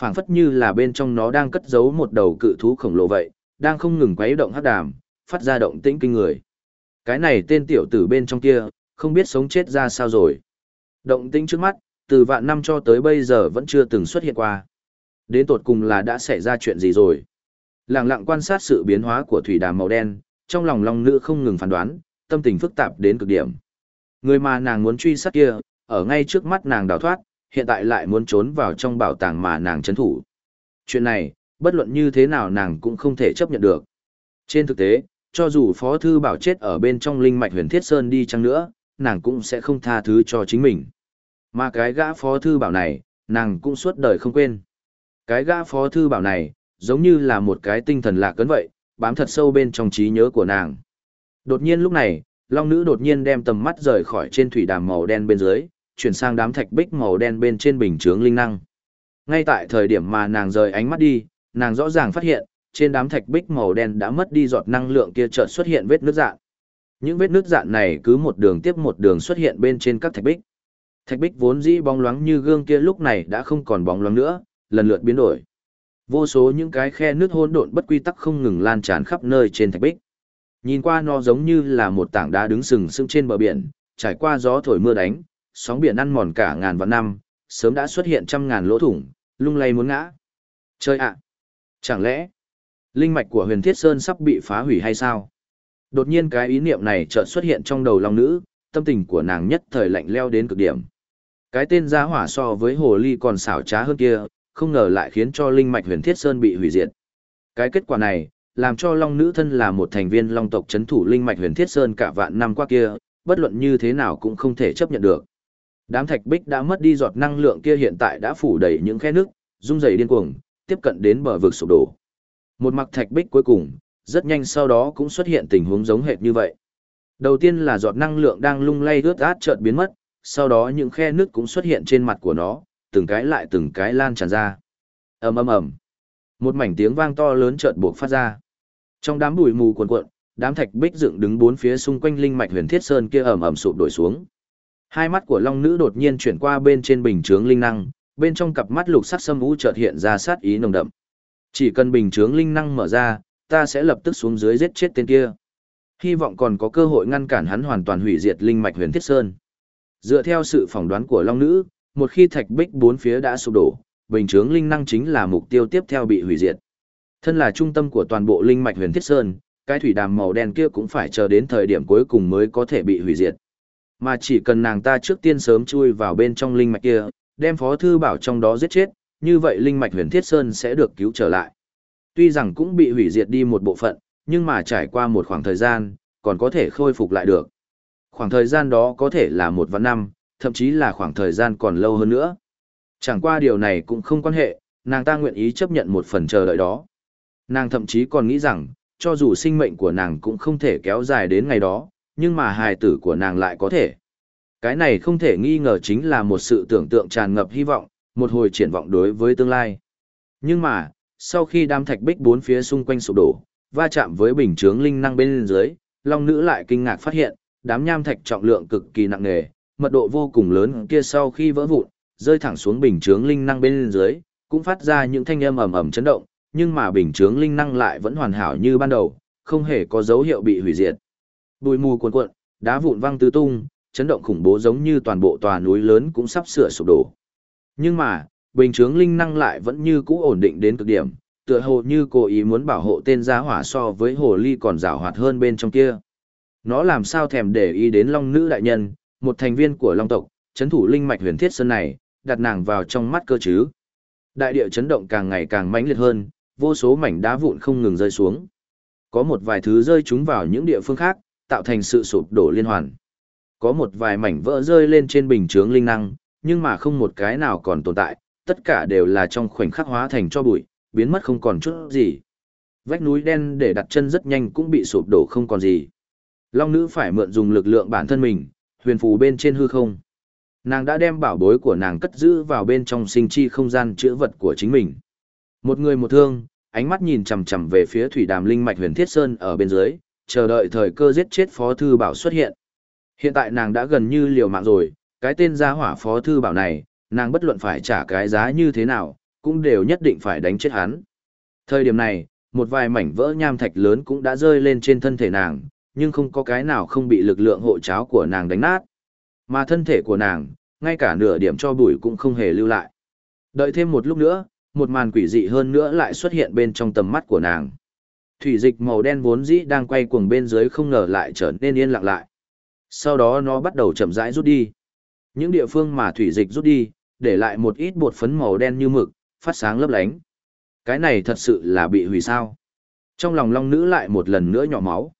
phảng phất như là bên trong nó đang cất giấu một đầu cự thú khổng lồ vậy, đang không ngừng quấy động hắc đàm, phát ra động tĩnh kinh người. Cái này tên tiểu tử bên trong kia, không biết sống chết ra sao rồi. Động tĩnh trước mắt, từ vạn năm cho tới bây giờ vẫn chưa từng xuất hiện qua. Đến tột cùng là đã xảy ra chuyện gì rồi. Lặng lặng quan sát sự biến hóa của thủy đàm màu đen, trong lòng long nữ không ngừng phán đoán, tâm tình phức tạp đến cực điểm. Người mà nàng muốn truy sát kia, ở ngay trước mắt nàng đào thoát, hiện tại lại muốn trốn vào trong bảo tàng mà nàng chấn thủ. Chuyện này, bất luận như thế nào nàng cũng không thể chấp nhận được. Trên thực tế, cho dù Phó Thư Bảo chết ở bên trong linh mạch huyền thiết sơn đi chăng nữa, nàng cũng sẽ không tha thứ cho chính mình. Mà cái gã Phó Thư Bảo này, nàng cũng suốt đời không quên. Cái gã Phó Thư Bảo này, giống như là một cái tinh thần lạc cấn vậy, bám thật sâu bên trong trí nhớ của nàng. Đột nhiên lúc này, Long Nữ đột nhiên đem tầm mắt rời khỏi trên thủy đàm màu đen bên dưới, chuyển sang đám thạch bích màu đen bên trên bình chướng linh năng. Ngay tại thời điểm mà nàng rời ánh mắt đi, nàng rõ ràng phát hiện, trên đám thạch bích màu đen đã mất đi giọt năng lượng kia chợt xuất hiện vết nước dạng. Những vết nước dạn này cứ một đường tiếp một đường xuất hiện bên trên các thạch bích. Thạch bích vốn dĩ bóng loáng như gương kia lúc này đã không còn bóng loáng nữa, lần lượt biến đổi. Vô số những cái khe nước hỗn độn bất quy tắc không ngừng lan tràn khắp nơi trên thạch bích. Nhìn qua nó giống như là một tảng đá đứng sừng sững trên bờ biển, trải qua gió thổi mưa đánh, sóng biển ăn mòn cả ngàn vạn năm, sớm đã xuất hiện trăm ngàn lỗ thủng, lung lay muốn ngã. Chơi ạ! Chẳng lẽ, linh mạch của huyền thiết sơn sắp bị phá hủy hay sao? Đột nhiên cái ý niệm này chợt xuất hiện trong đầu long nữ, tâm tình của nàng nhất thời lạnh leo đến cực điểm. Cái tên giá hỏa so với hồ ly còn xảo trá hơn kia, không ngờ lại khiến cho linh mạch huyền thiết sơn bị hủy diệt. Cái kết quả này, làm cho long nữ thân là một thành viên long tộc chấn thủ linh mạch huyền thiết sơn cả vạn năm qua kia, bất luận như thế nào cũng không thể chấp nhận được. Đám thạch bích đã mất đi giọt năng lượng kia hiện tại đã phủ đầy những khe nước, rung rẩy điên cuồng, tiếp cận đến bờ vực sụp đổ. Một mặc thạch bích cuối cùng, rất nhanh sau đó cũng xuất hiện tình huống giống hệt như vậy. Đầu tiên là giọt năng lượng đang lung lay ướt át chợt biến mất, sau đó những khe nước cũng xuất hiện trên mặt của nó, từng cái lại từng cái lan tràn ra. ầm ầm ầm, một mảnh tiếng vang to lớn chợt buộc phát ra. Trong đám bụi mù cuồn cuộn, đám thạch bích dựng đứng bốn phía xung quanh linh mạch huyền thiết sơn kia ầm ầm sụp đổ xuống. Hai mắt của long nữ đột nhiên chuyển qua bên trên bình chướng linh năng, bên trong cặp mắt lục sắc sâm u chợt hiện ra sát ý nồng đậm. Chỉ cần bình chướng linh năng mở ra, ta sẽ lập tức xuống dưới giết chết tên kia. Hy vọng còn có cơ hội ngăn cản hắn hoàn toàn hủy diệt linh mạch huyền thiết sơn. Dựa theo sự phỏng đoán của long nữ, một khi thạch bích bốn phía đã sụp đổ, bình chướng linh năng chính là mục tiêu tiếp theo bị hủy diệt. Thân là trung tâm của toàn bộ linh mạch huyền thiết sơn, cái thủy đàm màu đen kia cũng phải chờ đến thời điểm cuối cùng mới có thể bị hủy diệt. Mà chỉ cần nàng ta trước tiên sớm chui vào bên trong linh mạch kia, đem phó thư bảo trong đó giết chết, như vậy linh mạch huyền thiết sơn sẽ được cứu trở lại. Tuy rằng cũng bị hủy diệt đi một bộ phận, nhưng mà trải qua một khoảng thời gian, còn có thể khôi phục lại được. Khoảng thời gian đó có thể là một vạn năm, thậm chí là khoảng thời gian còn lâu hơn nữa. Chẳng qua điều này cũng không quan hệ, nàng ta nguyện ý chấp nhận một phần chờ đợi đó. Nàng thậm chí còn nghĩ rằng, cho dù sinh mệnh của nàng cũng không thể kéo dài đến ngày đó, nhưng mà hài tử của nàng lại có thể. Cái này không thể nghi ngờ chính là một sự tưởng tượng tràn ngập hy vọng, một hồi triển vọng đối với tương lai. Nhưng mà, sau khi đám thạch bích bốn phía xung quanh sụp đổ, va chạm với bình chướng linh năng bên dưới, Long nữ lại kinh ngạc phát hiện, đám nham thạch trọng lượng cực kỳ nặng nề, mật độ vô cùng lớn kia sau khi vỡ vụn, rơi thẳng xuống bình chướng linh năng bên dưới, cũng phát ra những thanh âm ầm ầm chấn động, nhưng mà bình chướng linh năng lại vẫn hoàn hảo như ban đầu, không hề có dấu hiệu bị hủy diệt. Bụi mù cuồn cuộn, đá vụn văng tứ tung, chấn động khủng bố giống như toàn bộ tòa núi lớn cũng sắp sửa sụp đổ. Nhưng mà, bình chướng linh năng lại vẫn như cũ ổn định đến cực điểm, tựa hồ như cố ý muốn bảo hộ tên gia hỏa so với hồ ly còn rào hoạt hơn bên trong kia. Nó làm sao thèm để ý đến long nữ đại nhân, một thành viên của long tộc, chấn thủ linh mạch huyền thiết sơn này, đặt nàng vào trong mắt cơ chứ. Đại địa chấn động càng ngày càng mãnh liệt hơn, vô số mảnh đá vụn không ngừng rơi xuống. Có một vài thứ rơi chúng vào những địa phương khác, tạo thành sự sụp đổ liên hoàn. Có một vài mảnh vỡ rơi lên trên bình chướng linh năng, nhưng mà không một cái nào còn tồn tại, tất cả đều là trong khoảnh khắc hóa thành cho bụi, biến mất không còn chút gì. Vách núi đen để đặt chân rất nhanh cũng bị sụp đổ không còn gì. Long nữ phải mượn dùng lực lượng bản thân mình, huyền phù bên trên hư không. Nàng đã đem bảo bối của nàng cất giữ vào bên trong sinh chi không gian chữa vật của chính mình. Một người một thương, ánh mắt nhìn chằm chằm về phía thủy đàm linh mạch huyền thiết sơn ở bên dưới, chờ đợi thời cơ giết chết phó thư bảo xuất hiện. Hiện tại nàng đã gần như liều mạng rồi, cái tên gia hỏa phó thư bảo này, nàng bất luận phải trả cái giá như thế nào, cũng đều nhất định phải đánh chết hắn. Thời điểm này, một vài mảnh vỡ nham thạch lớn cũng đã rơi lên trên thân thể nàng, nhưng không có cái nào không bị lực lượng hộ cháo của nàng đánh nát. Mà thân thể của nàng, ngay cả nửa điểm cho bụi cũng không hề lưu lại. Đợi thêm một lúc nữa, một màn quỷ dị hơn nữa lại xuất hiện bên trong tầm mắt của nàng. Thủy dịch màu đen vốn dĩ đang quay cuồng bên dưới không ngờ lại trở nên yên lặng lại. Sau đó nó bắt đầu chậm rãi rút đi. Những địa phương mà thủy dịch rút đi, để lại một ít bột phấn màu đen như mực, phát sáng lấp lánh. Cái này thật sự là bị hủy sao. Trong lòng long nữ lại một lần nữa nhỏ máu.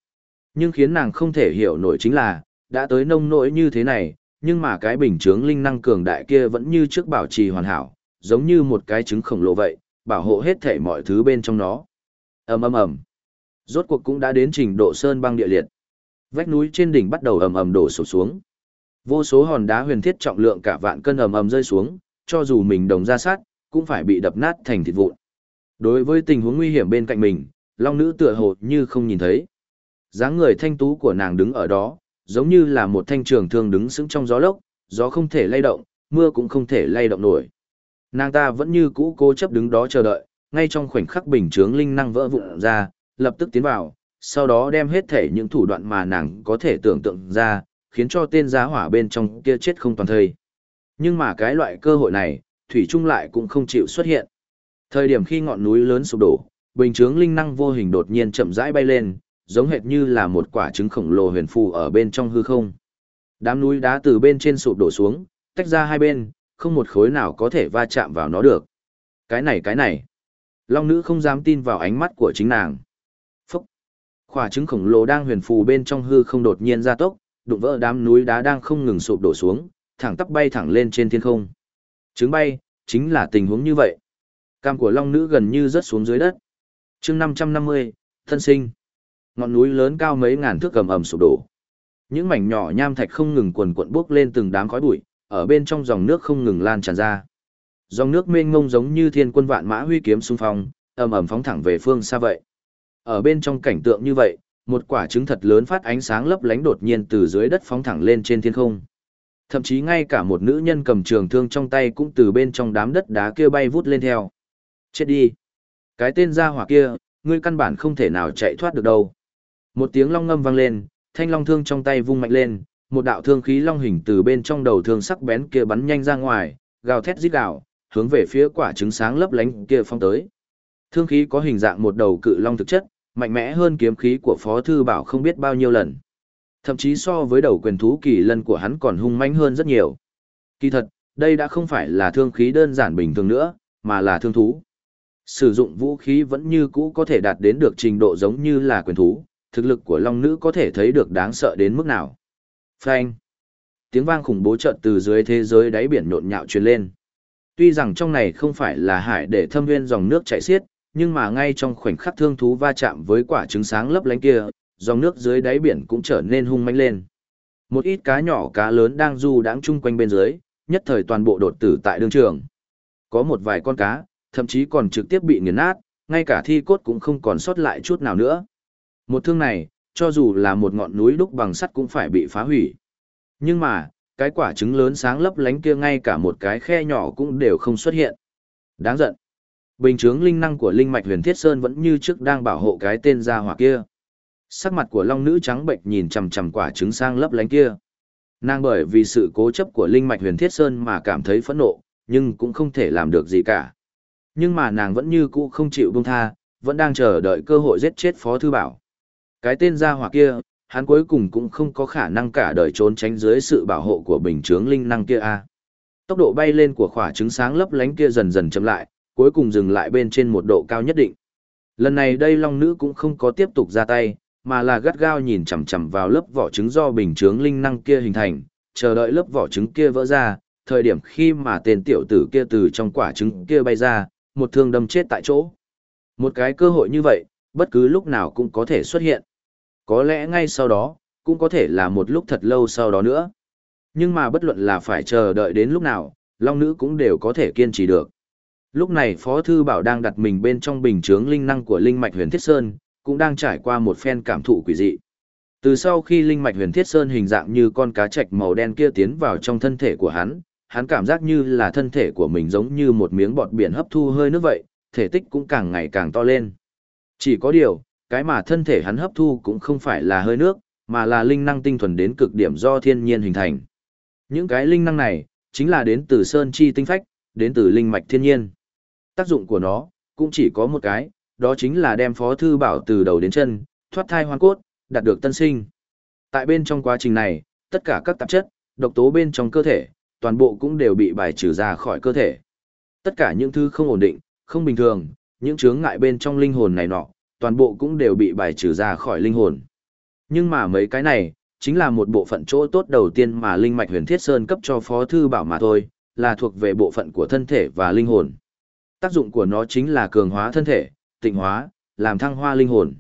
Nhưng khiến nàng không thể hiểu nổi chính là, đã tới nông nỗi như thế này, nhưng mà cái bình chướng linh năng cường đại kia vẫn như trước bảo trì hoàn hảo, giống như một cái trứng khổng lồ vậy, bảo hộ hết thể mọi thứ bên trong nó. ầm ầm ầm, rốt cuộc cũng đã đến trình độ sơn băng địa liệt. Vách núi trên đỉnh bắt đầu ầm ầm đổ sụp xuống. Vô số hòn đá huyền thiết trọng lượng cả vạn cân ầm ầm rơi xuống, cho dù mình đồng ra sát, cũng phải bị đập nát thành thịt vụn. Đối với tình huống nguy hiểm bên cạnh mình, long nữ tựa hồ như không nhìn thấy dáng người thanh tú của nàng đứng ở đó, giống như là một thanh trường thương đứng sững trong gió lốc, gió không thể lay động, mưa cũng không thể lay động nổi. Nàng ta vẫn như cũ cố chấp đứng đó chờ đợi, ngay trong khoảnh khắc bình chướng linh năng vỡ vụn ra, lập tức tiến vào, sau đó đem hết thể những thủ đoạn mà nàng có thể tưởng tượng ra, khiến cho tên giá hỏa bên trong kia chết không toàn thây. Nhưng mà cái loại cơ hội này, Thủy Trung lại cũng không chịu xuất hiện. Thời điểm khi ngọn núi lớn sụp đổ, bình chướng linh năng vô hình đột nhiên chậm rãi bay lên, giống hệt như là một quả trứng khổng lồ huyền phù ở bên trong hư không. Đám núi đá từ bên trên sụp đổ xuống, tách ra hai bên, không một khối nào có thể va chạm vào nó được. Cái này cái này. Long nữ không dám tin vào ánh mắt của chính nàng. Phúc. Quả trứng khổng lồ đang huyền phù bên trong hư không đột nhiên ra tốc, đụng vỡ đám núi đá đang không ngừng sụp đổ xuống, thẳng tắp bay thẳng lên trên thiên không. Trứng bay, chính là tình huống như vậy. Cam của long nữ gần như rớt xuống dưới đất. chương 550, thân sinh. Ngọn núi lớn cao mấy ngàn thước cầm ầm sụp đổ. Những mảnh nhỏ nham thạch không ngừng quần cuộn bốc lên từng đám khói bụi, ở bên trong dòng nước không ngừng lan tràn ra. Dòng nước mênh mông giống như thiên quân vạn mã huy kiếm xung phong, ầm ầm phóng thẳng về phương xa vậy. Ở bên trong cảnh tượng như vậy, một quả trứng thật lớn phát ánh sáng lấp lánh đột nhiên từ dưới đất phóng thẳng lên trên thiên không. Thậm chí ngay cả một nữ nhân cầm trường thương trong tay cũng từ bên trong đám đất đá kia bay vút lên theo. Chết đi! Cái tên gia hỏa kia, ngươi căn bản không thể nào chạy thoát được đâu. Một tiếng long ngâm vang lên, thanh long thương trong tay vung mạnh lên, một đạo thương khí long hình từ bên trong đầu thương sắc bén kia bắn nhanh ra ngoài, gào thét rít gào, hướng về phía quả trứng sáng lấp lánh kia phong tới. Thương khí có hình dạng một đầu cự long thực chất, mạnh mẽ hơn kiếm khí của Phó Thư Bảo không biết bao nhiêu lần. Thậm chí so với đầu quyền thú kỳ lân của hắn còn hung mãnh hơn rất nhiều. Kỳ thật, đây đã không phải là thương khí đơn giản bình thường nữa, mà là thương thú. Sử dụng vũ khí vẫn như cũ có thể đạt đến được trình độ giống như là quyền thú, thực lực của long nữ có thể thấy được đáng sợ đến mức nào. Phanh! Tiếng vang khủng bố chợt từ dưới thế giới đáy biển nhộn nhạo truyền lên. Tuy rằng trong này không phải là hải để thâm viên dòng nước chảy xiết, nhưng mà ngay trong khoảnh khắc thương thú va chạm với quả trứng sáng lấp lánh kia, dòng nước dưới đáy biển cũng trở nên hung manh lên. Một ít cá nhỏ cá lớn đang du đãng chung quanh bên dưới, nhất thời toàn bộ đột tử tại đương trường. Có một vài con cá, thậm chí còn trực tiếp bị nghiền nát, ngay cả thi cốt cũng không còn sót lại chút nào nữa. Một thương này, cho dù là một ngọn núi đúc bằng sắt cũng phải bị phá hủy. Nhưng mà, cái quả trứng lớn sáng lấp lánh kia ngay cả một cái khe nhỏ cũng đều không xuất hiện. Đáng giận. Bình chướng linh năng của linh mạch huyền thiết sơn vẫn như trước đang bảo hộ cái tên gia hỏa kia. Sắc mặt của long nữ trắng bệnh nhìn chằm chằm quả trứng sang lấp lánh kia. Nàng bởi vì sự cố chấp của linh mạch huyền thiết sơn mà cảm thấy phẫn nộ, nhưng cũng không thể làm được gì cả. Nhưng mà nàng vẫn như cũ không chịu buông tha, vẫn đang chờ đợi cơ hội giết chết Phó Thư Bảo. Cái tên gia hỏa kia, hắn cuối cùng cũng không có khả năng cả đời trốn tránh dưới sự bảo hộ của bình chướng linh năng kia a. Tốc độ bay lên của quả trứng sáng lấp lánh kia dần dần chậm lại, cuối cùng dừng lại bên trên một độ cao nhất định. Lần này đây long nữ cũng không có tiếp tục ra tay, mà là gắt gao nhìn chằm chằm vào lớp vỏ trứng do bình chướng linh năng kia hình thành, chờ đợi lớp vỏ trứng kia vỡ ra, thời điểm khi mà tên tiểu tử kia từ trong quả trứng kia bay ra, một thương đâm chết tại chỗ. Một cái cơ hội như vậy, bất cứ lúc nào cũng có thể xuất hiện. Có lẽ ngay sau đó, cũng có thể là một lúc thật lâu sau đó nữa. Nhưng mà bất luận là phải chờ đợi đến lúc nào, Long Nữ cũng đều có thể kiên trì được. Lúc này Phó Thư Bảo đang đặt mình bên trong bình chướng linh năng của Linh Mạch Huyền Thiết Sơn, cũng đang trải qua một phen cảm thụ quỷ dị. Từ sau khi Linh Mạch Huyền Thiết Sơn hình dạng như con cá trạch màu đen kia tiến vào trong thân thể của hắn, hắn cảm giác như là thân thể của mình giống như một miếng bọt biển hấp thu hơi nước vậy, thể tích cũng càng ngày càng to lên. Chỉ có điều, cái mà thân thể hắn hấp thu cũng không phải là hơi nước, mà là linh năng tinh thuần đến cực điểm do thiên nhiên hình thành. Những cái linh năng này, chính là đến từ sơn chi tinh phách, đến từ linh mạch thiên nhiên. Tác dụng của nó, cũng chỉ có một cái, đó chính là đem phó thư bảo từ đầu đến chân, thoát thai hoàn cốt, đạt được tân sinh. Tại bên trong quá trình này, tất cả các tạp chất, độc tố bên trong cơ thể, toàn bộ cũng đều bị bài trừ ra khỏi cơ thể. Tất cả những thứ không ổn định, không bình thường, những chướng ngại bên trong linh hồn này nọ, toàn bộ cũng đều bị bài trừ ra khỏi linh hồn. Nhưng mà mấy cái này, chính là một bộ phận chỗ tốt đầu tiên mà Linh Mạch Huyền Thiết Sơn cấp cho Phó Thư Bảo mà thôi, là thuộc về bộ phận của thân thể và linh hồn. Tác dụng của nó chính là cường hóa thân thể, tịnh hóa, làm thăng hoa linh hồn.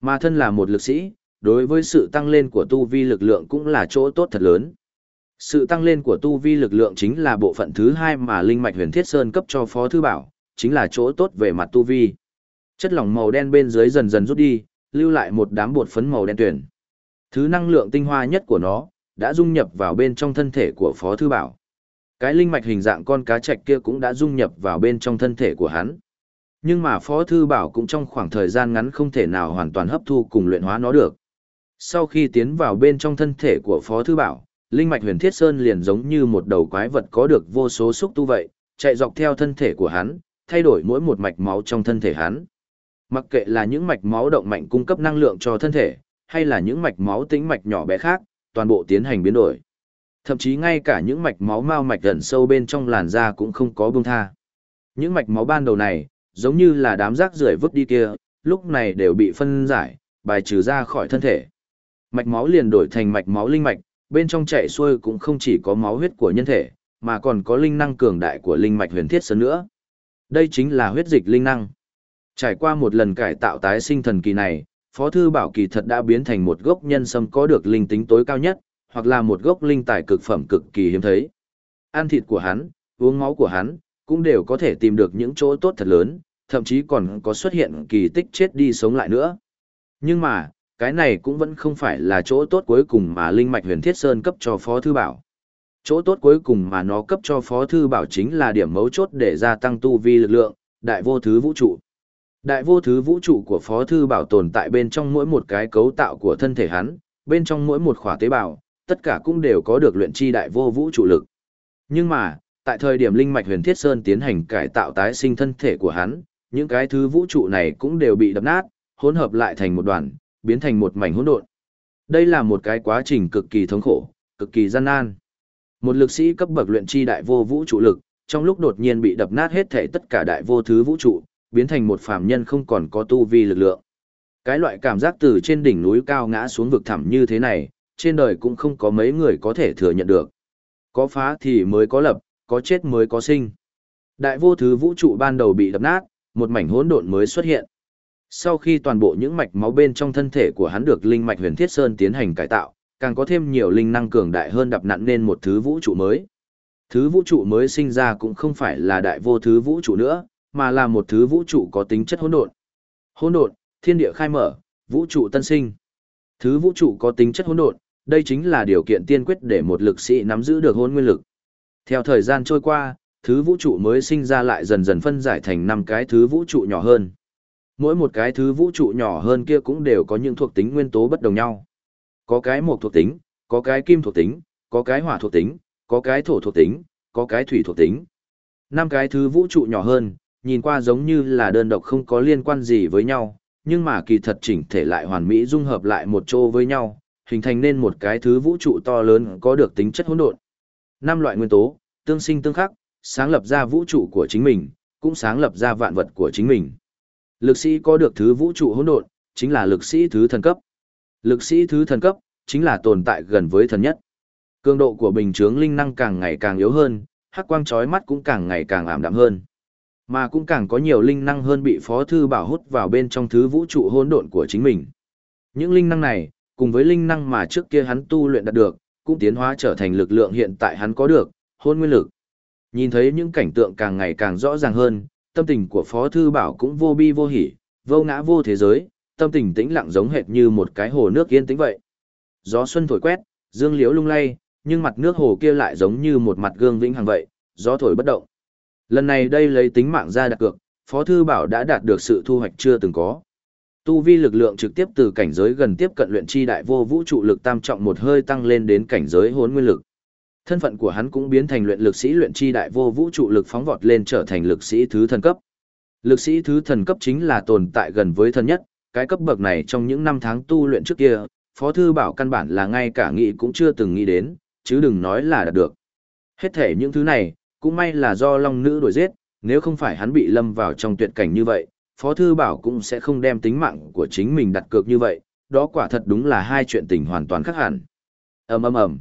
Mà thân là một lực sĩ, đối với sự tăng lên của tu vi lực lượng cũng là chỗ tốt thật lớn. Sự tăng lên của tu vi lực lượng chính là bộ phận thứ hai mà Linh Mạch Huyền Thiết Sơn cấp cho Phó Thư Bảo, chính là chỗ tốt về mặt tu vi. Chất lỏng màu đen bên dưới dần dần rút đi, lưu lại một đám bột phấn màu đen tuyển. Thứ năng lượng tinh hoa nhất của nó, đã dung nhập vào bên trong thân thể của Phó Thư Bảo. Cái linh mạch hình dạng con cá trạch kia cũng đã dung nhập vào bên trong thân thể của hắn. Nhưng mà Phó Thư Bảo cũng trong khoảng thời gian ngắn không thể nào hoàn toàn hấp thu cùng luyện hóa nó được. Sau khi tiến vào bên trong thân thể của Phó Thư Bảo, linh mạch huyền thiết sơn liền giống như một đầu quái vật có được vô số xúc tu vậy, chạy dọc theo thân thể của hắn, thay đổi mỗi một mạch máu trong thân thể hắn. Mặc kệ là những mạch máu động mạnh cung cấp năng lượng cho thân thể, hay là những mạch máu tĩnh mạch nhỏ bé khác, toàn bộ tiến hành biến đổi. Thậm chí ngay cả những mạch máu mao mạch gần sâu bên trong làn da cũng không có buông tha. Những mạch máu ban đầu này, giống như là đám rác rưởi vứt đi kia, lúc này đều bị phân giải, bài trừ ra khỏi thân thể. Mạch máu liền đổi thành mạch máu linh mạch, bên trong chạy xuôi cũng không chỉ có máu huyết của nhân thể, mà còn có linh năng cường đại của linh mạch huyền thiết sơn nữa. Đây chính là huyết dịch linh năng. Trải qua một lần cải tạo tái sinh thần kỳ này, Phó Thư Bảo kỳ thật đã biến thành một gốc nhân sâm có được linh tính tối cao nhất, hoặc là một gốc linh tài cực phẩm cực kỳ hiếm thấy. Ăn thịt của hắn, uống máu của hắn, cũng đều có thể tìm được những chỗ tốt thật lớn, thậm chí còn có xuất hiện kỳ tích chết đi sống lại nữa. Nhưng mà, cái này cũng vẫn không phải là chỗ tốt cuối cùng mà Linh Mạch Huyền Thiết Sơn cấp cho Phó Thư Bảo. Chỗ tốt cuối cùng mà nó cấp cho Phó Thư Bảo chính là điểm mấu chốt để gia tăng tu vi lực lượng, đại vô thứ vũ trụ. Đại vô thứ vũ trụ của Phó Thư Bảo tồn tại bên trong mỗi một cái cấu tạo của thân thể hắn, bên trong mỗi một khỏa tế bào, tất cả cũng đều có được luyện chi đại vô vũ trụ lực. Nhưng mà, tại thời điểm Linh Mạch Huyền Thiết Sơn tiến hành cải tạo tái sinh thân thể của hắn, những cái thứ vũ trụ này cũng đều bị đập nát, hỗn hợp lại thành một đoàn, biến thành một mảnh hỗn độn. Đây là một cái quá trình cực kỳ thống khổ, cực kỳ gian nan. Một lực sĩ cấp bậc luyện chi đại vô vũ trụ lực, trong lúc đột nhiên bị đập nát hết thể tất cả đại vô thứ vũ trụ, biến thành một phàm nhân không còn có tu vi lực lượng. Cái loại cảm giác từ trên đỉnh núi cao ngã xuống vực thẳm như thế này, trên đời cũng không có mấy người có thể thừa nhận được. Có phá thì mới có lập, có chết mới có sinh. Đại vô thứ vũ trụ ban đầu bị đập nát, một mảnh hỗn độn mới xuất hiện. Sau khi toàn bộ những mạch máu bên trong thân thể của hắn được linh mạch huyền thiết sơn tiến hành cải tạo, càng có thêm nhiều linh năng cường đại hơn đập nặn nên một thứ vũ trụ mới. Thứ vũ trụ mới sinh ra cũng không phải là đại vô thứ vũ trụ nữa, mà là một thứ vũ trụ có tính chất hỗn độn. Hỗn độn, thiên địa khai mở, vũ trụ tân sinh. Thứ vũ trụ có tính chất hỗn độn, đây chính là điều kiện tiên quyết để một lực sĩ nắm giữ được hỗn nguyên lực. Theo thời gian trôi qua, thứ vũ trụ mới sinh ra lại dần dần phân giải thành năm cái thứ vũ trụ nhỏ hơn. Mỗi một cái thứ vũ trụ nhỏ hơn kia cũng đều có những thuộc tính nguyên tố bất đồng nhau. Có cái mộc thuộc tính, có cái kim thuộc tính, có cái hỏa thuộc tính, có cái thổ thuộc tính, có cái thủy thuộc tính. Năm cái thứ vũ trụ nhỏ hơn, nhìn qua giống như là đơn độc không có liên quan gì với nhau, nhưng mà kỳ thật chỉnh thể lại hoàn mỹ dung hợp lại một chỗ với nhau, hình thành nên một cái thứ vũ trụ to lớn có được tính chất hỗn độn. Năm loại nguyên tố, tương sinh tương khắc, sáng lập ra vũ trụ của chính mình, cũng sáng lập ra vạn vật của chính mình. Lực sĩ có được thứ vũ trụ hỗn độn, chính là lực sĩ thứ thần cấp. Lực sĩ thứ thần cấp, chính là tồn tại gần với thần nhất. Cường độ của bình chướng linh năng càng ngày càng yếu hơn, hắc quang chói mắt cũng càng ngày càng ảm đạm hơn. Mà cũng càng có nhiều linh năng hơn bị Phó Thư Bảo hút vào bên trong thứ vũ trụ hỗn độn của chính mình. Những linh năng này, cùng với linh năng mà trước kia hắn tu luyện đạt được, cũng tiến hóa trở thành lực lượng hiện tại hắn có được, hôn nguyên lực. Nhìn thấy những cảnh tượng càng ngày càng rõ ràng hơn, tâm tình của Phó Thư Bảo cũng vô bi vô hỉ, vô ngã vô thế giới, tâm tình tĩnh lặng giống hệt như một cái hồ nước yên tĩnh vậy. Gió xuân thổi quét, dương liễu lung lay, nhưng mặt nước hồ kia lại giống như một mặt gương vĩnh hằng vậy, gió thổi bất động. Lần này đây lấy tính mạng ra đặt cược, Phó Thư Bảo đã đạt được sự thu hoạch chưa từng có. Tu vi lực lượng trực tiếp từ cảnh giới gần tiếp cận luyện chi đại vô vũ trụ lực tam trọng một hơi tăng lên đến cảnh giới hốn nguyên lực. Thân phận của hắn cũng biến thành luyện lực sĩ luyện chi đại vô vũ trụ lực phóng vọt lên trở thành lực sĩ thứ thần cấp. Lực sĩ thứ thần cấp chính là tồn tại gần với thần nhất, cái cấp bậc này trong những năm tháng tu luyện trước kia, Phó Thư Bảo căn bản là ngay cả nghĩ cũng chưa từng nghĩ đến, chứ đừng nói là đạt được. Hết thể những thứ này, cũng may là do Long Nữ đuổi giết, nếu không phải hắn bị lâm vào trong tuyệt cảnh như vậy, Phó Thư Bảo cũng sẽ không đem tính mạng của chính mình đặt cược như vậy, đó quả thật đúng là hai chuyện tình hoàn toàn khác hẳn. ầm ầm ầm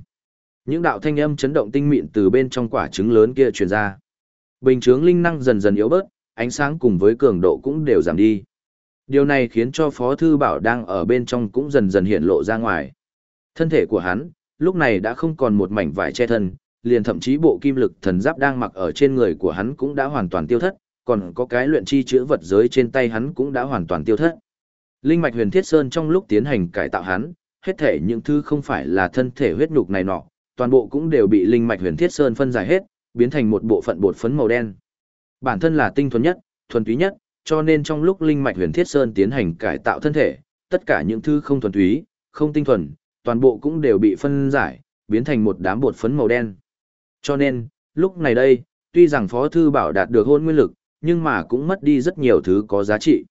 Những đạo thanh âm chấn động tinh mịn từ bên trong quả trứng lớn kia truyền ra. Bình chướng linh năng dần dần yếu bớt, ánh sáng cùng với cường độ cũng đều giảm đi. Điều này khiến cho Phó Thư Bảo đang ở bên trong cũng dần dần hiện lộ ra ngoài. Thân thể của hắn, lúc này đã không còn một mảnh vải che thân, liền thậm chí bộ kim lực thần giáp đang mặc ở trên người của hắn cũng đã hoàn toàn tiêu thất, còn có cái luyện chi chữa vật giới trên tay hắn cũng đã hoàn toàn tiêu thất. Linh mạch huyền thiết sơn trong lúc tiến hành cải tạo hắn, hết thể những thứ không phải là thân thể huyết nhục này nọ, toàn bộ cũng đều bị linh mạch huyền thiết sơn phân giải hết, biến thành một bộ phận bột phấn màu đen. Bản thân là tinh thuần nhất, thuần túy nhất, cho nên trong lúc linh mạch huyền thiết sơn tiến hành cải tạo thân thể, tất cả những thứ không thuần túy, không tinh thuần, toàn bộ cũng đều bị phân giải, biến thành một đám bột phấn màu đen. Cho nên, lúc này đây, tuy rằng Phó Thư Bảo đạt được hôn nguyên lực, nhưng mà cũng mất đi rất nhiều thứ có giá trị.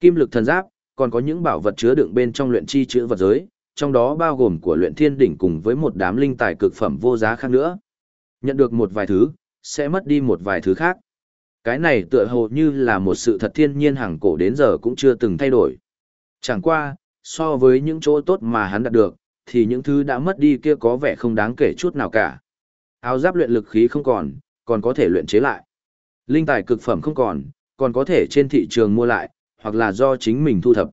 Kim lực thần giáp, còn có những bảo vật chứa đựng bên trong luyện chi chữ vật giới, trong đó bao gồm của luyện thiên đỉnh cùng với một đám linh tài cực phẩm vô giá khác nữa. Nhận được một vài thứ, sẽ mất đi một vài thứ khác. Cái này tựa hồ như là một sự thật thiên nhiên hàng cổ đến giờ cũng chưa từng thay đổi. Chẳng qua, so với những chỗ tốt mà hắn đạt được, thì những thứ đã mất đi kia có vẻ không đáng kể chút nào cả. Áo giáp luyện lực khí không còn, còn có thể luyện chế lại. Linh tài cực phẩm không còn, còn có thể trên thị trường mua lại, hoặc là do chính mình thu thập.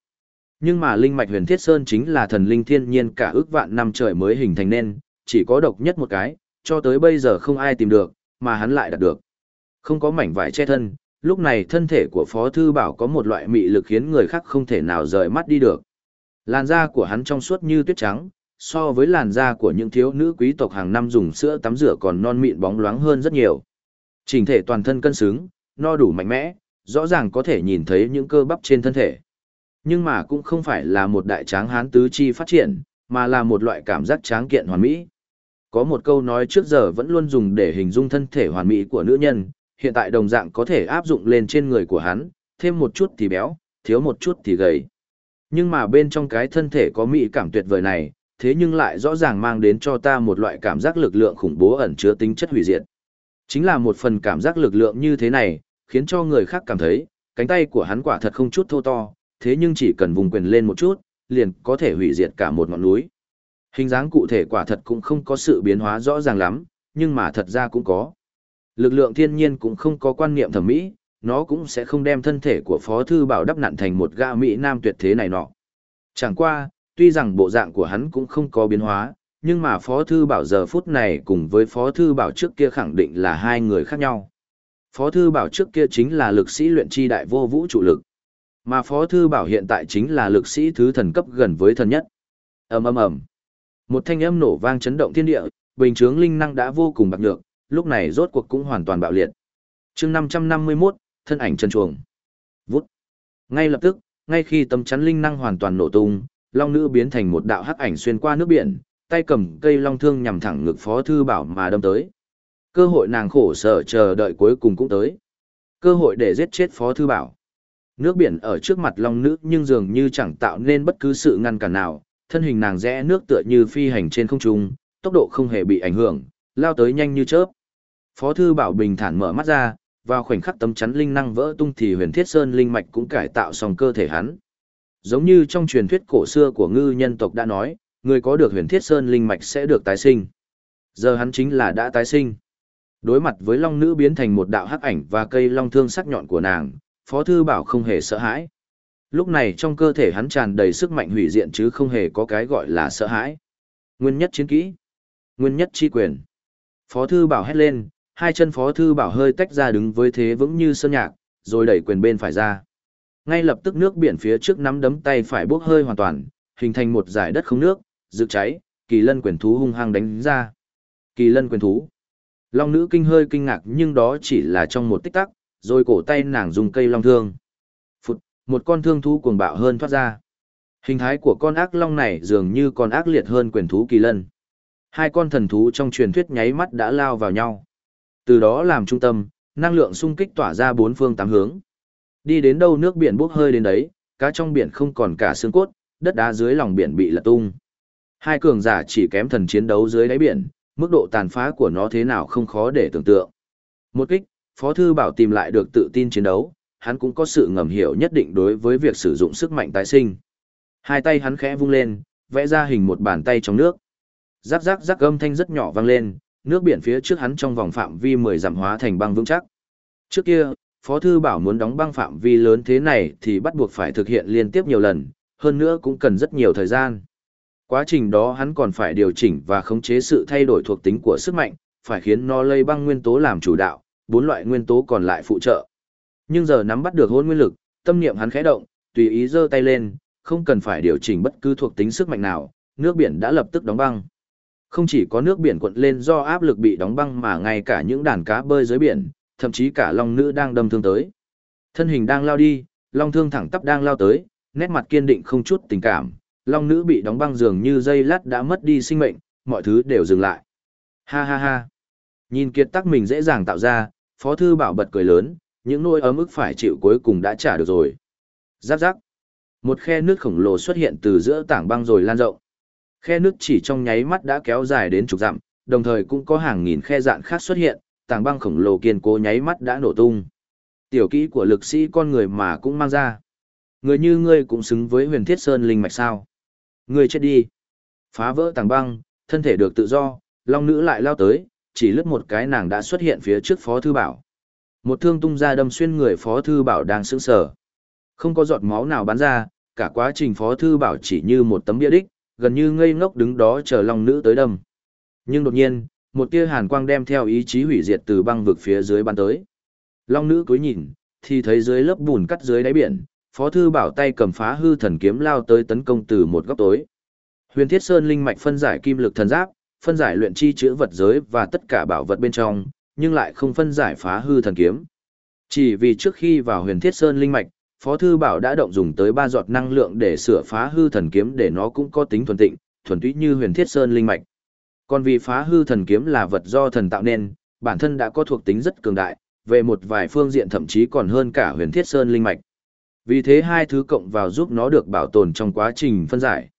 Nhưng mà linh mạch huyền thiết sơn chính là thần linh thiên nhiên cả ước vạn năm trời mới hình thành nên, chỉ có độc nhất một cái, cho tới bây giờ không ai tìm được, mà hắn lại đạt được. Không có mảnh vải che thân, lúc này thân thể của Phó Thư Bảo có một loại mị lực khiến người khác không thể nào rời mắt đi được. Làn da của hắn trong suốt như tuyết trắng, so với làn da của những thiếu nữ quý tộc hàng năm dùng sữa tắm rửa còn non mịn bóng loáng hơn rất nhiều. Trình thể toàn thân cân xứng, no đủ mạnh mẽ, rõ ràng có thể nhìn thấy những cơ bắp trên thân thể. Nhưng mà cũng không phải là một đại tráng hán tứ chi phát triển, mà là một loại cảm giác tráng kiện hoàn mỹ. Có một câu nói trước giờ vẫn luôn dùng để hình dung thân thể hoàn mỹ của nữ nhân, hiện tại đồng dạng có thể áp dụng lên trên người của hắn, thêm một chút thì béo, thiếu một chút thì gầy. Nhưng mà bên trong cái thân thể có mỹ cảm tuyệt vời này, thế nhưng lại rõ ràng mang đến cho ta một loại cảm giác lực lượng khủng bố ẩn chứa tính chất hủy diệt. Chính là một phần cảm giác lực lượng như thế này, khiến cho người khác cảm thấy, cánh tay của hắn quả thật không chút thô to, thế nhưng chỉ cần vùng quyền lên một chút, liền có thể hủy diệt cả một ngọn núi. Hình dáng cụ thể quả thật cũng không có sự biến hóa rõ ràng lắm, nhưng mà thật ra cũng có. Lực lượng thiên nhiên cũng không có quan niệm thẩm mỹ, nó cũng sẽ không đem thân thể của Phó Thư Bảo đắp nặn thành một gã Mỹ Nam tuyệt thế này nọ. Chẳng qua, tuy rằng bộ dạng của hắn cũng không có biến hóa, nhưng mà Phó Thư Bảo giờ phút này cùng với Phó Thư Bảo trước kia khẳng định là hai người khác nhau. Phó Thư Bảo trước kia chính là lực sĩ luyện chi đại vô vũ trụ lực. Mà Phó Thư Bảo hiện tại chính là lực sĩ thứ thần cấp gần với thần nhất. ầm ầm ầm Một thanh âm nổ vang chấn động thiên địa, bình chướng linh năng đã vô cùng bạc nhược, lúc này rốt cuộc cũng hoàn toàn bạo liệt. chương 551, thân ảnh chân chuồng. Vút. Ngay lập tức, ngay khi tấm chắn linh năng hoàn toàn nổ tung, long nữ biến thành một đạo hắc ảnh xuyên qua nước biển, tay cầm cây long thương nhằm thẳng ngực Phó Thư Bảo mà đâm tới. Cơ hội nàng khổ sở chờ đợi cuối cùng cũng tới. Cơ hội để giết chết Phó Thư Bảo. Nước biển ở trước mặt long nữ nhưng dường như chẳng tạo nên bất cứ sự ngăn cản nào, thân hình nàng rẽ nước tựa như phi hành trên không trung, tốc độ không hề bị ảnh hưởng, lao tới nhanh như chớp. Phó thư bảo bình thản mở mắt ra, vào khoảnh khắc tấm chắn linh năng vỡ tung thì huyền thiết sơn linh mạch cũng cải tạo xong cơ thể hắn. Giống như trong truyền thuyết cổ xưa của ngư nhân tộc đã nói, người có được huyền thiết sơn linh mạch sẽ được tái sinh. Giờ hắn chính là đã tái sinh. Đối mặt với long nữ biến thành một đạo hắc ảnh và cây long thương sắc nhọn của nàng, Phó Thư Bảo không hề sợ hãi. Lúc này trong cơ thể hắn tràn đầy sức mạnh hủy diện chứ không hề có cái gọi là sợ hãi. Nguyên nhất chiến kỹ. Nguyên nhất chi quyền. Phó Thư Bảo hét lên, hai chân Phó Thư Bảo hơi tách ra đứng với thế vững như sơn nhạc, rồi đẩy quyền bên phải ra. Ngay lập tức nước biển phía trước nắm đấm tay phải bốc hơi hoàn toàn, hình thành một giải đất không nước, rực cháy, kỳ lân quyền thú hung hăng đánh ra. Kỳ lân quyền thú. Long nữ kinh hơi kinh ngạc nhưng đó chỉ là trong một tích tắc, rồi cổ tay nàng dùng cây long thương. Phụt, một con thương thú cuồng bạo hơn thoát ra. Hình thái của con ác long này dường như còn ác liệt hơn quyền thú kỳ lân. Hai con thần thú trong truyền thuyết nháy mắt đã lao vào nhau. Từ đó làm trung tâm, năng lượng xung kích tỏa ra bốn phương tám hướng. Đi đến đâu nước biển bốc hơi đến đấy, cá trong biển không còn cả xương cốt, đất đá dưới lòng biển bị lật tung. Hai cường giả chỉ kém thần chiến đấu dưới đáy biển, mức độ tàn phá của nó thế nào không khó để tưởng tượng. Một kích, Phó Thư Bảo tìm lại được tự tin chiến đấu, hắn cũng có sự ngầm hiểu nhất định đối với việc sử dụng sức mạnh tái sinh. Hai tay hắn khẽ vung lên, vẽ ra hình một bàn tay trong nước. Rắc rắc rắc âm thanh rất nhỏ vang lên, nước biển phía trước hắn trong vòng phạm vi 10 dặm hóa thành băng vững chắc. Trước kia, Phó Thư Bảo muốn đóng băng phạm vi lớn thế này thì bắt buộc phải thực hiện liên tiếp nhiều lần, hơn nữa cũng cần rất nhiều thời gian. Quá trình đó hắn còn phải điều chỉnh và khống chế sự thay đổi thuộc tính của sức mạnh, phải khiến nó lây băng nguyên tố làm chủ đạo, bốn loại nguyên tố còn lại phụ trợ. Nhưng giờ nắm bắt được hôn nguyên lực, tâm niệm hắn khẽ động, tùy ý giơ tay lên, không cần phải điều chỉnh bất cứ thuộc tính sức mạnh nào, nước biển đã lập tức đóng băng. Không chỉ có nước biển cuộn lên do áp lực bị đóng băng mà ngay cả những đàn cá bơi dưới biển, thậm chí cả long nữ đang đâm thương tới. Thân hình đang lao đi, long thương thẳng tắp đang lao tới, nét mặt kiên định không chút tình cảm, long nữ bị đóng băng dường như dây lát đã mất đi sinh mệnh, mọi thứ đều dừng lại. Ha ha ha. Nhìn kiệt tác mình dễ dàng tạo ra, Phó Thư Bảo bật cười lớn, những nỗi ấm ức phải chịu cuối cùng đã trả được rồi. Giáp giáp. Một khe nước khổng lồ xuất hiện từ giữa tảng băng rồi lan rộng. Khe nước chỉ trong nháy mắt đã kéo dài đến chục dặm, đồng thời cũng có hàng nghìn khe dạn khác xuất hiện, tảng băng khổng lồ kiên cố nháy mắt đã nổ tung. Tiểu kỹ của lực sĩ con người mà cũng mang ra. Người như ngươi cũng xứng với huyền thiết sơn linh mạch sao. Ngươi chết đi. Phá vỡ tảng băng, thân thể được tự do, long nữ lại lao tới, chỉ lướt một cái nàng đã xuất hiện phía trước Phó Thư Bảo. Một thương tung ra đâm xuyên người Phó Thư Bảo đang sững sờ. Không có giọt máu nào bắn ra, cả quá trình Phó Thư Bảo chỉ như một tấm bia đích, gần như ngây ngốc đứng đó chờ Long Nữ tới đâm. Nhưng đột nhiên, một tia hàn quang đem theo ý chí hủy diệt từ băng vực phía dưới bắn tới. Long Nữ cúi nhìn, thì thấy dưới lớp bùn cắt dưới đáy biển, Phó Thư Bảo tay cầm phá hư thần kiếm lao tới tấn công từ một góc tối. Huyền Thiết Sơn linh mạch phân giải kim lực thần giáp, phân giải luyện chi chữa vật giới và tất cả bảo vật bên trong, nhưng lại không phân giải phá hư thần kiếm. Chỉ vì trước khi vào Huyền Thiết Sơn linh mạch, Phó Thư Bảo đã động dùng tới ba giọt năng lượng để sửa phá hư thần kiếm để nó cũng có tính thuần tịnh, thuần túy như Huyền Thiết Sơn linh mạch. Còn vì phá hư thần kiếm là vật do thần tạo nên, bản thân đã có thuộc tính rất cường đại, về một vài phương diện thậm chí còn hơn cả Huyền Thiết Sơn linh mạch. Vì thế hai thứ cộng vào giúp nó được bảo tồn trong quá trình phân giải.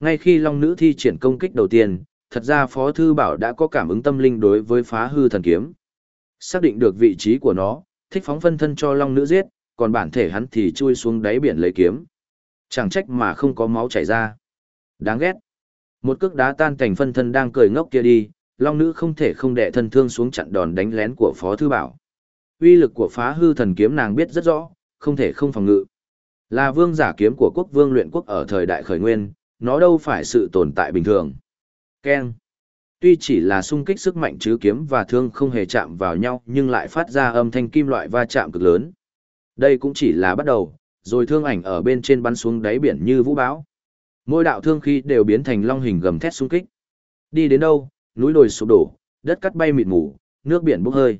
Ngay khi Long Nữ thi triển công kích đầu tiên, thật ra Phó Thư Bảo đã có cảm ứng tâm linh đối với phá hư thần kiếm. Xác định được vị trí của nó, thích phóng phân thân cho Long Nữ giết, còn bản thể hắn thì chui xuống đáy biển lấy kiếm. Chẳng trách mà không có máu chảy ra. Đáng ghét. Một cước đá tan thành phân thân đang cười ngốc kia đi, Long Nữ không thể không đè thân thương xuống chặn đòn đánh lén của Phó Thư Bảo. Uy lực của phá hư thần kiếm nàng biết rất rõ, không thể không phòng ngự. Là vương giả kiếm của quốc vương luyện quốc ở thời đại khởi nguyên, nó đâu phải sự tồn tại bình thường. Ken. Tuy chỉ là xung kích sức mạnh chứ kiếm và thương không hề chạm vào nhau nhưng lại phát ra âm thanh kim loại va chạm cực lớn. Đây cũng chỉ là bắt đầu, rồi thương ảnh ở bên trên bắn xuống đáy biển như vũ bão. Mỗi đạo thương khí đều biến thành long hình gầm thét xung kích. Đi đến đâu, núi đồi sụp đổ, đất cắt bay mịt mù, nước biển bốc hơi.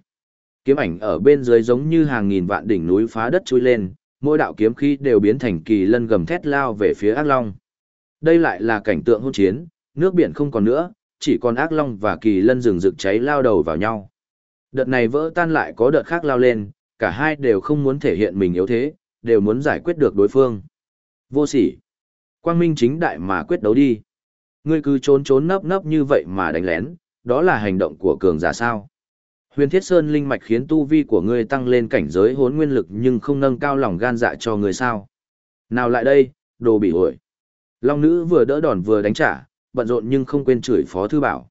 Kiếm ảnh ở bên dưới giống như hàng nghìn vạn đỉnh núi phá đất chui lên, mỗi đạo kiếm khí đều biến thành kỳ lân gầm thét lao về phía ác long. Đây lại là cảnh tượng hôn chiến, nước biển không còn nữa, chỉ còn ác long và kỳ lân rừng rực cháy lao đầu vào nhau. Đợt này vỡ tan lại có đợt khác lao lên, cả hai đều không muốn thể hiện mình yếu thế, đều muốn giải quyết được đối phương. Vô sỉ. Quang minh chính đại mà quyết đấu đi. Ngươi cứ trốn trốn nấp nấp như vậy mà đánh lén, đó là hành động của cường giả sao. Huyền Thiết Sơn linh mạch khiến tu vi của ngươi tăng lên cảnh giới hốn nguyên lực nhưng không nâng cao lòng gan dạ cho ngươi sao. Nào lại đây, đồ bị ổi. Long nữ vừa đỡ đòn vừa đánh trả, bận rộn nhưng không quên chửi Phó Thư Bảo.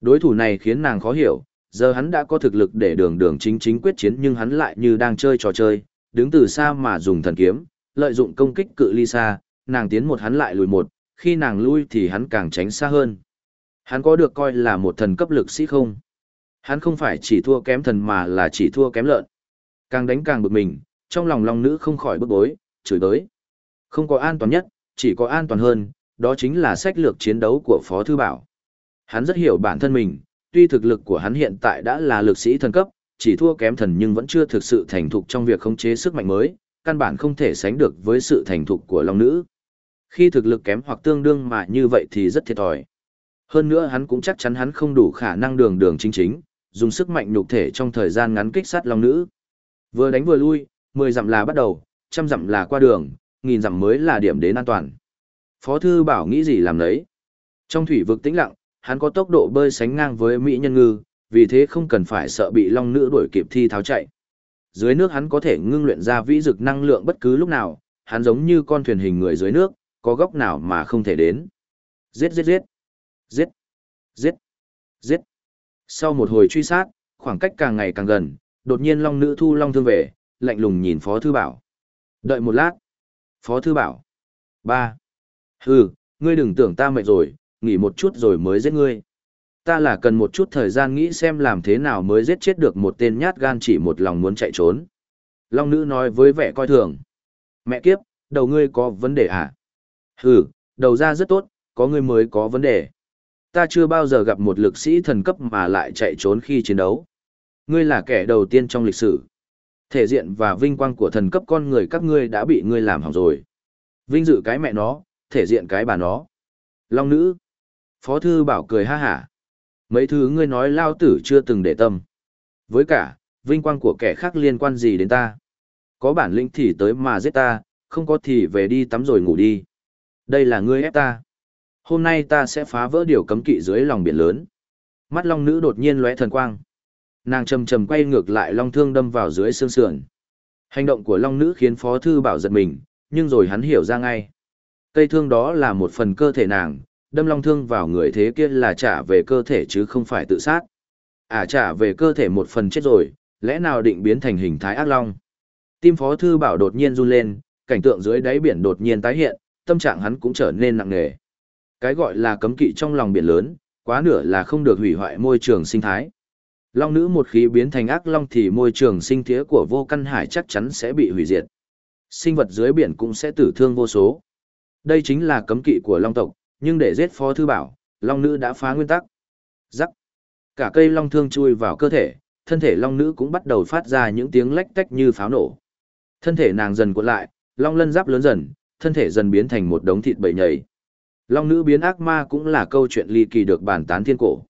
Đối thủ này khiến nàng khó hiểu, giờ hắn đã có thực lực để đường đường chính chính quyết chiến nhưng hắn lại như đang chơi trò chơi, đứng từ xa mà dùng thần kiếm, lợi dụng công kích cự ly xa, nàng tiến một hắn lại lùi một, khi nàng lui thì hắn càng tránh xa hơn. Hắn có được coi là một thần cấp lực sĩ không? Hắn không phải chỉ thua kém thần mà là chỉ thua kém lợn. Càng đánh càng bực mình, trong lòng long nữ không khỏi bức bối, chửi tới. Không có an toàn nhất, chỉ có an toàn hơn, đó chính là sách lược chiến đấu của Phó Thư Bảo. Hắn rất hiểu bản thân mình, tuy thực lực của hắn hiện tại đã là lực sĩ thần cấp, chỉ thua kém thần nhưng vẫn chưa thực sự thành thục trong việc khống chế sức mạnh mới, căn bản không thể sánh được với sự thành thục của Long Nữ. Khi thực lực kém hoặc tương đương mà như vậy thì rất thiệt thòi. Hơn nữa hắn cũng chắc chắn hắn không đủ khả năng đường đường chính chính, dùng sức mạnh nhục thể trong thời gian ngắn kích sát Long Nữ. Vừa đánh vừa lui, 10 dặm là bắt đầu, trăm dặm là qua đường, nghìn dặm mới là điểm đến an toàn. Phó thư bảo nghĩ gì làm đấy. Trong thủy vực tĩnh lặng, hắn có tốc độ bơi sánh ngang với Mỹ nhân ngư, vì thế không cần phải sợ bị long nữ đuổi kịp thi tháo chạy. Dưới nước hắn có thể ngưng luyện ra vĩ dực năng lượng bất cứ lúc nào, hắn giống như con thuyền hình người dưới nước, có góc nào mà không thể đến. Giết giết giết. Giết. Giết. Giết. Sau một hồi truy sát, khoảng cách càng ngày càng gần, đột nhiên long nữ thu long thương về, lạnh lùng nhìn Phó Thư Bảo. Đợi một lát. Phó Thư Bảo. ba Hừ, ngươi đừng tưởng ta mệt rồi, nghỉ một chút rồi mới giết ngươi. Ta là cần một chút thời gian nghĩ xem làm thế nào mới giết chết được một tên nhát gan chỉ một lòng muốn chạy trốn. Long nữ nói với vẻ coi thường. Mẹ kiếp, đầu ngươi có vấn đề à? Hừ, đầu ra rất tốt, có ngươi mới có vấn đề. Ta chưa bao giờ gặp một lực sĩ thần cấp mà lại chạy trốn khi chiến đấu. Ngươi là kẻ đầu tiên trong lịch sử. Thể diện và vinh quang của thần cấp con người các ngươi đã bị ngươi làm hỏng rồi. Vinh dự cái mẹ nó, thể diện cái bà nó. Long nữ. Phó thư bảo cười ha hả. Mấy thứ ngươi nói lao tử chưa từng để tâm. Với cả, vinh quang của kẻ khác liên quan gì đến ta. Có bản lĩnh thì tới mà giết ta, không có thì về đi tắm rồi ngủ đi. Đây là ngươi ép ta. Hôm nay ta sẽ phá vỡ điều cấm kỵ dưới lòng biển lớn. Mắt long nữ đột nhiên lóe thần quang. Nàng trầm trầm quay ngược lại long thương đâm vào dưới xương sườn. Hành động của long nữ khiến phó thư bảo giật mình, nhưng rồi hắn hiểu ra ngay. Cây thương đó là một phần cơ thể nàng, đâm long thương vào người thế kia là trả về cơ thể chứ không phải tự sát. À trả về cơ thể một phần chết rồi, lẽ nào định biến thành hình thái ác long. Tim Phó Thư Bảo đột nhiên run lên, cảnh tượng dưới đáy biển đột nhiên tái hiện, tâm trạng hắn cũng trở nên nặng nề. Cái gọi là cấm kỵ trong lòng biển lớn, quá nửa là không được hủy hoại môi trường sinh thái. Long nữ một khi biến thành ác long thì môi trường sinh thế của vô căn hải chắc chắn sẽ bị hủy diệt. Sinh vật dưới biển cũng sẽ tử thương vô số. Đây chính là cấm kỵ của long tộc, nhưng để giết phó thư bảo, long nữ đã phá nguyên tắc. Rắc. Cả cây long thương chui vào cơ thể, thân thể long nữ cũng bắt đầu phát ra những tiếng lách tách như pháo nổ. Thân thể nàng dần cuộn lại, long lân giáp lớn dần, thân thể dần biến thành một đống thịt bầy nhầy. Long nữ biến ác ma cũng là câu chuyện ly kỳ được bản tán thiên cổ.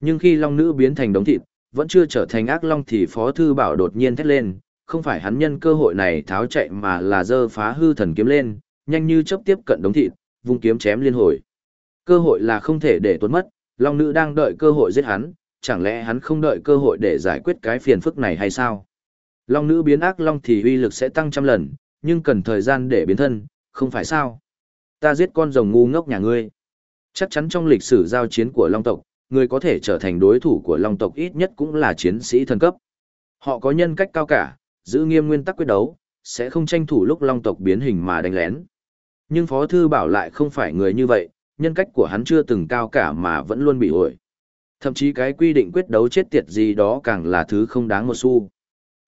Nhưng khi long nữ biến thành đống thịt, vẫn chưa trở thành ác long thì Phó Thư Bảo đột nhiên thét lên, không phải hắn nhân cơ hội này tháo chạy mà là dơ phá hư thần kiếm lên, nhanh như chớp tiếp cận đống thịt, vung kiếm chém liên hồi. Cơ hội là không thể để tuấn mất, long nữ đang đợi cơ hội giết hắn, chẳng lẽ hắn không đợi cơ hội để giải quyết cái phiền phức này hay sao? Long nữ biến ác long thì uy lực sẽ tăng trăm lần, nhưng cần thời gian để biến thân, không phải sao? Ta giết con rồng ngu ngốc nhà ngươi. Chắc chắn trong lịch sử giao chiến của long tộc, người có thể trở thành đối thủ của long tộc ít nhất cũng là chiến sĩ thần cấp. Họ có nhân cách cao cả, giữ nghiêm nguyên tắc quyết đấu, sẽ không tranh thủ lúc long tộc biến hình mà đánh lén. Nhưng Phó Thư Bảo lại không phải người như vậy, nhân cách của hắn chưa từng cao cả mà vẫn luôn bị ổi. Thậm chí cái quy định quyết đấu chết tiệt gì đó càng là thứ không đáng một xu.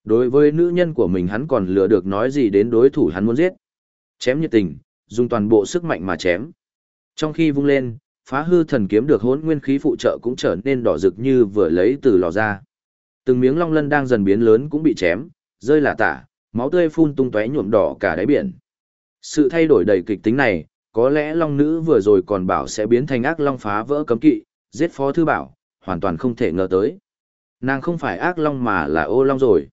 Đối với nữ nhân của mình hắn còn lừa được nói gì đến đối thủ hắn muốn giết. Chém nhiệt tình, dùng toàn bộ sức mạnh mà chém. Trong khi vung lên, phá hư thần kiếm được hỗn nguyên khí phụ trợ cũng trở nên đỏ rực như vừa lấy từ lò ra. Từng miếng long lân đang dần biến lớn cũng bị chém, rơi là tả, máu tươi phun tung tóe nhuộm đỏ cả đáy biển. Sự thay đổi đầy kịch tính này, có lẽ long nữ vừa rồi còn bảo sẽ biến thành ác long phá vỡ cấm kỵ, giết phó thư bảo, hoàn toàn không thể ngờ tới. Nàng không phải ác long mà là ô long rồi.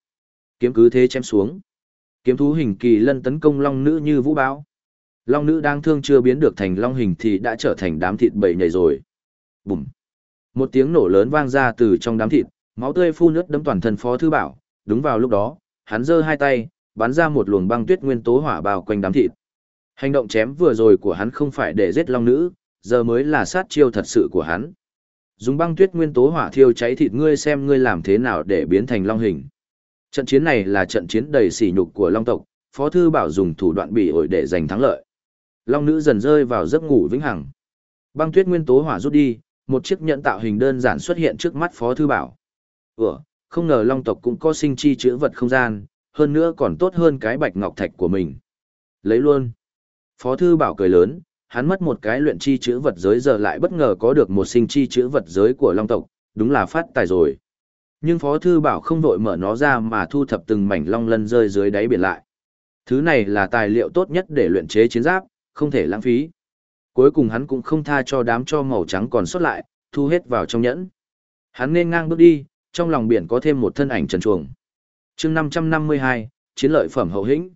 Kiếm cứ thế chém xuống. Kiếm thú hình kỳ lân tấn công long nữ như vũ bão. Long nữ đang thương chưa biến được thành long hình thì đã trở thành đám thịt bầy nhảy rồi. Bùm. Một tiếng nổ lớn vang ra từ trong đám thịt, máu tươi phun nước đấm toàn thân phó thư bảo. Đúng vào lúc đó, hắn giơ hai tay, bắn ra một luồng băng tuyết nguyên tố hỏa bao quanh đám thịt. Hành động chém vừa rồi của hắn không phải để giết long nữ, giờ mới là sát chiêu thật sự của hắn. Dùng băng tuyết nguyên tố hỏa thiêu cháy thịt ngươi xem ngươi làm thế nào để biến thành long hình. Trận chiến này là trận chiến đầy sỉ nhục của long tộc, Phó Thư Bảo dùng thủ đoạn bị ổi để giành thắng lợi. Long nữ dần rơi vào giấc ngủ vĩnh hằng. Băng tuyết nguyên tố hỏa rút đi, một chiếc nhẫn tạo hình đơn giản xuất hiện trước mắt Phó Thư Bảo. Ủa, không ngờ long tộc cũng có sinh chi chữ vật không gian, hơn nữa còn tốt hơn cái bạch ngọc thạch của mình. Lấy luôn. Phó Thư Bảo cười lớn, hắn mất một cái luyện chi chữ vật giới giờ lại bất ngờ có được một sinh chi chữ vật giới của long tộc, đúng là phát tài rồi. Nhưng Phó Thư Bảo không vội mở nó ra mà thu thập từng mảnh long lân rơi dưới đáy biển lại. Thứ này là tài liệu tốt nhất để luyện chế chiến giáp, không thể lãng phí. Cuối cùng hắn cũng không tha cho đám cho màu trắng còn sót lại, thu hết vào trong nhẫn. Hắn nên ngang bước đi, trong lòng biển có thêm một thân ảnh trần chuồng. chương 552, chiến lợi phẩm hậu hĩnh.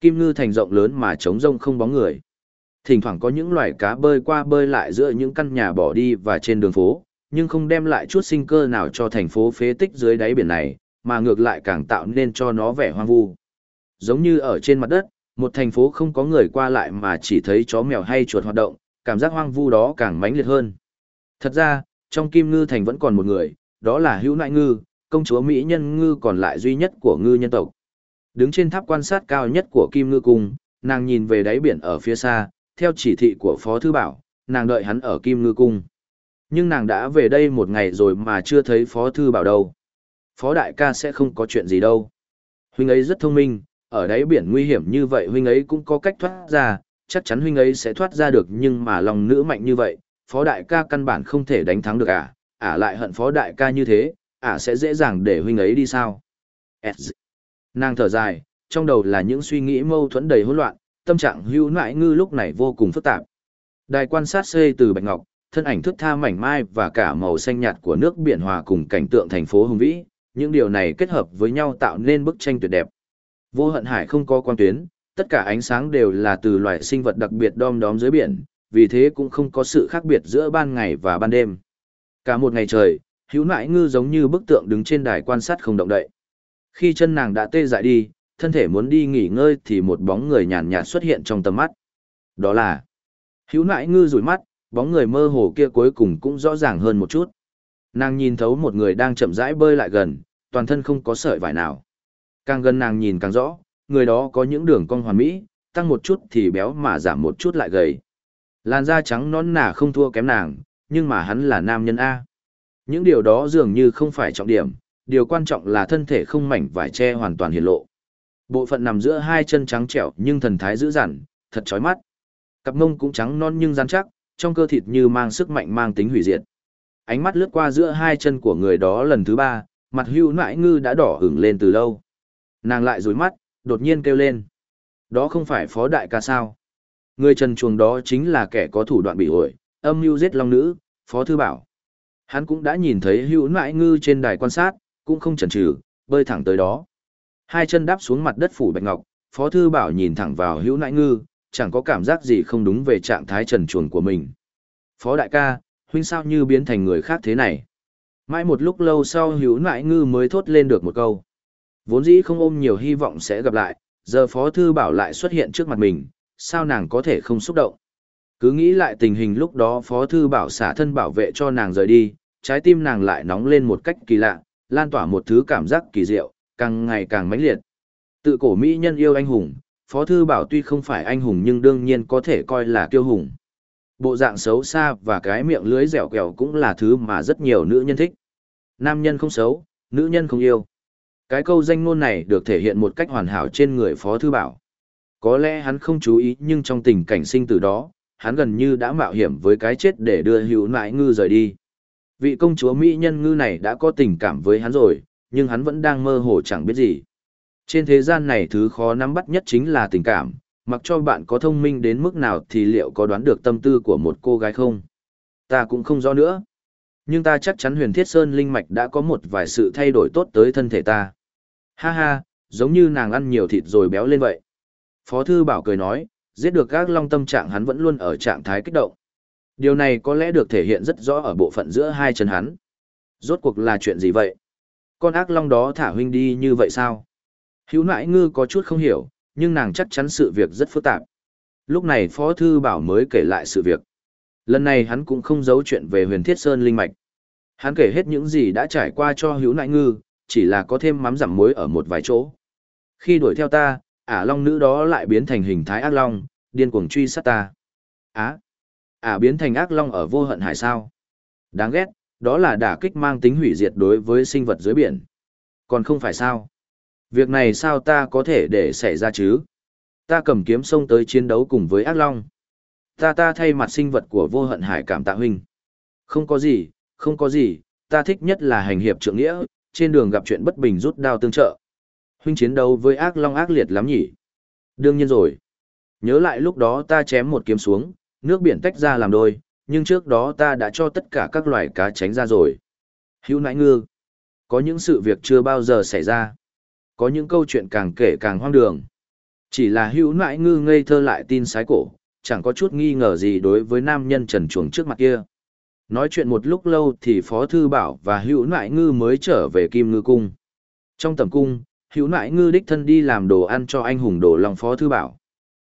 Kim ngư thành rộng lớn mà trống rông không bóng người. Thỉnh thoảng có những loài cá bơi qua bơi lại giữa những căn nhà bỏ đi và trên đường phố, nhưng không đem lại chút sinh cơ nào cho thành phố phế tích dưới đáy biển này, mà ngược lại càng tạo nên cho nó vẻ hoang vu. Giống như ở trên mặt đất, một thành phố không có người qua lại mà chỉ thấy chó mèo hay chuột hoạt động, cảm giác hoang vu đó càng mãnh liệt hơn. Thật ra, trong Kim Ngư Thành vẫn còn một người, đó là Hữu Nại Ngư, công chúa Mỹ nhân ngư còn lại duy nhất của ngư nhân tộc. Đứng trên tháp quan sát cao nhất của Kim Ngư Cung, nàng nhìn về đáy biển ở phía xa, theo chỉ thị của Phó Thư Bảo, nàng đợi hắn ở Kim Ngư Cung. Nhưng nàng đã về đây một ngày rồi mà chưa thấy Phó Thư Bảo đâu. Phó Đại ca sẽ không có chuyện gì đâu. Huynh ấy rất thông minh, ở đáy biển nguy hiểm như vậy huynh ấy cũng có cách thoát ra, chắc chắn huynh ấy sẽ thoát ra được nhưng mà lòng nữ mạnh như vậy, Phó Đại ca căn bản không thể đánh thắng được à, ả lại hận Phó Đại ca như thế, ả sẽ dễ dàng để huynh ấy đi sao. Nàng thở dài, trong đầu là những suy nghĩ mâu thuẫn đầy hỗn loạn, tâm trạng hưu nại ngư lúc này vô cùng phức tạp. Đài quan sát xây từ bạch ngọc, thân ảnh thức tha mảnh mai và cả màu xanh nhạt của nước biển hòa cùng cảnh tượng thành phố hùng vĩ, những điều này kết hợp với nhau tạo nên bức tranh tuyệt đẹp. Vô hận hải không có quang tuyến, tất cả ánh sáng đều là từ loài sinh vật đặc biệt đom đóm dưới biển, vì thế cũng không có sự khác biệt giữa ban ngày và ban đêm. Cả một ngày trời, hữu nại ngư giống như bức tượng đứng trên đài quan sát không động đậy. Khi chân nàng đã tê dại đi, thân thể muốn đi nghỉ ngơi thì một bóng người nhàn nhạt xuất hiện trong tầm mắt. Đó là hữu nại ngư rủi mắt, bóng người mơ hồ kia cuối cùng cũng rõ ràng hơn một chút. Nàng nhìn thấu một người đang chậm rãi bơi lại gần, toàn thân không có sợi vải nào. Càng gần nàng nhìn càng rõ, người đó có những đường cong hoàn mỹ, tăng một chút thì béo mà giảm một chút lại gầy. Làn da trắng nón nà không thua kém nàng, nhưng mà hắn là nam nhân A. Những điều đó dường như không phải trọng điểm, điều quan trọng là thân thể không mảnh vải che hoàn toàn hiển lộ. Bộ phận nằm giữa hai chân trắng trẻo nhưng thần thái dữ dằn, thật chói mắt. Cặp mông cũng trắng non nhưng rắn chắc, trong cơ thịt như mang sức mạnh mang tính hủy diệt. Ánh mắt lướt qua giữa hai chân của người đó lần thứ ba, mặt hưu nãi ngư đã đỏ ửng lên từ lâu. Nàng lại rối mắt, đột nhiên kêu lên. Đó không phải phó đại ca sao. Người trần chuồng đó chính là kẻ có thủ đoạn bị ổi, âm mưu giết long nữ, phó thư bảo. Hắn cũng đã nhìn thấy hữu nãi ngư trên đài quan sát, cũng không chần chừ, bơi thẳng tới đó. Hai chân đáp xuống mặt đất phủ bạch ngọc, phó thư bảo nhìn thẳng vào hữu nãi ngư, chẳng có cảm giác gì không đúng về trạng thái trần chuồng của mình. Phó đại ca, huynh sao như biến thành người khác thế này? Mãi một lúc lâu sau hữu nại ngư mới thốt lên được một câu. Vốn dĩ không ôm nhiều hy vọng sẽ gặp lại, giờ phó thư bảo lại xuất hiện trước mặt mình, sao nàng có thể không xúc động? Cứ nghĩ lại tình hình lúc đó phó thư bảo xả thân bảo vệ cho nàng rời đi, trái tim nàng lại nóng lên một cách kỳ lạ, lan tỏa một thứ cảm giác kỳ diệu, càng ngày càng mãnh liệt. Tự cổ Mỹ nhân yêu anh hùng, phó thư bảo tuy không phải anh hùng nhưng đương nhiên có thể coi là kiêu hùng. Bộ dạng xấu xa và cái miệng lưới dẻo kẹo cũng là thứ mà rất nhiều nữ nhân thích. Nam nhân không xấu, nữ nhân không yêu. Cái câu danh ngôn này được thể hiện một cách hoàn hảo trên người Phó Thư Bảo. Có lẽ hắn không chú ý nhưng trong tình cảnh sinh tử đó, hắn gần như đã mạo hiểm với cái chết để đưa hữu nại ngư rời đi. Vị công chúa Mỹ nhân ngư này đã có tình cảm với hắn rồi, nhưng hắn vẫn đang mơ hồ chẳng biết gì. Trên thế gian này thứ khó nắm bắt nhất chính là tình cảm, mặc cho bạn có thông minh đến mức nào thì liệu có đoán được tâm tư của một cô gái không? Ta cũng không rõ nữa. Nhưng ta chắc chắn huyền thiết sơn linh mạch đã có một vài sự thay đổi tốt tới thân thể ta. Ha ha, giống như nàng ăn nhiều thịt rồi béo lên vậy. Phó thư bảo cười nói, giết được các long tâm trạng hắn vẫn luôn ở trạng thái kích động. Điều này có lẽ được thể hiện rất rõ ở bộ phận giữa hai chân hắn. Rốt cuộc là chuyện gì vậy? Con ác long đó thả huynh đi như vậy sao? Hữu nãi ngư có chút không hiểu, nhưng nàng chắc chắn sự việc rất phức tạp. Lúc này Phó Thư Bảo mới kể lại sự việc. Lần này hắn cũng không giấu chuyện về huyền thiết sơn linh mạch. Hắn kể hết những gì đã trải qua cho hữu nại ngư, chỉ là có thêm mắm giảm muối ở một vài chỗ. Khi đuổi theo ta, ả long nữ đó lại biến thành hình thái ác long, điên cuồng truy sát ta. Á, ả biến thành ác long ở vô hận hải sao. Đáng ghét, đó là đả kích mang tính hủy diệt đối với sinh vật dưới biển. Còn không phải sao? Việc này sao ta có thể để xảy ra chứ? Ta cầm kiếm xông tới chiến đấu cùng với ác long. Ta ta thay mặt sinh vật của vô hận hải cảm tạ huynh. Không có gì, không có gì, ta thích nhất là hành hiệp trượng nghĩa, trên đường gặp chuyện bất bình rút đao tương trợ. Huynh chiến đấu với ác long ác liệt lắm nhỉ? Đương nhiên rồi. Nhớ lại lúc đó ta chém một kiếm xuống, nước biển tách ra làm đôi, nhưng trước đó ta đã cho tất cả các loài cá tránh ra rồi. Hữu nãi ngư. Có những sự việc chưa bao giờ xảy ra. Có những câu chuyện càng kể càng hoang đường. Chỉ là hữu Nại ngư ngây thơ lại tin sái cổ, chẳng có chút nghi ngờ gì đối với nam nhân trần chuồng trước mặt kia. Nói chuyện một lúc lâu thì Phó Thư Bảo và hữu nại ngư mới trở về Kim Ngư Cung. Trong tầm cung, hữu nại ngư đích thân đi làm đồ ăn cho anh hùng đồ lòng Phó Thư Bảo.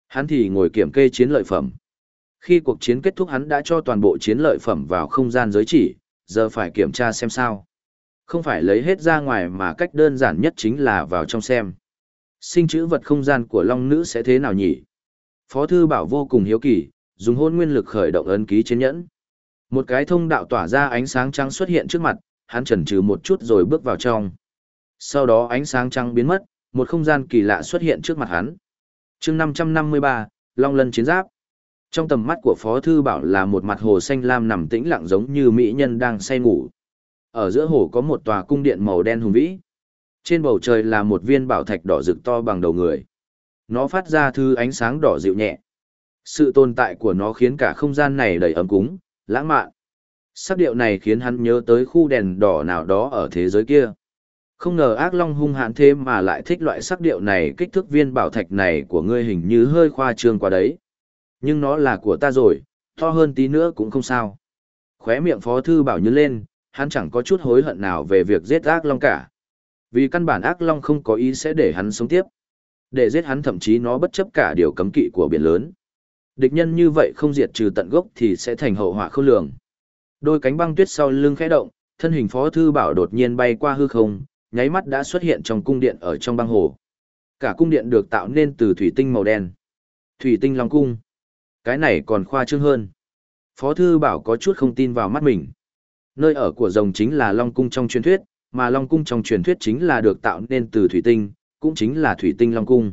Hắn thì ngồi kiểm kê chiến lợi phẩm. Khi cuộc chiến kết thúc hắn đã cho toàn bộ chiến lợi phẩm vào không gian giới chỉ, giờ phải kiểm tra xem sao. Không phải lấy hết ra ngoài mà cách đơn giản nhất chính là vào trong xem. Sinh chữ vật không gian của Long Nữ sẽ thế nào nhỉ? Phó Thư Bảo vô cùng hiếu kỳ, dùng hôn nguyên lực khởi động ấn ký trên nhẫn. Một cái thông đạo tỏa ra ánh sáng trắng xuất hiện trước mặt, hắn chần chừ một chút rồi bước vào trong. Sau đó ánh sáng trắng biến mất, một không gian kỳ lạ xuất hiện trước mặt hắn. chương 553, Long Lân Chiến Giáp. Trong tầm mắt của Phó Thư Bảo là một mặt hồ xanh lam nằm tĩnh lặng giống như mỹ nhân đang say ngủ. Ở giữa hồ có một tòa cung điện màu đen hùng vĩ. Trên bầu trời là một viên bảo thạch đỏ rực to bằng đầu người. Nó phát ra thư ánh sáng đỏ dịu nhẹ. Sự tồn tại của nó khiến cả không gian này đầy ấm cúng, lãng mạn. Sắc điệu này khiến hắn nhớ tới khu đèn đỏ nào đó ở thế giới kia. Không ngờ ác long hung hãn thế mà lại thích loại sắc điệu này kích thước viên bảo thạch này của ngươi hình như hơi khoa trương quá đấy. Nhưng nó là của ta rồi, to hơn tí nữa cũng không sao. Khóe miệng phó thư bảo như lên, hắn chẳng có chút hối hận nào về việc giết ác long cả. Vì căn bản ác long không có ý sẽ để hắn sống tiếp. Để giết hắn thậm chí nó bất chấp cả điều cấm kỵ của biển lớn. Địch nhân như vậy không diệt trừ tận gốc thì sẽ thành hậu họa khôn lường. Đôi cánh băng tuyết sau lưng khẽ động, thân hình Phó thư bảo đột nhiên bay qua hư không, nháy mắt đã xuất hiện trong cung điện ở trong băng hồ. Cả cung điện được tạo nên từ thủy tinh màu đen. Thủy tinh long cung. Cái này còn khoa trương hơn. Phó thư bảo có chút không tin vào mắt mình. Nơi ở của rồng chính là long cung trong truyền thuyết, mà long cung trong truyền thuyết chính là được tạo nên từ thủy tinh, cũng chính là thủy tinh long cung.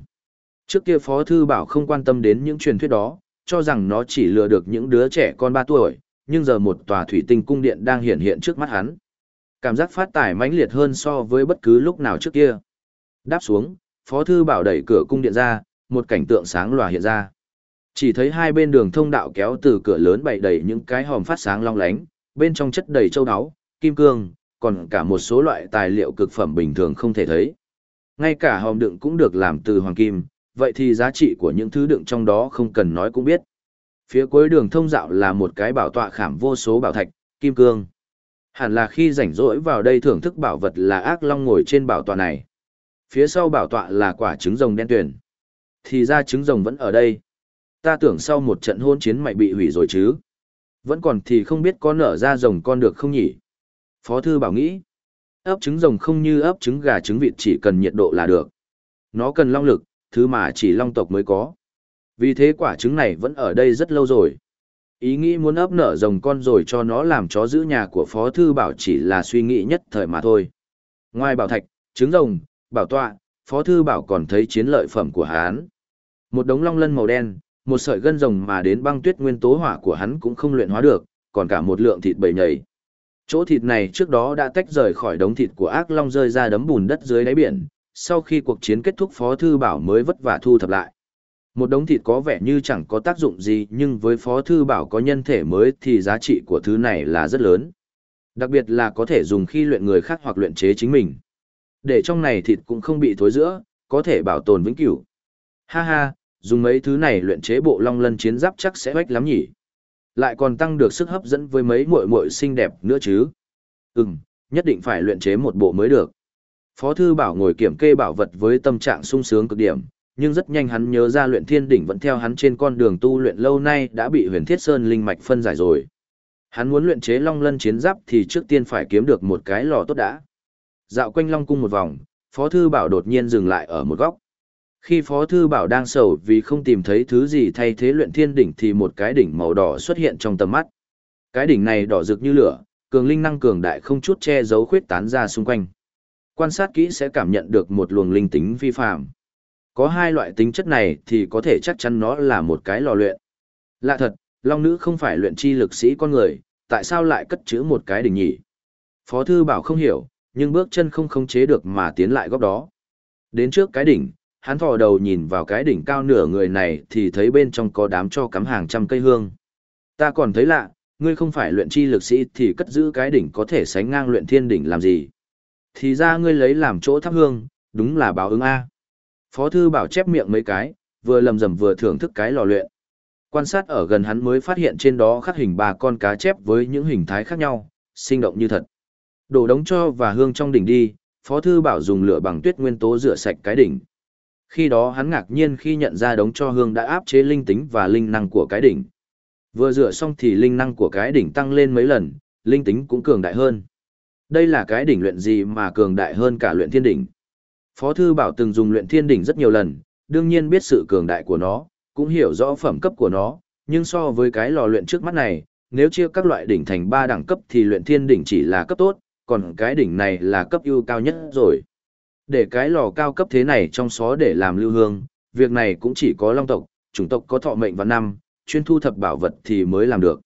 Trước kia Phó Thư Bảo không quan tâm đến những truyền thuyết đó, cho rằng nó chỉ lừa được những đứa trẻ con 3 tuổi, nhưng giờ một tòa thủy tinh cung điện đang hiện hiện trước mắt hắn. Cảm giác phát tải mãnh liệt hơn so với bất cứ lúc nào trước kia. Đáp xuống, Phó Thư Bảo đẩy cửa cung điện ra, một cảnh tượng sáng lòa hiện ra. Chỉ thấy hai bên đường thông đạo kéo từ cửa lớn bày đầy những cái hòm phát sáng long lánh, bên trong chất đầy châu áo, kim cương, còn cả một số loại tài liệu cực phẩm bình thường không thể thấy. Ngay cả hòm đựng cũng được làm từ hoàng kim, vậy thì giá trị của những thứ đựng trong đó không cần nói cũng biết. Phía cuối đường thông dạo là một cái bảo tọa khảm vô số bảo thạch, kim cương. Hẳn là khi rảnh rỗi vào đây thưởng thức bảo vật là ác long ngồi trên bảo tọa này. Phía sau bảo tọa là quả trứng rồng đen tuyển. Thì ra trứng rồng vẫn ở đây. Ta tưởng sau một trận hôn chiến mày bị hủy rồi chứ. Vẫn còn thì không biết có nở ra rồng con được không nhỉ? Phó thư bảo nghĩ. Ấp trứng rồng không như ấp trứng gà trứng vịt chỉ cần nhiệt độ là được. Nó cần long lực, thứ mà chỉ long tộc mới có. Vì thế quả trứng này vẫn ở đây rất lâu rồi. Ý nghĩ muốn ấp nở rồng con rồi cho nó làm chó giữ nhà của Phó Thư Bảo chỉ là suy nghĩ nhất thời mà thôi. Ngoài bảo thạch, trứng rồng, bảo tọa, Phó Thư Bảo còn thấy chiến lợi phẩm của hán Một đống long lân màu đen, một sợi gân rồng mà đến băng tuyết nguyên tố hỏa của hắn cũng không luyện hóa được, còn cả một lượng thịt bầy nhầy. Chỗ thịt này trước đó đã tách rời khỏi đống thịt của ác long rơi ra đấm bùn đất dưới đáy biển, sau khi cuộc chiến kết thúc Phó Thư Bảo mới vất vả thu thập lại. Một đống thịt có vẻ như chẳng có tác dụng gì nhưng với Phó Thư Bảo có nhân thể mới thì giá trị của thứ này là rất lớn. Đặc biệt là có thể dùng khi luyện người khác hoặc luyện chế chính mình. Để trong này thịt cũng không bị thối giữa, có thể bảo tồn vĩnh cửu. Ha ha, dùng mấy thứ này luyện chế bộ long lân chiến giáp chắc sẽ hoách lắm nhỉ. Lại còn tăng được sức hấp dẫn với mấy muội muội xinh đẹp nữa chứ. Ừm, nhất định phải luyện chế một bộ mới được. Phó thư bảo ngồi kiểm kê bảo vật với tâm trạng sung sướng cực điểm, nhưng rất nhanh hắn nhớ ra luyện thiên đỉnh vẫn theo hắn trên con đường tu luyện lâu nay đã bị huyền thiết sơn linh mạch phân giải rồi. Hắn muốn luyện chế long lân chiến giáp thì trước tiên phải kiếm được một cái lò tốt đã. Dạo quanh long cung một vòng, Phó Thư Bảo đột nhiên dừng lại ở một góc. Khi Phó Thư Bảo đang sầu vì không tìm thấy thứ gì thay thế luyện thiên đỉnh thì một cái đỉnh màu đỏ xuất hiện trong tầm mắt. Cái đỉnh này đỏ rực như lửa, cường linh năng cường đại không chút che giấu khuyết tán ra xung quanh. Quan sát kỹ sẽ cảm nhận được một luồng linh tính vi phạm. Có hai loại tính chất này thì có thể chắc chắn nó là một cái lò luyện. Lạ thật, Long Nữ không phải luyện chi lực sĩ con người, tại sao lại cất chữ một cái đỉnh nhỉ? Phó Thư Bảo không hiểu, nhưng bước chân không khống chế được mà tiến lại góc đó. Đến trước cái đỉnh, hắn thò đầu nhìn vào cái đỉnh cao nửa người này thì thấy bên trong có đám cho cắm hàng trăm cây hương. Ta còn thấy lạ, ngươi không phải luyện chi lực sĩ thì cất giữ cái đỉnh có thể sánh ngang luyện thiên đỉnh làm gì. Thì ra ngươi lấy làm chỗ thắp hương, đúng là báo ứng A. Phó thư bảo chép miệng mấy cái, vừa lầm rầm vừa thưởng thức cái lò luyện. Quan sát ở gần hắn mới phát hiện trên đó khắc hình ba con cá chép với những hình thái khác nhau, sinh động như thật. Đổ đống cho và hương trong đỉnh đi, Phó thư bảo dùng lửa bằng tuyết nguyên tố rửa sạch cái đỉnh. Khi đó hắn ngạc nhiên khi nhận ra đống cho hương đã áp chế linh tính và linh năng của cái đỉnh. Vừa rửa xong thì linh năng của cái đỉnh tăng lên mấy lần, linh tính cũng cường đại hơn. Đây là cái đỉnh luyện gì mà cường đại hơn cả luyện thiên đỉnh. Phó Thư Bảo từng dùng luyện thiên đỉnh rất nhiều lần, đương nhiên biết sự cường đại của nó, cũng hiểu rõ phẩm cấp của nó, nhưng so với cái lò luyện trước mắt này, nếu chia các loại đỉnh thành 3 đẳng cấp thì luyện thiên đỉnh chỉ là cấp tốt, còn cái đỉnh này là cấp ưu cao nhất rồi. Để cái lò cao cấp thế này trong xó để làm lưu hương, việc này cũng chỉ có long tộc, chủng tộc có thọ mệnh vào năm, chuyên thu thập bảo vật thì mới làm được.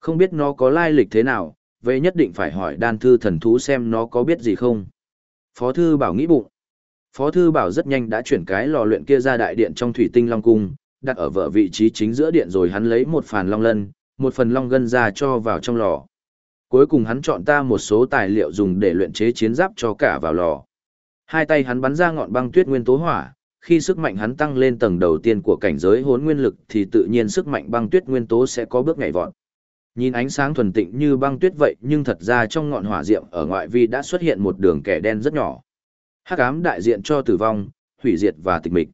Không biết nó có lai lịch thế nào, vậy nhất định phải hỏi đan thư thần thú xem nó có biết gì không. Phó thư bảo nghĩ bụng. Phó thư bảo rất nhanh đã chuyển cái lò luyện kia ra đại điện trong thủy tinh long cung, đặt ở vợ vị trí chính giữa điện rồi hắn lấy một phàn long lân, một phần long gân ra cho vào trong lò. Cuối cùng hắn chọn ta một số tài liệu dùng để luyện chế chiến giáp cho cả vào lò. Hai tay hắn bắn ra ngọn băng tuyết nguyên tố hỏa, khi sức mạnh hắn tăng lên tầng đầu tiên của cảnh giới hốn nguyên lực thì tự nhiên sức mạnh băng tuyết nguyên tố sẽ có bước nhảy vọt. Nhìn ánh sáng thuần tịnh như băng tuyết vậy nhưng thật ra trong ngọn hỏa diệm ở ngoại vi đã xuất hiện một đường kẻ đen rất nhỏ. Hắc ám đại diện cho tử vong, hủy diệt và tịch mịch.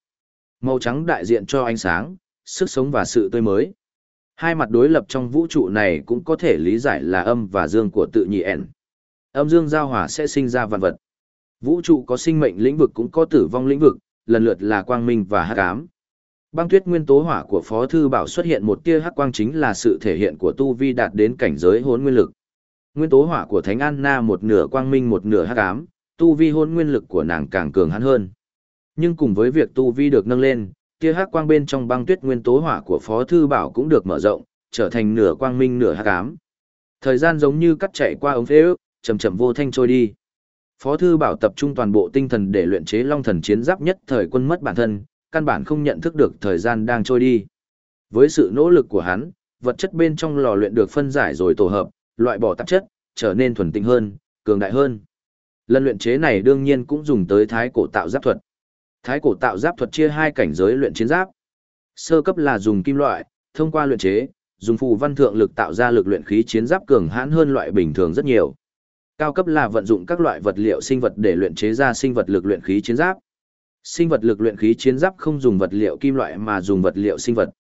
Màu trắng đại diện cho ánh sáng, sức sống và sự tươi mới. Hai mặt đối lập trong vũ trụ này cũng có thể lý giải là âm và dương của tự nhị ẻn. Âm dương giao hòa sẽ sinh ra vạn vật. Vũ trụ có sinh mệnh lĩnh vực cũng có tử vong lĩnh vực, lần lượt là quang minh và hắc ám. Băng tuyết nguyên tố hỏa của Phó Thư Bảo xuất hiện một tia hắc quang chính là sự thể hiện của tu vi đạt đến cảnh giới hốn nguyên lực. Nguyên tố hỏa của Thánh Anna một nửa quang minh một nửa hắc ám, tu vi hôn nguyên lực của nàng càng cường hắn hơn. Nhưng cùng với việc tu vi được nâng lên, tia hắc quang bên trong băng tuyết nguyên tố hỏa của Phó Thư Bảo cũng được mở rộng, trở thành nửa quang minh nửa hắc ám. Thời gian giống như cắt chạy qua ống phế ức, chậm chậm vô thanh trôi đi. Phó Thư Bảo tập trung toàn bộ tinh thần để luyện chế long thần chiến giáp nhất thời quân mất bản thân, căn bản không nhận thức được thời gian đang trôi đi. Với sự nỗ lực của hắn, vật chất bên trong lò luyện được phân giải rồi tổ hợp, loại bỏ tạp chất, trở nên thuần tinh hơn, cường đại hơn. Lần luyện chế này đương nhiên cũng dùng tới thái cổ tạo giáp thuật. Thái cổ tạo giáp thuật chia hai cảnh giới luyện chiến giáp. Sơ cấp là dùng kim loại, thông qua luyện chế, dùng phù văn thượng lực tạo ra lực luyện khí chiến giáp cường hãn hơn loại bình thường rất nhiều. Cao cấp là vận dụng các loại vật liệu sinh vật để luyện chế ra sinh vật lực luyện khí chiến giáp. Sinh vật lực luyện khí chiến giáp không dùng vật liệu kim loại mà dùng vật liệu sinh vật.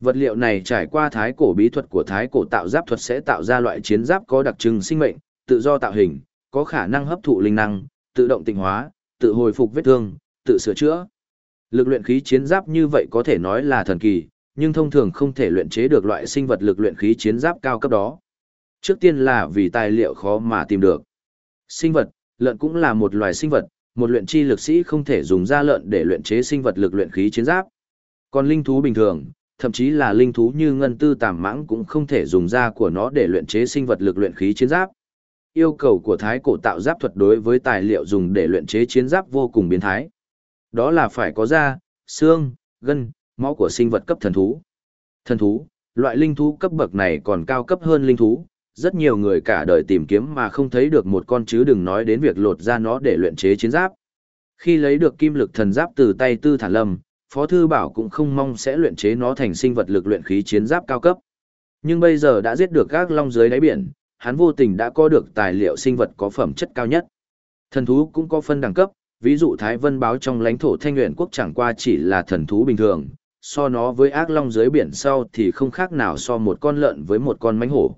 Vật liệu này trải qua thái cổ bí thuật của thái cổ tạo giáp thuật sẽ tạo ra loại chiến giáp có đặc trưng sinh mệnh, tự do tạo hình, có khả năng hấp thụ linh năng, tự động tịnh hóa, tự hồi phục vết thương, tự sửa chữa. Lực luyện khí chiến giáp như vậy có thể nói là thần kỳ, nhưng thông thường không thể luyện chế được loại sinh vật lực luyện khí chiến giáp cao cấp đó. Trước tiên là vì tài liệu khó mà tìm được. Sinh vật, lợn cũng là một loài sinh vật, một luyện chi lực sĩ không thể dùng da lợn để luyện chế sinh vật lực luyện khí chiến giáp. Còn linh thú bình thường, thậm chí là linh thú như ngân tư tàm mãng cũng không thể dùng da của nó để luyện chế sinh vật lực luyện khí chiến giáp. Yêu cầu của thái cổ tạo giáp thuật đối với tài liệu dùng để luyện chế chiến giáp vô cùng biến thái. Đó là phải có da, xương, gân, máu của sinh vật cấp thần thú. Thần thú, loại linh thú cấp bậc này còn cao cấp hơn linh thú, rất nhiều người cả đời tìm kiếm mà không thấy được một con chứ đừng nói đến việc lột ra nó để luyện chế chiến giáp. Khi lấy được kim lực thần giáp từ tay Tư Thản Lâm, Phó Thư Bảo cũng không mong sẽ luyện chế nó thành sinh vật lực luyện khí chiến giáp cao cấp. Nhưng bây giờ đã giết được các long dưới đáy biển, hắn vô tình đã có được tài liệu sinh vật có phẩm chất cao nhất. Thần thú cũng có phân đẳng cấp, ví dụ Thái Vân báo trong lãnh thổ Thanh Nguyện quốc chẳng qua chỉ là thần thú bình thường, so nó với ác long dưới biển sau thì không khác nào so một con lợn với một con mánh hổ.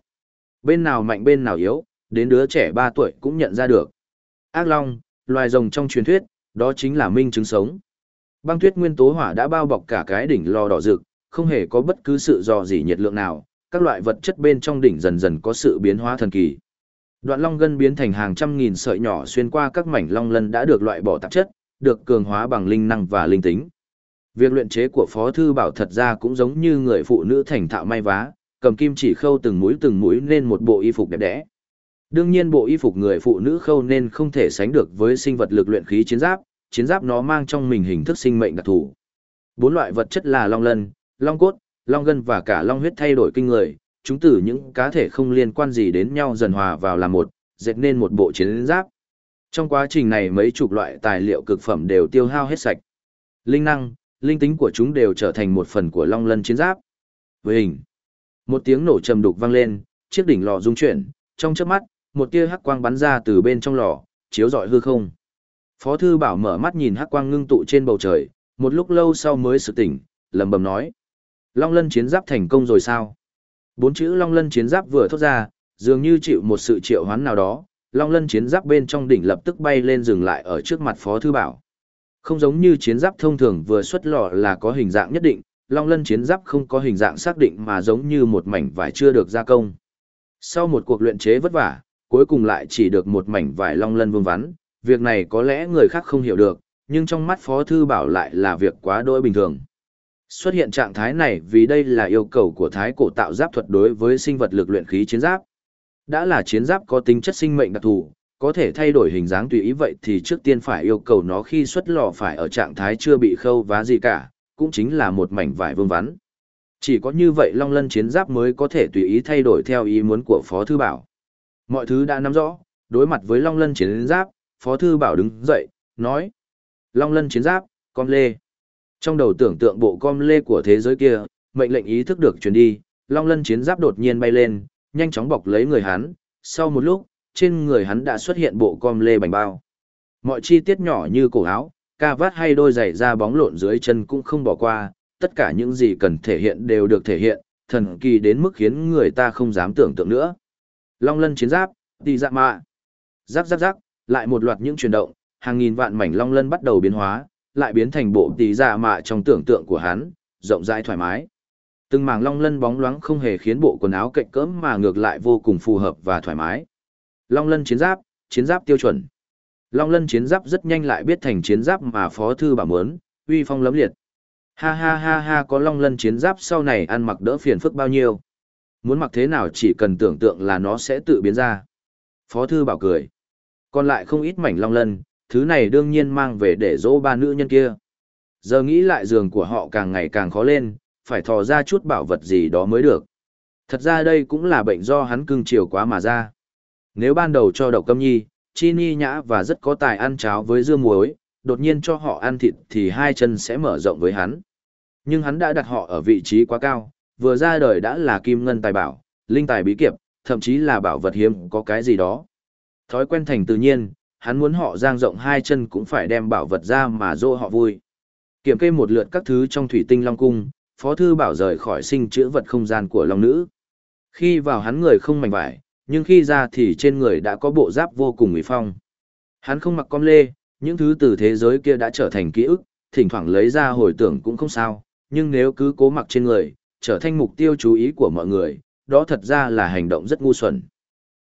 Bên nào mạnh bên nào yếu, đến đứa trẻ 3 tuổi cũng nhận ra được. Ác long, loài rồng trong truyền thuyết, đó chính là minh chứng sống. Băng tuyết nguyên tố hỏa đã bao bọc cả cái đỉnh lò đỏ rực, không hề có bất cứ sự dò dỉ nhiệt lượng nào, các loại vật chất bên trong đỉnh dần dần có sự biến hóa thần kỳ. Đoạn long gân biến thành hàng trăm nghìn sợi nhỏ xuyên qua các mảnh long lân đã được loại bỏ tạp chất, được cường hóa bằng linh năng và linh tính. Việc luyện chế của Phó Thư Bảo thật ra cũng giống như người phụ nữ thành thạo may vá, cầm kim chỉ khâu từng mũi từng mũi nên một bộ y phục đẹp đẽ. Đương nhiên bộ y phục người phụ nữ khâu nên không thể sánh được với sinh vật lực luyện khí chiến giáp, chiến giáp nó mang trong mình hình thức sinh mệnh đặc thù. Bốn loại vật chất là long lân, long cốt, long gân và cả long huyết thay đổi kinh người, chúng từ những cá thể không liên quan gì đến nhau dần hòa vào làm một, dệt nên một bộ chiến giáp. Trong quá trình này mấy chục loại tài liệu cực phẩm đều tiêu hao hết sạch. Linh năng, linh tính của chúng đều trở thành một phần của long lân chiến giáp. Với hình, một tiếng nổ trầm đục vang lên, chiếc đỉnh lò rung chuyển, trong chớp mắt, một tia hắc quang bắn ra từ bên trong lò, chiếu rọi hư không. Phó thư bảo mở mắt nhìn hắc quang ngưng tụ trên bầu trời, một lúc lâu sau mới sự tỉnh, lầm bầm nói. Long lân chiến giáp thành công rồi sao? Bốn chữ long lân chiến giáp vừa thốt ra, dường như chịu một sự triệu hoán nào đó, long lân chiến giáp bên trong đỉnh lập tức bay lên dừng lại ở trước mặt phó thư bảo. Không giống như chiến giáp thông thường vừa xuất lò là có hình dạng nhất định, long lân chiến giáp không có hình dạng xác định mà giống như một mảnh vải chưa được gia công. Sau một cuộc luyện chế vất vả, cuối cùng lại chỉ được một mảnh vải long lân vương vắn, việc này có lẽ người khác không hiểu được, nhưng trong mắt Phó Thư Bảo lại là việc quá đỗi bình thường. Xuất hiện trạng thái này vì đây là yêu cầu của thái cổ tạo giáp thuật đối với sinh vật lực luyện khí chiến giáp. Đã là chiến giáp có tính chất sinh mệnh đặc thù, có thể thay đổi hình dáng tùy ý vậy thì trước tiên phải yêu cầu nó khi xuất lò phải ở trạng thái chưa bị khâu vá gì cả, cũng chính là một mảnh vải vương vắn. Chỉ có như vậy Long Lân chiến giáp mới có thể tùy ý thay đổi theo ý muốn của Phó Thư Bảo. Mọi thứ đã nắm rõ, đối mặt với Long Lân chiến giáp, Phó Thư Bảo đứng dậy, nói. Long Lân chiến giáp, con lê. Trong đầu tưởng tượng bộ con lê của thế giới kia, mệnh lệnh ý thức được truyền đi, Long Lân chiến giáp đột nhiên bay lên, nhanh chóng bọc lấy người hắn, sau một lúc, trên người hắn đã xuất hiện bộ con lê bành bao. Mọi chi tiết nhỏ như cổ áo, ca vát hay đôi giày da bóng lộn dưới chân cũng không bỏ qua, tất cả những gì cần thể hiện đều được thể hiện, thần kỳ đến mức khiến người ta không dám tưởng tượng nữa. Long lân chiến giáp, đi dạ mạ. Giáp giáp giáp, lại một loạt những chuyển động, hàng nghìn vạn mảnh long lân bắt đầu biến hóa, lại biến thành bộ tì dạ mạ trong tưởng tượng của hắn, rộng rãi thoải mái. Từng mảng long lân bóng loáng không hề khiến bộ quần áo cạnh cỡm mà ngược lại vô cùng phù hợp và thoải mái. Long lân chiến giáp, chiến giáp tiêu chuẩn. Long lân chiến giáp rất nhanh lại biết thành chiến giáp mà phó thư bảo muốn, uy phong lấm liệt. Ha ha ha ha có long lân chiến giáp sau này ăn mặc đỡ phiền phức bao nhiêu. Muốn mặc thế nào chỉ cần tưởng tượng là nó sẽ tự biến ra. Phó thư bảo cười. Còn lại không ít mảnh long lân, thứ này đương nhiên mang về để dỗ ba nữ nhân kia. Giờ nghĩ lại giường của họ càng ngày càng khó lên, phải thò ra chút bảo vật gì đó mới được. Thật ra đây cũng là bệnh do hắn cưng chiều quá mà ra. Nếu ban đầu cho độc câm nhi, chi ni nhã và rất có tài ăn cháo với dưa muối, đột nhiên cho họ ăn thịt thì hai chân sẽ mở rộng với hắn. Nhưng hắn đã đặt họ ở vị trí quá cao, vừa ra đời đã là kim ngân tài bảo, linh tài bí kiệp, thậm chí là bảo vật hiếm có cái gì đó. Thói quen thành tự nhiên, hắn muốn họ giang rộng hai chân cũng phải đem bảo vật ra mà dỗ họ vui. Kiểm kê một lượt các thứ trong thủy tinh long cung, Phó Thư Bảo rời khỏi sinh chữa vật không gian của long nữ. Khi vào hắn người không mảnh vải, nhưng khi ra thì trên người đã có bộ giáp vô cùng uy phong. Hắn không mặc com lê, những thứ từ thế giới kia đã trở thành ký ức, thỉnh thoảng lấy ra hồi tưởng cũng không sao, nhưng nếu cứ cố mặc trên người, trở thành mục tiêu chú ý của mọi người, đó thật ra là hành động rất ngu xuẩn.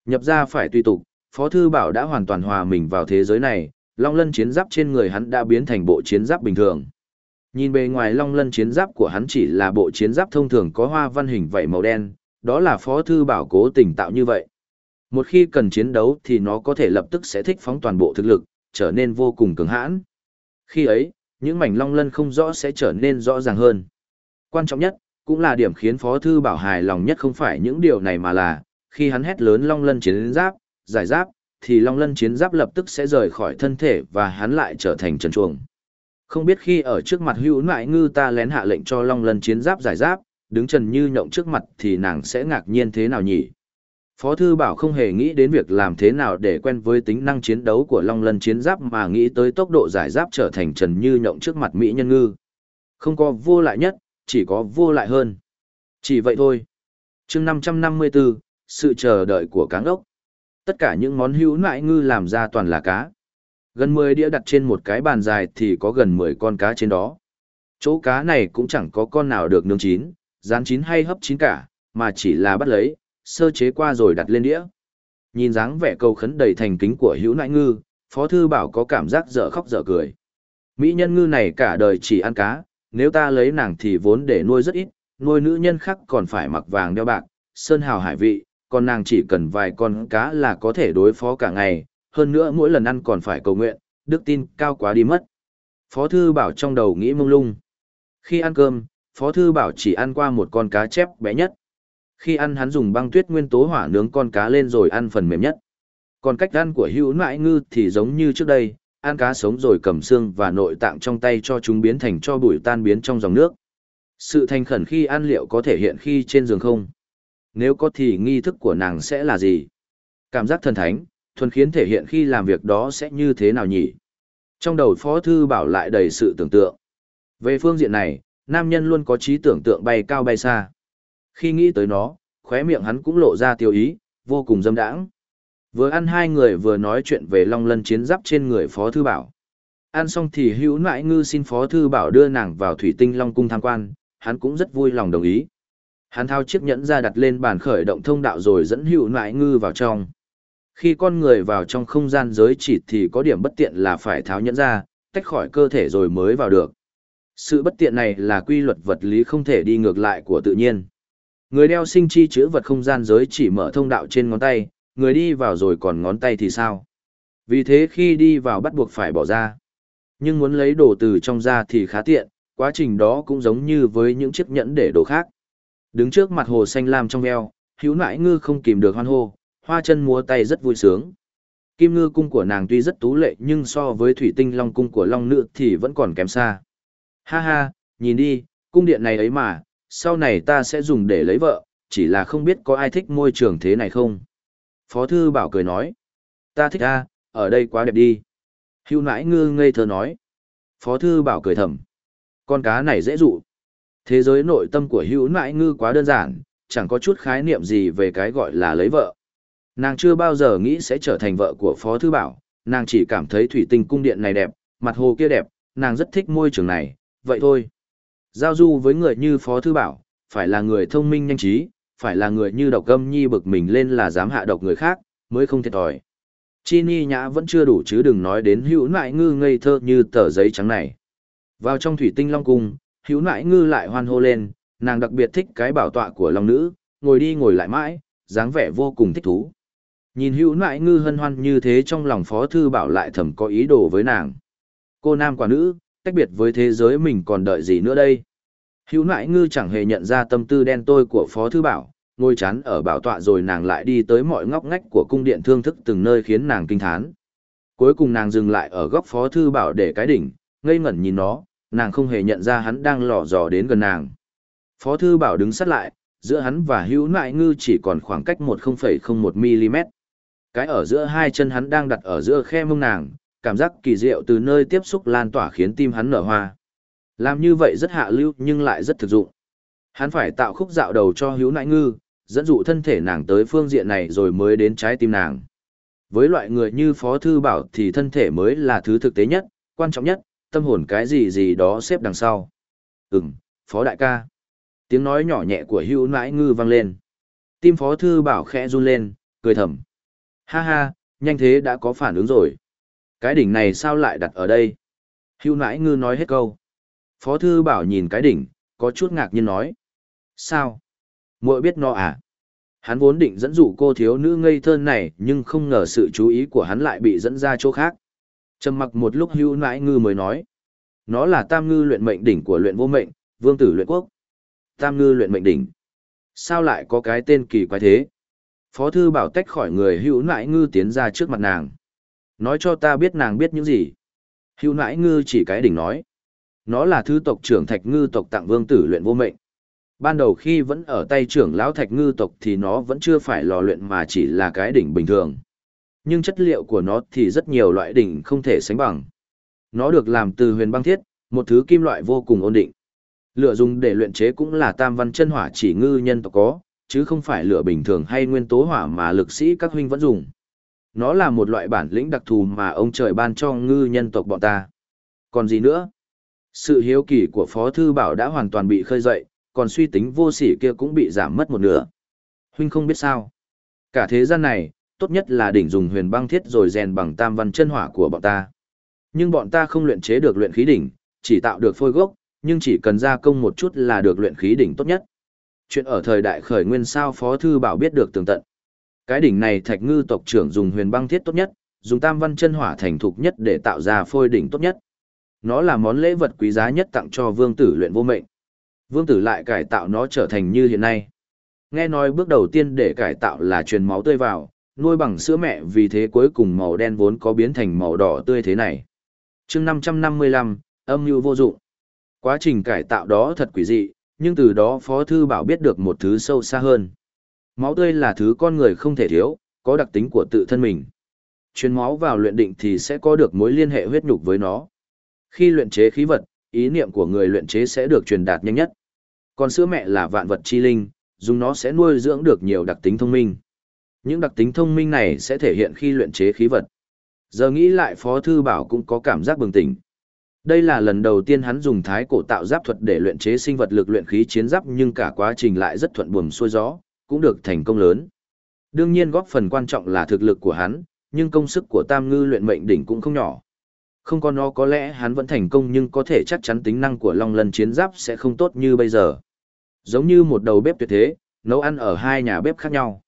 Nhập ra phải tùy tục, Phó Thư Bảo đã hoàn toàn hòa mình vào thế giới này, long lân chiến giáp trên người hắn đã biến thành bộ chiến giáp bình thường. Nhìn bề ngoài long lân chiến giáp của hắn chỉ là bộ chiến giáp thông thường có hoa văn hình vảy màu đen, đó là Phó Thư Bảo cố tình tạo như vậy. Một khi cần chiến đấu thì nó có thể lập tức sẽ thích phóng toàn bộ thực lực, trở nên vô cùng cứng hãn. Khi ấy, những mảnh long lân không rõ sẽ trở nên rõ ràng hơn. Quan trọng nhất, cũng là điểm khiến Phó Thư Bảo hài lòng nhất không phải những điều này mà là, khi hắn hét lớn long lân chiến giáp, giải giáp, thì long lân chiến giáp lập tức sẽ rời khỏi thân thể và hắn lại trở thành trần chuồng. Không biết khi ở trước mặt hữu nại ngư ta lén hạ lệnh cho long lân chiến giáp giải giáp, đứng trần như nhộng trước mặt thì nàng sẽ ngạc nhiên thế nào nhỉ? Phó Thư Bảo không hề nghĩ đến việc làm thế nào để quen với tính năng chiến đấu của Long Lân chiến giáp mà nghĩ tới tốc độ giải giáp trở thành trần như nhộng trước mặt Mỹ nhân ngư. Không có vô lại nhất, chỉ có vô lại hơn. Chỉ vậy thôi. chương 554, sự chờ đợi của cáng ốc. Tất cả những món hữu nại ngư làm ra toàn là cá. Gần 10 đĩa đặt trên một cái bàn dài thì có gần 10 con cá trên đó. Chỗ cá này cũng chẳng có con nào được nướng chín, rán chín hay hấp chín cả, mà chỉ là bắt lấy, sơ chế qua rồi đặt lên đĩa. Nhìn dáng vẻ cầu khấn đầy thành kính của hữu nại ngư, Phó Thư Bảo có cảm giác dở khóc dở cười. Mỹ nhân ngư này cả đời chỉ ăn cá, nếu ta lấy nàng thì vốn để nuôi rất ít, nuôi nữ nhân khác còn phải mặc vàng đeo bạc, sơn hào hải vị, còn nàng chỉ cần vài con cá là có thể đối phó cả ngày, hơn nữa mỗi lần ăn còn phải cầu nguyện, đức tin cao quá đi mất. Phó Thư Bảo trong đầu nghĩ mông lung. Khi ăn cơm, Phó Thư Bảo chỉ ăn qua một con cá chép bé nhất. Khi ăn hắn dùng băng tuyết nguyên tố hỏa nướng con cá lên rồi ăn phần mềm nhất. Còn cách ăn của hữu nãi ngư thì giống như trước đây, ăn cá sống rồi cầm xương và nội tạng trong tay cho chúng biến thành cho bụi tan biến trong dòng nước. Sự thành khẩn khi ăn liệu có thể hiện khi trên giường không? Nếu có thì nghi thức của nàng sẽ là gì? Cảm giác thần thánh, thuần khiến thể hiện khi làm việc đó sẽ như thế nào nhỉ? Trong đầu Phó Thư Bảo lại đầy sự tưởng tượng. Về phương diện này, nam nhân luôn có trí tưởng tượng bay cao bay xa. Khi nghĩ tới nó, khóe miệng hắn cũng lộ ra tiêu ý, vô cùng dâm đãng. Vừa ăn hai người vừa nói chuyện về long lân chiến giáp trên người Phó Thư Bảo. Ăn xong thì hữu nại ngư xin Phó Thư Bảo đưa nàng vào thủy tinh long cung tham quan, hắn cũng rất vui lòng đồng ý. Hắn thao chiếc nhẫn ra đặt lên bàn khởi động thông đạo rồi dẫn hữu nại ngư vào trong. Khi con người vào trong không gian giới chỉ thì có điểm bất tiện là phải tháo nhẫn ra, tách khỏi cơ thể rồi mới vào được. Sự bất tiện này là quy luật vật lý không thể đi ngược lại của tự nhiên. Người đeo sinh chi chữ vật không gian giới chỉ mở thông đạo trên ngón tay, người đi vào rồi còn ngón tay thì sao? Vì thế khi đi vào bắt buộc phải bỏ ra. Nhưng muốn lấy đồ từ trong ra thì khá tiện, quá trình đó cũng giống như với những chiếc nhẫn để đồ khác. Đứng trước mặt hồ xanh lam trong veo, hữu nãi ngư không kìm được hoan hô, hoa chân múa tay rất vui sướng. Kim ngư cung của nàng tuy rất tú lệ nhưng so với thủy tinh long cung của long nữ thì vẫn còn kém xa. Ha ha, nhìn đi, cung điện này ấy mà, sau này ta sẽ dùng để lấy vợ, chỉ là không biết có ai thích môi trường thế này không. Phó thư bảo cười nói, ta thích a ở đây quá đẹp đi. Hưu nãi ngư ngây thơ nói. Phó thư bảo cười thầm, con cá này dễ dụ. Thế giới nội tâm của hữu nãi ngư quá đơn giản, chẳng có chút khái niệm gì về cái gọi là lấy vợ. Nàng chưa bao giờ nghĩ sẽ trở thành vợ của Phó Thư Bảo, nàng chỉ cảm thấy thủy tinh cung điện này đẹp, mặt hồ kia đẹp, nàng rất thích môi trường này, vậy thôi. Giao du với người như Phó Thư Bảo, phải là người thông minh nhanh trí, phải là người như độc âm nhi bực mình lên là dám hạ độc người khác, mới không thiệt thòi. Chi ni nhã vẫn chưa đủ chứ đừng nói đến hữu nại ngư ngây thơ như tờ giấy trắng này. Vào trong thủy tinh long cung, hữu nại ngư lại hoan hô lên, nàng đặc biệt thích cái bảo tọa của long nữ, ngồi đi ngồi lại mãi, dáng vẻ vô cùng thích thú. Nhìn hữu nại ngư hân hoan như thế trong lòng phó thư bảo lại thầm có ý đồ với nàng. Cô nam quả nữ, tách biệt với thế giới mình còn đợi gì nữa đây? Hữu nại ngư chẳng hề nhận ra tâm tư đen tôi của phó thư bảo, ngồi chán ở bảo tọa rồi nàng lại đi tới mọi ngóc ngách của cung điện thương thức từng nơi khiến nàng kinh thán. Cuối cùng nàng dừng lại ở góc phó thư bảo để cái đỉnh, ngây ngẩn nhìn nó, nàng không hề nhận ra hắn đang lò dò đến gần nàng. Phó thư bảo đứng sát lại, giữa hắn và hữu nại ngư chỉ còn khoảng cách một mm Cái ở giữa hai chân hắn đang đặt ở giữa khe mông nàng, cảm giác kỳ diệu từ nơi tiếp xúc lan tỏa khiến tim hắn nở hoa. Làm như vậy rất hạ lưu nhưng lại rất thực dụng. Hắn phải tạo khúc dạo đầu cho hữu nại ngư, dẫn dụ thân thể nàng tới phương diện này rồi mới đến trái tim nàng. Với loại người như Phó Thư Bảo thì thân thể mới là thứ thực tế nhất, quan trọng nhất, tâm hồn cái gì gì đó xếp đằng sau. Ừm, Phó Đại ca. Tiếng nói nhỏ nhẹ của hữu nãi ngư vang lên. Tim Phó Thư Bảo khẽ run lên, cười thầm. Ha ha, nhanh thế đã có phản ứng rồi. Cái đỉnh này sao lại đặt ở đây? Hưu nãi ngư nói hết câu. Phó Thư Bảo nhìn cái đỉnh, có chút ngạc nhiên nói. Sao? muội biết nó à? Hắn vốn định dẫn dụ cô thiếu nữ ngây thơ này, nhưng không ngờ sự chú ý của hắn lại bị dẫn ra chỗ khác. Trầm mặc một lúc hưu nãi ngư mới nói. Nó là tam ngư luyện mệnh đỉnh của luyện vô mệnh, vương tử luyện quốc. Tam ngư luyện mệnh đỉnh. Sao lại có cái tên kỳ quái thế? Phó thư bảo tách khỏi người hữu nãi ngư tiến ra trước mặt nàng. Nói cho ta biết nàng biết những gì. Hữu nãi ngư chỉ cái đỉnh nói. Nó là thư tộc trưởng thạch ngư tộc tặng vương tử luyện vô mệnh. Ban đầu khi vẫn ở tay trưởng lão thạch ngư tộc thì nó vẫn chưa phải lò luyện mà chỉ là cái đỉnh bình thường. Nhưng chất liệu của nó thì rất nhiều loại đỉnh không thể sánh bằng. Nó được làm từ huyền băng thiết, một thứ kim loại vô cùng ổn định. Lửa dùng để luyện chế cũng là tam văn chân hỏa chỉ ngư nhân tộc có, chứ không phải lửa bình thường hay nguyên tố hỏa mà lực sĩ các huynh vẫn dùng. Nó là một loại bản lĩnh đặc thù mà ông trời ban cho ngư nhân tộc bọn ta. Còn gì nữa? Sự hiếu kỳ của Phó Thư Bảo đã hoàn toàn bị khơi dậy, còn suy tính vô sỉ kia cũng bị giảm mất một nửa. Huynh không biết sao. Cả thế gian này, tốt nhất là đỉnh dùng huyền băng thiết rồi rèn bằng tam văn chân hỏa của bọn ta. Nhưng bọn ta không luyện chế được luyện khí đỉnh, chỉ tạo được phôi gốc, nhưng chỉ cần gia công một chút là được luyện khí đỉnh tốt nhất. Chuyện ở thời đại khởi nguyên sao Phó Thư Bảo biết được tường tận. Cái đỉnh này thạch ngư tộc trưởng dùng huyền băng thiết tốt nhất, dùng tam văn chân hỏa thành thục nhất để tạo ra phôi đỉnh tốt nhất. Nó là món lễ vật quý giá nhất tặng cho vương tử luyện vô mệnh. Vương tử lại cải tạo nó trở thành như hiện nay. Nghe nói bước đầu tiên để cải tạo là truyền máu tươi vào, nuôi bằng sữa mẹ vì thế cuối cùng màu đen vốn có biến thành màu đỏ tươi thế này. chương 555, âm mưu vô dụng. Quá trình cải tạo đó thật quỷ dị, nhưng từ đó Phó Thư Bảo biết được một thứ sâu xa hơn. Máu tươi là thứ con người không thể thiếu, có đặc tính của tự thân mình. Truyền máu vào luyện định thì sẽ có được mối liên hệ huyết nhục với nó. Khi luyện chế khí vật, ý niệm của người luyện chế sẽ được truyền đạt nhanh nhất. Còn sữa mẹ là vạn vật chi linh, dùng nó sẽ nuôi dưỡng được nhiều đặc tính thông minh. Những đặc tính thông minh này sẽ thể hiện khi luyện chế khí vật. Giờ nghĩ lại Phó Thư Bảo cũng có cảm giác bừng tỉnh. Đây là lần đầu tiên hắn dùng thái cổ tạo giáp thuật để luyện chế sinh vật lực luyện khí chiến giáp nhưng cả quá trình lại rất thuận buồm xuôi gió, cũng được thành công lớn. Đương nhiên góp phần quan trọng là thực lực của hắn, nhưng công sức của Tam Ngư luyện mệnh đỉnh cũng không nhỏ. Không có nó có lẽ hắn vẫn thành công nhưng có thể chắc chắn tính năng của Long Lân chiến giáp sẽ không tốt như bây giờ. Giống như một đầu bếp tuyệt thế, nấu ăn ở hai nhà bếp khác nhau.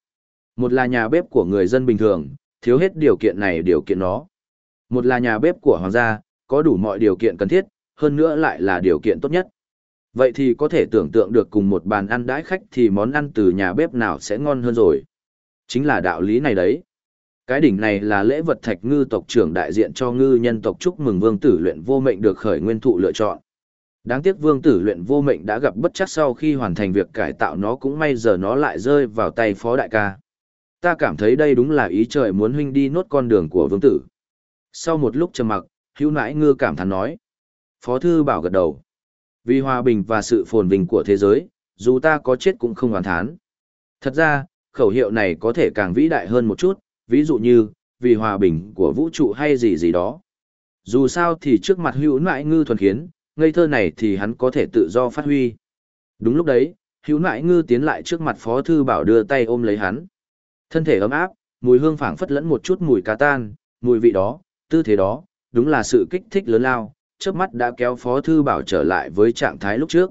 Một là nhà bếp của người dân bình thường, thiếu hết điều kiện này điều kiện đó. Một là nhà bếp của hoàng gia, có đủ mọi điều kiện cần thiết, hơn nữa lại là điều kiện tốt nhất. Vậy thì có thể tưởng tượng được cùng một bàn ăn đãi khách thì món ăn từ nhà bếp nào sẽ ngon hơn rồi. Chính là đạo lý này đấy. Cái đỉnh này là lễ vật thạch ngư tộc trưởng đại diện cho ngư nhân tộc chúc mừng vương tử luyện vô mệnh được khởi nguyên thụ lựa chọn. Đáng tiếc vương tử luyện vô mệnh đã gặp bất chắc sau khi hoàn thành việc cải tạo nó cũng may giờ nó lại rơi vào tay phó đại ca. Ta cảm thấy đây đúng là ý trời muốn huynh đi nốt con đường của vương tử. Sau một lúc trầm mặc, hữu nãi ngư cảm thán nói. Phó thư bảo gật đầu. Vì hòa bình và sự phồn vinh của thế giới, dù ta có chết cũng không hoàn thán. Thật ra, khẩu hiệu này có thể càng vĩ đại hơn một chút, ví dụ như, vì hòa bình của vũ trụ hay gì gì đó. Dù sao thì trước mặt hữu nại ngư thuần khiến, ngây thơ này thì hắn có thể tự do phát huy. Đúng lúc đấy, hữu nại ngư tiến lại trước mặt phó thư bảo đưa tay ôm lấy hắn. Thân thể ấm áp, mùi hương phảng phất lẫn một chút mùi cá tan, mùi vị đó, tư thế đó, đúng là sự kích thích lớn lao, trước mắt đã kéo phó thư bảo trở lại với trạng thái lúc trước.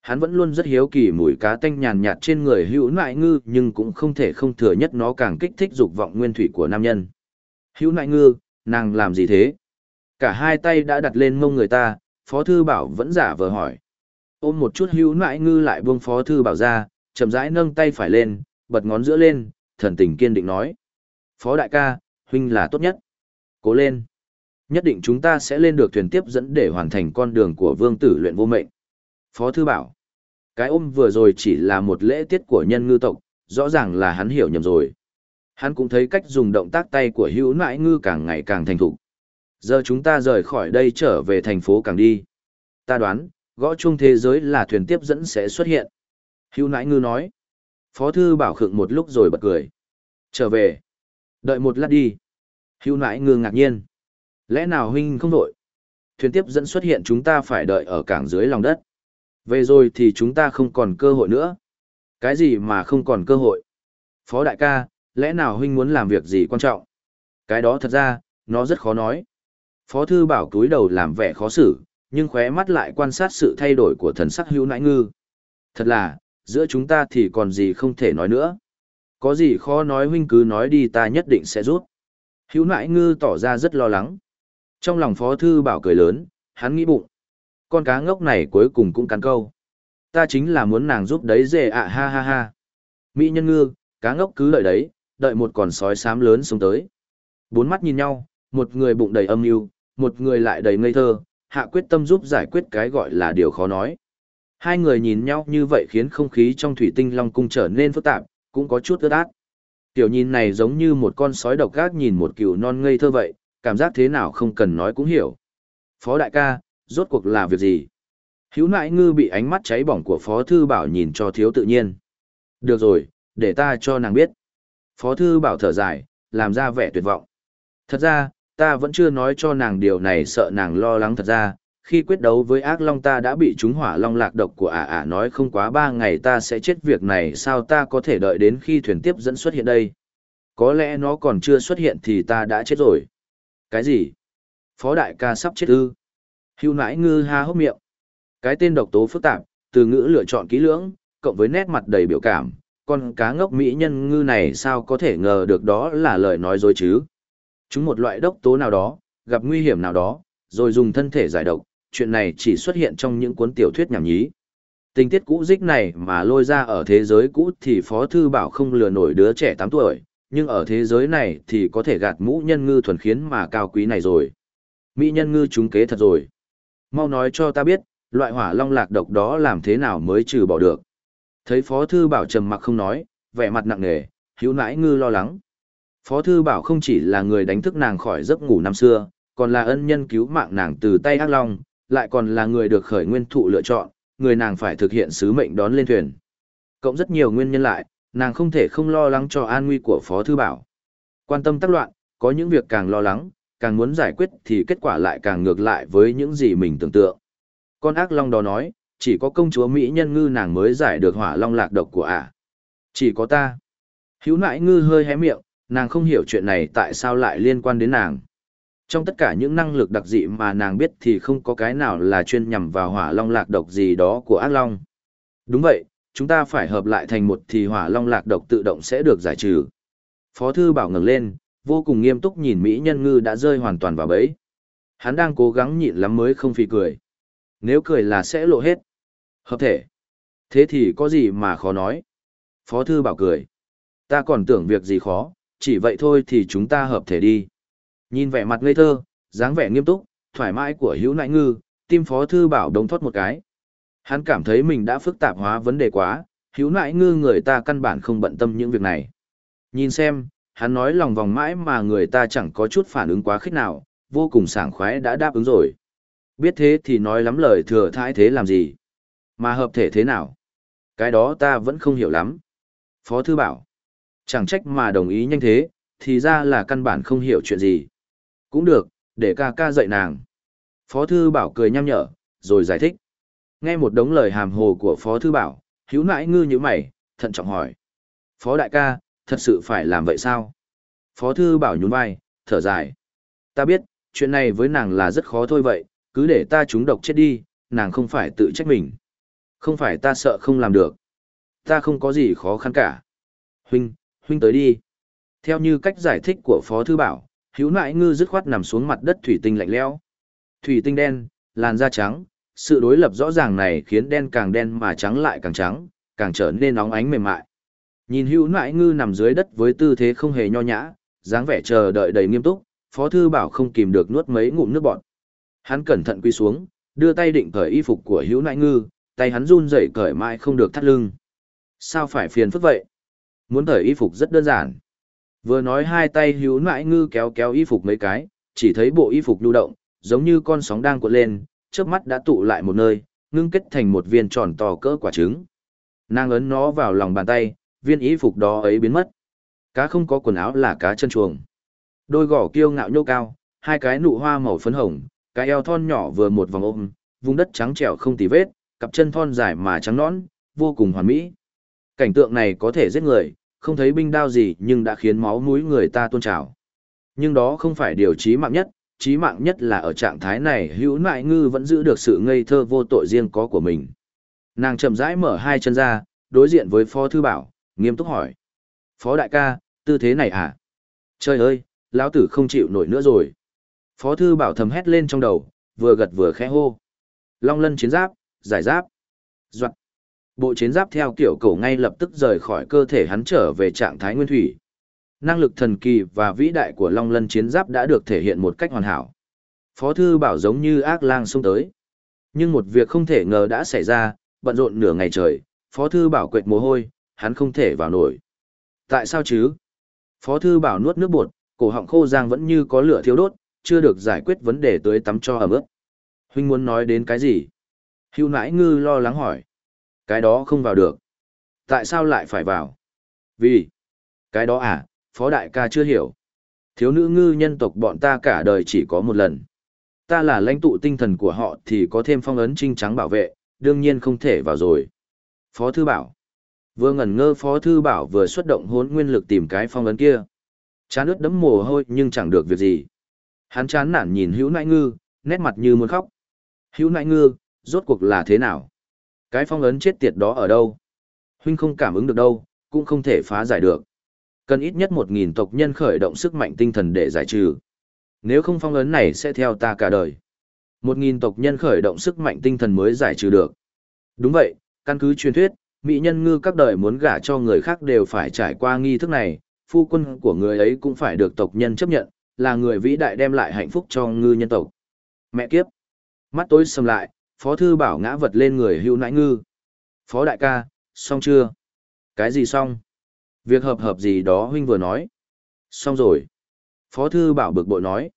Hắn vẫn luôn rất hiếu kỳ mùi cá tanh nhàn nhạt trên người hữu nại ngư nhưng cũng không thể không thừa nhất nó càng kích thích dục vọng nguyên thủy của nam nhân. Hữu nại ngư, nàng làm gì thế? Cả hai tay đã đặt lên mông người ta, phó thư bảo vẫn giả vờ hỏi. Ôm một chút hữu nại ngư lại buông phó thư bảo ra, chậm rãi nâng tay phải lên, bật ngón giữa lên, thần tình kiên định nói. Phó đại ca, huynh là tốt nhất. Cố lên. Nhất định chúng ta sẽ lên được thuyền tiếp dẫn để hoàn thành con đường của vương tử luyện vô mệnh. Phó thư bảo. Cái ôm vừa rồi chỉ là một lễ tiết của nhân ngư tộc, rõ ràng là hắn hiểu nhầm rồi. Hắn cũng thấy cách dùng động tác tay của hữu nãi ngư càng ngày càng thành thục. Giờ chúng ta rời khỏi đây trở về thành phố càng đi. Ta đoán, gõ chung thế giới là thuyền tiếp dẫn sẽ xuất hiện. Hữu nãi ngư nói. Phó thư bảo khựng một lúc rồi bật cười. Trở về. Đợi một lát đi. Hữu nãi ngư ngạc nhiên. Lẽ nào huynh không đội? Thuyền tiếp dẫn xuất hiện chúng ta phải đợi ở cảng dưới lòng đất. Về rồi thì chúng ta không còn cơ hội nữa. Cái gì mà không còn cơ hội? Phó đại ca, lẽ nào huynh muốn làm việc gì quan trọng? Cái đó thật ra, nó rất khó nói. Phó thư bảo túi đầu làm vẻ khó xử, nhưng khóe mắt lại quan sát sự thay đổi của thần sắc hữu nãi ngư. Thật là, giữa chúng ta thì còn gì không thể nói nữa. Có gì khó nói huynh cứ nói đi ta nhất định sẽ rút. Hữu nãi ngư tỏ ra rất lo lắng. Trong lòng phó thư bảo cười lớn, hắn nghĩ bụng. Con cá ngốc này cuối cùng cũng cắn câu. Ta chính là muốn nàng giúp đấy dề ạ ha ha ha. Mỹ nhân ngư, cá ngốc cứ đợi đấy, đợi một con sói xám lớn xuống tới. Bốn mắt nhìn nhau, một người bụng đầy âm mưu, một người lại đầy ngây thơ, hạ quyết tâm giúp giải quyết cái gọi là điều khó nói. Hai người nhìn nhau như vậy khiến không khí trong thủy tinh long cung trở nên phức tạp, cũng có chút ướt át. Tiểu nhìn này giống như một con sói độc gác nhìn một cừu non ngây thơ vậy, cảm giác thế nào không cần nói cũng hiểu. Phó đại ca, rốt cuộc là việc gì? Hiếu nại ngư bị ánh mắt cháy bỏng của Phó Thư Bảo nhìn cho thiếu tự nhiên. Được rồi, để ta cho nàng biết. Phó Thư Bảo thở dài, làm ra vẻ tuyệt vọng. Thật ra, ta vẫn chưa nói cho nàng điều này sợ nàng lo lắng thật ra. Khi quyết đấu với ác long ta đã bị trúng hỏa long lạc độc của ả ả nói không quá ba ngày ta sẽ chết việc này sao ta có thể đợi đến khi thuyền tiếp dẫn xuất hiện đây. Có lẽ nó còn chưa xuất hiện thì ta đã chết rồi. Cái gì? Phó đại ca sắp chết ư? Hưu nãi ngư ha hốc miệng. Cái tên độc tố phức tạp, từ ngữ lựa chọn kỹ lưỡng, cộng với nét mặt đầy biểu cảm, con cá ngốc mỹ nhân ngư này sao có thể ngờ được đó là lời nói dối chứ? Chúng một loại độc tố nào đó, gặp nguy hiểm nào đó, rồi dùng thân thể giải độc, chuyện này chỉ xuất hiện trong những cuốn tiểu thuyết nhảm nhí. Tình tiết cũ dích này mà lôi ra ở thế giới cũ thì Phó Thư Bảo không lừa nổi đứa trẻ 8 tuổi, nhưng ở thế giới này thì có thể gạt mũ nhân ngư thuần khiến mà cao quý này rồi. Mỹ nhân ngư trúng kế thật rồi. Mau nói cho ta biết, loại hỏa long lạc độc đó làm thế nào mới trừ bỏ được. Thấy Phó Thư Bảo trầm mặc không nói, vẻ mặt nặng nề, hiếu nãi ngư lo lắng. Phó Thư Bảo không chỉ là người đánh thức nàng khỏi giấc ngủ năm xưa, còn là ân nhân cứu mạng nàng từ tay ác long, lại còn là người được khởi nguyên thụ lựa chọn, người nàng phải thực hiện sứ mệnh đón lên thuyền. Cộng rất nhiều nguyên nhân lại, nàng không thể không lo lắng cho an nguy của Phó Thư Bảo. Quan tâm tác loạn, có những việc càng lo lắng, càng muốn giải quyết thì kết quả lại càng ngược lại với những gì mình tưởng tượng. Con ác long đó nói, chỉ có công chúa Mỹ nhân ngư nàng mới giải được hỏa long lạc độc của ả. Chỉ có ta. Hiếu nại ngư hơi hé miệng, nàng không hiểu chuyện này tại sao lại liên quan đến nàng. Trong tất cả những năng lực đặc dị mà nàng biết thì không có cái nào là chuyên nhằm vào hỏa long lạc độc gì đó của ác long. Đúng vậy, chúng ta phải hợp lại thành một thì hỏa long lạc độc tự động sẽ được giải trừ. Phó thư bảo ngừng lên, vô cùng nghiêm túc nhìn Mỹ nhân ngư đã rơi hoàn toàn vào bẫy. Hắn đang cố gắng nhịn lắm mới không phì cười. Nếu cười là sẽ lộ hết. Hợp thể. Thế thì có gì mà khó nói. Phó thư bảo cười. Ta còn tưởng việc gì khó, chỉ vậy thôi thì chúng ta hợp thể đi. Nhìn vẻ mặt ngây thơ, dáng vẻ nghiêm túc, thoải mái của hữu nại ngư, tim phó thư bảo đồng thoát một cái. Hắn cảm thấy mình đã phức tạp hóa vấn đề quá, hiếu nại ngư người ta căn bản không bận tâm những việc này. Nhìn xem, hắn nói lòng vòng mãi mà người ta chẳng có chút phản ứng quá khích nào, vô cùng sảng khoái đã đáp ứng rồi. Biết thế thì nói lắm lời thừa thãi thế làm gì? Mà hợp thể thế nào? Cái đó ta vẫn không hiểu lắm. Phó thư bảo. Chẳng trách mà đồng ý nhanh thế, thì ra là căn bản không hiểu chuyện gì. Cũng được, để ca ca dạy nàng. Phó Thư Bảo cười nhăm nhở, rồi giải thích. Nghe một đống lời hàm hồ của Phó Thư Bảo, hiếu nãi ngư như mày, thận trọng hỏi. Phó đại ca, thật sự phải làm vậy sao? Phó Thư Bảo nhún vai, thở dài. Ta biết, chuyện này với nàng là rất khó thôi vậy, cứ để ta trúng độc chết đi, nàng không phải tự trách mình. Không phải ta sợ không làm được. Ta không có gì khó khăn cả. Huynh, huynh tới đi. Theo như cách giải thích của Phó Thư Bảo, hữu nại ngư dứt khoát nằm xuống mặt đất thủy tinh lạnh lẽo Thủy tinh đen, làn da trắng, sự đối lập rõ ràng này khiến đen càng đen mà trắng lại càng trắng, càng trở nên nóng ánh mềm mại. Nhìn hữu nại ngư nằm dưới đất với tư thế không hề nho nhã, dáng vẻ chờ đợi đầy nghiêm túc, Phó Thư Bảo không kìm được nuốt mấy ngụm nước bọt. Hắn cẩn thận quy xuống, đưa tay định cởi y phục của hữu nại ngư, tay hắn run rẩy cởi mãi không được thắt lưng. Sao phải phiền phức vậy? Muốn cởi y phục rất đơn giản. Vừa nói hai tay hữu nại ngư kéo kéo y phục mấy cái, chỉ thấy bộ y phục lưu động, giống như con sóng đang cuộn lên, trước mắt đã tụ lại một nơi, ngưng kết thành một viên tròn to cỡ quả trứng. Nàng ấn nó vào lòng bàn tay, viên ý phục đó ấy biến mất. Cá không có quần áo là cá chân chuồng. Đôi gỏ kiêu ngạo nhô cao, hai cái nụ hoa màu phấn hồng, cái eo thon nhỏ vừa một vòng ôm, vùng đất trắng trẻo không tì vết, cặp chân thon dài mà trắng nõn, vô cùng hoàn mỹ. Cảnh tượng này có thể giết người, không thấy binh đao gì nhưng đã khiến máu mũi người ta tuôn trào. Nhưng đó không phải điều chí mạng nhất, chí mạng nhất là ở trạng thái này hữu nại ngư vẫn giữ được sự ngây thơ vô tội riêng có của mình. Nàng chậm rãi mở hai chân ra, đối diện với Phó Thư Bảo, nghiêm túc hỏi. Phó đại ca, tư thế này à? Trời ơi, lão tử không chịu nổi nữa rồi. Phó Thư Bảo thầm hét lên trong đầu, vừa gật vừa khẽ hô. Long lân chiến giáp, giải giáp. Doạn. Bộ chiến giáp theo kiểu cổ ngay lập tức rời khỏi cơ thể hắn trở về trạng thái nguyên thủy. Năng lực thần kỳ và vĩ đại của Long Lân chiến giáp đã được thể hiện một cách hoàn hảo. Phó thư bảo giống như ác lang xông tới. Nhưng một việc không thể ngờ đã xảy ra, bận rộn nửa ngày trời, Phó thư bảo quệt mồ hôi, hắn không thể vào nổi. Tại sao chứ? Phó thư bảo nuốt nước bột, cổ họng khô giang vẫn như có lửa thiếu đốt, chưa được giải quyết vấn đề tới tắm cho ẩm ướt. Huynh muốn nói đến cái gì? Hưu nãi ngư lo lắng hỏi. Cái đó không vào được. Tại sao lại phải vào? Vì, cái đó à, phó đại ca chưa hiểu. Thiếu nữ ngư nhân tộc bọn ta cả đời chỉ có một lần. Ta là lãnh tụ tinh thần của họ thì có thêm phong ấn trinh trắng bảo vệ, đương nhiên không thể vào rồi. Phó thư bảo. Vừa ngẩn ngơ phó thư bảo vừa xuất động hốn nguyên lực tìm cái phong ấn kia. Chán ướt đấm mồ hôi nhưng chẳng được việc gì. Hắn chán nản nhìn hữu nại ngư, nét mặt như muốn khóc. Hữu nại ngư, rốt cuộc là thế nào? Cái phong ấn chết tiệt đó ở đâu? Huynh không cảm ứng được đâu, cũng không thể phá giải được. Cần ít nhất một nghìn tộc nhân khởi động sức mạnh tinh thần để giải trừ. Nếu không phong ấn này sẽ theo ta cả đời. Một nghìn tộc nhân khởi động sức mạnh tinh thần mới giải trừ được. Đúng vậy, căn cứ truyền thuyết, mỹ nhân ngư các đời muốn gả cho người khác đều phải trải qua nghi thức này, phu quân của người ấy cũng phải được tộc nhân chấp nhận, là người vĩ đại đem lại hạnh phúc cho ngư nhân tộc. Mẹ kiếp! Mắt tối sầm lại, Phó Thư Bảo ngã vật lên người hưu nãi ngư. Phó đại ca, xong chưa? Cái gì xong? Việc hợp hợp gì đó huynh vừa nói. Xong rồi. Phó Thư Bảo bực bội nói.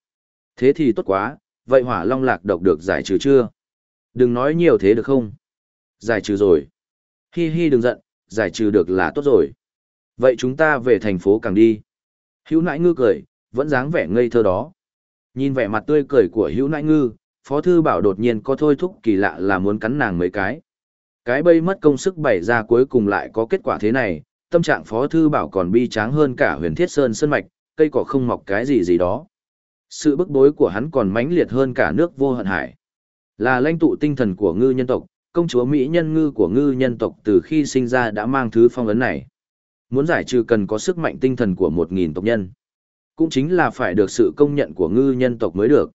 Thế thì tốt quá, vậy hỏa long lạc độc được giải trừ chưa? Đừng nói nhiều thế được không? Giải trừ rồi. Hi hi đừng giận, giải trừ được là tốt rồi. Vậy chúng ta về thành phố càng đi. Hữu nãi ngư cười, vẫn dáng vẻ ngây thơ đó. Nhìn vẻ mặt tươi cười của hữu nãi ngư, Phó Thư Bảo đột nhiên có thôi thúc kỳ lạ là muốn cắn nàng mấy cái. Cái bây mất công sức bày ra cuối cùng lại có kết quả thế này, tâm trạng Phó Thư Bảo còn bi tráng hơn cả huyền thiết sơn sơn mạch, cây cỏ không mọc cái gì gì đó. Sự bức bối của hắn còn mãnh liệt hơn cả nước vô hận hải. Là lãnh tụ tinh thần của ngư nhân tộc, công chúa Mỹ nhân ngư của ngư nhân tộc từ khi sinh ra đã mang thứ phong ấn này. Muốn giải trừ cần có sức mạnh tinh thần của 1.000 tộc nhân. Cũng chính là phải được sự công nhận của ngư nhân tộc mới được.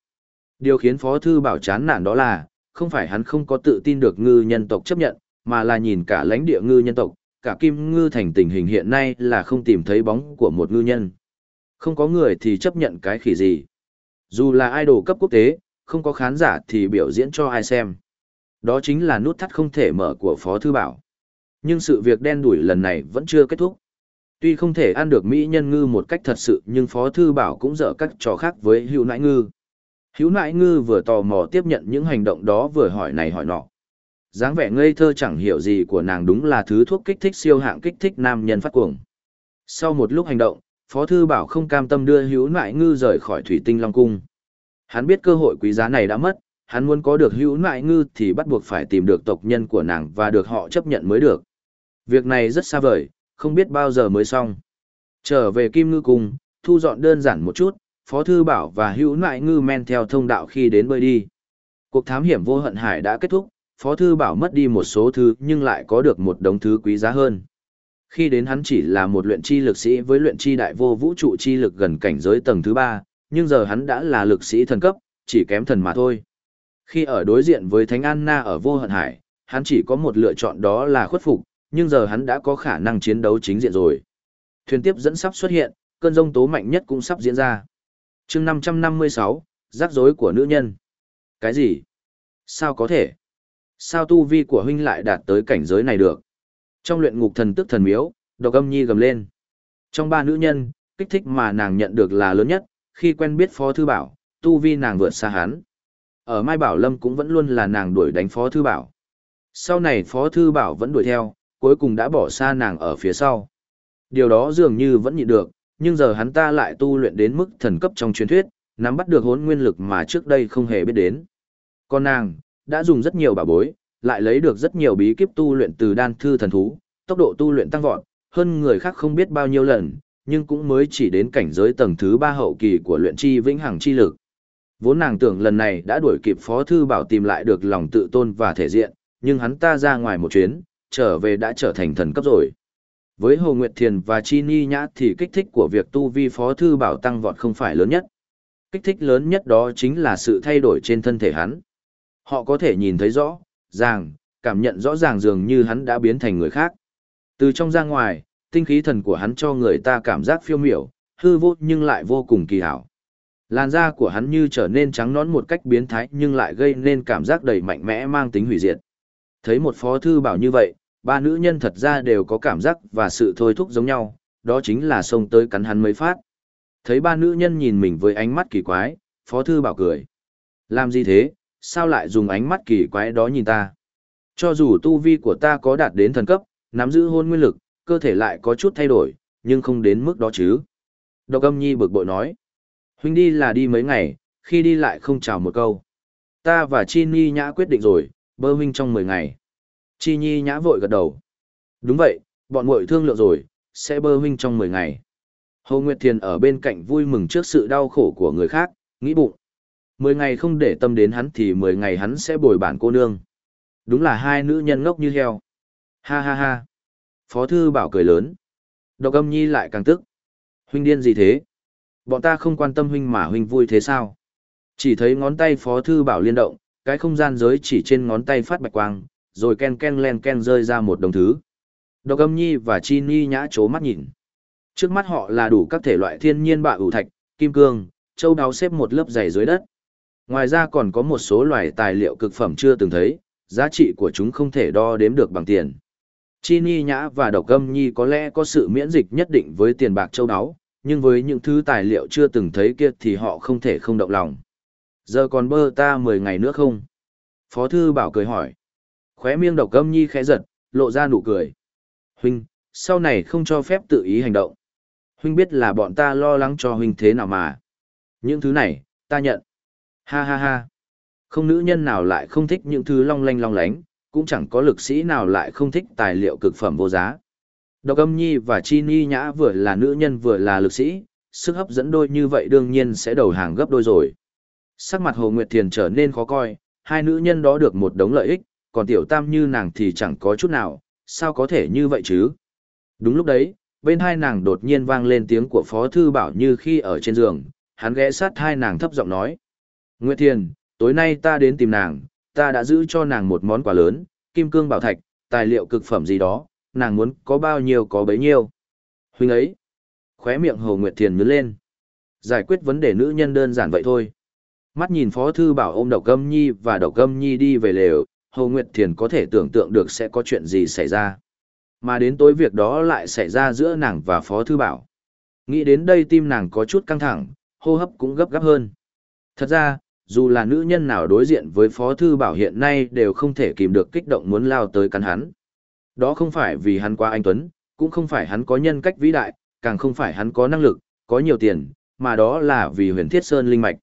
Điều khiến Phó Thư Bảo chán nản đó là, không phải hắn không có tự tin được ngư nhân tộc chấp nhận, mà là nhìn cả lãnh địa ngư nhân tộc, cả kim ngư thành tình hình hiện nay là không tìm thấy bóng của một ngư nhân. Không có người thì chấp nhận cái khỉ gì. Dù là idol cấp quốc tế, không có khán giả thì biểu diễn cho ai xem. Đó chính là nút thắt không thể mở của Phó Thư Bảo. Nhưng sự việc đen đủi lần này vẫn chưa kết thúc. Tuy không thể ăn được Mỹ nhân ngư một cách thật sự nhưng Phó Thư Bảo cũng dở các trò khác với hữu nãi ngư. Hữu nãi ngư vừa tò mò tiếp nhận những hành động đó vừa hỏi này hỏi nọ dáng vẻ ngây thơ chẳng hiểu gì của nàng đúng là thứ thuốc kích thích siêu hạng kích thích nam nhân phát cuồng. Sau một lúc hành động, Phó Thư Bảo không cam tâm đưa hữu nại ngư rời khỏi thủy tinh Long Cung. Hắn biết cơ hội quý giá này đã mất, hắn muốn có được hữu nại ngư thì bắt buộc phải tìm được tộc nhân của nàng và được họ chấp nhận mới được. Việc này rất xa vời, không biết bao giờ mới xong. Trở về Kim Ngư Cung, thu dọn đơn giản một chút, Phó Thư Bảo và hữu nại ngư men theo thông đạo khi đến bơi đi. Cuộc thám hiểm vô hận hải đã kết thúc, Phó Thư Bảo mất đi một số thứ nhưng lại có được một đống thứ quý giá hơn. Khi đến hắn chỉ là một luyện chi lực sĩ với luyện chi đại vô vũ trụ chi lực gần cảnh giới tầng thứ ba, nhưng giờ hắn đã là lực sĩ thần cấp, chỉ kém thần mà thôi. Khi ở đối diện với Thánh Anna ở vô hận hải, hắn chỉ có một lựa chọn đó là khuất phục, nhưng giờ hắn đã có khả năng chiến đấu chính diện rồi. Thuyền tiếp dẫn sắp xuất hiện, cơn rông tố mạnh nhất cũng sắp diễn ra. chương 556, rắc rối của nữ nhân. Cái gì? Sao có thể? Sao tu vi của huynh lại đạt tới cảnh giới này được? Trong luyện ngục thần tức thần miếu, độc âm nhi gầm lên. Trong ba nữ nhân, kích thích mà nàng nhận được là lớn nhất, khi quen biết Phó Thư Bảo, tu vi nàng vượt xa hắn. Ở Mai Bảo Lâm cũng vẫn luôn là nàng đuổi đánh Phó Thư Bảo. Sau này Phó Thư Bảo vẫn đuổi theo, cuối cùng đã bỏ xa nàng ở phía sau. Điều đó dường như vẫn nhịn được, nhưng giờ hắn ta lại tu luyện đến mức thần cấp trong truyền thuyết, nắm bắt được hốn nguyên lực mà trước đây không hề biết đến. Còn nàng, đã dùng rất nhiều bảo bối, lại lấy được rất nhiều bí kíp tu luyện từ đan thư thần thú, tốc độ tu luyện tăng vọt, hơn người khác không biết bao nhiêu lần, nhưng cũng mới chỉ đến cảnh giới tầng thứ ba hậu kỳ của luyện chi vĩnh hằng chi lực. Vốn nàng tưởng lần này đã đuổi kịp Phó Thư Bảo tìm lại được lòng tự tôn và thể diện, nhưng hắn ta ra ngoài một chuyến, trở về đã trở thành thần cấp rồi. Với Hồ Nguyệt Thiền và Chi Ni Nhã thì kích thích của việc tu vi Phó Thư Bảo tăng vọt không phải lớn nhất. Kích thích lớn nhất đó chính là sự thay đổi trên thân thể hắn. Họ có thể nhìn thấy rõ, ràng, cảm nhận rõ ràng dường như hắn đã biến thành người khác. Từ trong ra ngoài, tinh khí thần của hắn cho người ta cảm giác phiêu miểu, hư vô nhưng lại vô cùng kỳ hảo. Làn da của hắn như trở nên trắng nõn một cách biến thái nhưng lại gây nên cảm giác đầy mạnh mẽ mang tính hủy diệt. Thấy một phó thư bảo như vậy, ba nữ nhân thật ra đều có cảm giác và sự thôi thúc giống nhau, đó chính là xông tới cắn hắn mới phát. Thấy ba nữ nhân nhìn mình với ánh mắt kỳ quái, phó thư bảo cười. Làm gì thế, sao lại dùng ánh mắt kỳ quái đó nhìn ta? Cho dù tu vi của ta có đạt đến thần cấp, nắm giữ hôn nguyên lực, cơ thể lại có chút thay đổi, nhưng không đến mức đó chứ. Độc âm nhi bực bội nói. Huynh đi là đi mấy ngày, khi đi lại không chào một câu. Ta và Chi Nhi Nhã quyết định rồi, bơ huynh trong 10 ngày. Chi Nhi Nhã vội gật đầu. Đúng vậy, bọn muội thương lượng rồi, sẽ bơ huynh trong 10 ngày. Hồ Nguyệt Thiền ở bên cạnh vui mừng trước sự đau khổ của người khác, nghĩ bụng. 10 ngày không để tâm đến hắn thì 10 ngày hắn sẽ bồi bản cô nương. Đúng là hai nữ nhân ngốc như heo. Ha ha ha. Phó thư bảo cười lớn. Độc âm nhi lại càng tức. Huynh điên gì thế? Bọn ta không quan tâm huynh mà huynh vui thế sao? Chỉ thấy ngón tay phó thư bảo liên động, cái không gian giới chỉ trên ngón tay phát bạch quang, rồi ken ken len ken rơi ra một đồng thứ. Độc âm nhi và chi ni nhã chố mắt nhìn. Trước mắt họ là đủ các thể loại thiên nhiên bạ ủ thạch, kim cương, châu đáo xếp một lớp dày dưới đất. Ngoài ra còn có một số loài tài liệu cực phẩm chưa từng thấy, giá trị của chúng không thể đo đếm được bằng tiền. Chi Ni Nhã và Độc Âm Nhi có lẽ có sự miễn dịch nhất định với tiền bạc châu áo, nhưng với những thứ tài liệu chưa từng thấy kia thì họ không thể không động lòng. Giờ còn bơ ta 10 ngày nữa không? Phó Thư Bảo cười hỏi. Khóe miệng Độc Âm Nhi khẽ giật, lộ ra nụ cười. Huynh, sau này không cho phép tự ý hành động. Huynh biết là bọn ta lo lắng cho Huynh thế nào mà. Những thứ này, ta nhận. Ha ha ha. Không nữ nhân nào lại không thích những thứ long lanh long lánh, cũng chẳng có lực sĩ nào lại không thích tài liệu cực phẩm vô giá. Độc âm nhi và chi ni nhã vừa là nữ nhân vừa là lực sĩ, sức hấp dẫn đôi như vậy đương nhiên sẽ đầu hàng gấp đôi rồi. Sắc mặt Hồ Nguyệt Thiền trở nên khó coi, hai nữ nhân đó được một đống lợi ích, còn tiểu tam như nàng thì chẳng có chút nào, sao có thể như vậy chứ? Đúng lúc đấy, bên hai nàng đột nhiên vang lên tiếng của Phó Thư Bảo như khi ở trên giường, hắn ghé sát hai nàng thấp giọng nói. Nguyệt Thiền, tối nay ta đến tìm nàng, ta đã giữ cho nàng một món quà lớn, kim cương bảo thạch, tài liệu cực phẩm gì đó, nàng muốn có bao nhiêu có bấy nhiêu. Huynh ấy, khóe miệng Hồ Nguyệt Thiền nhớ lên. Giải quyết vấn đề nữ nhân đơn giản vậy thôi. Mắt nhìn Phó Thư Bảo ôm Độc Âm Nhi và Độc Âm Nhi đi về lều, Hồ Nguyệt Thiền có thể tưởng tượng được sẽ có chuyện gì xảy ra. Mà đến tối việc đó lại xảy ra giữa nàng và Phó Thư Bảo. Nghĩ đến đây tim nàng có chút căng thẳng, hô hấp cũng gấp gáp hơn. Thật ra, dù là nữ nhân nào đối diện với Phó Thư Bảo hiện nay đều không thể kìm được kích động muốn lao tới cắn hắn. Đó không phải vì hắn quá anh Tuấn, cũng không phải hắn có nhân cách vĩ đại, càng không phải hắn có năng lực, có nhiều tiền, mà đó là vì huyền thiết sơn linh mạch.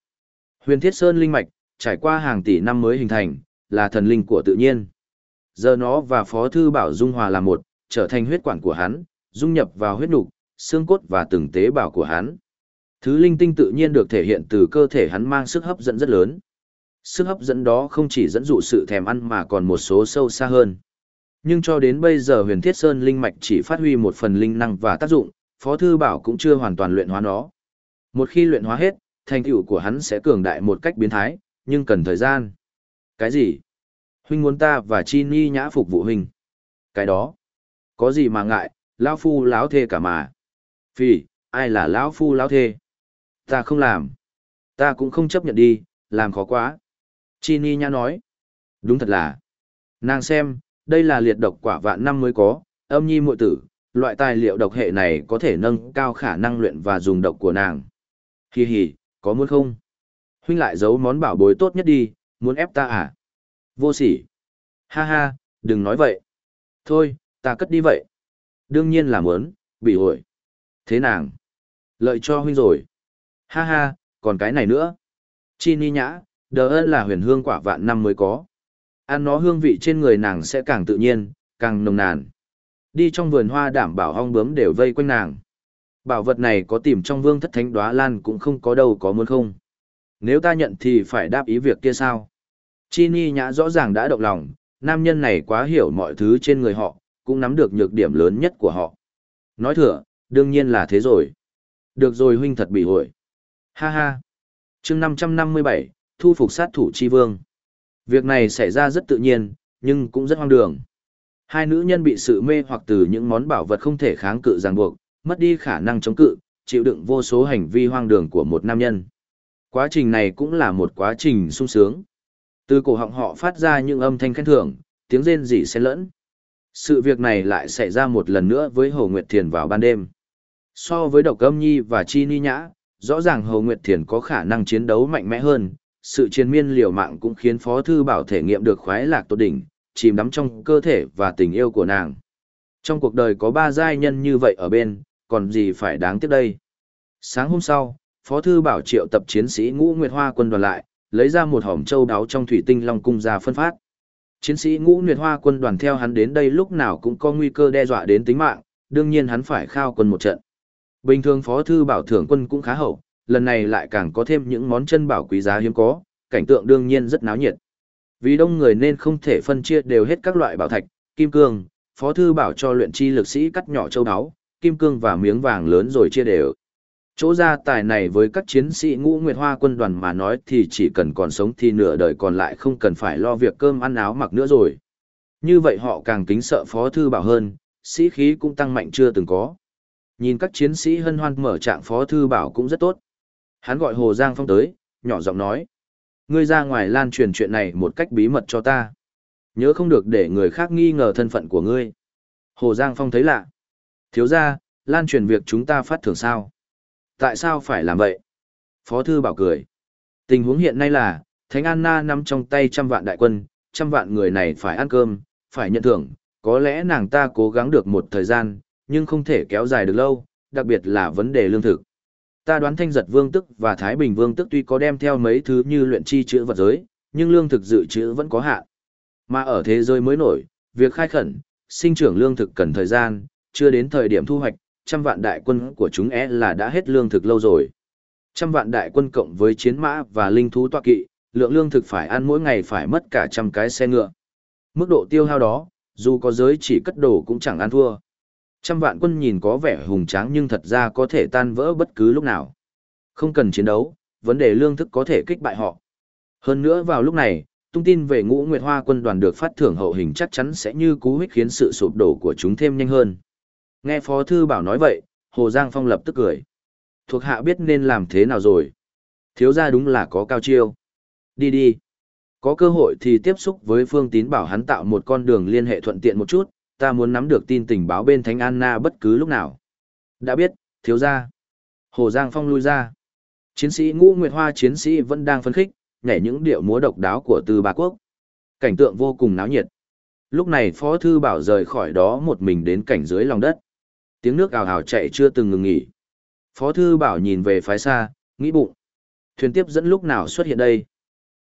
Huyền thiết sơn linh mạch, trải qua hàng tỷ năm mới hình thành, là thần linh của tự nhiên. Giờ nó và Phó Thư Bảo Dung Hòa là một, trở thành huyết quản của hắn, dung nhập vào huyết nục, xương cốt và từng tế bào của hắn. Thứ linh tinh tự nhiên được thể hiện từ cơ thể hắn mang sức hấp dẫn rất lớn. Sức hấp dẫn đó không chỉ dẫn dụ sự thèm ăn mà còn một số sâu xa hơn. Nhưng cho đến bây giờ huyền thiết sơn linh mạch chỉ phát huy một phần linh năng và tác dụng, Phó Thư Bảo cũng chưa hoàn toàn luyện hóa nó. Một khi luyện hóa hết, thành tựu của hắn sẽ cường đại một cách biến thái, nhưng cần thời gian. Cái gì? Huynh muốn ta và Chi Ni nhã phục vụ huynh. Cái đó. Có gì mà ngại, lão phu lão thê cả mà. Phì, ai là lão phu lão thê? Ta không làm. Ta cũng không chấp nhận đi, làm khó quá. Chini nha nhã nói. Đúng thật là. Nàng xem, đây là liệt độc quả vạn năm mới có, âm nhi muội tử, loại tài liệu độc hệ này có thể nâng cao khả năng luyện và dùng độc của nàng. Hi hi, có muốn không? Huynh lại giấu món bảo bối tốt nhất đi, muốn ép ta à? Vô sỉ. Ha ha, đừng nói vậy. Thôi, ta cất đi vậy. Đương nhiên là muốn, bị hội. Thế nàng? Lợi cho huynh rồi. Ha ha, còn cái này nữa. Chi ni nhã, đờ ơn là huyền hương quả vạn năm mới có. Ăn nó hương vị trên người nàng sẽ càng tự nhiên, càng nồng nàn. Đi trong vườn hoa đảm bảo hong bướm đều vây quanh nàng. Bảo vật này có tìm trong vương thất thánh đoá lan cũng không có đâu có muốn không. Nếu ta nhận thì phải đáp ý việc kia sao? Chi Ni Nhã rõ ràng đã động lòng, nam nhân này quá hiểu mọi thứ trên người họ, cũng nắm được nhược điểm lớn nhất của họ. Nói thừa, đương nhiên là thế rồi. Được rồi huynh thật bị hội. Ha ha. chương 557, thu phục sát thủ chi vương. Việc này xảy ra rất tự nhiên, nhưng cũng rất hoang đường. Hai nữ nhân bị sự mê hoặc từ những món bảo vật không thể kháng cự ràng buộc, mất đi khả năng chống cự, chịu đựng vô số hành vi hoang đường của một nam nhân. Quá trình này cũng là một quá trình sung sướng. Từ cổ họng họ phát ra những âm thanh khen thưởng, tiếng rên rỉ xen lẫn. Sự việc này lại xảy ra một lần nữa với Hồ Nguyệt Thiền vào ban đêm. So với Độc Âm Nhi và Chi Ni Nhã, rõ ràng Hồ Nguyệt Thiền có khả năng chiến đấu mạnh mẽ hơn, sự chiến miên liều mạng cũng khiến Phó Thư Bảo thể nghiệm được khoái lạc tốt đỉnh, chìm đắm trong cơ thể và tình yêu của nàng. Trong cuộc đời có ba giai nhân như vậy ở bên, còn gì phải đáng tiếc đây. Sáng hôm sau, Phó Thư Bảo triệu tập chiến sĩ ngũ Nguyệt Hoa quân đoàn lại, lấy ra một hòm châu đáo trong thủy tinh long cung ra phân phát. Chiến sĩ ngũ Nguyệt Hoa quân đoàn theo hắn đến đây lúc nào cũng có nguy cơ đe dọa đến tính mạng, đương nhiên hắn phải khao quân một trận. Bình thường Phó Thư Bảo thưởng quân cũng khá hậu, lần này lại càng có thêm những món chân bảo quý giá hiếm có, cảnh tượng đương nhiên rất náo nhiệt. Vì đông người nên không thể phân chia đều hết các loại bảo thạch, kim cương, Phó Thư Bảo cho luyện chi lực sĩ cắt nhỏ châu áo, kim cương và miếng vàng lớn rồi chia đều. Chỗ gia tài này với các chiến sĩ ngũ nguyệt hoa quân đoàn mà nói thì chỉ cần còn sống thì nửa đời còn lại không cần phải lo việc cơm ăn áo mặc nữa rồi. Như vậy họ càng kính sợ Phó Thư Bảo hơn, sĩ khí cũng tăng mạnh chưa từng có. Nhìn các chiến sĩ hân hoan mở trạng Phó Thư Bảo cũng rất tốt. Hắn gọi Hồ Giang Phong tới, nhỏ giọng nói. Ngươi ra ngoài lan truyền chuyện này một cách bí mật cho ta. Nhớ không được để người khác nghi ngờ thân phận của ngươi. Hồ Giang Phong thấy lạ. Thiếu ra, lan truyền việc chúng ta phát thưởng sao? Tại sao phải làm vậy? Phó Thư Bảo cười. Tình huống hiện nay là, Thánh Anna nắm trong tay trăm vạn đại quân, trăm vạn người này phải ăn cơm, phải nhận thưởng, có lẽ nàng ta cố gắng được một thời gian, nhưng không thể kéo dài được lâu, đặc biệt là vấn đề lương thực. Ta đoán Thanh Giật Vương Tức và Thái Bình Vương Tức tuy có đem theo mấy thứ như luyện chi chữ vật giới, nhưng lương thực dự trữ vẫn có hạn. Mà ở thế giới mới nổi, việc khai khẩn, sinh trưởng lương thực cần thời gian, chưa đến thời điểm thu hoạch, trăm vạn đại quân của chúng é là đã hết lương thực lâu rồi. Trăm vạn đại quân cộng với chiến mã và linh thú tọa kỵ, lượng lương thực phải ăn mỗi ngày phải mất cả trăm cái xe ngựa. Mức độ tiêu hao đó, dù có giới chỉ cất đồ cũng chẳng ăn thua. Trăm vạn quân nhìn có vẻ hùng tráng nhưng thật ra có thể tan vỡ bất cứ lúc nào. Không cần chiến đấu, vấn đề lương thực có thể kích bại họ. Hơn nữa vào lúc này, tung tin về ngũ Nguyệt Hoa quân đoàn được phát thưởng hậu hình chắc chắn sẽ như cú hích khiến sự sụp đổ của chúng thêm nhanh hơn. Nghe Phó Thư Bảo nói vậy, Hồ Giang Phong lập tức cười. Thuộc hạ biết nên làm thế nào rồi. Thiếu ra đúng là có cao chiêu. Đi đi. Có cơ hội thì tiếp xúc với Phương Tín bảo hắn tạo một con đường liên hệ thuận tiện một chút, ta muốn nắm được tin tình báo bên Thánh Anna bất cứ lúc nào. Đã biết, thiếu ra. Hồ Giang Phong lui ra. Chiến sĩ ngũ Nguyệt Hoa chiến sĩ vẫn đang phấn khích, nhảy những điệu múa độc đáo của từ bà quốc. Cảnh tượng vô cùng náo nhiệt. Lúc này Phó Thư Bảo rời khỏi đó một mình đến cảnh dưới lòng đất. tiếng nước ào ào chạy chưa từng ngừng nghỉ. Phó thư bảo nhìn về phái xa, nghĩ bụng. Thuyền tiếp dẫn lúc nào xuất hiện đây?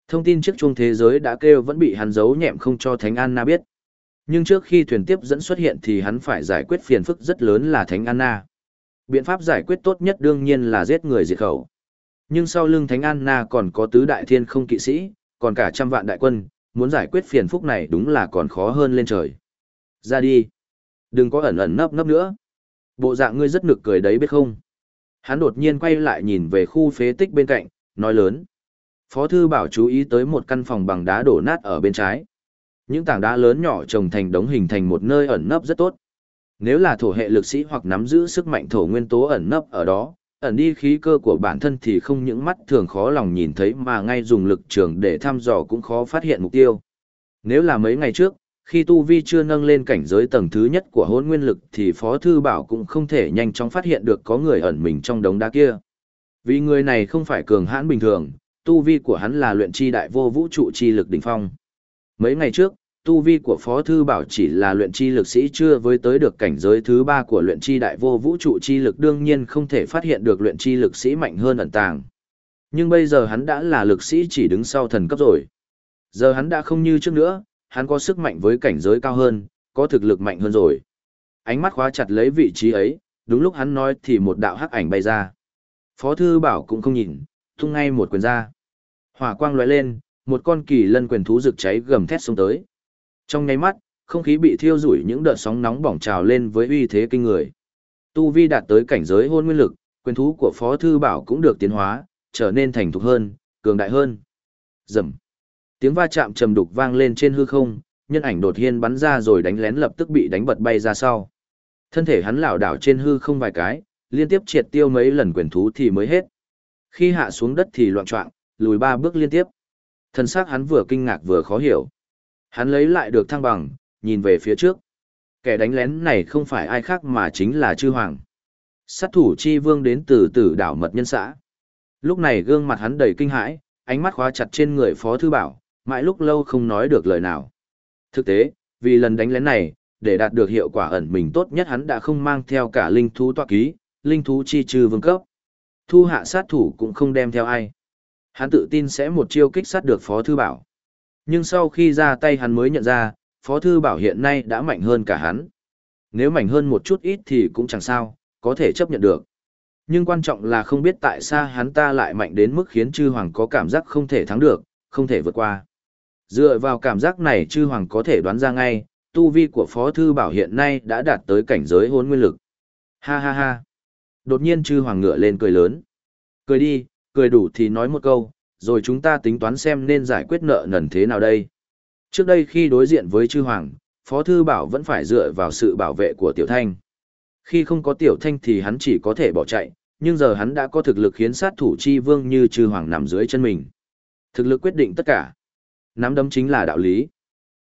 Thông tin trước chuông thế giới đã kêu vẫn bị hắn giấu nhẹm không cho Thánh Anna biết. Nhưng trước khi thuyền tiếp dẫn xuất hiện thì hắn phải giải quyết phiền phức rất lớn là Thánh Anna. Biện pháp giải quyết tốt nhất đương nhiên là giết người diệt khẩu. Nhưng sau lưng Thánh Anna còn có tứ đại thiên không kỵ sĩ, còn cả trăm vạn đại quân, muốn giải quyết phiền phức này đúng là còn khó hơn lên trời. Ra đi. Đừng có ẩn ẩn nấp nấp nữa. Bộ dạng ngươi rất nực cười đấy biết không? Hắn đột nhiên quay lại nhìn về khu phế tích bên cạnh, nói lớn. Phó thư bảo chú ý tới một căn phòng bằng đá đổ nát ở bên trái. Những tảng đá lớn nhỏ trồng thành đống hình thành một nơi ẩn nấp rất tốt. Nếu là thổ hệ lực sĩ hoặc nắm giữ sức mạnh thổ nguyên tố ẩn nấp ở đó, ẩn đi khí cơ của bản thân thì không những mắt thường khó lòng nhìn thấy mà ngay dùng lực trường để thăm dò cũng khó phát hiện mục tiêu. Nếu là mấy ngày trước, khi Tu Vi chưa nâng lên cảnh giới tầng thứ nhất của hôn nguyên lực thì Phó Thư Bảo cũng không thể nhanh chóng phát hiện được có người ẩn mình trong đống đá kia. Vì người này không phải cường hãn bình thường, Tu Vi của hắn là luyện chi đại vô vũ trụ chi lực đỉnh phong. Mấy ngày trước, Tu Vi của Phó Thư Bảo chỉ là luyện chi lực sĩ chưa với tới được cảnh giới thứ ba của luyện chi đại vô vũ trụ chi lực đương nhiên không thể phát hiện được luyện chi lực sĩ mạnh hơn ẩn tàng. Nhưng bây giờ hắn đã là lực sĩ chỉ đứng sau thần cấp rồi. Giờ hắn đã không như trước nữa, hắn có sức mạnh với cảnh giới cao hơn, có thực lực mạnh hơn rồi. Ánh mắt khóa chặt lấy vị trí ấy, đúng lúc hắn nói thì một đạo hắc ảnh bay ra. Phó thư bảo cũng không nhìn, tung ngay một quyền ra. Hỏa quang lóe lên, một con kỳ lân quyền thú rực cháy gầm thét xuống tới. Trong nháy mắt, không khí bị thiêu rủi những đợt sóng nóng bỏng trào lên với uy thế kinh người. Tu vi đạt tới cảnh giới hôn nguyên lực, quyền thú của Phó thư bảo cũng được tiến hóa, trở nên thành thục hơn, cường đại hơn. Rầm. Tiếng va chạm trầm đục vang lên trên hư không, nhân ảnh đột nhiên bắn ra rồi đánh lén lập tức bị đánh bật bay ra sau. Thân thể hắn lảo đảo trên hư không vài cái, liên tiếp triệt tiêu mấy lần quyền thú thì mới hết. Khi hạ xuống đất thì loạn choạng, lùi ba bước liên tiếp. Thân xác hắn vừa kinh ngạc vừa khó hiểu. Hắn lấy lại được thăng bằng, nhìn về phía trước. Kẻ đánh lén này không phải ai khác mà chính là Chư Hoàng. Sát thủ chi vương đến từ tử đảo mật nhân xã. Lúc này gương mặt hắn đầy kinh hãi, ánh mắt khóa chặt trên người Phó Thư Bảo, mãi lúc lâu không nói được lời nào. Thực tế, vì lần đánh lén này, để đạt được hiệu quả ẩn mình tốt nhất hắn đã không mang theo cả linh thú tọa ký, linh thú chi trừ vương cấp. Thu hạ sát thủ cũng không đem theo ai. Hắn tự tin sẽ một chiêu kích sát được Phó Thư Bảo. Nhưng sau khi ra tay hắn mới nhận ra, Phó Thư Bảo hiện nay đã mạnh hơn cả hắn. Nếu mạnh hơn một chút ít thì cũng chẳng sao, có thể chấp nhận được. Nhưng quan trọng là không biết tại sao hắn ta lại mạnh đến mức khiến chư hoàng có cảm giác không thể thắng được, không thể vượt qua. Dựa vào cảm giác này chư hoàng có thể đoán ra ngay, tu vi của Phó Thư Bảo hiện nay đã đạt tới cảnh giới hôn nguyên lực. Ha ha ha. Đột nhiên chư hoàng ngựa lên cười lớn. Cười đi, cười đủ thì nói một câu, rồi chúng ta tính toán xem nên giải quyết nợ nần thế nào đây. Trước đây khi đối diện với chư hoàng, Phó Thư Bảo vẫn phải dựa vào sự bảo vệ của Tiểu Thanh. Khi không có Tiểu Thanh thì hắn chỉ có thể bỏ chạy, nhưng giờ hắn đã có thực lực khiến sát thủ chi vương như chư hoàng nằm dưới chân mình. Thực lực quyết định tất cả. Nắm đấm chính là đạo lý.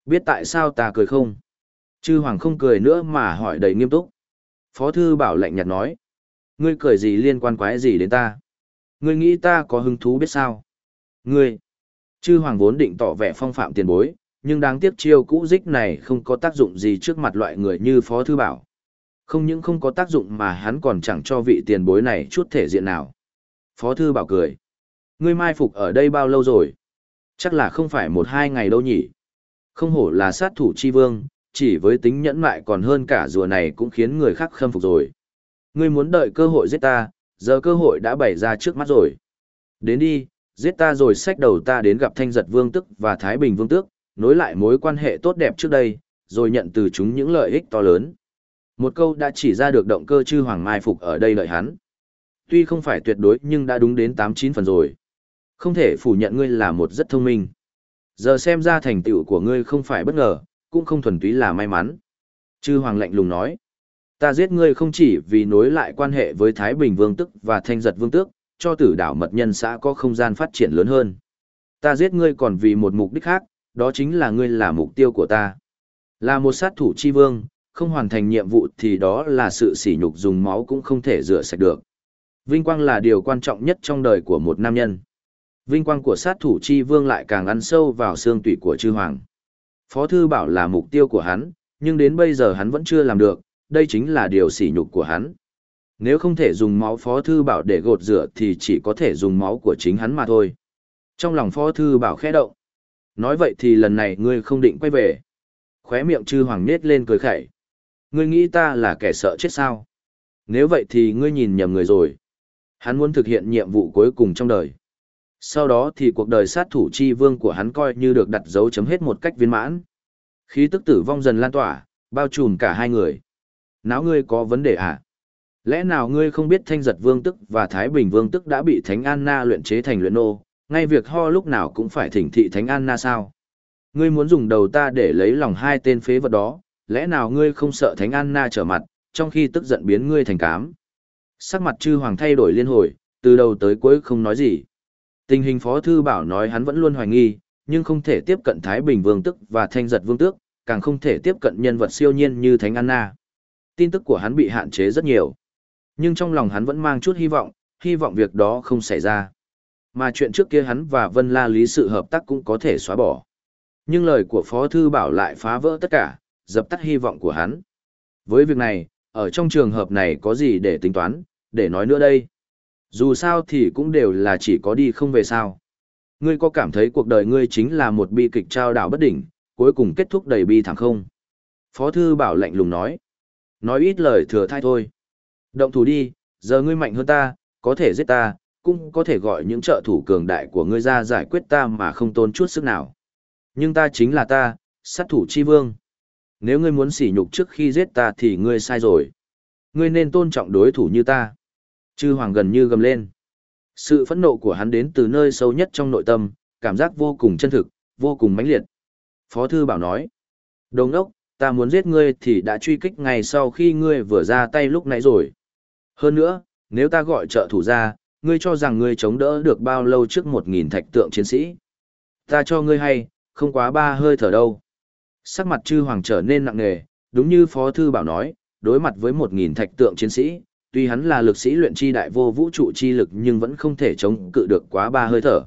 Biết tại sao ta cười không? Chư hoàng không cười nữa mà hỏi đầy nghiêm túc. Phó thư bảo lạnh nhạt nói. Ngươi cười gì liên quan quái gì đến ta? Ngươi nghĩ ta có hứng thú biết sao? Ngươi! Chư hoàng vốn định tỏ vẻ phong phạm tiền bối, nhưng đáng tiếc chiêu cũ dích này không có tác dụng gì trước mặt loại người như Phó Thư Bảo. Không những không có tác dụng mà hắn còn chẳng cho vị tiền bối này chút thể diện nào. Phó Thư Bảo cười. Ngươi mai phục ở đây bao lâu rồi? Chắc là không phải một hai ngày đâu nhỉ. Không hổ là sát thủ chi vương, chỉ với tính nhẫn mại còn hơn cả rùa này cũng khiến người khác khâm phục rồi. Ngươi muốn đợi cơ hội giết ta, giờ cơ hội đã bày ra trước mắt rồi. Đến đi, giết ta rồi xách đầu ta đến gặp thanh giật vương tức và Thái Bình vương tước, nối lại mối quan hệ tốt đẹp trước đây, rồi nhận từ chúng những lợi ích to lớn. Một câu đã chỉ ra được động cơ chư hoàng mai phục ở đây lợi hắn. Tuy không phải tuyệt đối nhưng đã đúng đến 8-9 phần rồi. Không thể phủ nhận ngươi là một rất thông minh. Giờ xem ra thành tựu của ngươi không phải bất ngờ, cũng không thuần túy là may mắn. Chư Hoàng lạnh lùng nói, ta giết ngươi không chỉ vì nối lại quan hệ với Thái Bình Vương Tức và Thanh Giật Vương Tước, cho tử đảo mật nhân xã có không gian phát triển lớn hơn. Ta giết ngươi còn vì một mục đích khác, đó chính là ngươi là mục tiêu của ta. Là một sát thủ chi vương, không hoàn thành nhiệm vụ thì đó là sự sỉ nhục dùng máu cũng không thể rửa sạch được. Vinh quang là điều quan trọng nhất trong đời của một nam nhân. Vinh quang của sát thủ chi vương lại càng ăn sâu vào xương tủy của chư hoàng. Phó thư bảo là mục tiêu của hắn, nhưng đến bây giờ hắn vẫn chưa làm được, đây chính là điều sỉ nhục của hắn. Nếu không thể dùng máu Phó Thư Bảo để gột rửa thì chỉ có thể dùng máu của chính hắn mà thôi. Trong lòng Phó Thư Bảo khẽ động. Nói vậy thì lần này ngươi không định quay về. Khóe miệng chư hoàng nết lên cười khẩy. Ngươi nghĩ ta là kẻ sợ chết sao? Nếu vậy thì ngươi nhìn nhầm người rồi. Hắn muốn thực hiện nhiệm vụ cuối cùng trong đời. Sau đó thì cuộc đời sát thủ chi vương của hắn coi như được đặt dấu chấm hết một cách viên mãn. Khí tức tử vong dần lan tỏa, bao trùm cả hai người. Náo ngươi có vấn đề à? Lẽ nào ngươi không biết thanh giật vương tức và thái bình vương tức đã bị thánh Anna luyện chế thành luyện nô, ngay việc ho lúc nào cũng phải thỉnh thị thánh Anna sao? Ngươi muốn dùng đầu ta để lấy lòng hai tên phế vật đó, lẽ nào ngươi không sợ thánh Anna trở mặt, trong khi tức giận biến ngươi thành cám? Sắc mặt chư hoàng thay đổi liên hồi, từ đầu tới cuối không nói gì. Tình hình Phó Thư Bảo nói hắn vẫn luôn hoài nghi, nhưng không thể tiếp cận Thái Bình Vương Tức và Thanh Giật Vương Tước, càng không thể tiếp cận nhân vật siêu nhiên như Thánh Anna. Tin tức của hắn bị hạn chế rất nhiều. Nhưng trong lòng hắn vẫn mang chút hy vọng, hy vọng việc đó không xảy ra. Mà chuyện trước kia hắn và Vân La Lý sự hợp tác cũng có thể xóa bỏ. Nhưng lời của Phó Thư Bảo lại phá vỡ tất cả, dập tắt hy vọng của hắn. Với việc này, ở trong trường hợp này có gì để tính toán, để nói nữa đây. Dù sao thì cũng đều là chỉ có đi không về sao. Ngươi có cảm thấy cuộc đời ngươi chính là một bi kịch trao đảo bất đỉnh, cuối cùng kết thúc đầy bi thảm không? Phó thư bảo lạnh lùng nói. Nói ít lời thừa thai thôi. Động thủ đi, giờ ngươi mạnh hơn ta, có thể giết ta, cũng có thể gọi những trợ thủ cường đại của ngươi ra giải quyết ta mà không tốn chút sức nào. Nhưng ta chính là ta, sát thủ chi vương. Nếu ngươi muốn sỉ nhục trước khi giết ta thì ngươi sai rồi. Ngươi nên tôn trọng đối thủ như ta. Chư hoàng gần như gầm lên. Sự phẫn nộ của hắn đến từ nơi sâu nhất trong nội tâm, cảm giác vô cùng chân thực, vô cùng mãnh liệt. Phó thư bảo nói. Đồng ốc, ta muốn giết ngươi thì đã truy kích ngay sau khi ngươi vừa ra tay lúc nãy rồi. Hơn nữa, nếu ta gọi trợ thủ ra, ngươi cho rằng ngươi chống đỡ được bao lâu trước một nghìn thạch tượng chiến sĩ. Ta cho ngươi hay, không quá ba hơi thở đâu. Sắc mặt chư hoàng trở nên nặng nề, đúng như Phó Thư Bảo nói, đối mặt với một nghìn thạch tượng chiến sĩ, tuy hắn là lực sĩ luyện chi đại vô vũ trụ chi lực nhưng vẫn không thể chống cự được quá ba hơi thở.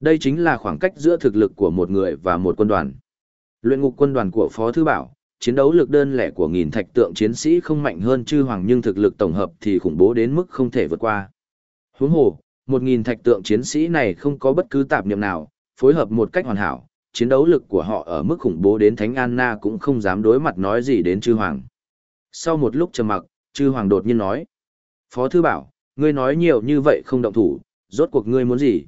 Đây chính là khoảng cách giữa thực lực của một người và một quân đoàn. Luyện ngục quân đoàn của Phó Thư Bảo, chiến đấu lực đơn lẻ của nghìn thạch tượng chiến sĩ không mạnh hơn chư hoàng nhưng thực lực tổng hợp thì khủng bố đến mức không thể vượt qua. Huống hồ, một nghìn thạch tượng chiến sĩ này không có bất cứ tạp niệm nào, phối hợp một cách hoàn hảo, chiến đấu lực của họ ở mức khủng bố đến Thánh Anna cũng không dám đối mặt nói gì đến chư hoàng. Sau một lúc trầm mặc, chư hoàng đột nhiên nói. Phó thư bảo, ngươi nói nhiều như vậy không động thủ, rốt cuộc ngươi muốn gì?